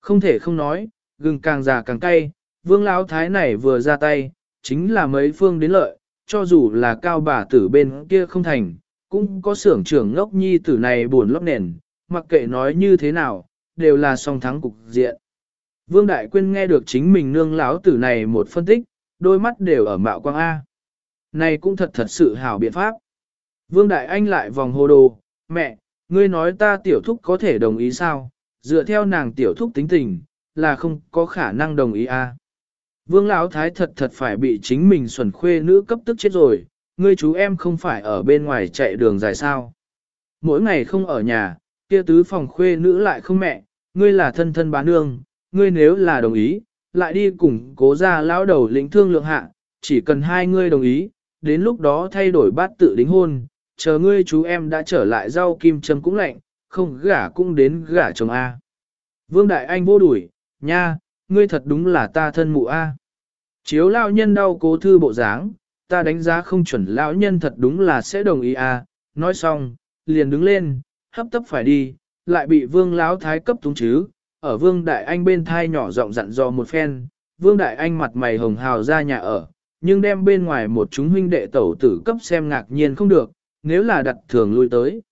Speaker 1: Không thể không nói, gừng càng già càng cay, vương lão thái này vừa ra tay, chính là mấy phương đến lợi, cho dù là cao bà tử bên kia không thành, cũng có xưởng trưởng ngốc nhi tử này buồn lóc nền, mặc kệ nói như thế nào, đều là song thắng cục diện. Vương Đại Quyên nghe được chính mình nương lão tử này một phân tích, đôi mắt đều ở mạo quang A. Này cũng thật thật sự hảo biện pháp. Vương Đại Anh lại vòng hồ đồ, mẹ, ngươi nói ta tiểu thúc có thể đồng ý sao, dựa theo nàng tiểu thúc tính tình, là không có khả năng đồng ý A. Vương Lão Thái thật thật phải bị chính mình xuẩn khuê nữ cấp tức chết rồi, ngươi chú em không phải ở bên ngoài chạy đường dài sao. Mỗi ngày không ở nhà, kia tứ phòng khuê nữ lại không mẹ, ngươi là thân thân bán nương, ngươi nếu là đồng ý, lại đi cùng cố gia lão đầu lĩnh thương lượng hạ, chỉ cần hai ngươi đồng ý, đến lúc đó thay đổi bát tự đính hôn, chờ ngươi chú em đã trở lại rau kim châm cũng lạnh, không gả cũng đến gả chồng A. Vương Đại Anh vô đuổi, nha, ngươi thật đúng là ta thân mụ A. Chiếu lão nhân đau cố thư bộ dáng, ta đánh giá không chuẩn lão nhân thật đúng là sẽ đồng ý A, nói xong, liền đứng lên, hấp tấp phải đi, lại bị vương lão thái cấp túng chứ, ở Vương Đại Anh bên thai nhỏ giọng dặn dò một phen, Vương Đại Anh mặt mày hồng hào ra nhà ở, nhưng đem bên ngoài một chúng huynh đệ tẩu tử cấp xem ngạc nhiên không được, nếu là đặt thường lui tới.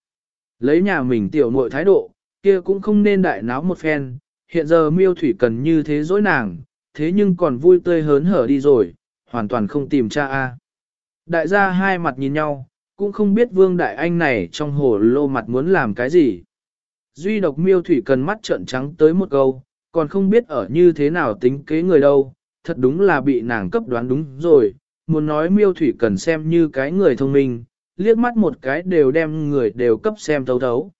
Speaker 1: Lấy nhà mình tiểu muội thái độ, kia cũng không nên đại náo một phen, hiện giờ miêu thủy cần như thế dối nàng, thế nhưng còn vui tươi hớn hở đi rồi, hoàn toàn không tìm cha a. Đại gia hai mặt nhìn nhau, cũng không biết Vương Đại Anh này trong hồ lô mặt muốn làm cái gì. Duy độc miêu thủy cần mắt trợn trắng tới một câu, còn không biết ở như thế nào tính kế người đâu, thật đúng là bị nàng cấp đoán đúng rồi, muốn nói miêu thủy cần xem như cái người thông minh, liếc mắt một cái đều đem người đều cấp xem thấu thấu.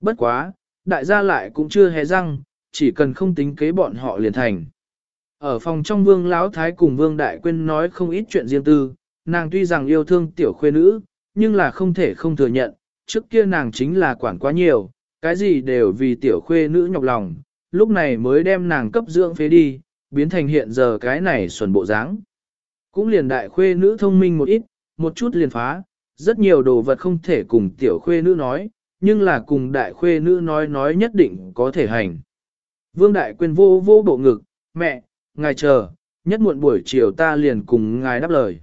Speaker 1: Bất quá, đại gia lại cũng chưa hề răng, chỉ cần không tính kế bọn họ liền thành. Ở phòng trong vương lão thái cùng vương đại quyên nói không ít chuyện riêng tư, nàng tuy rằng yêu thương tiểu khuê nữ, nhưng là không thể không thừa nhận, trước kia nàng chính là quản quá nhiều, cái gì đều vì tiểu khuê nữ nhọc lòng, lúc này mới đem nàng cấp dưỡng phế đi, biến thành hiện giờ cái này xuẩn bộ dáng. Cũng liền đại khuê nữ thông minh một ít, một chút liền phá, rất nhiều đồ vật không thể cùng tiểu khuê nữ nói, nhưng là cùng đại khuê nữ nói nói nhất định có thể hành. Vương đại quên vô vô bộ ngực, mẹ, ngài chờ, nhất muộn buổi chiều ta liền cùng ngài đáp lời.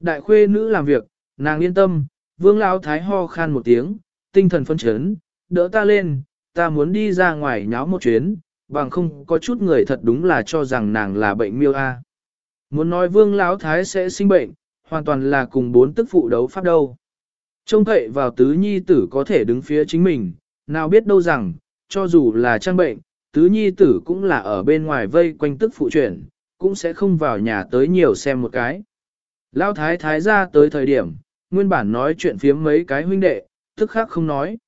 Speaker 1: Đại khuê nữ làm việc, nàng yên tâm, vương lão thái ho khan một tiếng, tinh thần phân chấn, đỡ ta lên, ta muốn đi ra ngoài nháo một chuyến, bằng không có chút người thật đúng là cho rằng nàng là bệnh miêu a. Muốn nói vương lão thái sẽ sinh bệnh, hoàn toàn là cùng bốn tức phụ đấu pháp đâu. Trông thệ vào tứ nhi tử có thể đứng phía chính mình, nào biết đâu rằng, cho dù là trang bệnh, tứ nhi tử cũng là ở bên ngoài vây quanh tức phụ chuyển, cũng sẽ không vào nhà tới nhiều xem một cái. Lão thái thái ra tới thời điểm, nguyên bản nói chuyện phiếm mấy cái huynh đệ, tức khác không nói.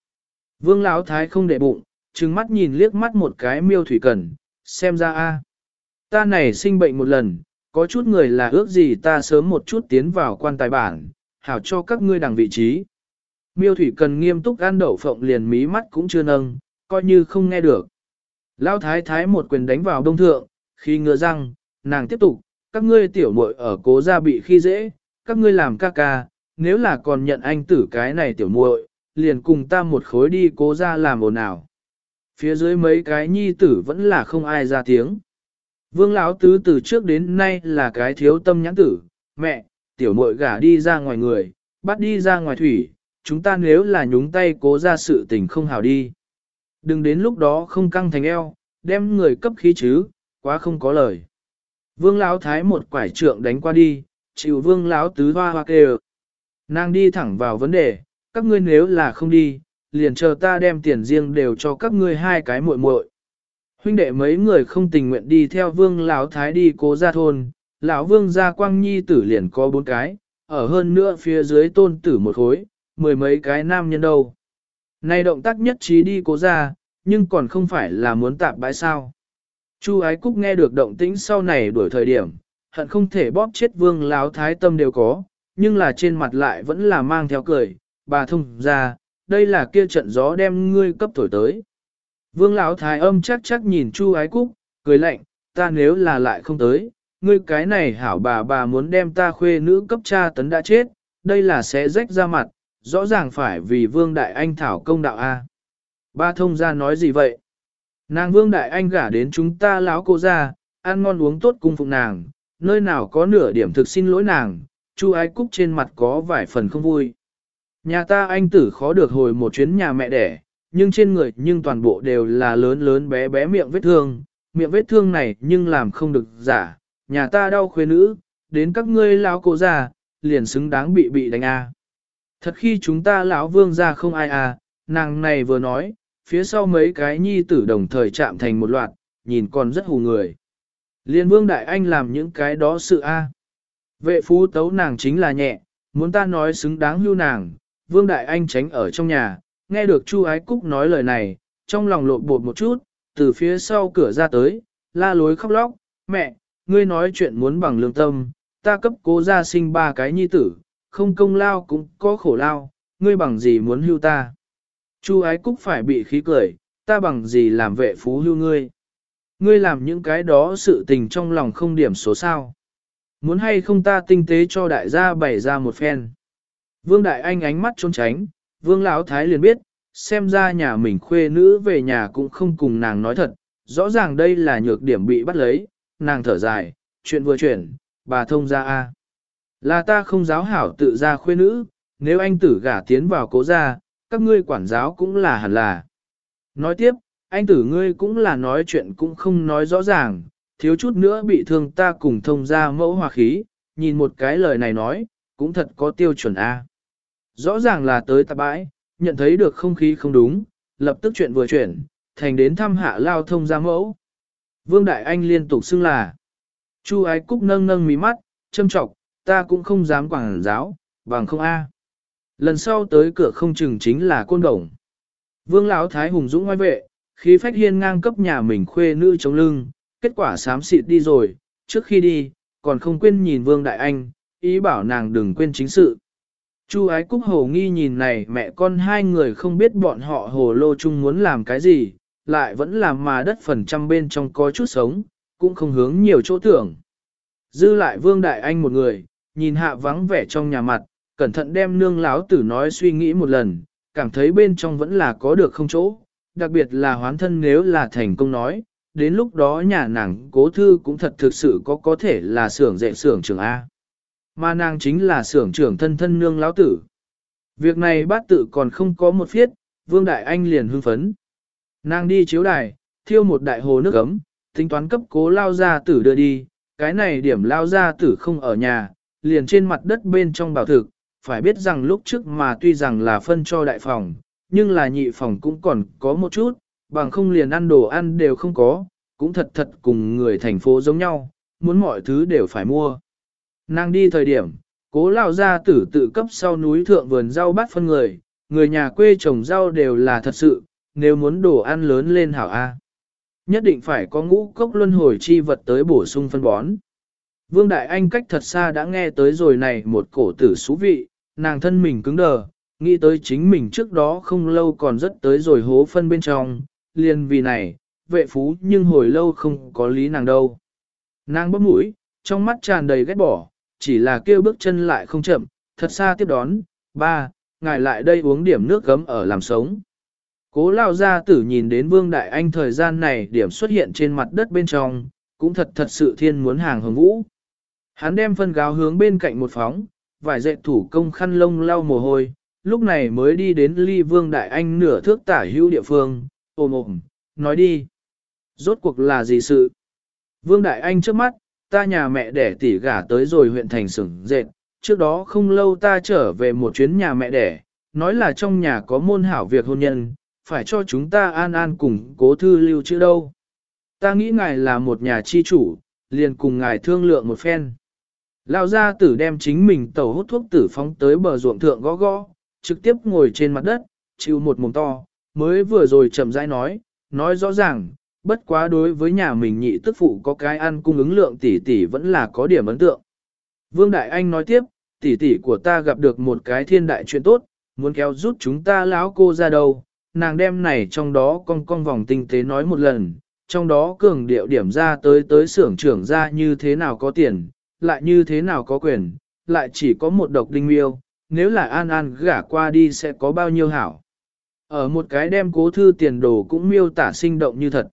Speaker 1: Vương lão thái không để bụng, trừng mắt nhìn liếc mắt một cái miêu thủy cần, xem ra a, Ta này sinh bệnh một lần, có chút người là ước gì ta sớm một chút tiến vào quan tài bản, hảo cho các ngươi đằng vị trí. Miêu thủy cần nghiêm túc ăn đậu phộng liền mí mắt cũng chưa nâng, coi như không nghe được. Lão thái thái một quyền đánh vào đông thượng, khi ngựa răng, nàng tiếp tục, các ngươi tiểu muội ở cố gia bị khi dễ, các ngươi làm ca ca, nếu là còn nhận anh tử cái này tiểu muội, liền cùng ta một khối đi cố ra làm ồn ào. Phía dưới mấy cái nhi tử vẫn là không ai ra tiếng. Vương lão tứ từ trước đến nay là cái thiếu tâm nhãn tử, mẹ, tiểu muội gả đi ra ngoài người, bắt đi ra ngoài thủy, chúng ta nếu là nhúng tay cố ra sự tình không hào đi. Đừng đến lúc đó không căng thành eo, đem người cấp khí chứ, quá không có lời. Vương lão thái một quải trượng đánh qua đi, chịu vương lão tứ hoa hoa kêu. Nàng đi thẳng vào vấn đề, các ngươi nếu là không đi, liền chờ ta đem tiền riêng đều cho các ngươi hai cái muội muội. Huynh đệ mấy người không tình nguyện đi theo vương lão thái đi cố gia thôn, lão vương gia quang nhi tử liền có bốn cái, ở hơn nữa phía dưới tôn tử một khối, mười mấy cái nam nhân đâu. Này động tác nhất trí đi cố ra, nhưng còn không phải là muốn tạp bãi sao. Chu ái cúc nghe được động tĩnh sau này đuổi thời điểm, hận không thể bóp chết vương láo thái tâm đều có, nhưng là trên mặt lại vẫn là mang theo cười, bà thông ra, đây là kia trận gió đem ngươi cấp thổi tới. Vương lão thái âm chắc chắc nhìn Chu ái cúc, cười lạnh, ta nếu là lại không tới, ngươi cái này hảo bà bà muốn đem ta khuê nữ cấp cha tấn đã chết, đây là sẽ rách ra mặt, rõ ràng phải vì vương đại anh thảo công đạo A. Ba thông ra nói gì vậy? Nàng vương đại anh gả đến chúng ta lão cô ra, ăn ngon uống tốt cung phụng nàng, nơi nào có nửa điểm thực xin lỗi nàng, chu ái cúc trên mặt có vài phần không vui. Nhà ta anh tử khó được hồi một chuyến nhà mẹ đẻ, nhưng trên người nhưng toàn bộ đều là lớn lớn bé bé miệng vết thương, miệng vết thương này nhưng làm không được giả, nhà ta đau khuê nữ, đến các ngươi lão cô già, liền xứng đáng bị bị đánh a. Thật khi chúng ta lão vương gia không ai à, nàng này vừa nói, phía sau mấy cái nhi tử đồng thời chạm thành một loạt, nhìn còn rất hù người. Liên vương đại anh làm những cái đó sự a. Vệ phú tấu nàng chính là nhẹ, muốn ta nói xứng đáng hưu nàng, vương đại anh tránh ở trong nhà, nghe được chu ái cúc nói lời này, trong lòng lộn bột một chút, từ phía sau cửa ra tới, la lối khóc lóc, mẹ, ngươi nói chuyện muốn bằng lương tâm, ta cấp cố gia sinh ba cái nhi tử, không công lao cũng có khổ lao, ngươi bằng gì muốn hưu ta. Chu ái cúc phải bị khí cười, ta bằng gì làm vệ phú hưu ngươi. Ngươi làm những cái đó sự tình trong lòng không điểm số sao. Muốn hay không ta tinh tế cho đại gia bày ra một phen. Vương Đại Anh ánh mắt trốn tránh, Vương Lão Thái liền biết, xem ra nhà mình khuê nữ về nhà cũng không cùng nàng nói thật, rõ ràng đây là nhược điểm bị bắt lấy, nàng thở dài, chuyện vừa chuyển, bà thông ra a Là ta không giáo hảo tự ra khuê nữ, nếu anh tử gả tiến vào cố gia, các ngươi quản giáo cũng là hẳn là. Nói tiếp, anh tử ngươi cũng là nói chuyện cũng không nói rõ ràng, thiếu chút nữa bị thương ta cùng thông ra mẫu hòa khí, nhìn một cái lời này nói, cũng thật có tiêu chuẩn A. Rõ ràng là tới tạp bãi, nhận thấy được không khí không đúng, lập tức chuyện vừa chuyển, thành đến thăm hạ lao thông ra mẫu. Vương Đại Anh liên tục xưng là. Chu ái cúc nâng nâng mí mắt, châm trọng, ta cũng không dám quảng giáo, bằng không A. Lần sau tới cửa không chừng chính là côn đồng. Vương Lão Thái Hùng dũng ngoài vệ, khí phách hiên ngang cấp nhà mình khuê nữ chống lưng, kết quả sám xịt đi rồi, trước khi đi, còn không quên nhìn Vương Đại Anh, ý bảo nàng đừng quên chính sự. Chu ái cúc hồ nghi nhìn này mẹ con hai người không biết bọn họ hồ lô chung muốn làm cái gì, lại vẫn làm mà đất phần trăm bên trong có chút sống, cũng không hướng nhiều chỗ tưởng. Dư lại Vương Đại Anh một người, nhìn hạ vắng vẻ trong nhà mặt, cẩn thận đem nương láo tử nói suy nghĩ một lần, cảm thấy bên trong vẫn là có được không chỗ, đặc biệt là hoán thân nếu là thành công nói, đến lúc đó nhà nàng cố thư cũng thật thực sự có có thể là xưởng dạy xưởng trường A. Mà nàng chính là xưởng trưởng thân thân nương lão tử. Việc này bát tự còn không có một phiết, Vương Đại Anh liền hưng phấn. Nàng đi chiếu đài, thiêu một đại hồ nước ấm, tính toán cấp cố lao gia tử đưa đi, cái này điểm lao gia tử không ở nhà, liền trên mặt đất bên trong bảo thực, phải biết rằng lúc trước mà tuy rằng là phân cho đại phòng, nhưng là nhị phòng cũng còn có một chút, bằng không liền ăn đồ ăn đều không có, cũng thật thật cùng người thành phố giống nhau, muốn mọi thứ đều phải mua. Nàng đi thời điểm, cố lao gia tử tự cấp sau núi thượng vườn rau bắt phân người, người nhà quê trồng rau đều là thật sự, nếu muốn đồ ăn lớn lên hảo A. Nhất định phải có ngũ cốc luân hồi chi vật tới bổ sung phân bón. Vương Đại Anh cách thật xa đã nghe tới rồi này một cổ tử xú vị, nàng thân mình cứng đờ, nghĩ tới chính mình trước đó không lâu còn rất tới rồi hố phân bên trong, liền vì này, vệ phú nhưng hồi lâu không có lý nàng đâu. Nàng bấm mũi, trong mắt tràn đầy ghét bỏ, chỉ là kêu bước chân lại không chậm, thật xa tiếp đón, ba, ngài lại đây uống điểm nước gấm ở làm sống. Cố lao gia tử nhìn đến Vương Đại Anh thời gian này điểm xuất hiện trên mặt đất bên trong, cũng thật thật sự thiên muốn hàng hồng vũ. Hắn đem phân gáo hướng bên cạnh một phóng, vải dạy thủ công khăn lông lau mồ hôi, lúc này mới đi đến ly Vương Đại Anh nửa thước tả hữu địa phương, ôm ôm, nói đi. Rốt cuộc là gì sự? Vương Đại Anh trước mắt, ta nhà mẹ đẻ tỷ gả tới rồi huyện thành sửng dệt, trước đó không lâu ta trở về một chuyến nhà mẹ đẻ, nói là trong nhà có môn hảo việc hôn nhân, phải cho chúng ta an an cùng cố thư lưu chữ đâu. Ta nghĩ ngài là một nhà chi chủ, liền cùng ngài thương lượng một phen. Lão gia tử đem chính mình tẩu hút thuốc tử phóng tới bờ ruộng thượng gõ gõ, trực tiếp ngồi trên mặt đất, chịu một mồm to, mới vừa rồi chậm rãi nói, nói rõ ràng, bất quá đối với nhà mình nhị tức phụ có cái ăn cung ứng lượng tỷ tỷ vẫn là có điểm ấn tượng. Vương Đại Anh nói tiếp, tỷ tỷ của ta gặp được một cái thiên đại chuyện tốt, muốn kéo rút chúng ta lão cô ra đâu, nàng đem này trong đó con con vòng tinh tế nói một lần, trong đó cường điệu điểm ra tới tới xưởng trưởng ra như thế nào có tiền, lại như thế nào có quyền, lại chỉ có một độc đinh miêu, nếu là an an gả qua đi sẽ có bao nhiêu hảo. Ở một cái đem cố thư tiền đồ cũng miêu tả sinh động như thật.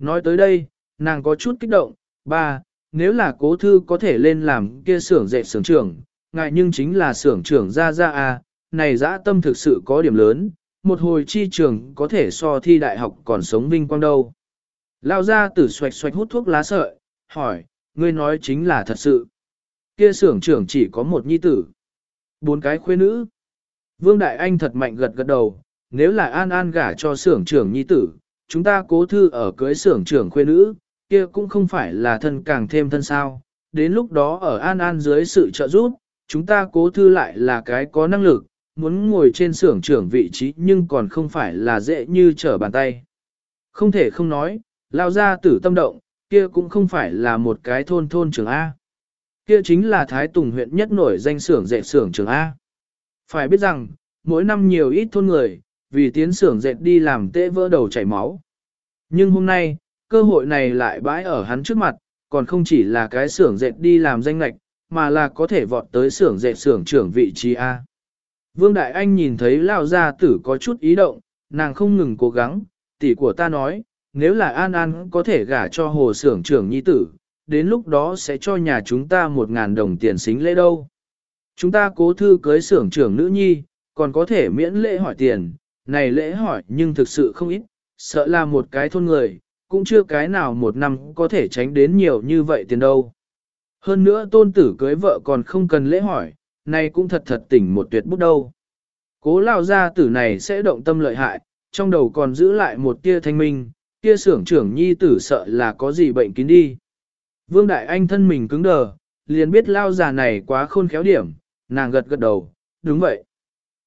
Speaker 1: Nói tới đây, nàng có chút kích động, ba, nếu là cố thư có thể lên làm kia xưởng dệt xưởng trưởng, ngại nhưng chính là xưởng trưởng ra ra à, này dã tâm thực sự có điểm lớn, một hồi chi trường có thể so thi đại học còn sống vinh quang đâu. Lao ra tử xoạch xoạch hút thuốc lá sợi, hỏi, ngươi nói chính là thật sự. Kia xưởng trưởng chỉ có một nhi tử. Bốn cái khuê nữ. Vương Đại Anh thật mạnh gật gật đầu, nếu là An An gả cho xưởng trưởng nhi tử, chúng ta cố thư ở cưới xưởng trưởng khuê nữ, kia cũng không phải là thân càng thêm thân sao. Đến lúc đó ở An An dưới sự trợ giúp, chúng ta cố thư lại là cái có năng lực, muốn ngồi trên xưởng trưởng vị trí nhưng còn không phải là dễ như trở bàn tay. Không thể không nói, lao ra tử tâm động, kia cũng không phải là một cái thôn thôn trưởng A. Kia chính là Thái Tùng huyện nhất nổi danh xưởng dệt xưởng trưởng A. Phải biết rằng, mỗi năm nhiều ít thôn người, vì tiến xưởng dệt đi làm tê vỡ đầu chảy máu. Nhưng hôm nay, cơ hội này lại bãi ở hắn trước mặt, còn không chỉ là cái xưởng dệt đi làm danh lạch, mà là có thể vọt tới xưởng dệt xưởng trưởng vị trí A. Vương Đại Anh nhìn thấy Lão gia tử có chút ý động, nàng không ngừng cố gắng, tỷ của ta nói, nếu là An An có thể gả cho hồ xưởng trưởng nhi tử, đến lúc đó sẽ cho nhà chúng ta một ngàn đồng tiền xính lễ đâu. Chúng ta cố thư cưới xưởng trưởng nữ nhi, còn có thể miễn lễ hỏi tiền, này lễ hỏi nhưng thực sự không ít, sợ là một cái thôn người, cũng chưa cái nào một năm có thể tránh đến nhiều như vậy tiền đâu. Hơn nữa tôn tử cưới vợ còn không cần lễ hỏi, này cũng thật thật tỉnh một tuyệt bút đâu. Cố lao gia tử này sẽ động tâm lợi hại, trong đầu còn giữ lại một tia thanh minh, tia sưởng trưởng nhi tử sợ là có gì bệnh kín đi. Vương Đại Anh thân mình cứng đờ, liền biết lao già này quá khôn khéo điểm, nàng gật gật đầu, đúng vậy.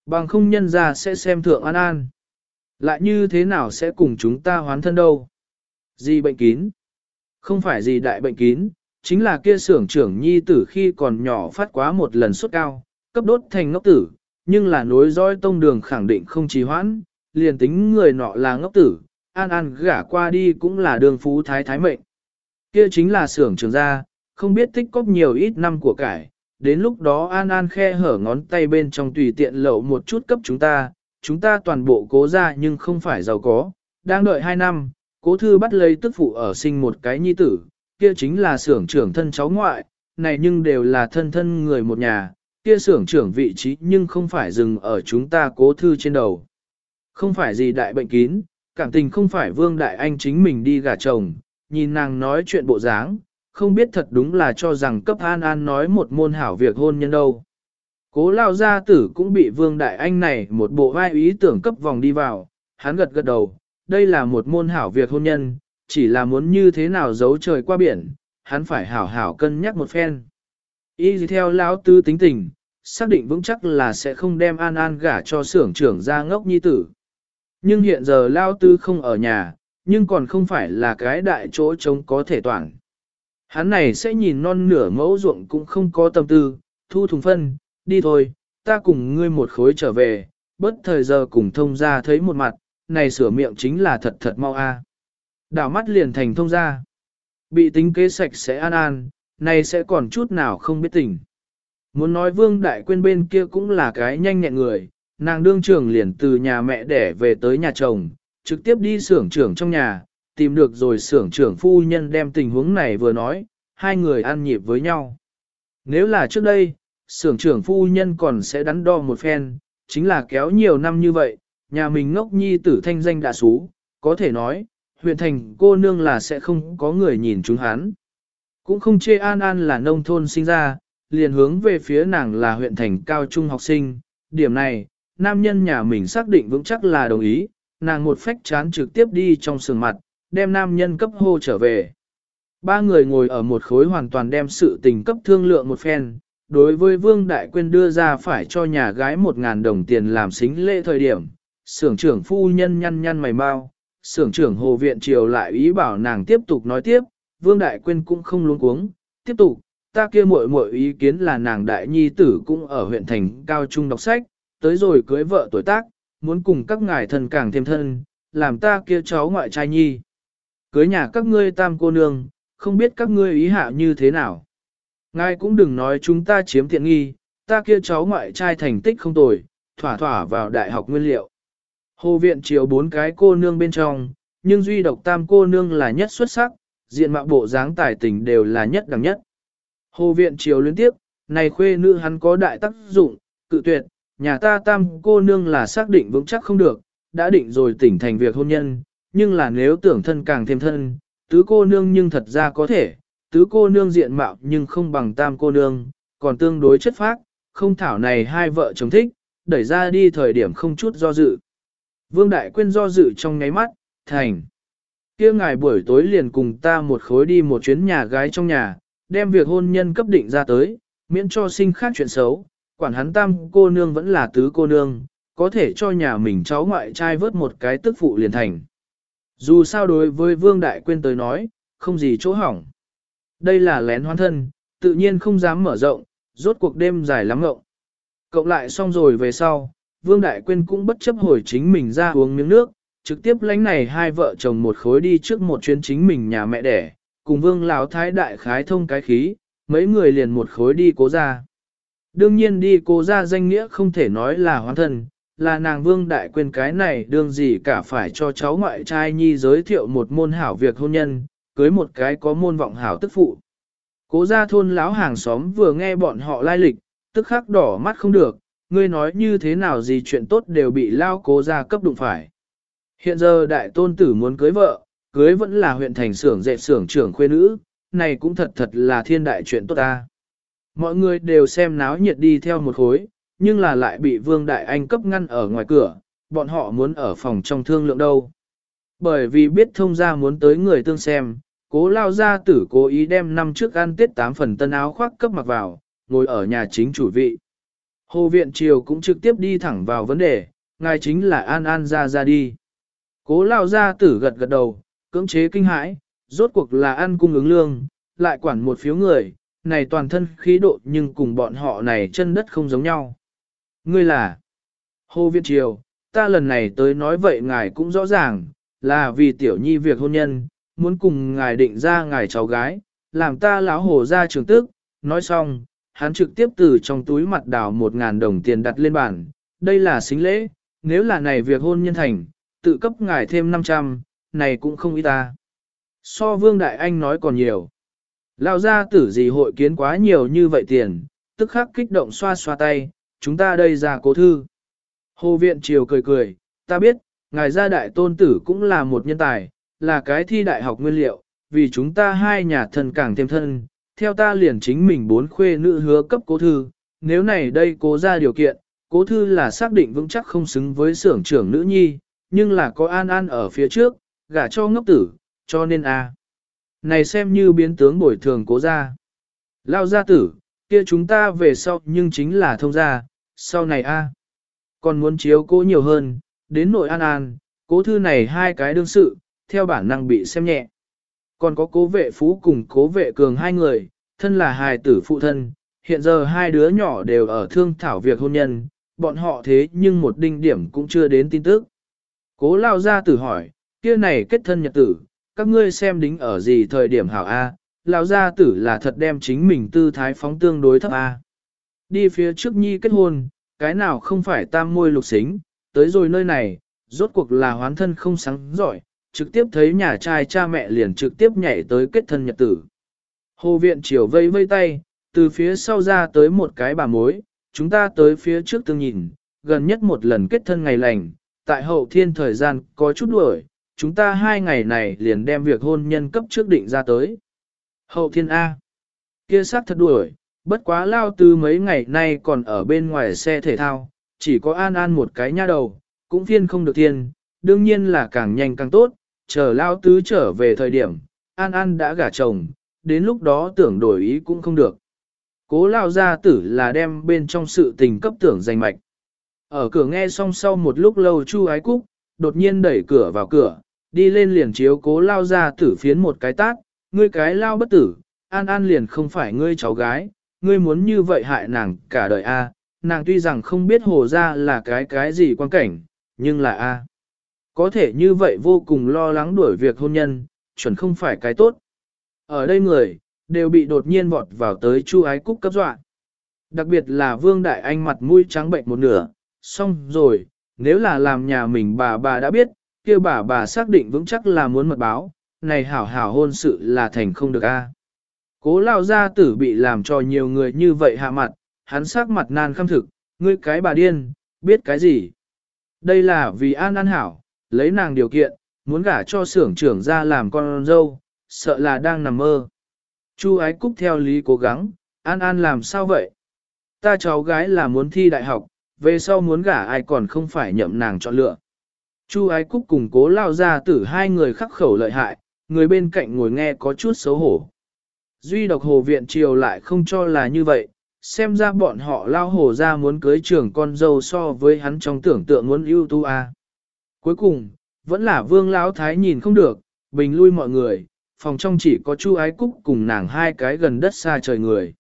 Speaker 1: Bằng không nhân ra sẽ xem thượng an an. Lại như thế nào sẽ cùng chúng ta hoán thân đâu? Gì bệnh kín? Không phải gì đại bệnh kín, chính là kia xưởng trưởng nhi tử khi còn nhỏ phát quá một lần suốt cao, cấp đốt thành ngốc tử, nhưng là nối dõi tông đường khẳng định không trì hoãn, liền tính người nọ là ngốc tử, an an gả qua đi cũng là đường phú thái thái mệnh. Kia chính là xưởng trưởng gia, không biết tích cóp nhiều ít năm của cải, đến lúc đó An An khe hở ngón tay bên trong tùy tiện lậu một chút cấp chúng ta, chúng ta toàn bộ cố ra nhưng không phải giàu có, đang đợi 2 năm, cố thư bắt lấy tức phụ ở sinh một cái nhi tử, kia chính là xưởng trưởng thân cháu ngoại, này nhưng đều là thân thân người một nhà, kia xưởng trưởng vị trí nhưng không phải dừng ở chúng ta cố thư trên đầu. Không phải gì đại bệnh kín, cảm tình không phải vương đại anh chính mình đi gả chồng, nhìn nàng nói chuyện bộ dáng, không biết thật đúng là cho rằng cấp an an nói một môn hảo việc hôn nhân đâu. Cố lao gia tử cũng bị vương đại anh này một bộ vai ý tưởng cấp vòng đi vào, hắn gật gật đầu, đây là một môn hảo việc hôn nhân, chỉ là muốn như thế nào giấu trời qua biển, hắn phải hảo hảo cân nhắc một phen. Y theo lão tư tính tình, xác định vững chắc là sẽ không đem an an gả cho xưởng trưởng ra ngốc nhi tử. Nhưng hiện giờ lao tư không ở nhà, nhưng còn không phải là cái đại chỗ trống có thể toàn. Hắn này sẽ nhìn non nửa mẫu ruộng cũng không có tâm tư, thu thùng phân, đi thôi, ta cùng ngươi một khối trở về, bất thời giờ cùng thông ra thấy một mặt, này sửa miệng chính là thật thật mau a. Đảo mắt liền thành thông ra. Bị tính kế sạch sẽ an an, này sẽ còn chút nào không biết tình. Muốn nói vương đại quên bên kia cũng là cái nhanh nhẹn người, nàng đương trưởng liền từ nhà mẹ đẻ về tới nhà chồng, trực tiếp đi xưởng trưởng trong nhà, tìm được rồi xưởng trưởng phu nhân đem tình huống này vừa nói, hai người ăn nhịp với nhau. Nếu là trước đây, xưởng trưởng phu nhân còn sẽ đắn đo một phen, chính là kéo nhiều năm như vậy, nhà mình ngốc nhi tử thanh danh đã xú, có thể nói, huyện thành cô nương là sẽ không có người nhìn chúng hắn. Cũng không chê An An là nông thôn sinh ra, liền hướng về phía nàng là huyện thành cao trung học sinh, điểm này, nam nhân nhà mình xác định vững chắc là đồng ý, nàng một phách chán trực tiếp đi trong sườn mặt, đem nam nhân cấp hô trở về. Ba người ngồi ở một khối hoàn toàn đem sự tình cấp thương lượng một phen, đối với Vương Đại Quyên đưa ra phải cho nhà gái một ngàn đồng tiền làm xính lễ thời điểm, sưởng trưởng phu nhân nhăn nhăn mày mau, sưởng trưởng hồ viện triều lại ý bảo nàng tiếp tục nói tiếp, Vương Đại Quyên cũng không luống cuống, tiếp tục, ta kia muội muội ý kiến là nàng đại nhi tử cũng ở huyện thành cao trung đọc sách, tới rồi cưới vợ tuổi tác, muốn cùng các ngài thân càng thêm thân, làm ta kia cháu ngoại trai nhi. Cưới nhà các ngươi tam cô nương, không biết các ngươi ý hạ như thế nào. Ngài cũng đừng nói chúng ta chiếm tiện nghi, ta kia cháu ngoại trai thành tích không tồi, thỏa thỏa vào đại học nguyên liệu. Hồ viện chiều bốn cái cô nương bên trong, nhưng duy độc tam cô nương là nhất xuất sắc, diện mạo bộ dáng tài tình đều là nhất đẳng nhất. Hồ viện chiều liên tiếp, này khuê nữ hắn có đại tác dụng, cự tuyệt, nhà ta tam cô nương là xác định vững chắc không được, đã định rồi tỉnh thành việc hôn nhân, nhưng là nếu tưởng thân càng thêm thân, tứ cô nương nhưng thật ra có thể, tứ cô nương diện mạo nhưng không bằng tam cô nương, còn tương đối chất phác, không thảo này hai vợ chồng thích, đẩy ra đi thời điểm không chút do dự. Vương Đại Quyên do dự trong nháy mắt, thành. kia ngài buổi tối liền cùng ta một khối đi một chuyến nhà gái trong nhà, đem việc hôn nhân cấp định ra tới, miễn cho sinh khác chuyện xấu, quản hắn tam cô nương vẫn là tứ cô nương, có thể cho nhà mình cháu ngoại trai vớt một cái tức phụ liền thành. Dù sao đối với Vương Đại Quyên tới nói, không gì chỗ hỏng. Đây là lén hoan thân, tự nhiên không dám mở rộng, rốt cuộc đêm dài lắm ngộng. Cộng lại xong rồi về sau, Vương Đại Quyên cũng bất chấp hồi chính mình ra uống miếng nước, trực tiếp lánh này hai vợ chồng một khối đi trước một chuyến chính mình nhà mẹ đẻ, cùng Vương Lão Thái Đại khái thông cái khí, mấy người liền một khối đi cố ra. Đương nhiên đi cố ra danh nghĩa không thể nói là hoán thân, là nàng Vương Đại Quyên cái này đương gì cả phải cho cháu ngoại trai nhi giới thiệu một môn hảo việc hôn nhân, cưới một cái có môn vọng hảo tức phụ. Cố gia thôn lão hàng xóm vừa nghe bọn họ lai lịch, tức khắc đỏ mắt không được, ngươi nói như thế nào gì chuyện tốt đều bị lao cố gia cấp đụng phải. Hiện giờ đại tôn tử muốn cưới vợ, cưới vẫn là huyện thành xưởng dệt xưởng trưởng khuê nữ, này cũng thật thật là thiên đại chuyện tốt ta. Mọi người đều xem náo nhiệt đi theo một khối, nhưng là lại bị Vương Đại Anh cấp ngăn ở ngoài cửa, bọn họ muốn ở phòng trong thương lượng đâu. Bởi vì biết thông gia muốn tới người tương xem, cố lao gia tử cố ý đem năm trước ăn tết tám phần tân áo khoác cấp mặc vào, ngồi ở nhà chính chủ vị. Hồ Viện Triều cũng trực tiếp đi thẳng vào vấn đề, ngài chính là An An ra ra đi. Cố lao gia tử gật gật đầu, cưỡng chế kinh hãi, rốt cuộc là ăn cung ứng lương, lại quản một phiếu người, này toàn thân khí độ nhưng cùng bọn họ này chân đất không giống nhau. Ngươi là Hồ Viễn Triều, ta lần này tới nói vậy ngài cũng rõ ràng, là vì tiểu nhi việc hôn nhân, muốn cùng ngài định ra ngài cháu gái, làm ta lão hồ ra trường tức, nói xong, hắn trực tiếp từ trong túi mặt đào một ngàn đồng tiền đặt lên bàn, đây là xính lễ, nếu là này việc hôn nhân thành, tự cấp ngài thêm 500, này cũng không ít ta. So vương đại anh nói còn nhiều. Lao ra tử gì hội kiến quá nhiều như vậy tiền, tức khắc kích động xoa xoa tay, chúng ta đây ra cố thư. Hồ viện triều cười cười, ta biết, ngài gia đại tôn tử cũng là một nhân tài, là cái thi đại học nguyên liệu, vì chúng ta hai nhà thân càng thêm thân, theo ta liền chính mình bốn khuê nữ hứa cấp cố thư, nếu này đây cố ra điều kiện, cố thư là xác định vững chắc không xứng với xưởng trưởng nữ nhi, nhưng là có an an ở phía trước, gả cho ngốc tử, cho nên a Này xem như biến tướng bồi thường cố ra. Lao gia tử, kia chúng ta về sau nhưng chính là thông gia, sau này a Còn muốn chiếu cố nhiều hơn, đến nội an an, cố thư này hai cái đương sự, theo bản năng bị xem nhẹ. Còn có cố vệ phú cùng cố vệ cường hai người, thân là hài tử phụ thân, hiện giờ hai đứa nhỏ đều ở thương thảo việc hôn nhân, bọn họ thế nhưng một đinh điểm cũng chưa đến tin tức. Cố lao ra tử hỏi, kia này kết thân nhật tử, các ngươi xem đính ở gì thời điểm hảo A, lao gia tử là thật đem chính mình tư thái phóng tương đối thấp A. Đi phía trước nhi kết hôn, cái nào không phải tam môi lục xính, tới rồi nơi này, rốt cuộc là hoán thân không sáng giỏi, trực tiếp thấy nhà trai cha mẹ liền trực tiếp nhảy tới kết thân nhật tử. Hồ viện chiều vây vây tay, từ phía sau ra tới một cái bà mối, chúng ta tới phía trước tương nhìn, gần nhất một lần kết thân ngày lành, tại hậu thiên thời gian có chút đuổi, chúng ta hai ngày này liền đem việc hôn nhân cấp trước định ra tới. Hậu thiên A. Kia sát thật đuổi, bất quá lao tư mấy ngày nay còn ở bên ngoài xe thể thao, chỉ có an an một cái nha đầu, cũng phiên không được thiên, đương nhiên là càng nhanh càng tốt, chờ lao tứ trở về thời điểm, an an đã gả chồng, đến lúc đó tưởng đổi ý cũng không được. Cố lao gia tử là đem bên trong sự tình cấp tưởng danh mạch. Ở cửa nghe xong sau một lúc lâu chu ái cúc, đột nhiên đẩy cửa vào cửa, đi lên liền chiếu cố lao gia tử phiến một cái tát, ngươi cái lao bất tử, an an liền không phải ngươi cháu gái, ngươi muốn như vậy hại nàng cả đời a. nàng tuy rằng không biết hồ ra là cái cái gì quan cảnh, nhưng là a. Có thể như vậy vô cùng lo lắng đuổi việc hôn nhân, chuẩn không phải cái tốt. Ở đây người, đều bị đột nhiên vọt vào tới chu ái cúc cấp dọa. Đặc biệt là vương đại anh mặt mũi trắng bệnh một nửa, xong rồi, nếu là làm nhà mình bà bà đã biết, kia bà bà xác định vững chắc là muốn mật báo, này hảo hảo hôn sự là thành không được a. Cố lao gia tử bị làm cho nhiều người như vậy hạ mặt, hắn sắc mặt nan khăm thực, ngươi cái bà điên, biết cái gì. Đây là vì an an hảo, lấy nàng điều kiện, muốn gả cho xưởng trưởng ra làm con dâu, sợ là đang nằm mơ. Chu ái cúc theo lý cố gắng, An An làm sao vậy? Ta cháu gái là muốn thi đại học, về sau muốn gả ai còn không phải nhậm nàng chọn lựa. Chu ái cúc cùng cố lao ra tử hai người khắc khẩu lợi hại, người bên cạnh ngồi nghe có chút xấu hổ. Duy độc hồ viện triều lại không cho là như vậy, xem ra bọn họ lao hồ ra muốn cưới trưởng con dâu so với hắn trong tưởng tượng muốn ưu tu a. À. Cuối cùng, vẫn là vương lão thái nhìn không được, bình lui mọi người, phòng trong chỉ có Chu Ái Cúc cùng nàng hai cái gần đất xa trời người.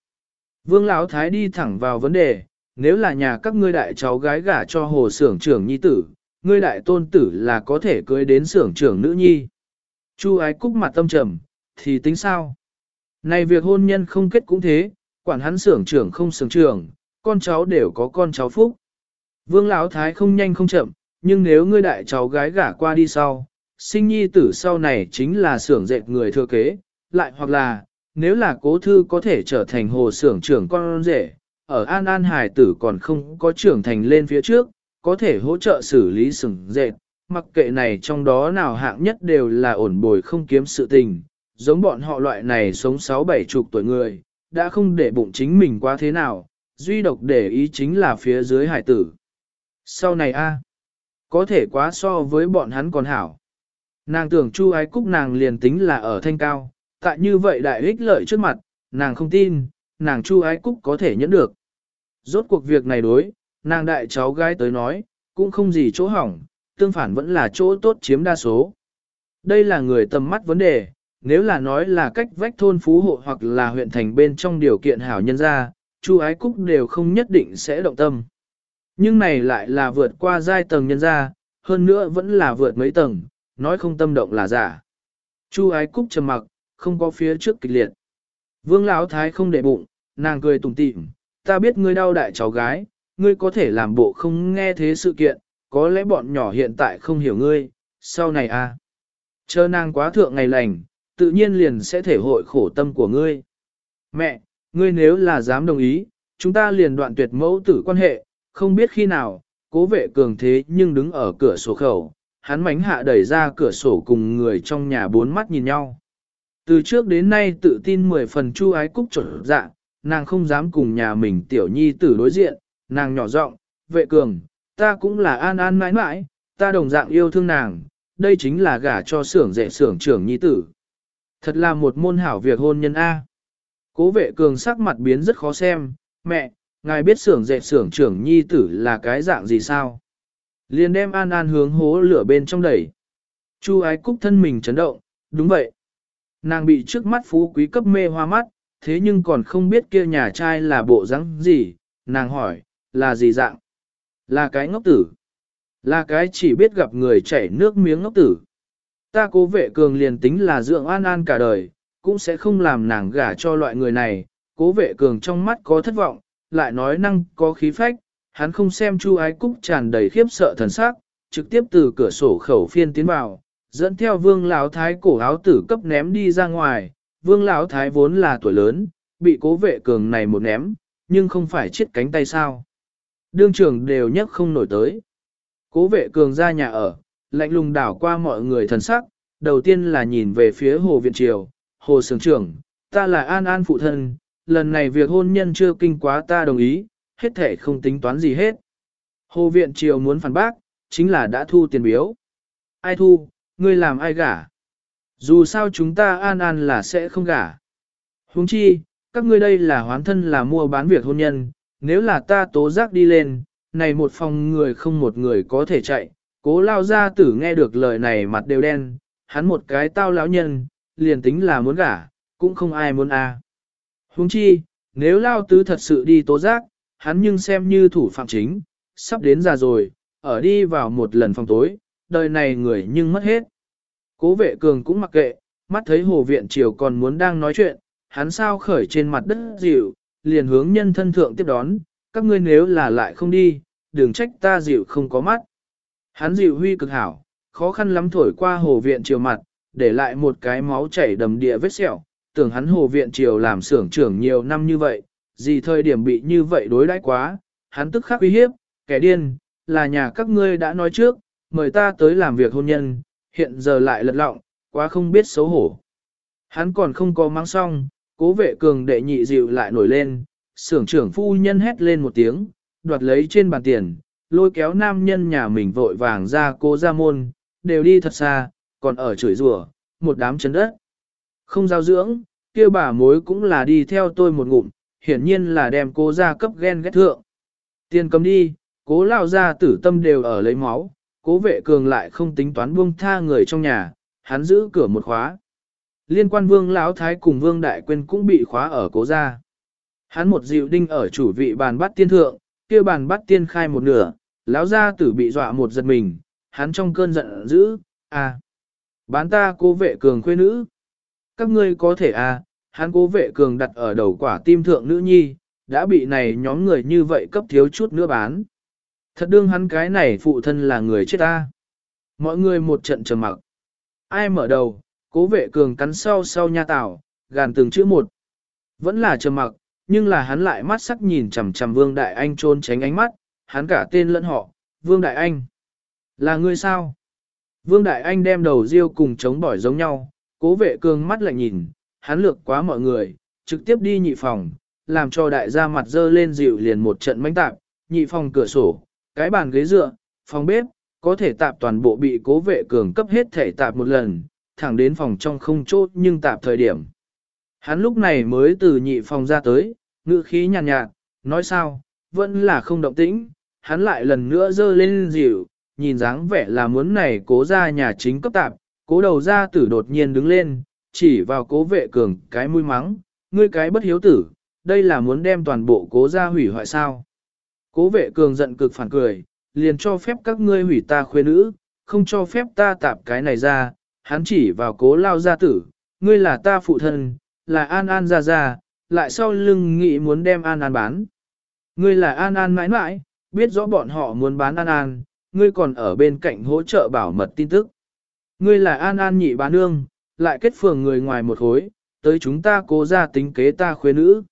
Speaker 1: Vương Lão Thái đi thẳng vào vấn đề, nếu là nhà các ngươi đại cháu gái gả cho hồ xưởng trưởng nhi tử, ngươi đại tôn tử là có thể cưới đến xưởng trưởng nữ nhi. Chu Ái Cúc mặt tâm trầm, thì tính sao? Này việc hôn nhân không kết cũng thế, quản hắn xưởng trưởng không xưởng trưởng, con cháu đều có con cháu phúc. Vương Lão Thái không nhanh không chậm, nhưng nếu ngươi đại cháu gái gả qua đi sau, sinh nhi tử sau này chính là xưởng dệt người thừa kế, lại hoặc là, nếu là cố thư có thể trở thành hồ xưởng trưởng con rể, ở An An Hải tử còn không có trưởng thành lên phía trước, có thể hỗ trợ xử lý xưởng dệt, mặc kệ này trong đó nào hạng nhất đều là ổn bồi không kiếm sự tình, giống bọn họ loại này sống sáu bảy chục tuổi người, đã không để bụng chính mình quá thế nào, duy độc để ý chính là phía dưới hải tử. Sau này a có thể quá so với bọn hắn còn hảo. Nàng tưởng Chu Ái Cúc nàng liền tính là ở thanh cao, tại như vậy đại ích lợi trước mặt, nàng không tin, nàng Chu Ái Cúc có thể nhẫn được. Rốt cuộc việc này đối, nàng đại cháu gái tới nói, cũng không gì chỗ hỏng, tương phản vẫn là chỗ tốt chiếm đa số. Đây là người tầm mắt vấn đề, nếu là nói là cách vách thôn phú hộ hoặc là huyện thành bên trong điều kiện hảo nhân gia, Chu Ái Cúc đều không nhất định sẽ động tâm. Nhưng này lại là vượt qua giai tầng nhân gia, hơn nữa vẫn là vượt mấy tầng, nói không tâm động là giả. Chu ái cúc trầm mặc, không có phía trước kịch liệt. Vương Lão Thái không để bụng, nàng cười tủm tỉm, ta biết ngươi đau đại cháu gái, ngươi có thể làm bộ không nghe thế sự kiện, có lẽ bọn nhỏ hiện tại không hiểu ngươi, sau này à. Chờ nàng quá thượng ngày lành, tự nhiên liền sẽ thể hội khổ tâm của ngươi. Mẹ, ngươi nếu là dám đồng ý, chúng ta liền đoạn tuyệt mẫu tử quan hệ, không biết khi nào, cố vệ cường thế nhưng đứng ở cửa sổ khẩu, hắn mánh hạ đẩy ra cửa sổ cùng người trong nhà bốn mắt nhìn nhau. Từ trước đến nay tự tin mười phần chu ái cúc trở dạ, nàng không dám cùng nhà mình tiểu nhi tử đối diện, nàng nhỏ giọng, vệ cường, ta cũng là an an mãi mãi, ta đồng dạng yêu thương nàng, đây chính là gả cho xưởng dạy xưởng trưởng nhi tử. Thật là một môn hảo việc hôn nhân A. Cố vệ cường sắc mặt biến rất khó xem, mẹ, ngài biết xưởng dệt xưởng trưởng nhi tử là cái dạng gì sao? Liền đem an an hướng hố lửa bên trong đẩy. Chu ái cúc thân mình chấn động, đúng vậy. Nàng bị trước mắt phú quý cấp mê hoa mắt, thế nhưng còn không biết kia nhà trai là bộ dáng gì, nàng hỏi, là gì dạng? Là cái ngốc tử. Là cái chỉ biết gặp người chảy nước miếng ngốc tử. Ta cố vệ cường liền tính là dưỡng an an cả đời, cũng sẽ không làm nàng gả cho loại người này. Cố vệ cường trong mắt có thất vọng, lại nói năng có khí phách, hắn không xem chu ái cúc tràn đầy khiếp sợ thần sắc, trực tiếp từ cửa sổ khẩu phiên tiến vào, dẫn theo vương lão thái cổ áo tử cấp ném đi ra ngoài. Vương lão thái vốn là tuổi lớn, bị cố vệ cường này một ném, nhưng không phải chết cánh tay sao. Đương trưởng đều nhấc không nổi tới. Cố vệ cường ra nhà ở, lạnh lùng đảo qua mọi người thần sắc, đầu tiên là nhìn về phía hồ viện triều, hồ sướng trưởng, ta là an an phụ thân, lần này việc hôn nhân chưa kinh quá ta đồng ý, hết thể không tính toán gì hết. Hồ viện triều muốn phản bác, chính là đã thu tiền biếu. Ai thu, ngươi làm ai gả? Dù sao chúng ta an an là sẽ không gả. Huống chi, các ngươi đây là hoán thân là mua bán việc hôn nhân, nếu là ta tố giác đi lên, này một phòng người không một người có thể chạy, cố lao gia tử nghe được lời này mặt đều đen, hắn một cái tao lão nhân, liền tính là muốn gả, cũng không ai muốn a. À. Huống chi, nếu lao tứ thật sự đi tố giác, hắn nhưng xem như thủ phạm chính, sắp đến già rồi, ở đi vào một lần phòng tối, đời này người nhưng mất hết. Cố vệ cường cũng mặc kệ, mắt thấy hồ viện triều còn muốn đang nói chuyện, hắn sao khởi trên mặt đất dịu, liền hướng nhân thân thượng tiếp đón, các ngươi nếu là lại không đi, đừng trách ta dịu không có mắt. Hắn dịu huy cực hảo, khó khăn lắm thổi qua hồ viện triều mặt, để lại một cái máu chảy đầm địa vết sẹo, tưởng hắn hồ viện triều làm xưởng trưởng nhiều năm như vậy, gì thời điểm bị như vậy đối đãi quá, hắn tức khắc uy hiếp, kẻ điên, là nhà các ngươi đã nói trước, mời ta tới làm việc hôn nhân, hiện giờ lại lật lọng, quá không biết xấu hổ. Hắn còn không có mang xong, cố vệ cường đệ nhị dịu lại nổi lên, xưởng trưởng phu nhân hét lên một tiếng, đoạt lấy trên bàn tiền, lôi kéo nam nhân nhà mình vội vàng ra cố ra môn, đều đi thật xa, còn ở chửi rủa một đám chấn đất. Không giao dưỡng, kia bà mối cũng là đi theo tôi một ngụm, hiển nhiên là đem cố ra cấp ghen ghét thượng. Tiền cầm đi, cố lao ra tử tâm đều ở lấy máu, cố vệ cường lại không tính toán buông tha người trong nhà, hắn giữ cửa một khóa. Liên quan vương lão thái cùng vương đại quên cũng bị khóa ở cố gia. Hắn một dịu đinh ở chủ vị bàn bắt tiên thượng, kia bàn bắt tiên khai một nửa, lão gia tử bị dọa một giật mình, hắn trong cơn giận dữ, à, bán ta cố vệ cường khuê nữ. Các ngươi có thể à, hắn cố vệ cường đặt ở đầu quả tim thượng nữ nhi, đã bị này nhóm người như vậy cấp thiếu chút nữa bán. Thật đương hắn cái này phụ thân là người chết ta. Mọi người một trận trầm mặc. Ai mở đầu, cố vệ cường cắn sau sau nha tảo, gàn từng chữ một. Vẫn là trầm mặc, nhưng là hắn lại mắt sắc nhìn chằm chằm Vương Đại Anh trôn tránh ánh mắt, hắn cả tên lẫn họ, Vương Đại Anh. Là ngươi sao? Vương Đại Anh đem đầu riêu cùng chống bỏi giống nhau, cố vệ cường mắt lại nhìn, hắn lược quá mọi người, trực tiếp đi nhị phòng, làm cho đại gia mặt dơ lên dịu liền một trận mánh tạp, nhị phòng cửa sổ, cái bàn ghế dựa, phòng bếp, có thể tạp toàn bộ bị cố vệ cường cấp hết thể tạp một lần, thẳng đến phòng trong không chốt nhưng tạp thời điểm. Hắn lúc này mới từ nhị phòng ra tới, ngữ khí nhàn nhạt, nhạt, nói sao, vẫn là không động tĩnh, hắn lại lần nữa dơ lên dịu, nhìn dáng vẻ là muốn này cố ra nhà chính cấp tạp, cố đầu ra tử đột nhiên đứng lên, chỉ vào cố vệ cường cái mũi mắng, ngươi cái bất hiếu tử, đây là muốn đem toàn bộ cố ra hủy hoại sao. Cố vệ cường giận cực phản cười, liền cho phép các ngươi hủy ta khuê nữ, không cho phép ta tạp cái này ra, hắn chỉ vào cố lao gia tử, ngươi là ta phụ thân, là An An ra ra, lại sau lưng nghĩ muốn đem An An bán. Ngươi là An An mãi mãi, biết rõ bọn họ muốn bán An An, ngươi còn ở bên cạnh hỗ trợ bảo mật tin tức. Ngươi là An An nhị bán nương, lại kết phường người ngoài một hối, tới chúng ta cố ra tính kế ta khuê nữ.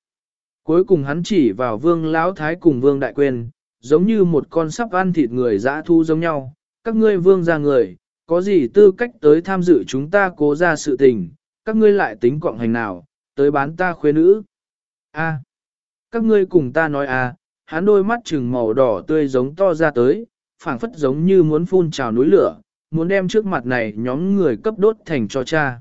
Speaker 1: Cuối cùng hắn chỉ vào vương lão thái cùng vương đại quyền, giống như một con sắp ăn thịt người dã thu giống nhau. Các ngươi vương ra người, có gì tư cách tới tham dự chúng ta cố ra sự tình, các ngươi lại tính quọng hành nào, tới bán ta khuê nữ. A, các ngươi cùng ta nói a, hắn đôi mắt trừng màu đỏ tươi giống to ra tới, phảng phất giống như muốn phun trào núi lửa, muốn đem trước mặt này nhóm người cấp đốt thành cho cha.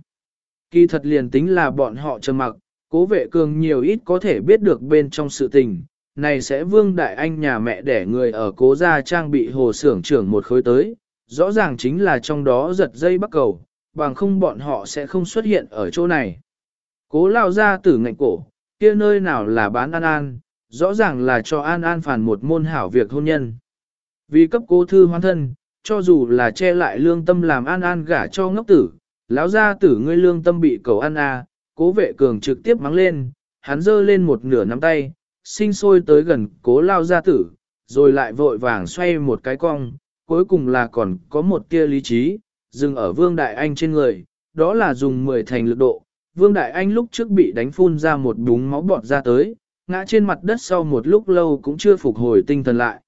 Speaker 1: Kỳ thật liền tính là bọn họ trầm mặc, cố vệ cường nhiều ít có thể biết được bên trong sự tình, này sẽ vương đại anh nhà mẹ đẻ người ở cố gia trang bị hồ sưởng trưởng một khối tới, rõ ràng chính là trong đó giật dây bắt cầu, bằng không bọn họ sẽ không xuất hiện ở chỗ này. Cố lao ra tử ngạnh cổ, kia nơi nào là bán an an, rõ ràng là cho an an phản một môn hảo việc hôn nhân. Vì cấp cố thư hoan thân, cho dù là che lại lương tâm làm an an gả cho ngốc tử, lão gia tử ngươi lương tâm bị cầu An à, cố vệ cường trực tiếp mắng lên, hắn giơ lên một nửa nắm tay, sinh sôi tới gần cố lao gia tử, rồi lại vội vàng xoay một cái cong, cuối cùng là còn có một tia lý trí, dừng ở vương đại anh trên người, đó là dùng mười thành lực độ. Vương Đại Anh lúc trước bị đánh phun ra một búng máu bọt ra tới, ngã trên mặt đất sau một lúc lâu cũng chưa phục hồi tinh thần lại.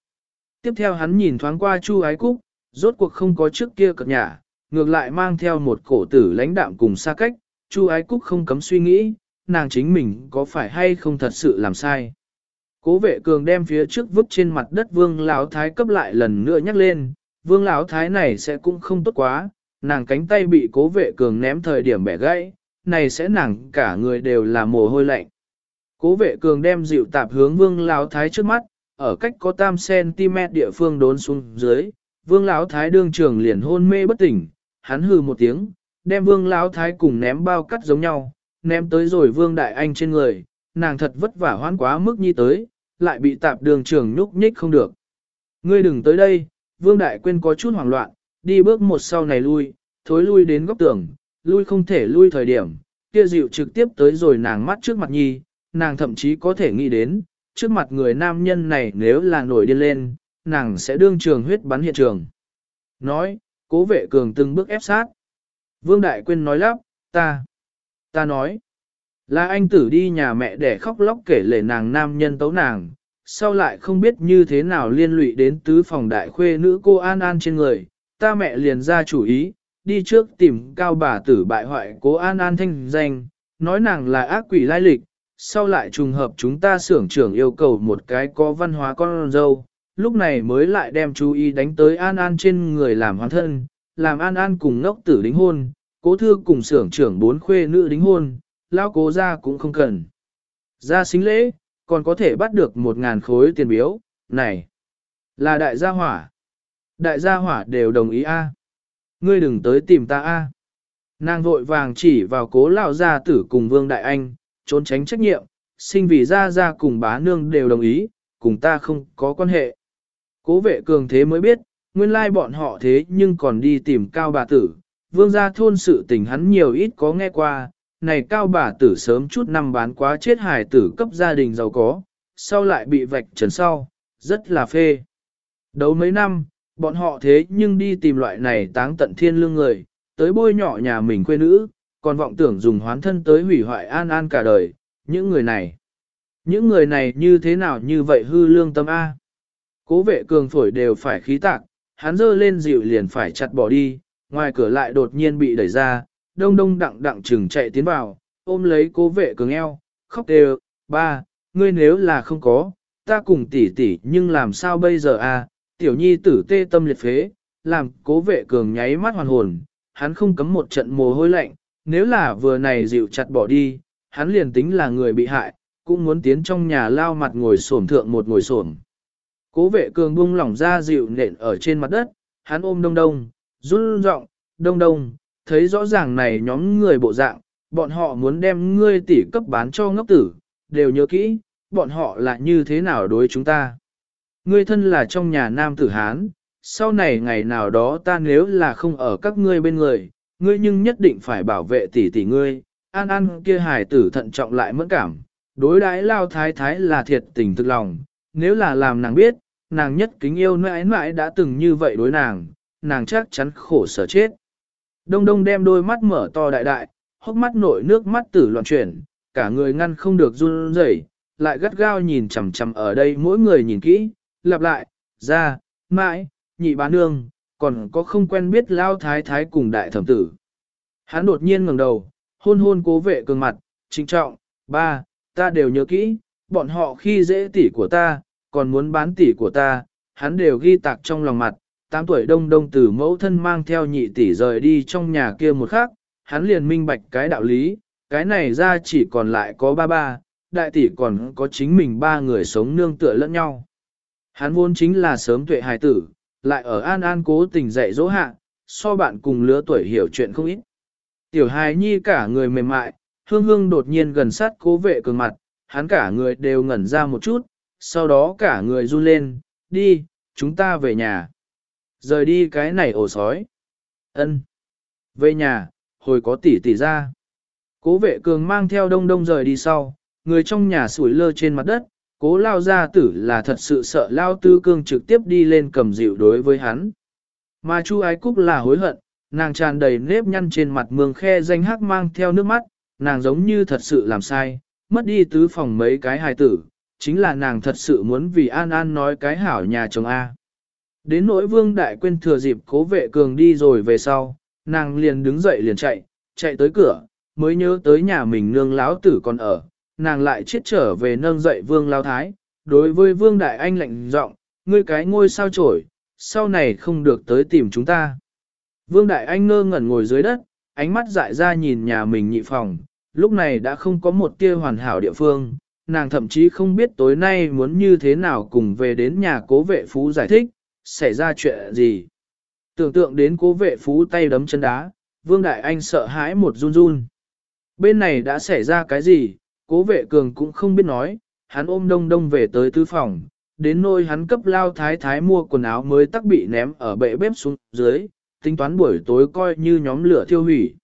Speaker 1: Tiếp theo hắn nhìn thoáng qua Chu Ái Cúc, rốt cuộc không có trước kia cập nhà, ngược lại mang theo một cổ tử lãnh đạm cùng xa cách, Chu Ái Cúc không cấm suy nghĩ, nàng chính mình có phải hay không thật sự làm sai. Cố vệ cường đem phía trước vứt trên mặt đất vương lão thái cấp lại lần nữa nhắc lên, vương lão thái này sẽ cũng không tốt quá, nàng cánh tay bị cố vệ cường ném thời điểm bẻ gãy, này sẽ nàng cả người đều là mồ hôi lạnh. Cố vệ cường đem dịu tạp hướng vương lão thái trước mắt, ở cách có tam cm địa phương đốn xuống dưới, vương lão thái đương trường liền hôn mê bất tỉnh, hắn hừ một tiếng, đem vương lão thái cùng ném bao cắt giống nhau, ném tới rồi vương đại anh trên người, nàng thật vất vả hoan quá mức nhi tới, lại bị tạp đường trường nhúc nhích không được. Ngươi đừng tới đây, vương đại quên có chút hoảng loạn, đi bước một sau này lui, thối lui đến góc tường, lui không thể lui thời điểm, kia dịu trực tiếp tới rồi nàng mắt trước mặt nhi, nàng thậm chí có thể nghĩ đến, trước mặt người nam nhân này nếu là nổi điên lên, nàng sẽ đương trường huyết bắn hiện trường. Nói, cố vệ cường từng bước ép sát. Vương Đại Quyên nói lắp, ta, ta nói, là anh tử đi nhà mẹ để khóc lóc kể lể nàng nam nhân tấu nàng, sau lại không biết như thế nào liên lụy đến tứ phòng đại khuê nữ cô An An trên người, ta mẹ liền ra chủ ý, đi trước tìm cao bà tử bại hoại cố An An thanh danh, nói nàng là ác quỷ lai lịch, sau lại trùng hợp chúng ta xưởng trưởng yêu cầu một cái có văn hóa con dâu, lúc này mới lại đem chú ý đánh tới An An trên người làm hoàn thân, làm An An cùng ngốc tử đính hôn, cố thư cùng xưởng trưởng bốn khuê nữ đính hôn, lao cố ra cũng không cần. Ra xính lễ, còn có thể bắt được một ngàn khối tiền biếu, này, là đại gia hỏa. Đại gia hỏa đều đồng ý a. Ngươi đừng tới tìm ta a. Nàng vội vàng chỉ vào cố lão gia tử cùng vương đại anh, trốn tránh trách nhiệm, sinh vì gia gia cùng bá nương đều đồng ý, cùng ta không có quan hệ. Cố vệ cường thế mới biết, nguyên lai bọn họ thế nhưng còn đi tìm cao bà tử, vương gia thôn sự tình hắn nhiều ít có nghe qua, này cao bà tử sớm chút năm bán quá chết hài tử cấp gia đình giàu có, sau lại bị vạch trần sau, rất là phê. Đấu mấy năm, bọn họ thế nhưng đi tìm loại này táng tận thiên lương người, tới bôi nhỏ nhà mình quê nữ, còn vọng tưởng dùng hoán thân tới hủy hoại an an cả đời, những người này. Những người này như thế nào như vậy hư lương tâm A. Cố vệ cường phổi đều phải khí tạc, hắn dơ lên dịu liền phải chặt bỏ đi, ngoài cửa lại đột nhiên bị đẩy ra, đông đông đặng đặng chừng chạy tiến vào, ôm lấy cố vệ cường eo, khóc đều, ba, ngươi nếu là không có, ta cùng tỷ tỷ nhưng làm sao bây giờ a? tiểu nhi tử tê tâm liệt phế, làm cố vệ cường nháy mắt hoàn hồn, hắn không cấm một trận mồ hôi lạnh, nếu là vừa này dịu chặt bỏ đi, hắn liền tính là người bị hại, cũng muốn tiến trong nhà lao mặt ngồi xổm thượng một ngồi xổm. Cố vệ cường buông lỏng ra dịu nện ở trên mặt đất, hắn ôm đông đông, run rộng, đông đông, thấy rõ ràng này nhóm người bộ dạng, bọn họ muốn đem ngươi tỷ cấp bán cho ngốc tử, đều nhớ kỹ, bọn họ là như thế nào đối chúng ta. Ngươi thân là trong nhà nam tử Hán, sau này ngày nào đó ta nếu là không ở các ngươi bên người, ngươi nhưng nhất định phải bảo vệ tỷ tỷ ngươi, an an kia hài tử thận trọng lại mẫn cảm, đối đãi lao thái thái là thiệt tình thực lòng, nếu là làm nàng biết, nàng nhất kính yêu mãi mãi đã từng như vậy đối nàng, nàng chắc chắn khổ sở chết. Đông đông đem đôi mắt mở to đại đại, hốc mắt nội nước mắt tử loạn chuyển, cả người ngăn không được run rẩy, lại gắt gao nhìn chằm chằm ở đây mỗi người nhìn kỹ, lặp lại, ra, mãi, nhị bá nương, còn có không quen biết lao thái thái cùng đại thẩm tử. Hắn đột nhiên ngẩng đầu, hôn hôn cố vệ cường mặt, trinh trọng, ba, ta đều nhớ kỹ, bọn họ khi dễ tỷ của ta, còn muốn bán tỷ của ta, hắn đều ghi tạc trong lòng mặt. Tám tuổi đông đông từ mẫu thân mang theo nhị tỷ rời đi trong nhà kia một khắc, hắn liền minh bạch cái đạo lý, cái này ra chỉ còn lại có ba ba, đại tỷ còn có chính mình ba người sống nương tựa lẫn nhau. Hắn vốn chính là sớm tuệ hài tử, lại ở an an cố tình dạy dỗ hạ, so bạn cùng lứa tuổi hiểu chuyện không ít. Tiểu hài nhi cả người mềm mại, hương hương đột nhiên gần sát cố vệ cường mặt, hắn cả người đều ngẩn ra một chút, sau đó cả người run lên, đi, chúng ta về nhà. Rời đi cái này ổ sói. ân Về nhà, hồi có tỷ tỷ ra. Cố vệ cường mang theo đông đông rời đi sau, người trong nhà sủi lơ trên mặt đất, cố lao gia tử là thật sự sợ lao tư cương trực tiếp đi lên cầm dịu đối với hắn. Mà chu ái cúc là hối hận, nàng tràn đầy nếp nhăn trên mặt mương khe danh hắc mang theo nước mắt, nàng giống như thật sự làm sai, mất đi tứ phòng mấy cái hài tử, chính là nàng thật sự muốn vì An An nói cái hảo nhà chồng A. Đến nỗi vương đại quên thừa dịp cố vệ cường đi rồi về sau, nàng liền đứng dậy liền chạy, chạy tới cửa, mới nhớ tới nhà mình nương láo tử còn ở, nàng lại chết trở về nâng dậy vương lao thái, đối với vương đại anh lạnh giọng, ngươi cái ngôi sao trổi, sau này không được tới tìm chúng ta. Vương đại anh ngơ ngẩn ngồi dưới đất, ánh mắt dại ra nhìn nhà mình nhị phòng, lúc này đã không có một tia hoàn hảo địa phương, nàng thậm chí không biết tối nay muốn như thế nào cùng về đến nhà cố vệ phú giải thích, xảy ra chuyện gì. Tưởng tượng đến cố vệ phú tay đấm chân đá, Vương Đại Anh sợ hãi một run run. Bên này đã xảy ra cái gì, cố vệ cường cũng không biết nói, hắn ôm đông đông về tới tư phòng, đến nôi hắn cấp lao thái thái mua quần áo mới tắc bị ném ở bệ bếp xuống dưới, tính toán buổi tối coi như nhóm lửa thiêu hủy.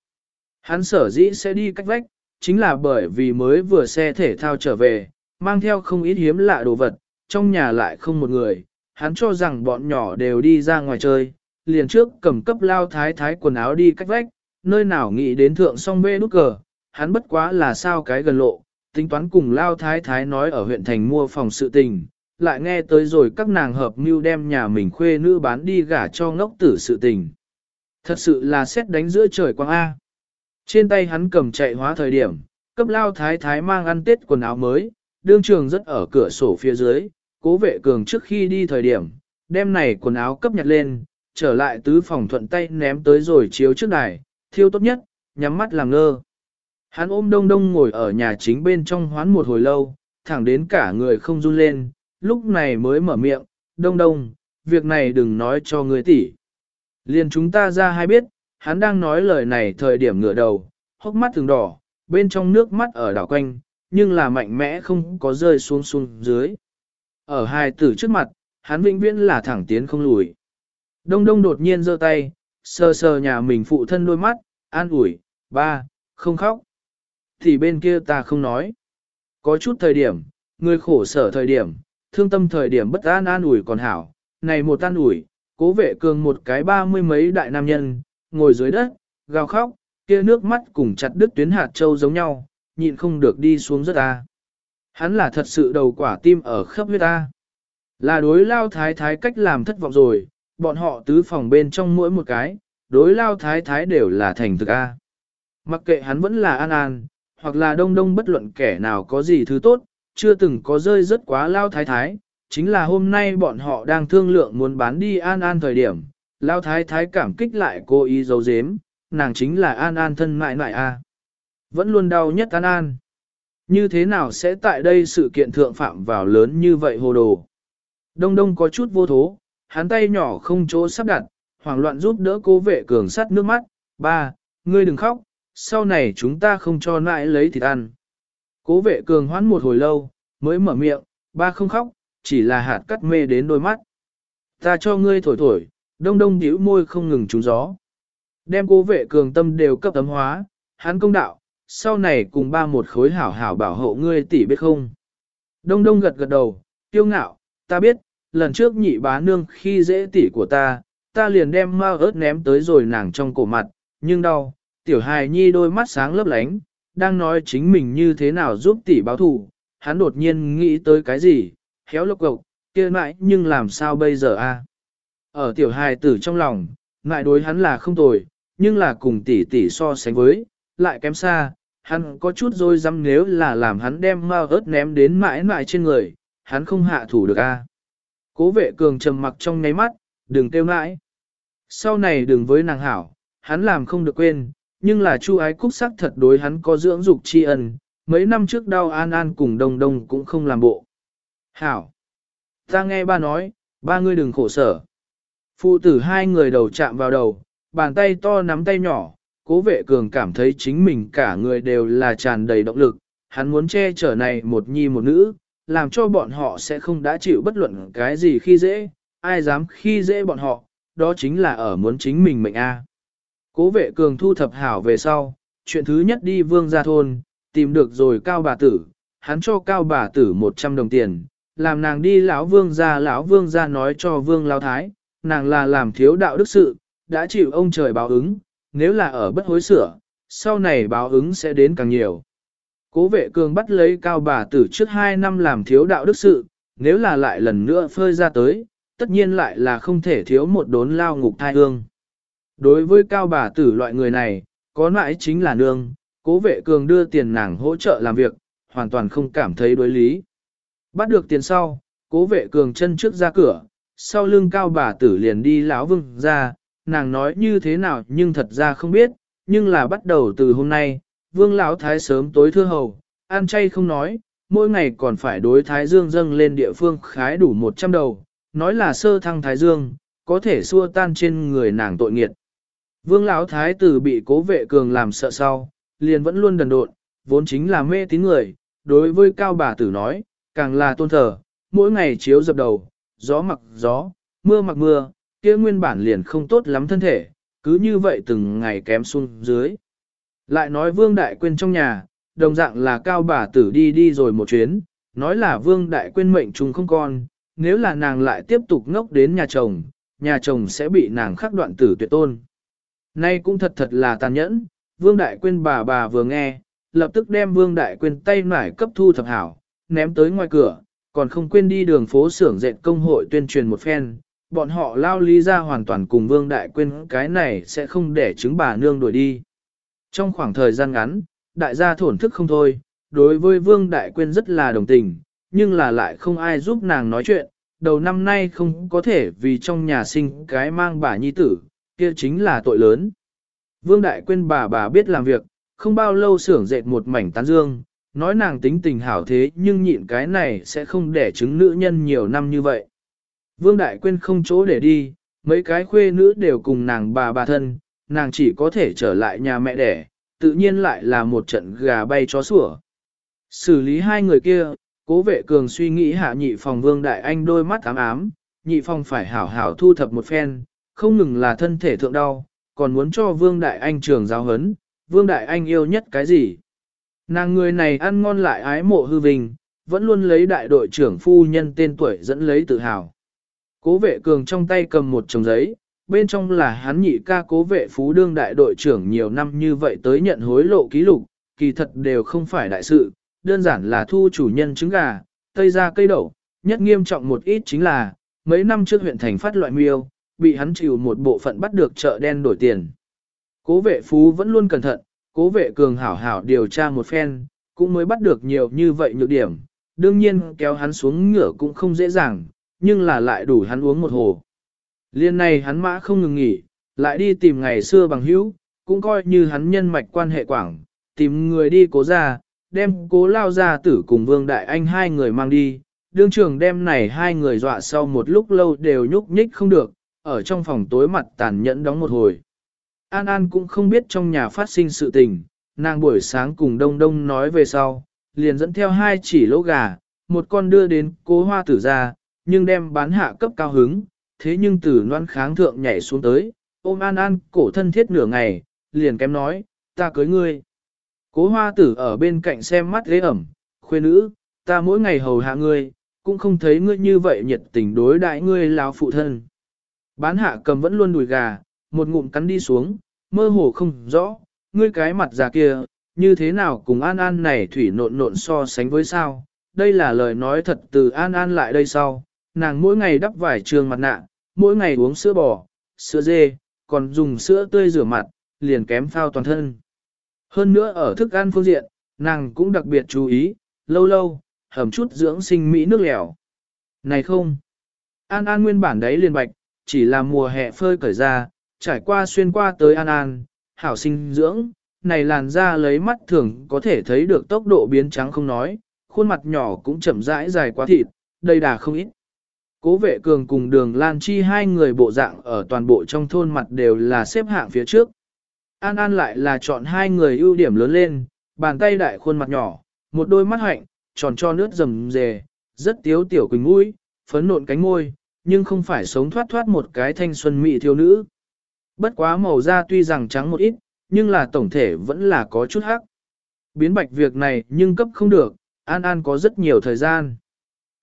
Speaker 1: Hắn sở dĩ sẽ đi cách vách, chính là bởi vì mới vừa xe thể thao trở về, mang theo không ít hiếm lạ đồ vật, trong nhà lại không một người, hắn cho rằng bọn nhỏ đều đi ra ngoài chơi, liền trước cầm cấp lao thái thái quần áo đi cách vách, nơi nào nghĩ đến thượng song bê nút cờ, hắn bất quá là sao cái gần lộ, tính toán cùng lao thái thái nói ở huyện thành mua phòng sự tình, lại nghe tới rồi các nàng hợp mưu đem nhà mình khuê nữ bán đi gả cho ngốc tử sự tình. Thật sự là xét đánh giữa trời quang A. Trên tay hắn cầm chạy hóa thời điểm, cấp lao thái thái mang ăn tết quần áo mới, đương trường rất ở cửa sổ phía dưới, cố vệ cường trước khi đi thời điểm, đem này quần áo cấp nhặt lên, trở lại tứ phòng thuận tay ném tới rồi chiếu trước đài, thiêu tốt nhất, nhắm mắt làm ngơ. Hắn ôm đông đông ngồi ở nhà chính bên trong hoán một hồi lâu, thẳng đến cả người không run lên, lúc này mới mở miệng, đông đông, việc này đừng nói cho người tỷ. Liền chúng ta ra hai biết, hắn đang nói lời này thời điểm ngửa đầu, hốc mắt thường đỏ, bên trong nước mắt ở đảo quanh, nhưng là mạnh mẽ không có rơi xuống xuống dưới. Ở hai tử trước mặt, hắn vĩnh viễn là thẳng tiến không lùi. Đông đông đột nhiên giơ tay, sờ sờ nhà mình phụ thân đôi mắt, an ủi, ba, không khóc. Thì bên kia ta không nói. Có chút thời điểm, người khổ sở thời điểm, thương tâm thời điểm bất an an ủi còn hảo. Này một an ủi, cố vệ cường một cái ba mươi mấy đại nam nhân, ngồi dưới đất, gào khóc, kia nước mắt cùng chặt đứt tuyến hạt châu giống nhau, nhịn không được đi xuống rất ta. Hắn là thật sự đầu quả tim ở khắp huyết ta. Là đối lao thái thái cách làm thất vọng rồi, bọn họ tứ phòng bên trong mỗi một cái, đối lao thái thái đều là thành thực A. Mặc kệ hắn vẫn là an an, hoặc là đông đông bất luận kẻ nào có gì thứ tốt, chưa từng có rơi rất quá lao thái thái, chính là hôm nay bọn họ đang thương lượng muốn bán đi an an thời điểm, lao thái thái cảm kích lại cô ý giấu giếm, nàng chính là an an thân mại mại a, Vẫn luôn đau nhất an an. Như thế nào sẽ tại đây sự kiện thượng phạm vào lớn như vậy hồ đồ? Đông đông có chút vô thố, hắn tay nhỏ không chỗ sắp đặt, hoảng loạn giúp đỡ cố vệ cường sắt nước mắt, ba, ngươi đừng khóc, sau này chúng ta không cho nãi lấy thịt ăn. Cố vệ cường hoãn một hồi lâu, mới mở miệng, ba không khóc, chỉ là hạt cắt mê đến đôi mắt. Ta cho ngươi thổi thổi, đông đông điểu môi không ngừng trúng gió. Đem cố vệ cường tâm đều cấp tấm hóa, hắn công đạo, sau này cùng ba một khối hảo hảo bảo hộ ngươi tỷ biết không. Đông đông gật gật đầu, tiêu ngạo, ta biết, lần trước nhị bá nương khi dễ tỷ của ta, ta liền đem ma ớt ném tới rồi nàng trong cổ mặt, nhưng đau, tiểu hài nhi đôi mắt sáng lấp lánh, đang nói chính mình như thế nào giúp tỷ báo thù, hắn đột nhiên nghĩ tới cái gì, khéo lốc gộc, kia mãi nhưng làm sao bây giờ a? Ở tiểu hài tử trong lòng, ngại đối hắn là không tồi, nhưng là cùng tỷ tỷ so sánh với, lại kém xa, hắn có chút rồi dám nếu là làm hắn đem mao ớt ném đến mãi mãi trên người, hắn không hạ thủ được a. Cố vệ cường trầm mặc trong nháy mắt, đừng kêu nãi. Sau này đừng với nàng hảo, hắn làm không được quên, nhưng là chu ái cúc sắc thật đối hắn có dưỡng dục tri ân, mấy năm trước đau an an cùng đông đông cũng không làm bộ. Hảo! Ta nghe ba nói, ba ngươi đừng khổ sở. Phụ tử hai người đầu chạm vào đầu, bàn tay to nắm tay nhỏ, cố vệ cường cảm thấy chính mình cả người đều là tràn đầy động lực, hắn muốn che chở này một nhi một nữ, làm cho bọn họ sẽ không đã chịu bất luận cái gì khi dễ, ai dám khi dễ bọn họ, đó chính là ở muốn chính mình mệnh A. Cố vệ cường thu thập hảo về sau, chuyện thứ nhất đi vương gia thôn, tìm được rồi cao bà tử, hắn cho cao bà tử 100 đồng tiền, làm nàng đi lão vương gia lão vương gia nói cho vương lão thái, nàng là làm thiếu đạo đức sự, đã chịu ông trời báo ứng, nếu là ở bất hối sửa, sau này báo ứng sẽ đến càng nhiều. Cố vệ cường bắt lấy cao bà tử trước 2 năm làm thiếu đạo đức sự, nếu là lại lần nữa phơi ra tới, tất nhiên lại là không thể thiếu một đốn lao ngục thai hương. Đối với cao bà tử loại người này, có mãi chính là nương, cố vệ cường đưa tiền nàng hỗ trợ làm việc, hoàn toàn không cảm thấy đối lý. Bắt được tiền sau, cố vệ cường chân trước ra cửa, sau lưng cao bà tử liền đi lão vương ra, nàng nói như thế nào nhưng thật ra không biết, nhưng là bắt đầu từ hôm nay, vương lão thái sớm tối thưa hầu, ăn chay không nói, mỗi ngày còn phải đối thái dương dâng lên địa phương khái đủ 100 đầu, nói là sơ thăng thái dương, có thể xua tan trên người nàng tội nghiệt. Vương lão thái tử bị cố vệ cường làm sợ sau, liền vẫn luôn đần độn, vốn chính là mê tín người, đối với cao bà tử nói, càng là tôn thờ, mỗi ngày chiếu dập đầu, gió mặc gió, mưa mặc mưa, kia nguyên bản liền không tốt lắm thân thể, cứ như vậy từng ngày kém xuống dưới. Lại nói vương đại quên trong nhà, đồng dạng là cao bà tử đi đi rồi một chuyến, nói là vương đại quên mệnh trùng không con, nếu là nàng lại tiếp tục ngốc đến nhà chồng, nhà chồng sẽ bị nàng khắc đoạn tử tuyệt tôn. Nay cũng thật thật là tàn nhẫn, vương đại Quyên bà bà vừa nghe, lập tức đem vương đại Quyên tay nải cấp thu thập hảo, ném tới ngoài cửa, còn không quên đi đường phố xưởng dệt công hội tuyên truyền một phen, bọn họ lao lý ra hoàn toàn cùng vương đại Quyên cái này sẽ không để chứng bà nương đuổi đi. Trong khoảng thời gian ngắn, đại gia thổn thức không thôi, đối với vương đại Quyên rất là đồng tình, nhưng là lại không ai giúp nàng nói chuyện, đầu năm nay không có thể vì trong nhà sinh cái mang bà nhi tử, kia chính là tội lớn. Vương đại Quyên bà bà biết làm việc, không bao lâu xưởng dệt một mảnh tán dương, nói nàng tính tình hảo thế nhưng nhịn cái này sẽ không để chứng nữ nhân nhiều năm như vậy. Vương Đại Quyên không chỗ để đi, mấy cái khuê nữ đều cùng nàng bà bà thân, nàng chỉ có thể trở lại nhà mẹ đẻ, tự nhiên lại là một trận gà bay chó sủa. Xử lý hai người kia, cố vệ cường suy nghĩ hạ nhị phòng Vương Đại Anh đôi mắt ám ám, nhị phòng phải hảo hảo thu thập một phen, không ngừng là thân thể thượng đau, còn muốn cho Vương Đại Anh trường giáo hấn, Vương Đại Anh yêu nhất cái gì? Nàng người này ăn ngon lại ái mộ hư vinh, vẫn luôn lấy đại đội trưởng phu nhân tên tuổi dẫn lấy tự hào. Cố vệ cường trong tay cầm một chồng giấy, bên trong là hắn nhị ca cố vệ phú đương đại đội trưởng nhiều năm như vậy tới nhận hối lộ ký lục, kỳ thật đều không phải đại sự, đơn giản là thu chủ nhân trứng gà, tây ra cây đậu, nhất nghiêm trọng một ít chính là, mấy năm trước huyện thành phát loại miêu, bị hắn chịu một bộ phận bắt được chợ đen đổi tiền. Cố vệ phú vẫn luôn cẩn thận, cố vệ cường hảo hảo điều tra một phen, cũng mới bắt được nhiều như vậy nhược điểm, đương nhiên kéo hắn xuống ngựa cũng không dễ dàng, nhưng là lại đủ hắn uống một hồ. Liên này hắn mã không ngừng nghỉ, lại đi tìm ngày xưa bằng hữu, cũng coi như hắn nhân mạch quan hệ quảng, tìm người đi cố ra, đem cố lao ra tử cùng vương đại anh hai người mang đi, đương trường đem này hai người dọa sau một lúc lâu đều nhúc nhích không được, ở trong phòng tối mặt tàn nhẫn đóng một hồi. An An cũng không biết trong nhà phát sinh sự tình, nàng buổi sáng cùng Đông Đông nói về sau, liền dẫn theo hai chỉ lỗ gà, một con đưa đến cố hoa tử ra, nhưng đem bán hạ cấp cao hứng, thế nhưng Tử noan kháng thượng nhảy xuống tới, ôm An An cổ thân thiết nửa ngày, liền kém nói, ta cưới ngươi. Cố hoa tử ở bên cạnh xem mắt ghế ẩm, khuê nữ, ta mỗi ngày hầu hạ ngươi, cũng không thấy ngươi như vậy nhiệt tình đối đại ngươi láo phụ thân. Bán hạ cầm vẫn luôn đùi gà, một ngụm cắn đi xuống, mơ hồ không rõ, ngươi cái mặt già kia, như thế nào cùng An An này thủy nộn nộn so sánh với sao? Đây là lời nói thật từ An An lại đây sau, nàng mỗi ngày đắp vải trường mặt nạ, mỗi ngày uống sữa bò, sữa dê, còn dùng sữa tươi rửa mặt, liền kém phao toàn thân. Hơn nữa ở thức ăn phương diện, nàng cũng đặc biệt chú ý, lâu lâu, hầm chút dưỡng sinh mỹ nước lèo. Này không! An An nguyên bản đấy liền bạch, chỉ là mùa hè phơi cởi ra, trải qua xuyên qua tới An An, hảo sinh dưỡng, này làn da lấy mắt thường có thể thấy được tốc độ biến trắng không nói, khuôn mặt nhỏ cũng chậm rãi dài quá thịt, đầy đà không ít. Cố vệ cường cùng đường Lan Chi hai người bộ dạng ở toàn bộ trong thôn mặt đều là xếp hạng phía trước. An An lại là chọn hai người ưu điểm lớn lên, bàn tay đại khuôn mặt nhỏ, một đôi mắt hạnh, tròn cho nước rầm rề, rất tiếu tiểu quỳnh mũi, phấn nộn cánh môi, nhưng không phải sống thoát thoát một cái thanh xuân mỹ thiếu nữ. Bất quá màu da tuy rằng trắng một ít, nhưng là tổng thể vẫn là có chút hắc. Biến bạch việc này nhưng cấp không được, An An có rất nhiều thời gian.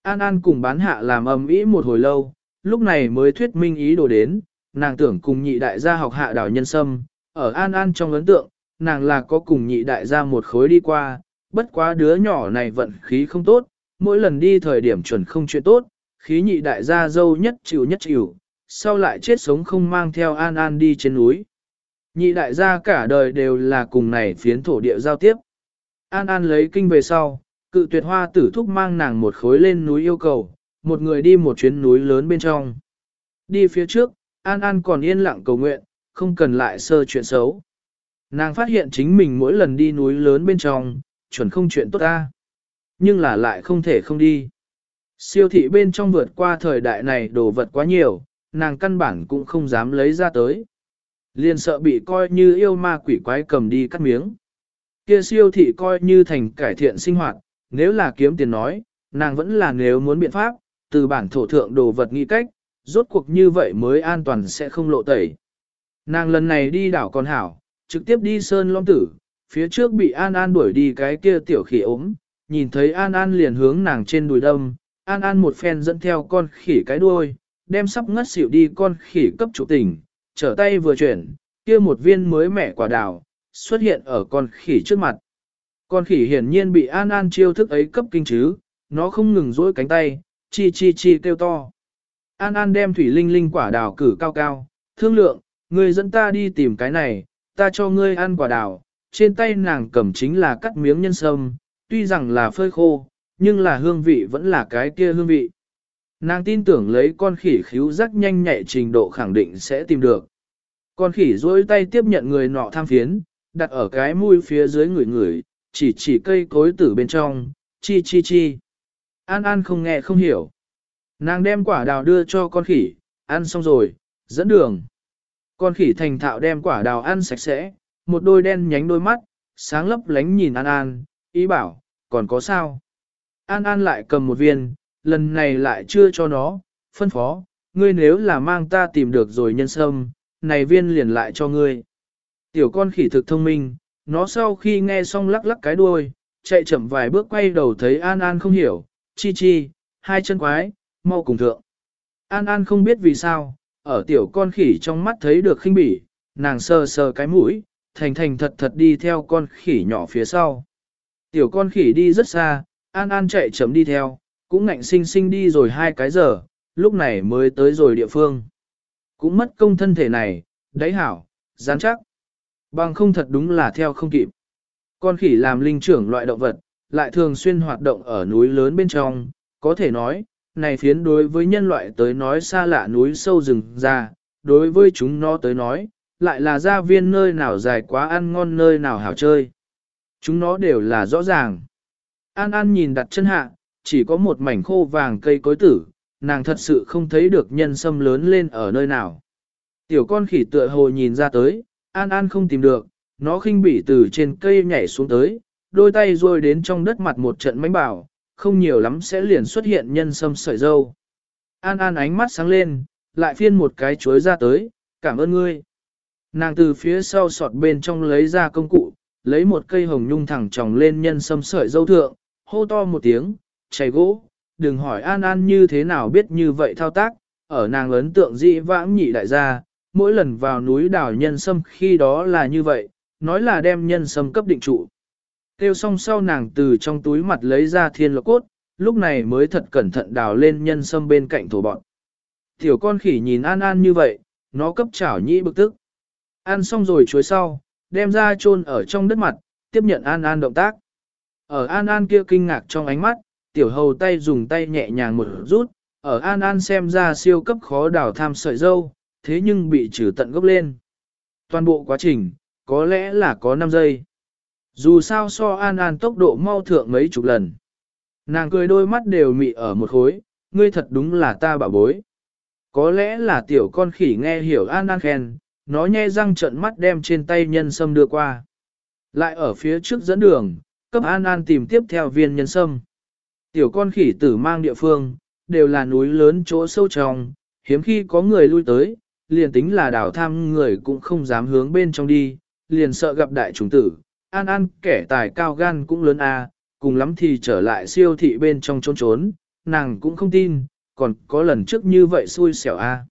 Speaker 1: An An cùng bán hạ làm ầm ĩ một hồi lâu, lúc này mới thuyết minh ý đồ đến, nàng tưởng cùng nhị đại gia học hạ đảo nhân sâm, ở An An trong ấn tượng, nàng là có cùng nhị đại gia một khối đi qua, bất quá đứa nhỏ này vận khí không tốt, mỗi lần đi thời điểm chuẩn không chuyện tốt, khí nhị đại gia dâu nhất chịu nhất chịu, sau lại chết sống không mang theo An An đi trên núi. Nhị đại gia cả đời đều là cùng này phiến thổ địa giao tiếp. An An lấy kinh về sau, cự tuyệt hoa tử thúc mang nàng một khối lên núi yêu cầu, một người đi một chuyến núi lớn bên trong. Đi phía trước, An An còn yên lặng cầu nguyện, không cần lại sơ chuyện xấu. Nàng phát hiện chính mình mỗi lần đi núi lớn bên trong, chuẩn không chuyện tốt ta. Nhưng là lại không thể không đi. Siêu thị bên trong vượt qua thời đại này đồ vật quá nhiều, nàng căn bản cũng không dám lấy ra tới. Liền sợ bị coi như yêu ma quỷ quái cầm đi cắt miếng. Kia siêu thị coi như thành cải thiện sinh hoạt, nếu là kiếm tiền nói, nàng vẫn là nếu muốn biện pháp, từ bản thổ thượng đồ vật nghĩ cách, rốt cuộc như vậy mới an toàn sẽ không lộ tẩy. Nàng lần này đi đảo con hảo, trực tiếp đi sơn long tử, phía trước bị An An đuổi đi cái kia tiểu khỉ ốm, nhìn thấy An An liền hướng nàng trên đùi đâm, An An một phen dẫn theo con khỉ cái đuôi, đem sắp ngất xỉu đi con khỉ cấp chủ tỉnh, trở tay vừa chuyển, kia một viên mới mẻ quả đào, xuất hiện ở con khỉ trước mặt. Con khỉ hiển nhiên bị An An chiêu thức ấy cấp kinh chứ, nó không ngừng dỗi cánh tay, chi chi chi kêu to. An An đem thủy linh linh quả đào cử cao cao, thương lượng, người dẫn ta đi tìm cái này, ta cho ngươi ăn quả đào, trên tay nàng cầm chính là cắt miếng nhân sâm, tuy rằng là phơi khô, nhưng là hương vị vẫn là cái kia hương vị. Nàng tin tưởng lấy con khỉ khíu rắc nhanh nhạy trình độ khẳng định sẽ tìm được. Con khỉ dối tay tiếp nhận người nọ tham phiến, đặt ở cái mũi phía dưới người người, chỉ chỉ cây cối tử bên trong, chi chi chi. An An không nghe không hiểu. Nàng đem quả đào đưa cho con khỉ, ăn xong rồi, dẫn đường. Con khỉ thành thạo đem quả đào ăn sạch sẽ, một đôi đen nhánh đôi mắt, sáng lấp lánh nhìn An An, ý bảo, còn có sao? An An lại cầm một viên, lần này lại chưa cho nó, phân phó, ngươi nếu là mang ta tìm được rồi nhân sâm, này viên liền lại cho ngươi. Tiểu con khỉ thực thông minh, nó sau khi nghe xong lắc lắc cái đuôi, chạy chậm vài bước quay đầu thấy An An không hiểu, chi chi, hai chân quái, mau cùng thượng. An An không biết vì sao, ở tiểu con khỉ trong mắt thấy được khinh bỉ, nàng sờ sờ cái mũi, thành thành thật thật đi theo con khỉ nhỏ phía sau. Tiểu con khỉ đi rất xa, An An chạy chấm đi theo, cũng ngạnh sinh sinh đi rồi hai cái giờ, lúc này mới tới rồi địa phương. Cũng mất công thân thể này, đáy hảo, rắn chắc. Bằng không thật đúng là theo không kịp. Con khỉ làm linh trưởng loại động vật, lại thường xuyên hoạt động ở núi lớn bên trong, có thể nói, này phiến đối với nhân loại tới nói xa lạ núi sâu rừng ra, đối với chúng nó tới nói, lại là gia viên nơi nào dài quá ăn ngon nơi nào hảo chơi. Chúng nó đều là rõ ràng. An An nhìn đặt chân hạ, chỉ có một mảnh khô vàng cây cối tử, nàng thật sự không thấy được nhân sâm lớn lên ở nơi nào. Tiểu con khỉ tựa hồ nhìn ra tới, An An không tìm được, nó khinh bỉ từ trên cây nhảy xuống tới, đôi tay rôi đến trong đất mặt một trận mánh bảo, không nhiều lắm sẽ liền xuất hiện nhân sâm sợi dâu. An An ánh mắt sáng lên, lại phiên một cái chuối ra tới, cảm ơn ngươi. Nàng từ phía sau sọt bên trong lấy ra công cụ, lấy một cây hồng nhung thẳng tròng lên nhân sâm sợi dâu thượng, hô to một tiếng, chảy gỗ, đừng hỏi An An như thế nào biết như vậy thao tác, ở nàng ấn tượng dị vãng nhị đại gia, mỗi lần vào núi đảo nhân sâm khi đó là như vậy, nói là đem nhân sâm cấp định trụ. Tiêu xong sau nàng từ trong túi mặt lấy ra thiên lộc cốt, lúc này mới thật cẩn thận đào lên nhân sâm bên cạnh thổ bọn. Tiểu con khỉ nhìn An An như vậy, nó cấp chảo nhĩ bực tức. Ăn xong rồi chuối sau, đem ra chôn ở trong đất mặt, tiếp nhận An An động tác. Ở An An kia kinh ngạc trong ánh mắt, tiểu hầu tay dùng tay nhẹ nhàng một rút, ở An An xem ra siêu cấp khó đào tham sợi dâu, thế nhưng bị trừ tận gốc lên. Toàn bộ quá trình, có lẽ là có 5 giây. Dù sao so An An tốc độ mau thượng mấy chục lần. Nàng cười đôi mắt đều mị ở một khối, ngươi thật đúng là ta bảo bối. Có lẽ là tiểu con khỉ nghe hiểu An An khen, nó nhe răng trận mắt đem trên tay nhân sâm đưa qua. Lại ở phía trước dẫn đường, cấp An An tìm tiếp theo viên nhân sâm. Tiểu con khỉ tử mang địa phương, đều là núi lớn chỗ sâu trong, hiếm khi có người lui tới, liền tính là đảo tham người cũng không dám hướng bên trong đi, liền sợ gặp đại trùng tử. An An kẻ tài cao gan cũng lớn a, cùng lắm thì trở lại siêu thị bên trong trốn trốn, nàng cũng không tin, còn có lần trước như vậy xui xẻo a.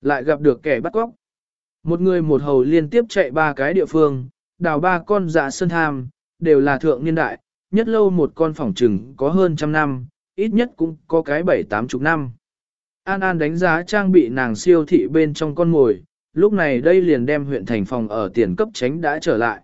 Speaker 1: Lại gặp được kẻ bắt cóc. Một người một hầu liên tiếp chạy ba cái địa phương, đào ba con dạ sơn tham, đều là thượng niên đại, nhất lâu một con phỏng trừng có hơn trăm năm, ít nhất cũng có cái bảy tám chục năm. An An đánh giá trang bị nàng siêu thị bên trong con ngồi, lúc này đây liền đem huyện thành phòng ở tiền cấp tránh đã trở lại.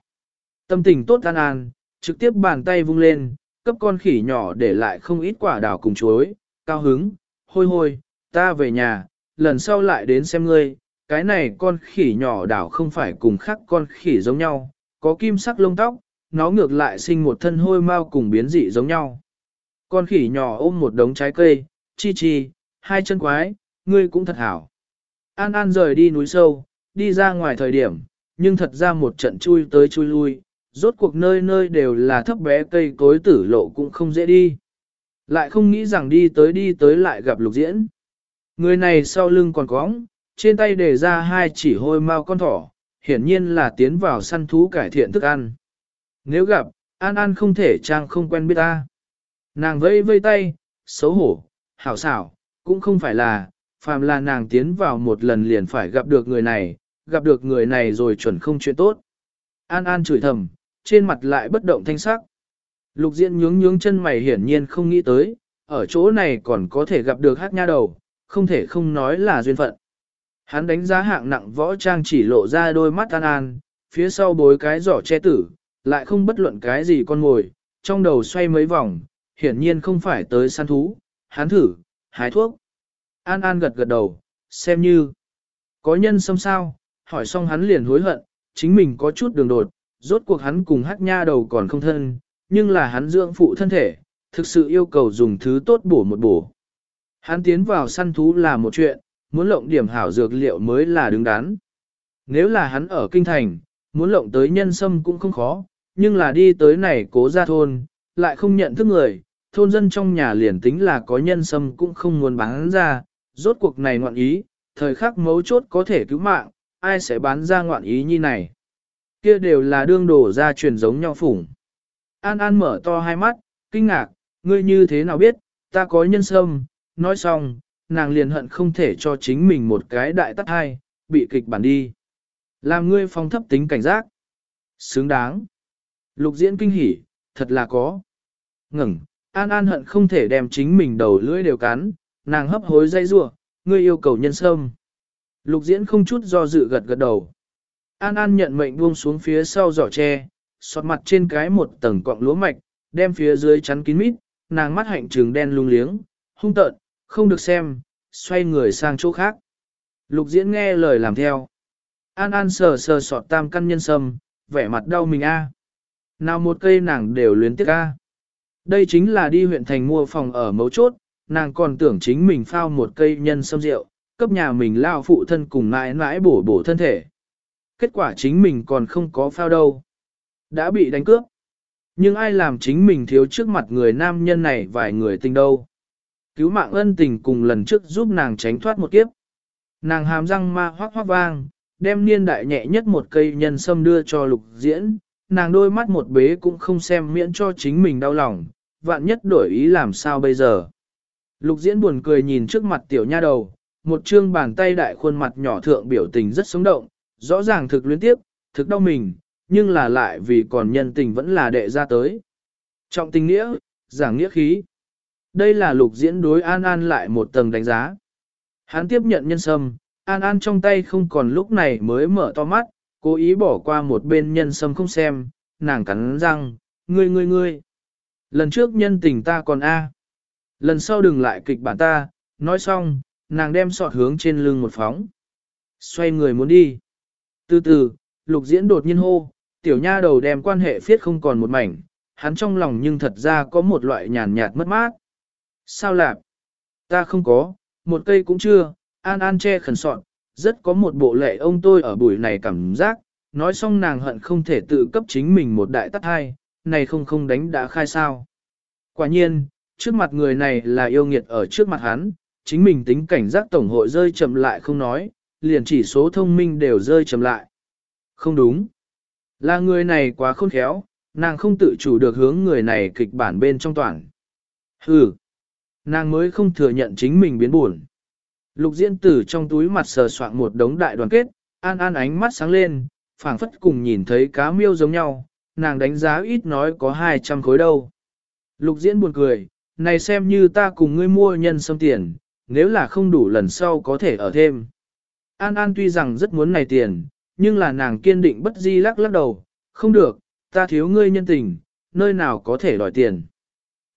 Speaker 1: Tâm tình tốt An An, trực tiếp bàn tay vung lên, cấp con khỉ nhỏ để lại không ít quả đào cùng chuối, cao hứng, hôi hôi, ta về nhà, lần sau lại đến xem ngươi, cái này con khỉ nhỏ đảo không phải cùng khác con khỉ giống nhau, có kim sắc lông tóc, nó ngược lại sinh một thân hôi mau cùng biến dị giống nhau. Con khỉ nhỏ ôm một đống trái cây, chi chi, hai chân quái, ngươi cũng thật hảo. An An rời đi núi sâu, đi ra ngoài thời điểm, nhưng thật ra một trận chui tới chui lui, rốt cuộc nơi nơi đều là thấp bé cây cối tử lộ cũng không dễ đi. Lại không nghĩ rằng đi tới đi tới lại gặp lục diễn. Người này sau lưng còn cóng, trên tay để ra hai chỉ hôi mau con thỏ, hiển nhiên là tiến vào săn thú cải thiện thức ăn. Nếu gặp, An An không thể trang không quen biết ta. Nàng vây vây tay, xấu hổ, hảo xảo, cũng không phải là, phàm là nàng tiến vào một lần liền phải gặp được người này, gặp được người này rồi chuẩn không chuyện tốt. An An chửi thầm, trên mặt lại bất động thanh sắc. Lục diễn nhướng nhướng chân mày hiển nhiên không nghĩ tới, ở chỗ này còn có thể gặp được hát nha đầu, không thể không nói là duyên phận. Hắn đánh giá hạng nặng võ trang chỉ lộ ra đôi mắt An An, phía sau bối cái giỏ che tử, lại không bất luận cái gì con ngồi, trong đầu xoay mấy vòng, hiển nhiên không phải tới săn thú, hắn thử, hái thuốc. An An gật gật đầu, xem như, có nhân xâm sao, hỏi xong hắn liền hối hận, chính mình có chút đường đột, rốt cuộc hắn cùng hát nha đầu còn không thân, nhưng là hắn dưỡng phụ thân thể, thực sự yêu cầu dùng thứ tốt bổ một bổ. Hắn tiến vào săn thú là một chuyện, muốn lộng điểm hảo dược liệu mới là đứng đắn. Nếu là hắn ở kinh thành, muốn lộng tới nhân sâm cũng không khó, nhưng là đi tới này cố ra thôn, lại không nhận thức người, thôn dân trong nhà liền tính là có nhân sâm cũng không muốn bán ra, rốt cuộc này ngoạn ý, thời khắc mấu chốt có thể cứu mạng, ai sẽ bán ra ngoạn ý như này. Kia đều là đương đổ ra truyền giống nhau phủng. An An mở to hai mắt, kinh ngạc, ngươi như thế nào biết, ta có nhân sâm, nói xong, nàng liền hận không thể cho chính mình một cái đại tắt hai, bị kịch bản đi. Làm ngươi phong thấp tính cảnh giác. Xứng đáng. Lục diễn kinh hỉ, thật là có. Ngừng, An An hận không thể đem chính mình đầu lưỡi đều cắn, nàng hấp hối dây rua, ngươi yêu cầu nhân sâm. Lục diễn không chút do dự gật gật đầu. An An nhận mệnh buông xuống phía sau giỏ tre, xót mặt trên cái một tầng cọng lúa mạch, đem phía dưới chắn kín mít, nàng mắt hạnh trừng đen lung liếng, hung tợn, không được xem, xoay người sang chỗ khác. Lục diễn nghe lời làm theo. An An sờ sờ sọt tam căn nhân sâm, vẻ mặt đau mình a. Nào một cây nàng đều luyến tiếc a. Đây chính là đi huyện thành mua phòng ở mấu chốt, nàng còn tưởng chính mình phao một cây nhân sâm rượu, cấp nhà mình lao phụ thân cùng mãi mãi bổ bổ thân thể. Kết quả chính mình còn không có phao đâu. Đã bị đánh cướp. Nhưng ai làm chính mình thiếu trước mặt người nam nhân này vài người tình đâu. Cứu mạng ân tình cùng lần trước giúp nàng tránh thoát một kiếp. Nàng hàm răng ma hoác hoác vang, đem niên đại nhẹ nhất một cây nhân sâm đưa cho lục diễn, nàng đôi mắt một bế cũng không xem miễn cho chính mình đau lòng, vạn nhất đổi ý làm sao bây giờ. Lục diễn buồn cười nhìn trước mặt tiểu nha đầu, một chương bàn tay đại khuôn mặt nhỏ thượng biểu tình rất sống động, rõ ràng thực luyến tiếp, thực đau mình, nhưng là lại vì còn nhân tình vẫn là đệ ra tới. Trọng tình nghĩa, giảng nghĩa khí. Đây là lục diễn đối An An lại một tầng đánh giá. Hắn tiếp nhận nhân sâm, An An trong tay không còn lúc này mới mở to mắt, cố ý bỏ qua một bên nhân sâm không xem, nàng cắn răng, ngươi ngươi ngươi. Lần trước nhân tình ta còn A. Lần sau đừng lại kịch bản ta, nói xong, nàng đem sọt hướng trên lưng một phóng. Xoay người muốn đi. Từ từ, lục diễn đột nhiên hô, tiểu nha đầu đem quan hệ phiết không còn một mảnh, hắn trong lòng nhưng thật ra có một loại nhàn nhạt mất mát. Sao lạp? Ta không có, một cây cũng chưa, an an che khẩn soạn, rất có một bộ lệ ông tôi ở buổi này cảm giác, nói xong nàng hận không thể tự cấp chính mình một đại tắt hai, này không không đánh đã khai sao. Quả nhiên, trước mặt người này là yêu nghiệt ở trước mặt hắn, chính mình tính cảnh giác tổng hội rơi chậm lại không nói, liền chỉ số thông minh đều rơi chậm lại. Không đúng. Là người này quá khôn khéo, nàng không tự chủ được hướng người này kịch bản bên trong toàn. Hừ. Nàng mới không thừa nhận chính mình biến buồn. Lục diễn tử trong túi mặt sờ soạn một đống đại đoàn kết, an an ánh mắt sáng lên, phảng phất cùng nhìn thấy cá miêu giống nhau, nàng đánh giá ít nói có 200 khối đâu. Lục diễn buồn cười, này xem như ta cùng ngươi mua nhân sâm tiền, nếu là không đủ lần sau có thể ở thêm. An An tuy rằng rất muốn này tiền, nhưng là nàng kiên định bất di lắc lắc đầu, không được, ta thiếu ngươi nhân tình, nơi nào có thể đòi tiền.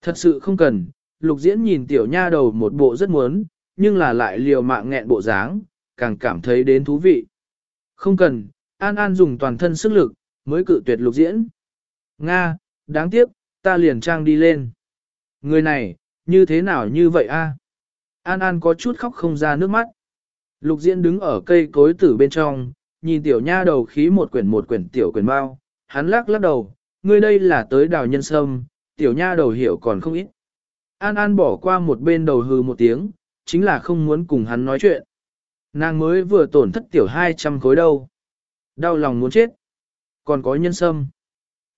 Speaker 1: Thật sự không cần, lục diễn nhìn tiểu nha đầu một bộ rất muốn, nhưng là lại liều mạng nghẹn bộ dáng, càng cảm thấy đến thú vị. Không cần, An An dùng toàn thân sức lực, mới cự tuyệt lục diễn. Nga, đáng tiếc, ta liền trang đi lên. Người này, như thế nào như vậy a? An An có chút khóc không ra nước mắt. Lục diễn đứng ở cây cối tử bên trong, nhìn tiểu nha đầu khí một quyển một quyển tiểu quyển bao, hắn lắc lắc đầu, ngươi đây là tới đào nhân sâm, tiểu nha đầu hiểu còn không ít. An An bỏ qua một bên đầu hừ một tiếng, chính là không muốn cùng hắn nói chuyện. Nàng mới vừa tổn thất tiểu 200 khối đâu. Đau lòng muốn chết. Còn có nhân sâm.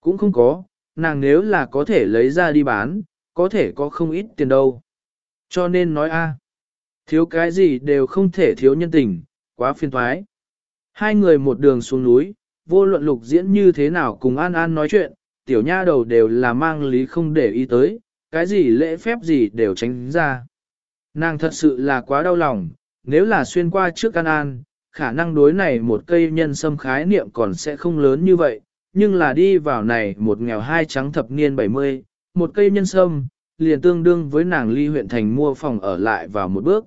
Speaker 1: Cũng không có, nàng nếu là có thể lấy ra đi bán, có thể có không ít tiền đâu. Cho nên nói a, thiếu cái gì đều không thể thiếu nhân tình, quá phiền thoái. Hai người một đường xuống núi, vô luận lục diễn như thế nào cùng An An nói chuyện, tiểu nha đầu đều là mang lý không để ý tới, cái gì lễ phép gì đều tránh ra. Nàng thật sự là quá đau lòng, nếu là xuyên qua trước An An, khả năng đối này một cây nhân sâm khái niệm còn sẽ không lớn như vậy, nhưng là đi vào này một nghèo hai trắng thập niên 70, một cây nhân sâm, liền tương đương với nàng ly huyện thành mua phòng ở lại vào một bước.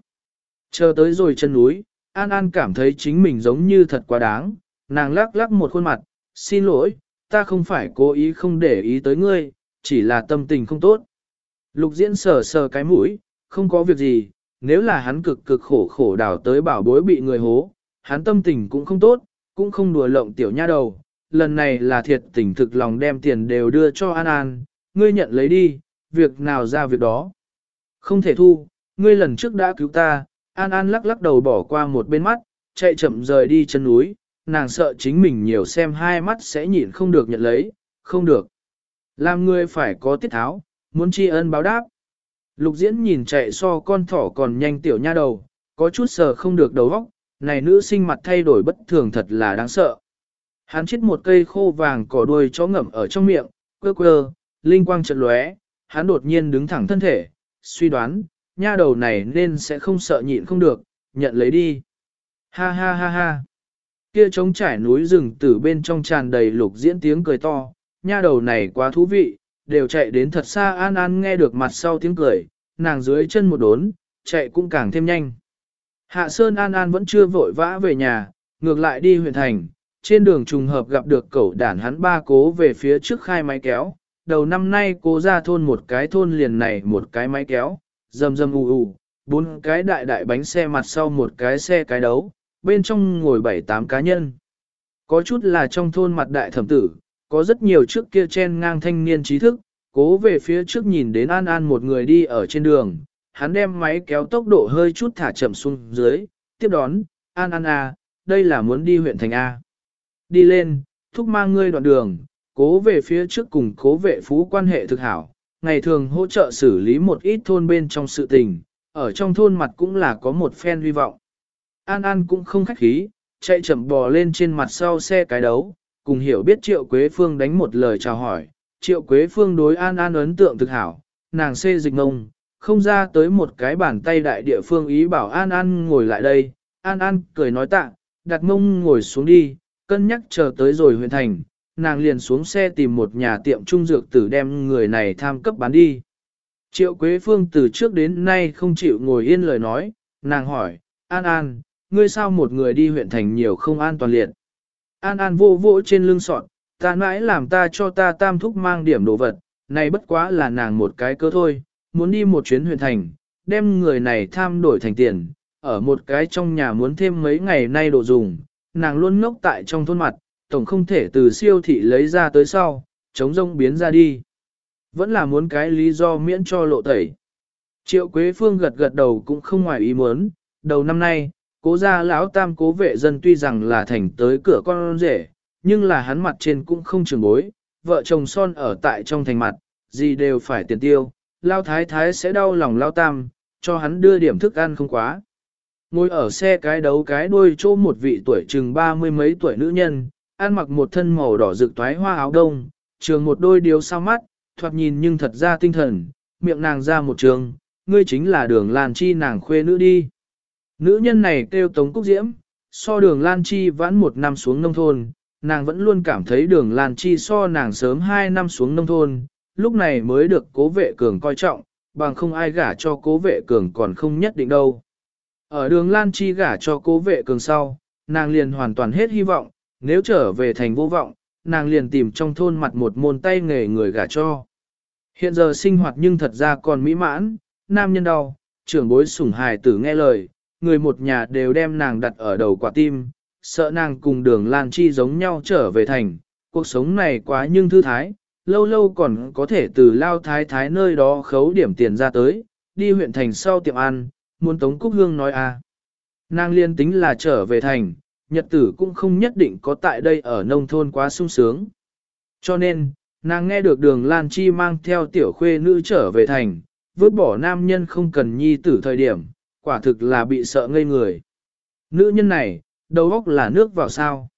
Speaker 1: Chờ tới rồi chân núi, An An cảm thấy chính mình giống như thật quá đáng, nàng lắc lắc một khuôn mặt, xin lỗi, ta không phải cố ý không để ý tới ngươi, chỉ là tâm tình không tốt. Lục diễn sờ sờ cái mũi, không có việc gì, nếu là hắn cực cực khổ khổ đảo tới bảo bối bị người hố, hắn tâm tình cũng không tốt, cũng không đùa lộng tiểu nha đầu, lần này là thiệt tình thực lòng đem tiền đều đưa cho An An, ngươi nhận lấy đi, việc nào ra việc đó. Không thể thu, ngươi lần trước đã cứu ta, An An lắc lắc đầu bỏ qua một bên mắt, chạy chậm rời đi chân núi, nàng sợ chính mình nhiều xem hai mắt sẽ nhịn không được nhận lấy, không được. Làm ngươi phải có tiết tháo, muốn tri ân báo đáp. Lục diễn nhìn chạy so con thỏ còn nhanh tiểu nha đầu, có chút sờ không được đầu óc, này nữ sinh mặt thay đổi bất thường thật là đáng sợ. Hắn chết một cây khô vàng cỏ đuôi chó ngậm ở trong miệng, quơ quơ, linh quang chợt lóe, hắn đột nhiên đứng thẳng thân thể, suy đoán, nha đầu này nên sẽ không sợ nhịn không được, nhận lấy đi. Ha ha ha ha. Kia trống trải núi rừng từ bên trong tràn đầy lục diễn tiếng cười to, nha đầu này quá thú vị, đều chạy đến thật xa An An nghe được mặt sau tiếng cười, nàng dưới chân một đốn, chạy cũng càng thêm nhanh. Hạ Sơn An An vẫn chưa vội vã về nhà, ngược lại đi huyện thành, trên đường trùng hợp gặp được cậu đản hắn ba cố về phía trước khai máy kéo, đầu năm nay cố ra thôn một cái thôn liền này một cái máy kéo, rầm rầm ù ù, bốn cái đại đại bánh xe mặt sau một cái xe cái đấu, bên trong ngồi bảy tám cá nhân. Có chút là trong thôn mặt đại thẩm tử, có rất nhiều trước kia chen ngang thanh niên trí thức, cố về phía trước nhìn đến An An một người đi ở trên đường, hắn đem máy kéo tốc độ hơi chút thả chậm xuống dưới, tiếp đón, An An à, đây là muốn đi huyện thành A. Đi lên, thúc mang ngươi đoạn đường, cố về phía trước cùng cố vệ phú quan hệ thực hảo, ngày thường hỗ trợ xử lý một ít thôn bên trong sự tình, ở trong thôn mặt cũng là có một phen hy vọng. An An cũng không khách khí, chạy chậm bò lên trên mặt sau xe cái đấu, cùng hiểu biết Triệu Quế Phương đánh một lời chào hỏi. Triệu Quế Phương đối An An ấn tượng thực hảo, nàng xê dịch ngông, không ra tới một cái bàn tay đại địa phương ý bảo An An ngồi lại đây. An An cười nói tạ, đặt mông ngồi xuống đi, cân nhắc chờ tới rồi huyện thành, nàng liền xuống xe tìm một nhà tiệm trung dược tử đem người này tham cấp bán đi. Triệu Quế Phương từ trước đến nay không chịu ngồi yên lời nói, nàng hỏi, An An, ngươi sao một người đi huyện thành nhiều không an toàn liệt. An An vô vỗ trên lưng sọt, ta mãi làm ta cho ta tam thúc mang điểm đồ vật, này bất quá là nàng một cái cơ thôi, muốn đi một chuyến huyện thành, đem người này tham đổi thành tiền, ở một cái trong nhà muốn thêm mấy ngày nay đồ dùng, nàng luôn ngốc tại trong thôn mặt, tổng không thể từ siêu thị lấy ra tới sau, chống rông biến ra đi. Vẫn là muốn cái lý do miễn cho lộ tẩy. Triệu Quế Phương gật gật đầu cũng không ngoài ý muốn, đầu năm nay, cố gia lão tam cố vệ dân tuy rằng là thành tới cửa con rể, nhưng là hắn mặt trên cũng không trường bối, vợ chồng son ở tại trong thành mặt, gì đều phải tiền tiêu, lao thái thái sẽ đau lòng lao tam, cho hắn đưa điểm thức ăn không quá. Ngồi ở xe cái đấu cái đuôi chỗ một vị tuổi chừng ba mươi mấy tuổi nữ nhân, ăn mặc một thân màu đỏ rực toái hoa áo đông, trường một đôi điếu sao mắt, thoạt nhìn nhưng thật ra tinh thần, miệng nàng ra một trường, ngươi chính là đường làn Chi nàng khuê nữ đi. Nữ nhân này kêu Tống Cúc Diễm, so đường Lan Chi vãn một năm xuống nông thôn, nàng vẫn luôn cảm thấy đường Lan Chi so nàng sớm hai năm xuống nông thôn, lúc này mới được cố vệ cường coi trọng, bằng không ai gả cho cố vệ cường còn không nhất định đâu. Ở đường Lan Chi gả cho cố vệ cường sau, nàng liền hoàn toàn hết hy vọng, nếu trở về thành vô vọng, nàng liền tìm trong thôn mặt một môn tay nghề người gả cho. Hiện giờ sinh hoạt nhưng thật ra còn mỹ mãn, nam nhân đau, trưởng bối sủng hài tử nghe lời, người một nhà đều đem nàng đặt ở đầu quả tim, sợ nàng cùng đường Lan Chi giống nhau trở về thành, cuộc sống này quá nhưng thư thái, lâu lâu còn có thể từ lao thái thái nơi đó khấu điểm tiền ra tới, đi huyện thành sau tiệm ăn, muốn Tống Cúc Hương nói à. Nàng liên tính là trở về thành, nhật tử cũng không nhất định có tại đây ở nông thôn quá sung sướng. Cho nên, nàng nghe được đường Lan Chi mang theo tiểu khuê nữ trở về thành, vứt bỏ nam nhân không cần nhi tử thời điểm, quả thực là bị sợ ngây người. Nữ nhân này, đầu óc là nước vào sao.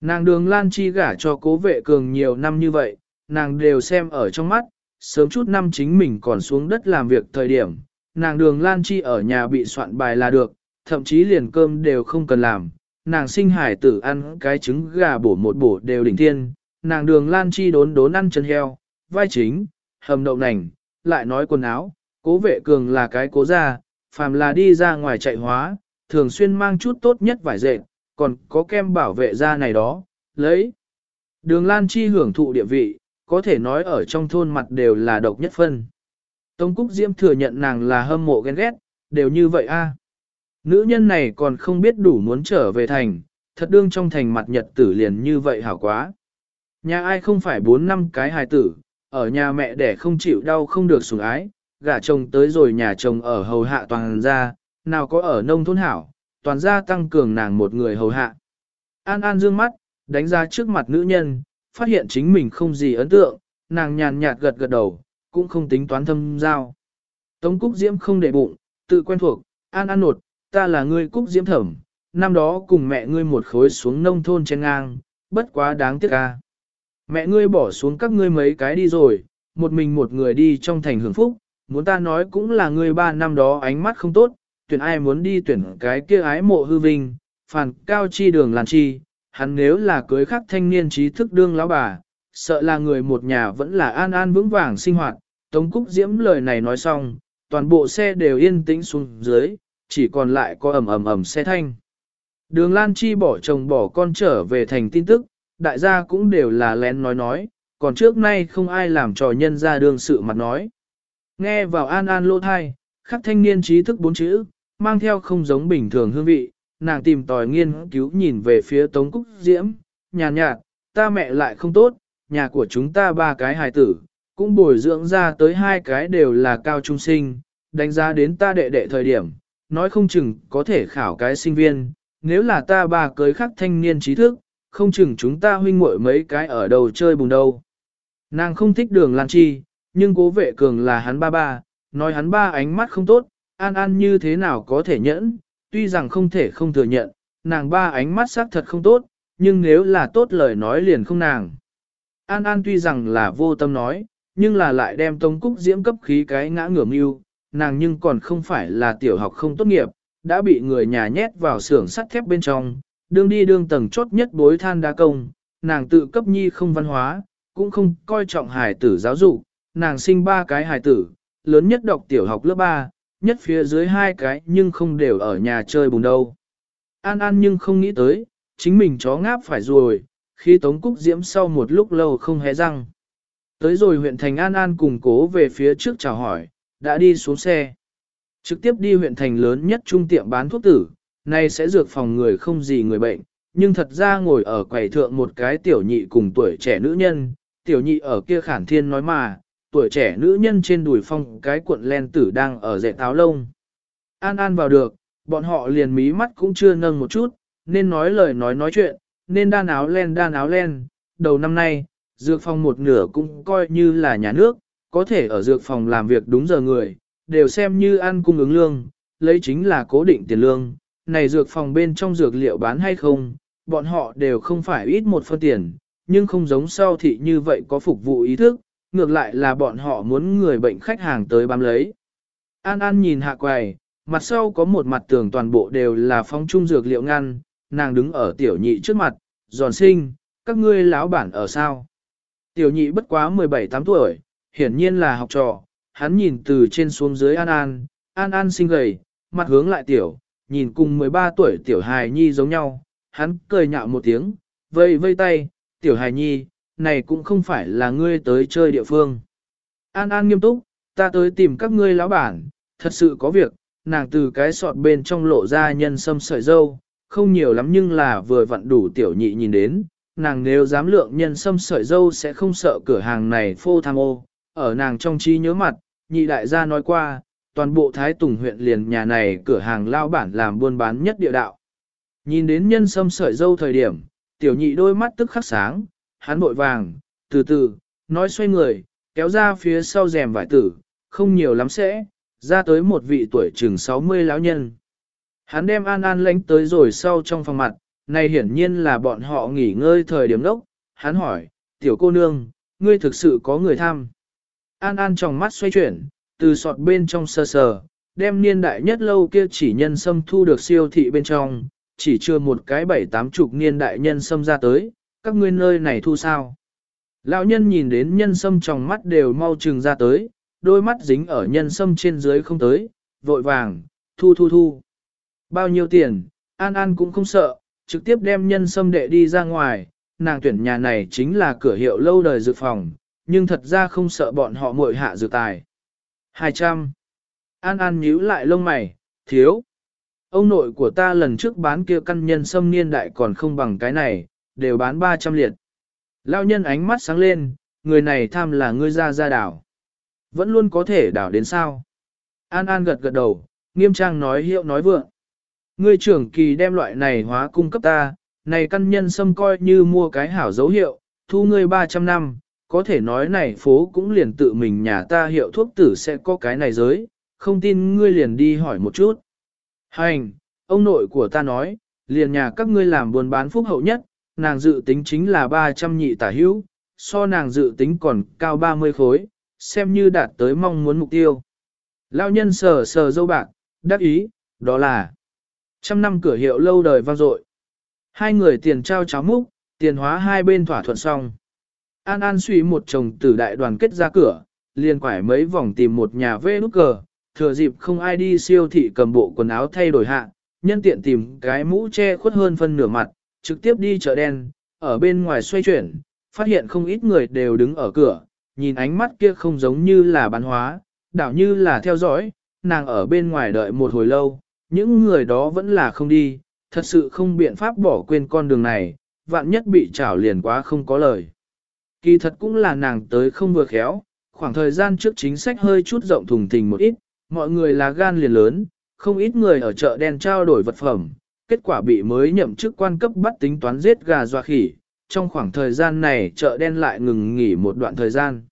Speaker 1: Nàng đường Lan Chi gả cho cố vệ cường nhiều năm như vậy, nàng đều xem ở trong mắt, sớm chút năm chính mình còn xuống đất làm việc thời điểm, nàng đường Lan Chi ở nhà bị soạn bài là được, thậm chí liền cơm đều không cần làm, nàng sinh hải tử ăn cái trứng gà bổ một bổ đều đỉnh thiên, nàng đường Lan Chi đốn đốn ăn chân heo, vai chính, hầm đậu nành, lại nói quần áo, cố vệ cường là cái cố ra, phàm là đi ra ngoài chạy hóa, thường xuyên mang chút tốt nhất vải dệt, còn có kem bảo vệ da này đó, lấy. Đường Lan Chi hưởng thụ địa vị, có thể nói ở trong thôn mặt đều là độc nhất phân. Tống Cúc Diễm thừa nhận nàng là hâm mộ ghen ghét, đều như vậy a. Nữ nhân này còn không biết đủ muốn trở về thành, thật đương trong thành mặt nhật tử liền như vậy hảo quá. Nhà ai không phải bốn năm cái hài tử, ở nhà mẹ đẻ không chịu đau không được sủng ái, gả chồng tới rồi nhà chồng ở hầu hạ toàn gia, nào có ở nông thôn hảo, toàn gia tăng cường nàng một người hầu hạ. An An dương mắt, đánh ra trước mặt nữ nhân, phát hiện chính mình không gì ấn tượng, nàng nhàn nhạt gật gật đầu, cũng không tính toán thâm giao. Tống Cúc Diễm không để bụng, tự quen thuộc, An An nột, ta là ngươi Cúc Diễm thẩm, năm đó cùng mẹ ngươi một khối xuống nông thôn trên ngang, bất quá đáng tiếc ca. Mẹ ngươi bỏ xuống các ngươi mấy cái đi rồi, một mình một người đi trong thành hưởng phúc, muốn ta nói cũng là ngươi ba năm đó ánh mắt không tốt, tuyển ai muốn đi tuyển cái kia ái mộ hư vinh, phản cao chi đường làn chi, hắn nếu là cưới khắc thanh niên trí thức đương lão bà, sợ là người một nhà vẫn là an an vững vàng sinh hoạt. Tống Cúc Diễm lời này nói xong, toàn bộ xe đều yên tĩnh xuống dưới, chỉ còn lại có ầm ầm ầm xe thanh. Đường Lan Chi bỏ chồng bỏ con trở về thành tin tức, đại gia cũng đều là lén nói nói, còn trước nay không ai làm trò nhân ra đương sự mặt nói. Nghe vào an an lỗ thai, khắc thanh niên trí thức bốn chữ, mang theo không giống bình thường hương vị, nàng tìm tòi nghiên cứu nhìn về phía Tống Cúc Diễm, nhàn nhạt, ta mẹ lại không tốt, nhà của chúng ta ba cái hài tử, cũng bồi dưỡng ra tới hai cái đều là cao trung sinh, đánh giá đến ta đệ đệ thời điểm, nói không chừng có thể khảo cái sinh viên, nếu là ta ba cưới khắc thanh niên trí thức, không chừng chúng ta huynh muội mấy cái ở đầu chơi bùn đâu. Nàng không thích đường Lan Chi, nhưng cố vệ cường là hắn ba ba, nói hắn ba ánh mắt không tốt, an an như thế nào có thể nhẫn, tuy rằng không thể không thừa nhận, nàng ba ánh mắt xác thật không tốt, nhưng nếu là tốt lời nói liền không nàng. An An tuy rằng là vô tâm nói, nhưng là lại đem tông Cúc Diễm cấp khí cái ngã ngửa mưu, nàng nhưng còn không phải là tiểu học không tốt nghiệp, đã bị người nhà nhét vào xưởng sắt thép bên trong, đương đi đương tầng chốt nhất bối than đá công, nàng tự cấp nhi không văn hóa, cũng không coi trọng hài tử giáo dục, nàng sinh ba cái hài tử, lớn nhất đọc tiểu học lớp 3, nhất phía dưới hai cái nhưng không đều ở nhà chơi bùn đâu. An An nhưng không nghĩ tới, chính mình chó ngáp phải rồi, khi Tống Cúc Diễm sau một lúc lâu không hé răng. Tới rồi huyện thành An An cùng cố về phía trước chào hỏi, đã đi xuống xe. Trực tiếp đi huyện thành lớn nhất trung tiệm bán thuốc tử, nay sẽ dược phòng người không gì người bệnh, nhưng thật ra ngồi ở quầy thượng một cái tiểu nhị cùng tuổi trẻ nữ nhân, tiểu nhị ở kia khản thiên nói mà, tuổi trẻ nữ nhân trên đùi phong cái cuộn len tử đang ở dạy táo lông. An An vào được, bọn họ liền mí mắt cũng chưa nâng một chút, nên nói lời nói nói chuyện, nên đan áo len đan áo len, đầu năm nay, dược phòng một nửa cũng coi như là nhà nước, có thể ở dược phòng làm việc đúng giờ người, đều xem như ăn cung ứng lương, lấy chính là cố định tiền lương, này dược phòng bên trong dược liệu bán hay không, bọn họ đều không phải ít một phân tiền, nhưng không giống sau thị như vậy có phục vụ ý thức, ngược lại là bọn họ muốn người bệnh khách hàng tới bám lấy. An An nhìn hạ quầy, mặt sau có một mặt tường toàn bộ đều là phong trung dược liệu ngăn, nàng đứng ở tiểu nhị trước mặt, giòn sinh, các ngươi lão bản ở sao? Tiểu nhị bất quá 17-8 tuổi, hiển nhiên là học trò, hắn nhìn từ trên xuống dưới An An, An An sinh gầy, mặt hướng lại tiểu, nhìn cùng 13 tuổi tiểu hài nhi giống nhau, hắn cười nhạo một tiếng, vây vây tay, tiểu hài nhi, này cũng không phải là ngươi tới chơi địa phương. An An nghiêm túc, ta tới tìm các ngươi lão bản, thật sự có việc, nàng từ cái sọt bên trong lộ ra nhân sâm sợi dâu, không nhiều lắm nhưng là vừa vặn đủ tiểu nhị nhìn đến, nàng nếu dám lượng nhân sâm sợi dâu sẽ không sợ cửa hàng này phô tham ô, ở nàng trong trí nhớ mặt, nhị đại gia nói qua, toàn bộ Thái Tùng huyện liền nhà này cửa hàng lao bản làm buôn bán nhất địa đạo. Nhìn đến nhân sâm sợi dâu thời điểm, tiểu nhị đôi mắt tức khắc sáng, hắn bội vàng, từ từ, nói xoay người, kéo ra phía sau rèm vải tử, không nhiều lắm sẽ, ra tới một vị tuổi chừng 60 lão nhân. Hắn đem An An lánh tới rồi sau trong phòng mặt, này hiển nhiên là bọn họ nghỉ ngơi thời điểm đốc. Hắn hỏi, tiểu cô nương, ngươi thực sự có người tham? An An trong mắt xoay chuyển, từ sọt bên trong sờ sờ, đem niên đại nhất lâu kia chỉ nhân sâm thu được siêu thị bên trong, chỉ chưa một cái bảy tám chục niên đại nhân sâm ra tới, các ngươi nơi này thu sao. Lão nhân nhìn đến nhân sâm trong mắt đều mau trừng ra tới, đôi mắt dính ở nhân sâm trên dưới không tới, vội vàng, thu thu thu. Bao nhiêu tiền, An An cũng không sợ, trực tiếp đem nhân sâm đệ đi ra ngoài, nàng tuyển nhà này chính là cửa hiệu lâu đời dược phòng, nhưng thật ra không sợ bọn họ muội hạ dược tài. 200. An An nhíu lại lông mày, thiếu. Ông nội của ta lần trước bán kia căn nhân sâm niên đại còn không bằng cái này, đều bán 300 liệt. Lao nhân ánh mắt sáng lên, người này tham là ngươi ra ra đảo. Vẫn luôn có thể đảo đến sao. An An gật gật đầu, nghiêm trang nói hiệu nói vượng. Ngươi trưởng kỳ đem loại này hóa cung cấp ta, này căn nhân sâm coi như mua cái hảo dấu hiệu, thu ngươi 300 năm, có thể nói này phố cũng liền tự mình nhà ta hiệu thuốc tử sẽ có cái này giới, không tin ngươi liền đi hỏi một chút. Hành, ông nội của ta nói, liền nhà các ngươi làm buôn bán phúc hậu nhất, nàng dự tính chính là 300 nhị tả hữu, so nàng dự tính còn cao 30 khối, xem như đạt tới mong muốn mục tiêu. Lão nhân sờ sờ dâu bạc, đắc ý, đó là trăm năm cửa hiệu lâu đời vang dội. Hai người tiền trao cháo múc, tiền hóa hai bên thỏa thuận xong. An An suy một chồng tử đại đoàn kết ra cửa, liền quải mấy vòng tìm một nhà vê nút cờ, thừa dịp không ai đi siêu thị cầm bộ quần áo thay đổi hạ, nhân tiện tìm cái mũ che khuất hơn phân nửa mặt, trực tiếp đi chợ đen, ở bên ngoài xoay chuyển, phát hiện không ít người đều đứng ở cửa, nhìn ánh mắt kia không giống như là bán hóa, đảo như là theo dõi, nàng ở bên ngoài đợi một hồi lâu, những người đó vẫn là không đi, thật sự không biện pháp bỏ quên con đường này, vạn nhất bị trảo liền quá không có lời. Kỳ thật cũng là nàng tới không vừa khéo, khoảng thời gian trước chính sách hơi chút rộng thùng thình một ít, mọi người là gan liền lớn, không ít người ở chợ đen trao đổi vật phẩm, kết quả bị mới nhậm chức quan cấp bắt tính toán giết gà doa khỉ, trong khoảng thời gian này chợ đen lại ngừng nghỉ một đoạn thời gian.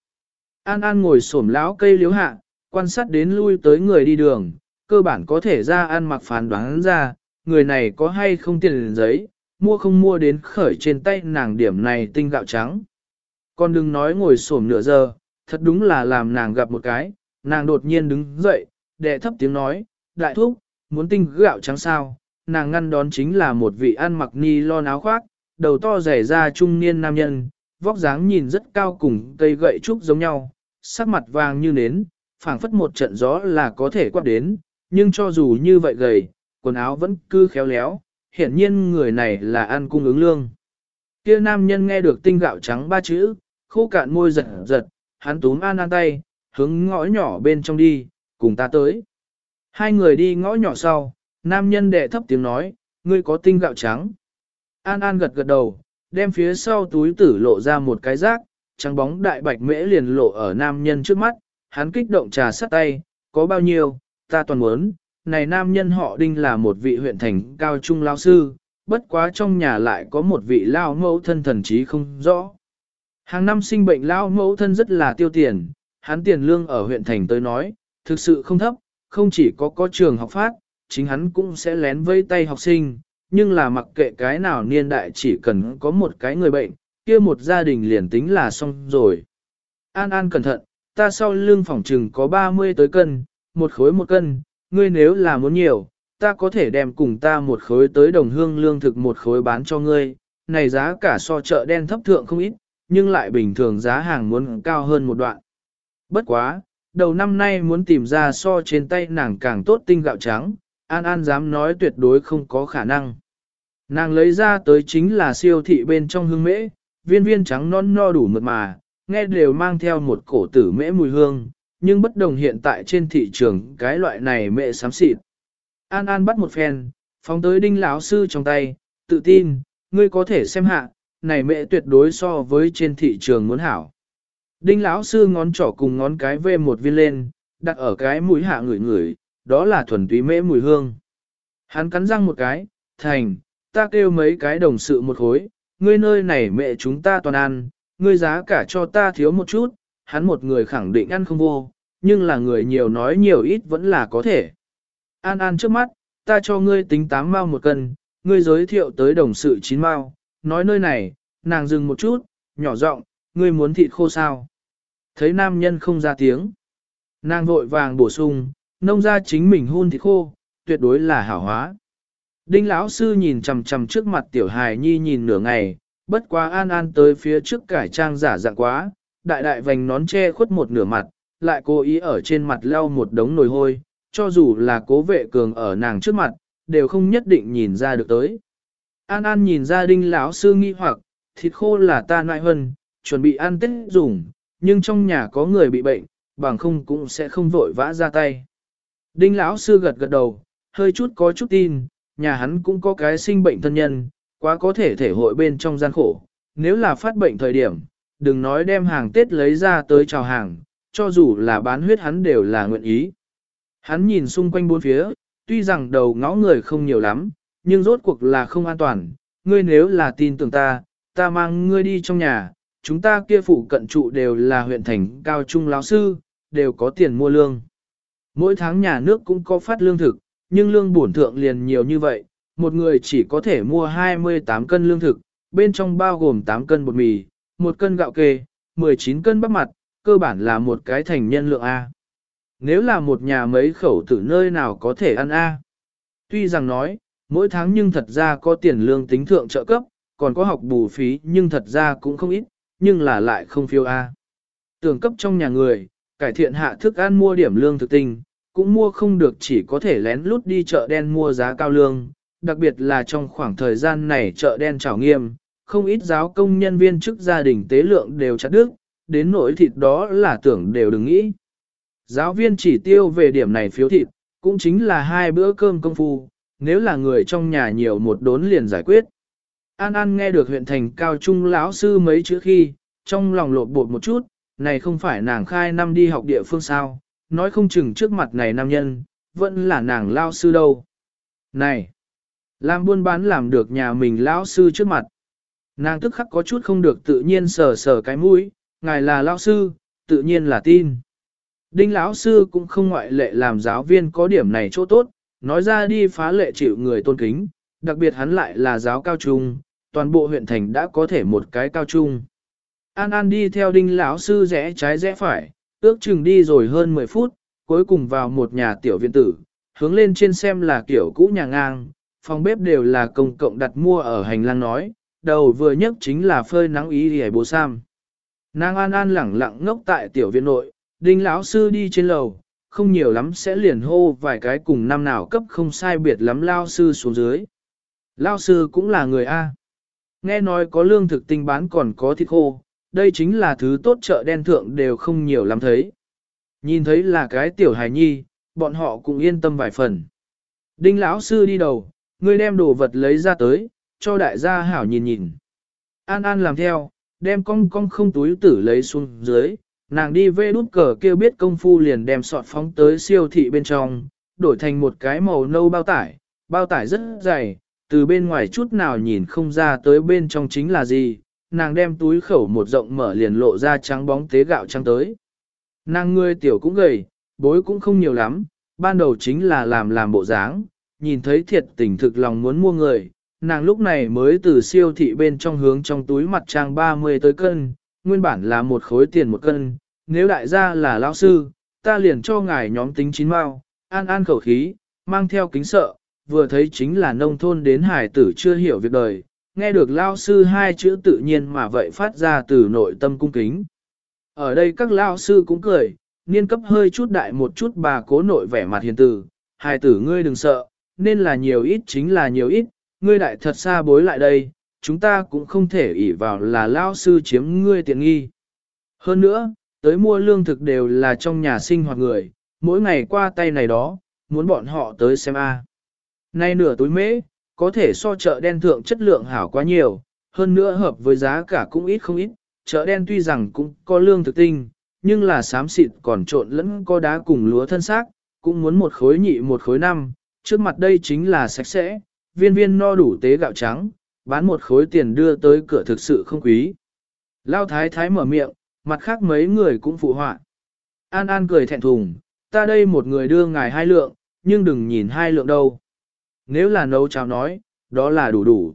Speaker 1: An An ngồi xổm lão cây liếu hạ, quan sát đến lui tới người đi đường, cơ bản có thể ra ăn mặc phán đoán ra, người này có hay không tiền giấy, mua không mua đến khởi trên tay nàng điểm này tinh gạo trắng. Còn đừng nói ngồi xổm nửa giờ, thật đúng là làm nàng gặp một cái, nàng đột nhiên đứng dậy, đệ thấp tiếng nói, đại thúc, muốn tinh gạo trắng sao, nàng ngăn đón chính là một vị ăn mặc ni lon áo khoác, đầu to rẻ ra trung niên nam nhân, vóc dáng nhìn rất cao cùng cây gậy trúc giống nhau, sắc mặt vàng như nến, phảng phất một trận gió là có thể quát đến, nhưng cho dù như vậy gầy, quần áo vẫn cứ khéo léo, hiển nhiên người này là ăn cung ứng lương. Kia nam nhân nghe được tinh gạo trắng ba chữ, khô cạn môi giật giật, hắn túm an an tay, hướng ngõ nhỏ bên trong đi, cùng ta tới. Hai người đi ngõ nhỏ sau, nam nhân đệ thấp tiếng nói, ngươi có tinh gạo trắng. An An gật gật đầu, đem phía sau túi tử lộ ra một cái rác, trắng bóng đại bạch mễ liền lộ ở nam nhân trước mắt, hắn kích động trà sắt tay, có bao nhiêu, ta toàn muốn, này nam nhân họ đinh là một vị huyện thành cao trung lao sư, bất quá trong nhà lại có một vị lao mẫu thân thần trí không rõ. Hàng năm sinh bệnh lao mẫu thân rất là tiêu tiền, hắn tiền lương ở huyện thành tới nói, thực sự không thấp, không chỉ có có trường học phát, chính hắn cũng sẽ lén vây tay học sinh, nhưng là mặc kệ cái nào niên đại chỉ cần có một cái người bệnh, kia một gia đình liền tính là xong rồi. An An cẩn thận, ta sau lưng phòng trừng có 30 tới cân, một khối một cân, ngươi nếu là muốn nhiều, ta có thể đem cùng ta một khối tới đồng hương lương thực một khối bán cho ngươi, này giá cả so chợ đen thấp thượng không ít, nhưng lại bình thường giá hàng muốn cao hơn một đoạn. Bất quá, đầu năm nay muốn tìm ra so trên tay nàng càng tốt tinh gạo trắng, An An dám nói tuyệt đối không có khả năng. Nàng lấy ra tới chính là siêu thị bên trong hương mễ, viên viên trắng non no đủ mượt mà, nghe đều mang theo một cổ tử mễ mùi hương, nhưng bất đồng hiện tại trên thị trường cái loại này mễ xám xịt. An An bắt một phen, phóng tới đinh lão sư trong tay, tự tin, ngươi có thể xem hạ, này mễ tuyệt đối so với trên thị trường muốn hảo. Đinh lão sư ngón trỏ cùng ngón cái vê một viên lên, đặt ở cái mũi hạ ngửi ngửi, đó là thuần túy mễ mùi hương. Hắn cắn răng một cái, thành, ta kêu mấy cái đồng sự một khối, ngươi nơi này mẹ chúng ta toàn ăn, ngươi giá cả cho ta thiếu một chút, hắn một người khẳng định ăn không vô, nhưng là người nhiều nói nhiều ít vẫn là có thể. An An trước mắt, ta cho ngươi tính 8 mao một cân, ngươi giới thiệu tới đồng sự 9 mao, nói nơi này, nàng dừng một chút, nhỏ giọng, ngươi muốn thịt khô sao? Thấy nam nhân không ra tiếng. Nàng vội vàng bổ sung, nông ra chính mình hun thịt khô, tuyệt đối là hảo hóa. Đinh lão sư nhìn chằm chằm trước mặt tiểu hài nhi nhìn nửa ngày, bất quá an an tới phía trước cải trang giả dạng quá, đại đại vành nón che khuất một nửa mặt, lại cố ý ở trên mặt leo một đống nồi hôi, cho dù là cố vệ cường ở nàng trước mặt, đều không nhất định nhìn ra được tới. An An nhìn ra đinh lão sư nghi hoặc, thịt khô là ta nại hơn, chuẩn bị ăn tết dùng, nhưng trong nhà có người bị bệnh, bằng không cũng sẽ không vội vã ra tay. Đinh lão sư gật gật đầu, hơi chút có chút tin, nhà hắn cũng có cái sinh bệnh thân nhân, quá có thể thể hội bên trong gian khổ. Nếu là phát bệnh thời điểm, đừng nói đem hàng Tết lấy ra tới chào hàng, cho dù là bán huyết hắn đều là nguyện ý. Hắn nhìn xung quanh bốn phía, tuy rằng đầu ngõ người không nhiều lắm, nhưng rốt cuộc là không an toàn. Ngươi nếu là tin tưởng ta, ta mang ngươi đi trong nhà, chúng ta kia phụ cận trụ đều là huyện thành cao trung lão sư, đều có tiền mua lương. Mỗi tháng nhà nước cũng có phát lương thực, nhưng lương bổn thượng liền nhiều như vậy, một người chỉ có thể mua 28 cân lương thực, bên trong bao gồm 8 cân bột mì, 1 cân gạo kê, 19 cân bắp mặt, cơ bản là một cái thành nhân lượng A. Nếu là một nhà mấy khẩu tử nơi nào có thể ăn A. Tuy rằng nói, mỗi tháng nhưng thật ra có tiền lương tính thượng trợ cấp, còn có học bù phí nhưng thật ra cũng không ít, nhưng là lại không phiêu A. Tưởng cấp trong nhà người, cải thiện hạ thức ăn mua điểm lương thực tinh, cũng mua không được chỉ có thể lén lút đi chợ đen mua giá cao lương, đặc biệt là trong khoảng thời gian này chợ đen trào nghiêm, không ít giáo công nhân viên chức gia đình tế lượng đều chặt đứt, đến nỗi thịt đó là tưởng đều đừng nghĩ. Giáo viên chỉ tiêu về điểm này phiếu thịt, cũng chính là hai bữa cơm công phu, nếu là người trong nhà nhiều một đốn liền giải quyết. An An nghe được huyện thành cao trung lão sư mấy chữ khi, trong lòng lột bột một chút, này không phải nàng khai năm đi học địa phương sao, nói không chừng trước mặt này nam nhân, vẫn là nàng lao sư đâu. Này! Làm buôn bán làm được nhà mình lão sư trước mặt. Nàng tức khắc có chút không được tự nhiên sờ sờ cái mũi, ngài là lão sư, tự nhiên là tin. Đinh lão sư cũng không ngoại lệ làm giáo viên có điểm này chỗ tốt, nói ra đi phá lệ chịu người tôn kính, đặc biệt hắn lại là giáo cao trung, toàn bộ huyện thành đã có thể một cái cao trung. An An đi theo đinh lão sư rẽ trái rẽ phải, ước chừng đi rồi hơn 10 phút, cuối cùng vào một nhà tiểu viện tử, hướng lên trên xem là kiểu cũ nhà ngang, phòng bếp đều là công cộng đặt mua ở hành lang nói, đầu vừa nhất chính là phơi nắng ý hề bố sam. Nàng An An lẳng lặng ngốc tại tiểu viện nội, đinh lão sư đi trên lầu, không nhiều lắm sẽ liền hô vài cái cùng năm nào cấp không sai biệt lắm lao sư xuống dưới. Lao sư cũng là người A. Nghe nói có lương thực tinh bán còn có thịt khô, đây chính là thứ tốt chợ đen thượng đều không nhiều lắm thấy. Nhìn thấy là cái tiểu hài nhi, bọn họ cũng yên tâm vài phần. Đinh lão sư đi đầu, ngươi đem đồ vật lấy ra tới, cho đại gia hảo nhìn nhìn. An An làm theo, đem cong cong không túi tử lấy xuống dưới, nàng đi vê đút cờ kêu biết công phu liền đem sọt phóng tới siêu thị bên trong, đổi thành một cái màu nâu bao tải, bao tải rất dày, từ bên ngoài chút nào nhìn không ra tới bên trong chính là gì, nàng đem túi khẩu một rộng mở liền lộ ra trắng bóng tế gạo trắng tới. Nàng ngươi tiểu cũng gầy, bối cũng không nhiều lắm, ban đầu chính là làm làm bộ dáng, nhìn thấy thiệt tình thực lòng muốn mua người, nàng lúc này mới từ siêu thị bên trong hướng trong túi mặt trang 30 tới cân, nguyên bản là một khối tiền một cân, nếu đại gia là lão sư, ta liền cho ngài nhóm tính chín mao, an an khẩu khí, mang theo kính sợ, vừa thấy chính là nông thôn đến hải tử chưa hiểu việc đời, nghe được lao sư hai chữ tự nhiên mà vậy phát ra từ nội tâm cung kính. Ở đây các lao sư cũng cười, niên cấp hơi chút đại một chút bà cố nội vẻ mặt hiền tử, hài tử ngươi đừng sợ, nên là nhiều ít chính là nhiều ít, ngươi đại thật xa bối lại đây, chúng ta cũng không thể ỷ vào là lao sư chiếm ngươi tiện nghi. Hơn nữa, tới mua lương thực đều là trong nhà sinh hoạt người, mỗi ngày qua tay này đó, muốn bọn họ tới xem a. Nay nửa túi mễ, có thể so chợ đen thượng chất lượng hảo quá nhiều, hơn nữa hợp với giá cả cũng ít không ít, chợ đen tuy rằng cũng có lương thực tinh, nhưng là xám xịt còn trộn lẫn có đá cùng lúa thân xác, cũng muốn một khối nhị một khối năm, trước mặt đây chính là sạch sẽ, viên viên no đủ tế gạo trắng, bán một khối tiền đưa tới cửa thực sự không quý. Lao thái thái mở miệng, mặt khác mấy người cũng phụ họa. An An cười thẹn thùng, ta đây một người đưa ngài hai lượng, nhưng đừng nhìn hai lượng đâu. Nếu là nấu cháo nói, đó là đủ đủ.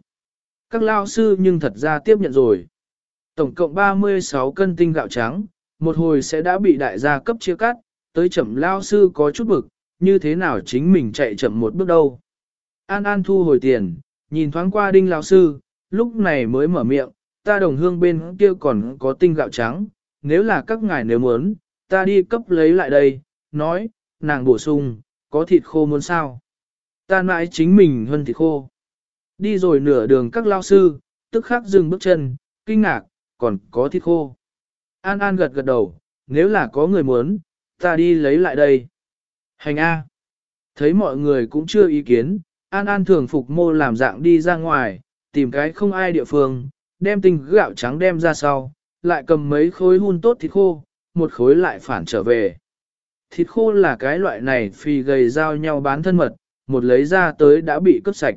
Speaker 1: Các lao sư nhưng thật ra tiếp nhận rồi. Tổng cộng 36 cân tinh gạo trắng, một hồi sẽ đã bị đại gia cấp chia cắt, tới chậm lao sư có chút bực, như thế nào chính mình chạy chậm một bước đâu. An An thu hồi tiền, nhìn thoáng qua đinh lao sư, lúc này mới mở miệng, ta đồng hương bên kia còn có tinh gạo trắng, nếu là các ngài nếu muốn, ta đi cấp lấy lại đây, nói, nàng bổ sung, có thịt khô muốn sao. Ta mãi chính mình hơn thịt khô. Đi rồi nửa đường các lao sư, tức khắc dừng bước chân, kinh ngạc, còn có thịt khô. An An gật gật đầu, nếu là có người muốn, ta đi lấy lại đây. Hành A. Thấy mọi người cũng chưa ý kiến, An An thường phục mô làm dạng đi ra ngoài, tìm cái không ai địa phương, đem tinh gạo trắng đem ra sau, lại cầm mấy khối hun tốt thịt khô, một khối lại phản trở về. Thịt khô là cái loại này phì gầy giao nhau bán thân mật, một lấy ra tới đã bị cướp sạch.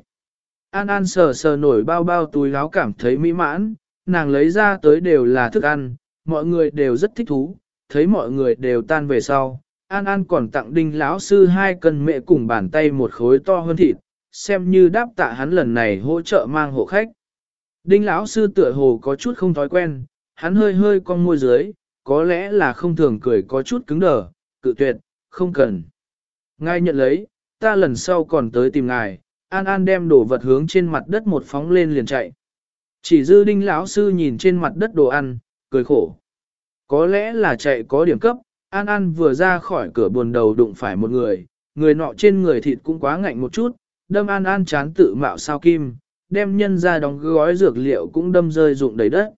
Speaker 1: An An sờ sờ nổi bao bao túi láo cảm thấy mỹ mãn, nàng lấy ra tới đều là thức ăn, mọi người đều rất thích thú, thấy mọi người đều tan về sau. An An còn tặng đinh lão sư hai cân mẹ cùng bàn tay một khối to hơn thịt, xem như đáp tạ hắn lần này hỗ trợ mang hộ khách. Đinh lão sư tựa hồ có chút không thói quen, hắn hơi hơi cong môi dưới, có lẽ là không thường cười có chút cứng đờ, cự tuyệt, không cần. ngay nhận lấy, ta lần sau còn tới tìm ngài, An An đem đồ vật hướng trên mặt đất một phóng lên liền chạy. Chỉ dư đinh lão sư nhìn trên mặt đất đồ ăn, cười khổ. Có lẽ là chạy có điểm cấp, An An vừa ra khỏi cửa buồn đầu đụng phải một người, người nọ trên người thịt cũng quá ngạnh một chút, đâm An An chán tự mạo sao kim, đem nhân ra đóng gói dược liệu cũng đâm rơi rụng đầy đất.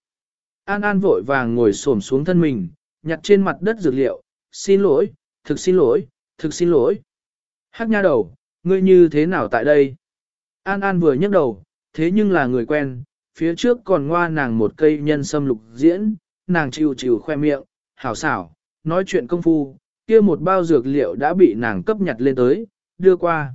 Speaker 1: An An vội vàng ngồi xổm xuống thân mình, nhặt trên mặt đất dược liệu, xin lỗi, thực xin lỗi, thực xin lỗi. Hắc nha đầu, ngươi như thế nào tại đây? An An vừa nhấc đầu, thế nhưng là người quen, phía trước còn ngoa nàng một cây nhân sâm lục diễn, nàng chịu chịu khoe miệng, hảo xảo, nói chuyện công phu, kia một bao dược liệu đã bị nàng cấp nhặt lên tới, đưa qua.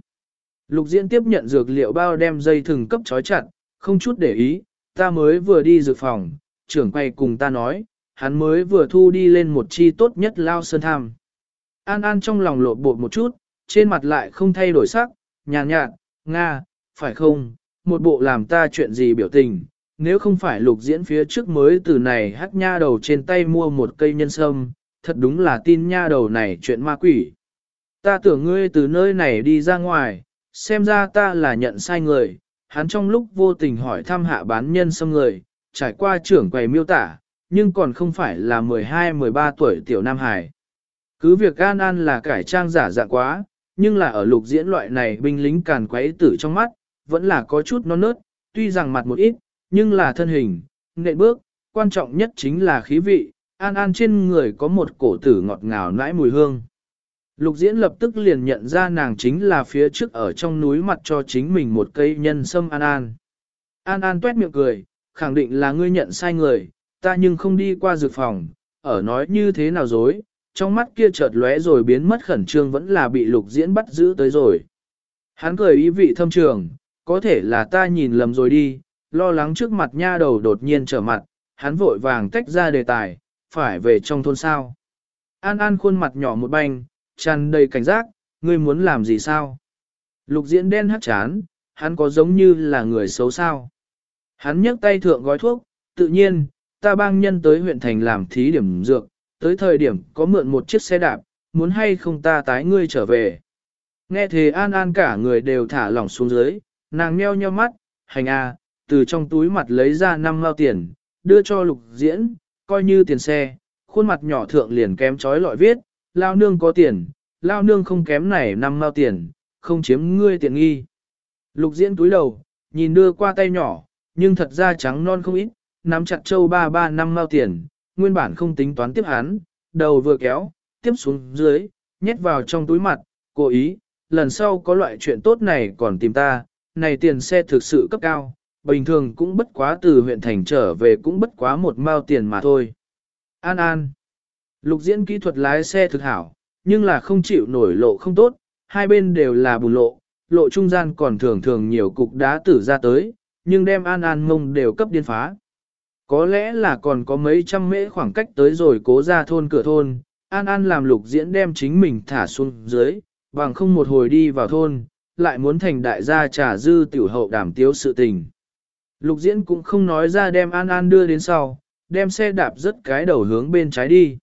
Speaker 1: Lục diễn tiếp nhận dược liệu bao đem dây thừng cấp trói chặt, không chút để ý, ta mới vừa đi dược phòng, trưởng quay cùng ta nói, hắn mới vừa thu đi lên một chi tốt nhất lao sơn tham. An An trong lòng lộ bột một chút, trên mặt lại không thay đổi sắc, nhàn nhạt, Nga, phải không, một bộ làm ta chuyện gì biểu tình, nếu không phải lục diễn phía trước mới từ này hắc nha đầu trên tay mua một cây nhân sâm, thật đúng là tin nha đầu này chuyện ma quỷ. Ta tưởng ngươi từ nơi này đi ra ngoài, xem ra ta là nhận sai người, hắn trong lúc vô tình hỏi thăm hạ bán nhân sâm người, trải qua trưởng quầy miêu tả, nhưng còn không phải là 12-13 tuổi tiểu Nam Hải. Cứ việc An An là cải trang giả dạng quá, nhưng là ở lục diễn loại này binh lính càn quấy tử trong mắt, vẫn là có chút non nớt, tuy rằng mặt một ít, nhưng là thân hình, nện bước, quan trọng nhất chính là khí vị, An An trên người có một cổ tử ngọt ngào nãi mùi hương. Lục diễn lập tức liền nhận ra nàng chính là phía trước ở trong núi mặt cho chính mình một cây nhân sâm An An. An An tuét miệng cười, khẳng định là ngươi nhận sai người, ta nhưng không đi qua dược phòng, ở nói như thế nào dối, trong mắt kia chợt lóe rồi biến mất khẩn trương vẫn là bị lục diễn bắt giữ tới rồi. Hắn cười ý vị thâm trường, có thể là ta nhìn lầm rồi đi, lo lắng trước mặt nha đầu đột nhiên trở mặt, hắn vội vàng tách ra đề tài, phải về trong thôn sao. An An khuôn mặt nhỏ một banh, tràn đầy cảnh giác, ngươi muốn làm gì sao? Lục diễn đen hắt chán, hắn có giống như là người xấu sao? Hắn nhấc tay thượng gói thuốc, tự nhiên, ta bang nhân tới huyện thành làm thí điểm dược, tới thời điểm có mượn một chiếc xe đạp, muốn hay không ta tái ngươi trở về. Nghe thế an an cả người đều thả lỏng xuống dưới, nàng meo nheo mắt, hành a, từ trong túi mặt lấy ra năm mao tiền, đưa cho lục diễn, coi như tiền xe, khuôn mặt nhỏ thượng liền kém chói lọi viết, lao nương có tiền, lao nương không kém này năm mao tiền, không chiếm ngươi tiện nghi. Lục diễn túi đầu, nhìn đưa qua tay nhỏ, nhưng thật ra trắng non không ít, nắm chặt châu ba ba năm mao tiền, nguyên bản không tính toán tiếp hắn, đầu vừa kéo, tiếp xuống dưới, nhét vào trong túi mặt, cố ý, lần sau có loại chuyện tốt này còn tìm ta, này tiền xe thực sự cấp cao, bình thường cũng bất quá từ huyện thành trở về cũng bất quá một mao tiền mà thôi. An An Lục diễn kỹ thuật lái xe thực hảo, nhưng là không chịu nổi lộ không tốt, hai bên đều là bùn lộ, lộ trung gian còn thường thường nhiều cục đá tử ra tới, nhưng đem An An ngông đều cấp điên phá. Có lẽ là còn có mấy trăm mễ khoảng cách tới rồi cố ra thôn cửa thôn, An An làm lục diễn đem chính mình thả xuống dưới, bằng không một hồi đi vào thôn, lại muốn thành đại gia trả dư tiểu hậu đảm tiếu sự tình. Lục diễn cũng không nói ra đem An An đưa đến sau, đem xe đạp rất cái đầu hướng bên trái đi.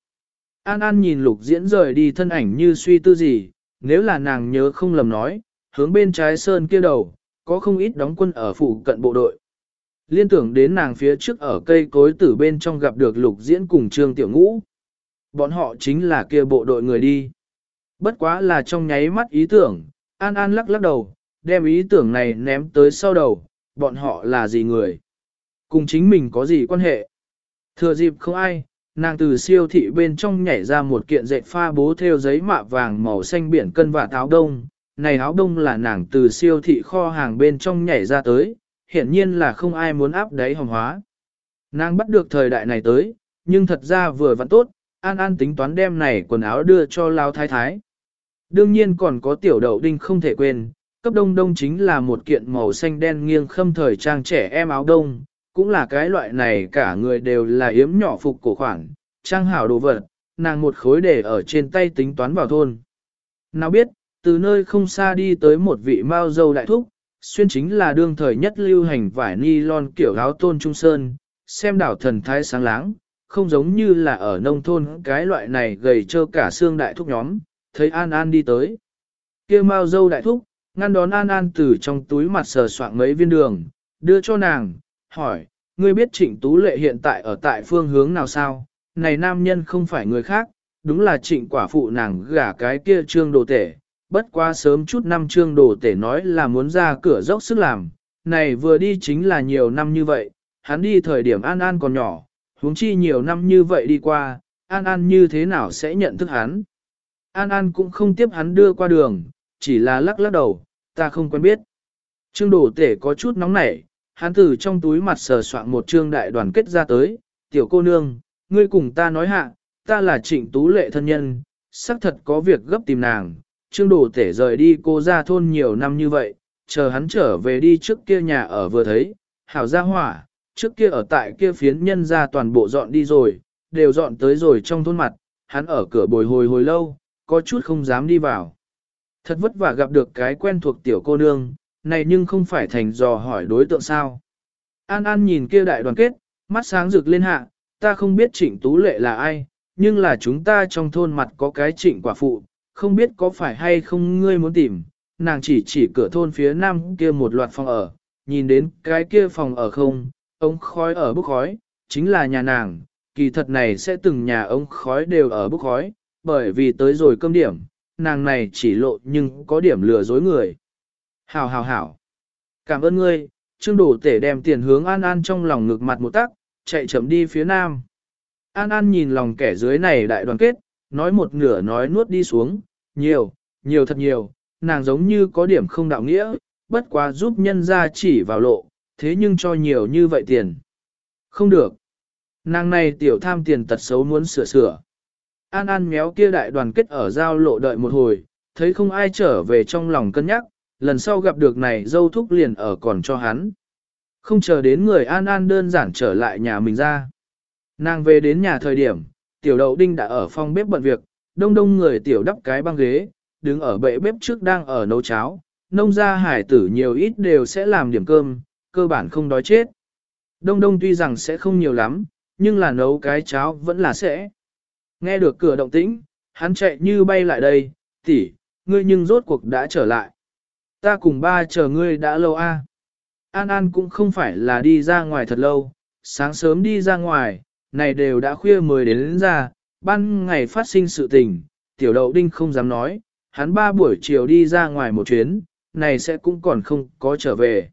Speaker 1: An An nhìn lục diễn rời đi thân ảnh như suy tư gì, nếu là nàng nhớ không lầm nói, hướng bên trái sơn kia đầu, có không ít đóng quân ở phụ cận bộ đội. Liên tưởng đến nàng phía trước ở cây cối tử bên trong gặp được lục diễn cùng trương tiểu ngũ. Bọn họ chính là kia bộ đội người đi. Bất quá là trong nháy mắt ý tưởng, An An lắc lắc đầu, đem ý tưởng này ném tới sau đầu, bọn họ là gì người? Cùng chính mình có gì quan hệ? Thừa dịp không ai, nàng từ siêu thị bên trong nhảy ra một kiện dệt pha bố theo giấy mạ vàng màu xanh biển cân và áo đông. Này áo đông là nàng từ siêu thị kho hàng bên trong nhảy ra tới, hiển nhiên là không ai muốn áp đáy hồng hóa. Nàng bắt được thời đại này tới, nhưng thật ra vừa vẫn tốt, An An tính toán đem này quần áo đưa cho Lao Thái Thái. Đương nhiên còn có tiểu đậu đinh không thể quên, cấp đông đông chính là một kiện màu xanh đen nghiêng khâm thời trang trẻ em áo đông, cũng là cái loại này cả người đều là yếm nhỏ phục cổ khoản, trang hảo đồ vật, nàng một khối để ở trên tay tính toán vào thôn. Nào biết, từ nơi không xa đi tới một vị mao dâu đại thúc, xuyên chính là đương thời nhất lưu hành vải nylon kiểu áo tôn trung sơn, xem đảo thần thái sáng láng, không giống như là ở nông thôn cái loại này gầy trơ cả xương đại thúc nhóm, thấy An An đi tới. kia mao dâu đại thúc, ngăn đón An An từ trong túi mặt sờ soạn mấy viên đường, đưa cho nàng, hỏi, ngươi biết trịnh tú lệ hiện tại ở tại phương hướng nào sao? Này nam nhân không phải người khác, đúng là trịnh quả phụ nàng gả cái kia trương đồ tể, bất quá sớm chút năm trương đồ tể nói là muốn ra cửa dốc sức làm, này vừa đi chính là nhiều năm như vậy, hắn đi thời điểm An An còn nhỏ, huống chi nhiều năm như vậy đi qua, An An như thế nào sẽ nhận thức hắn. An An cũng không tiếp hắn đưa qua đường, chỉ là lắc lắc đầu, ta không quen biết. Trương đồ tể có chút nóng nảy, hắn từ trong túi mặt sờ soạn một trương đại đoàn kết ra tới, tiểu cô nương, ngươi cùng ta nói hạ, ta là trịnh tú lệ thân nhân, xác thật có việc gấp tìm nàng, Trương Đồ Tể rời đi cô ra thôn nhiều năm như vậy, chờ hắn trở về đi trước kia nhà ở vừa thấy, hảo gia hỏa, trước kia ở tại kia phiến nhân ra toàn bộ dọn đi rồi, đều dọn tới rồi trong thôn mặt, hắn ở cửa bồi hồi hồi lâu, có chút không dám đi vào. Thật vất vả gặp được cái quen thuộc tiểu cô nương, này nhưng không phải thành dò hỏi đối tượng sao. An An nhìn kia đại đoàn kết, mắt sáng rực lên hạ, ta không biết trịnh tú lệ là ai, nhưng là chúng ta trong thôn mặt có cái trịnh quả phụ, không biết có phải hay không ngươi muốn tìm, nàng chỉ chỉ cửa thôn phía nam kia một loạt phòng ở, nhìn đến cái kia phòng ở không, ống khói ở bức khói, chính là nhà nàng, kỳ thật này sẽ từng nhà ống khói đều ở bức khói, bởi vì tới rồi cơm điểm, nàng này chỉ lộ nhưng có điểm lừa dối người. Hảo hảo hảo. Cảm ơn ngươi, Trương đủ Tể đem tiền hướng An An trong lòng ngực mặt một tắc, chạy chậm đi phía nam. An An nhìn lòng kẻ dưới này đại đoàn kết, nói một nửa nói nuốt đi xuống, nhiều, nhiều thật nhiều, nàng giống như có điểm không đạo nghĩa, bất quá giúp nhân ra chỉ vào lộ, thế nhưng cho nhiều như vậy tiền. Không được. Nàng này tiểu tham tiền tật xấu muốn sửa sửa. An An méo kia đại đoàn kết ở giao lộ đợi một hồi, thấy không ai trở về trong lòng cân nhắc, lần sau gặp được này dâu thúc liền ở còn cho hắn. Không chờ đến người An An đơn giản trở lại nhà mình ra. Nàng về đến nhà thời điểm, tiểu đậu đinh đã ở phòng bếp bận việc, đông đông người tiểu đắp cái băng ghế, đứng ở bệ bếp trước đang ở nấu cháo, nông gia hải tử nhiều ít đều sẽ làm điểm cơm, cơ bản không đói chết. Đông đông tuy rằng sẽ không nhiều lắm, nhưng là nấu cái cháo vẫn là sẽ. Nghe được cửa động tĩnh, hắn chạy như bay lại đây, tỷ, ngươi nhưng rốt cuộc đã trở lại. Ta cùng ba chờ ngươi đã lâu a. An An cũng không phải là đi ra ngoài thật lâu, sáng sớm đi ra ngoài, này đều đã khuya mới đến, đến ra, ban ngày phát sinh sự tình, tiểu đậu đinh không dám nói, hắn ba buổi chiều đi ra ngoài một chuyến, này sẽ cũng còn không có trở về.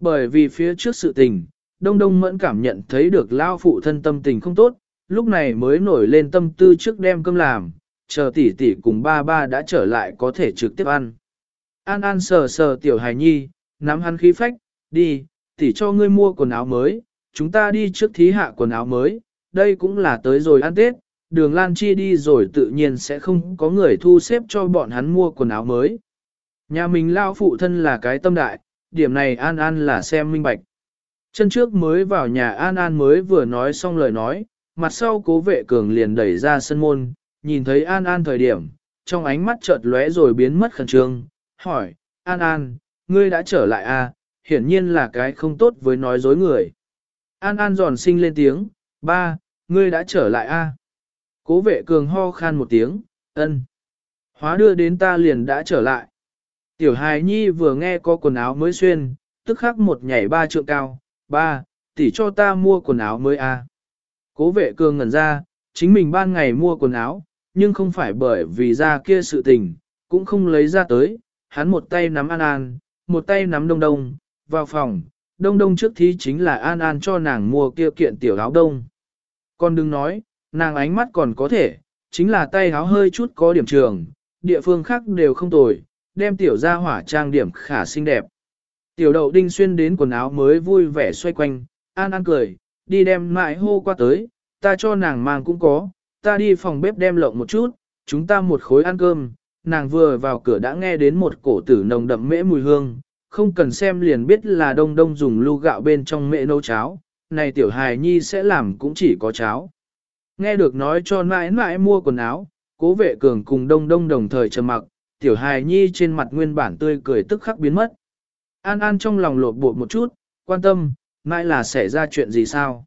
Speaker 1: Bởi vì phía trước sự tình, Đông Đông mẫn cảm nhận thấy được lao phụ thân tâm tình không tốt, lúc này mới nổi lên tâm tư trước đem cơm làm, chờ tỷ tỷ cùng ba ba đã trở lại có thể trực tiếp ăn. An An sờ sờ tiểu hài nhi, nắm hắn khí phách, đi, tỷ cho ngươi mua quần áo mới, chúng ta đi trước thí hạ quần áo mới, đây cũng là tới rồi ăn Tết, đường Lan Chi đi rồi tự nhiên sẽ không có người thu xếp cho bọn hắn mua quần áo mới. Nhà mình lao phụ thân là cái tâm đại, điểm này An An là xem minh bạch. Chân trước mới vào nhà An An mới vừa nói xong lời nói, mặt sau cố vệ cường liền đẩy ra sân môn, nhìn thấy An An thời điểm, trong ánh mắt chợt lóe rồi biến mất khẩn trương, hỏi, An An, ngươi đã trở lại à, hiển nhiên là cái không tốt với nói dối người. An An giòn sinh lên tiếng, ba, ngươi đã trở lại à. Cố vệ cường ho khan một tiếng, ân. Hóa đưa đến ta liền đã trở lại. Tiểu hài nhi vừa nghe có quần áo mới xuyên, tức khắc một nhảy ba trượng cao, ba, tỷ cho ta mua quần áo mới à. Cố vệ cường ngẩn ra, chính mình ban ngày mua quần áo, nhưng không phải bởi vì ra kia sự tình, cũng không lấy ra tới, hắn một tay nắm An An, một tay nắm Đông Đông, vào phòng, Đông Đông trước thí chính là An An cho nàng mua kia kiện tiểu áo đông. Con đừng nói, nàng ánh mắt còn có thể, chính là tay áo hơi chút có điểm trường, địa phương khác đều không tồi, đem tiểu ra hỏa trang điểm khả xinh đẹp. Tiểu đậu đinh xuyên đến quần áo mới vui vẻ xoay quanh, An An cười, đi đem mãi hô qua tới, ta cho nàng mang cũng có, ta đi phòng bếp đem lộng một chút, chúng ta một khối ăn cơm, nàng vừa vào cửa đã nghe đến một cổ tử nồng đậm mễ mùi hương, không cần xem liền biết là đông đông dùng lu gạo bên trong mễ nấu cháo, này tiểu hài nhi sẽ làm cũng chỉ có cháo. Nghe được nói cho mãi mãi mua quần áo, cố vệ cường cùng đông đông đồng thời trầm mặc, tiểu hài nhi trên mặt nguyên bản tươi cười tức khắc biến mất. An An trong lòng lột bột một chút, quan tâm, mãi là xảy ra chuyện gì sao?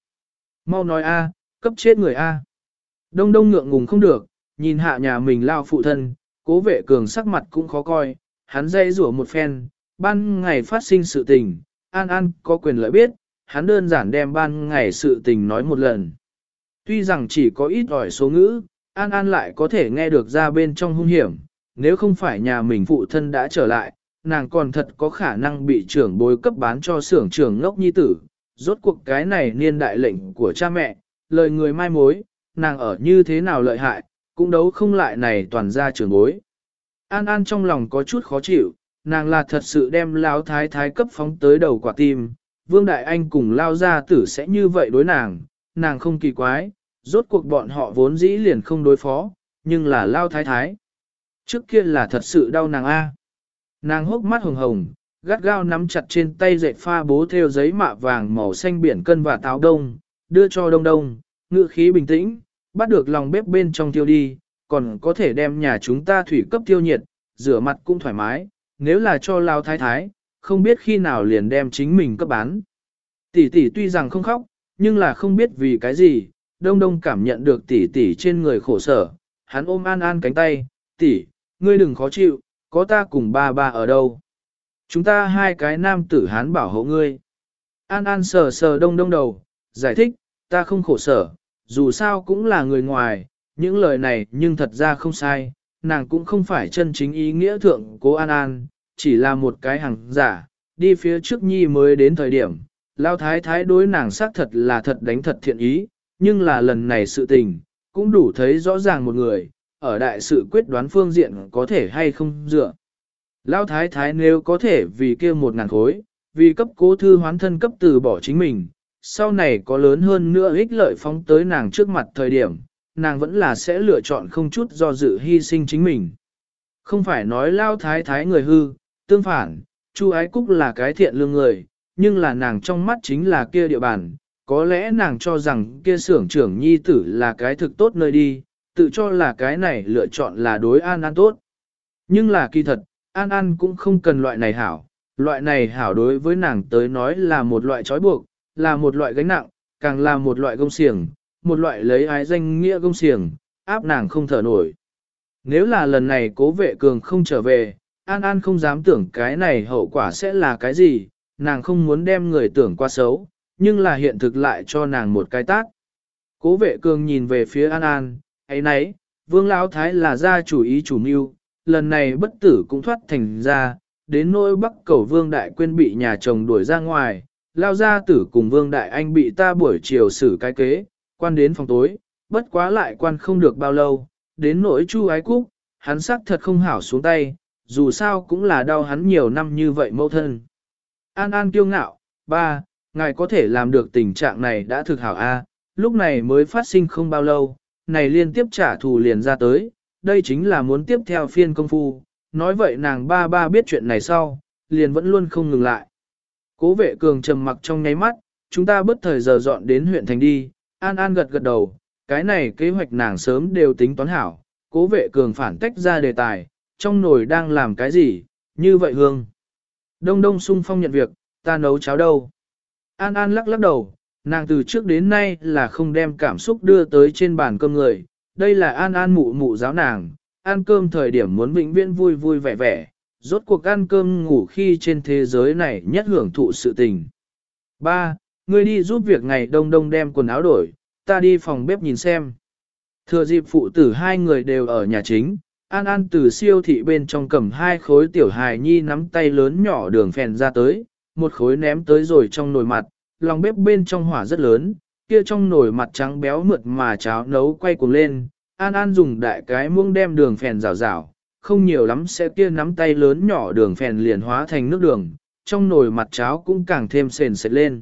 Speaker 1: Mau nói a, cấp chết người a. Đông đông ngượng ngùng không được, nhìn hạ nhà mình lao phụ thân, cố vệ cường sắc mặt cũng khó coi, hắn dây rủa một phen, ban ngày phát sinh sự tình, An An có quyền lợi biết, hắn đơn giản đem ban ngày sự tình nói một lần. Tuy rằng chỉ có ít ỏi số ngữ, An An lại có thể nghe được ra bên trong hung hiểm, nếu không phải nhà mình phụ thân đã trở lại, nàng còn thật có khả năng bị trưởng bối cấp bán cho xưởng trưởng ngốc nhi tử. Rốt cuộc cái này niên đại lệnh của cha mẹ, lời người mai mối, nàng ở như thế nào lợi hại, cũng đấu không lại này toàn ra trưởng bối. An An trong lòng có chút khó chịu, nàng là thật sự đem lao thái thái cấp phóng tới đầu quả tim, Vương Đại Anh cùng lao gia tử sẽ như vậy đối nàng, nàng không kỳ quái, rốt cuộc bọn họ vốn dĩ liền không đối phó, nhưng là lao thái thái. Trước kia là thật sự đau nàng A. Nàng hốc mắt hồng hồng, gắt gao nắm chặt trên tay dệt pha bố theo giấy mạ vàng màu xanh biển cân và táo đông, đưa cho đông đông, ngự khí bình tĩnh, bắt được lòng bếp bên trong tiêu đi, còn có thể đem nhà chúng ta thủy cấp tiêu nhiệt, rửa mặt cũng thoải mái, nếu là cho lao thái thái, không biết khi nào liền đem chính mình cấp bán. Tỷ tỷ tuy rằng không khóc, nhưng là không biết vì cái gì, đông đông cảm nhận được tỷ tỷ trên người khổ sở, hắn ôm an an cánh tay, tỷ, ngươi đừng khó chịu, có ta cùng ba ba ở đâu. Chúng ta hai cái nam tử hán bảo hộ ngươi. An an sờ sờ đông đông đầu, giải thích, ta không khổ sở, dù sao cũng là người ngoài, những lời này nhưng thật ra không sai, nàng cũng không phải chân chính ý nghĩa thượng cố an an, chỉ là một cái hàng giả, đi phía trước nhi mới đến thời điểm, lao thái thái đối nàng xác thật là thật đánh thật thiện ý, nhưng là lần này sự tình, cũng đủ thấy rõ ràng một người, ở đại sự quyết đoán phương diện có thể hay không dựa. Lao thái thái nếu có thể vì kia một ngàn khối, vì cấp cố thư hoán thân cấp từ bỏ chính mình, sau này có lớn hơn nữa ích lợi phóng tới nàng trước mặt thời điểm, nàng vẫn là sẽ lựa chọn không chút do dự hy sinh chính mình. Không phải nói lao thái thái người hư, tương phản, Chu Ái Cúc là cái thiện lương người, nhưng là nàng trong mắt chính là kia địa bàn, có lẽ nàng cho rằng kia xưởng trưởng nhi tử là cái thực tốt nơi đi, tự cho là cái này lựa chọn là đối an an tốt. Nhưng là kỳ thật, an an cũng không cần loại này hảo, loại này hảo đối với nàng tới nói là một loại trói buộc, là một loại gánh nặng, càng là một loại gông xiềng, một loại lấy ái danh nghĩa gông xiềng, áp nàng không thở nổi. Nếu là lần này cố vệ cường không trở về, An An không dám tưởng cái này hậu quả sẽ là cái gì, nàng không muốn đem người tưởng qua xấu, nhưng là hiện thực lại cho nàng một cái tác. Cố vệ cường nhìn về phía An An, ấy nấy, vương lão thái là gia chủ ý chủ mưu, lần này bất tử cũng thoát thành ra, đến nỗi bắc cầu vương đại quên bị nhà chồng đuổi ra ngoài, lao gia tử cùng vương đại anh bị ta buổi chiều xử cái kế, quan đến phòng tối, bất quá lại quan không được bao lâu, đến nỗi chu ái cúc, hắn sắc thật không hảo xuống tay, dù sao cũng là đau hắn nhiều năm như vậy mâu thân. An An kiêu ngạo, ba, ngài có thể làm được tình trạng này đã thực hảo a, lúc này mới phát sinh không bao lâu, này liên tiếp trả thù liền ra tới, đây chính là muốn tiếp theo phiên công phu, nói vậy nàng ba ba biết chuyện này sau, liền vẫn luôn không ngừng lại. Cố vệ cường trầm mặc trong nháy mắt, chúng ta bất thời giờ dọn đến huyện thành đi, An An gật gật đầu, cái này kế hoạch nàng sớm đều tính toán hảo, cố vệ cường phản tách ra đề tài, trong nồi đang làm cái gì, như vậy hương. Đông đông sung phong nhận việc, ta nấu cháo đâu. An An lắc lắc đầu, nàng từ trước đến nay là không đem cảm xúc đưa tới trên bàn cơm người. Đây là An An mụ mụ giáo nàng, ăn cơm thời điểm muốn vĩnh viễn vui vui vẻ vẻ, rốt cuộc ăn cơm ngủ khi trên thế giới này nhất hưởng thụ sự tình. ba, Ngươi đi giúp việc ngày đông đông đem quần áo đổi, ta đi phòng bếp nhìn xem. Thừa dịp phụ tử hai người đều ở nhà chính, An An từ siêu thị bên trong cầm hai khối tiểu hài nhi nắm tay lớn nhỏ đường phèn ra tới, một khối ném tới rồi trong nồi mặt, lòng bếp bên trong hỏa rất lớn, kia trong nồi mặt trắng béo mượt mà cháo nấu quay cuồng lên, An An dùng đại cái muông đem đường phèn rào rào, không nhiều lắm sẽ kia nắm tay lớn nhỏ đường phèn liền hóa thành nước đường, trong nồi mặt cháo cũng càng thêm sền sệt lên.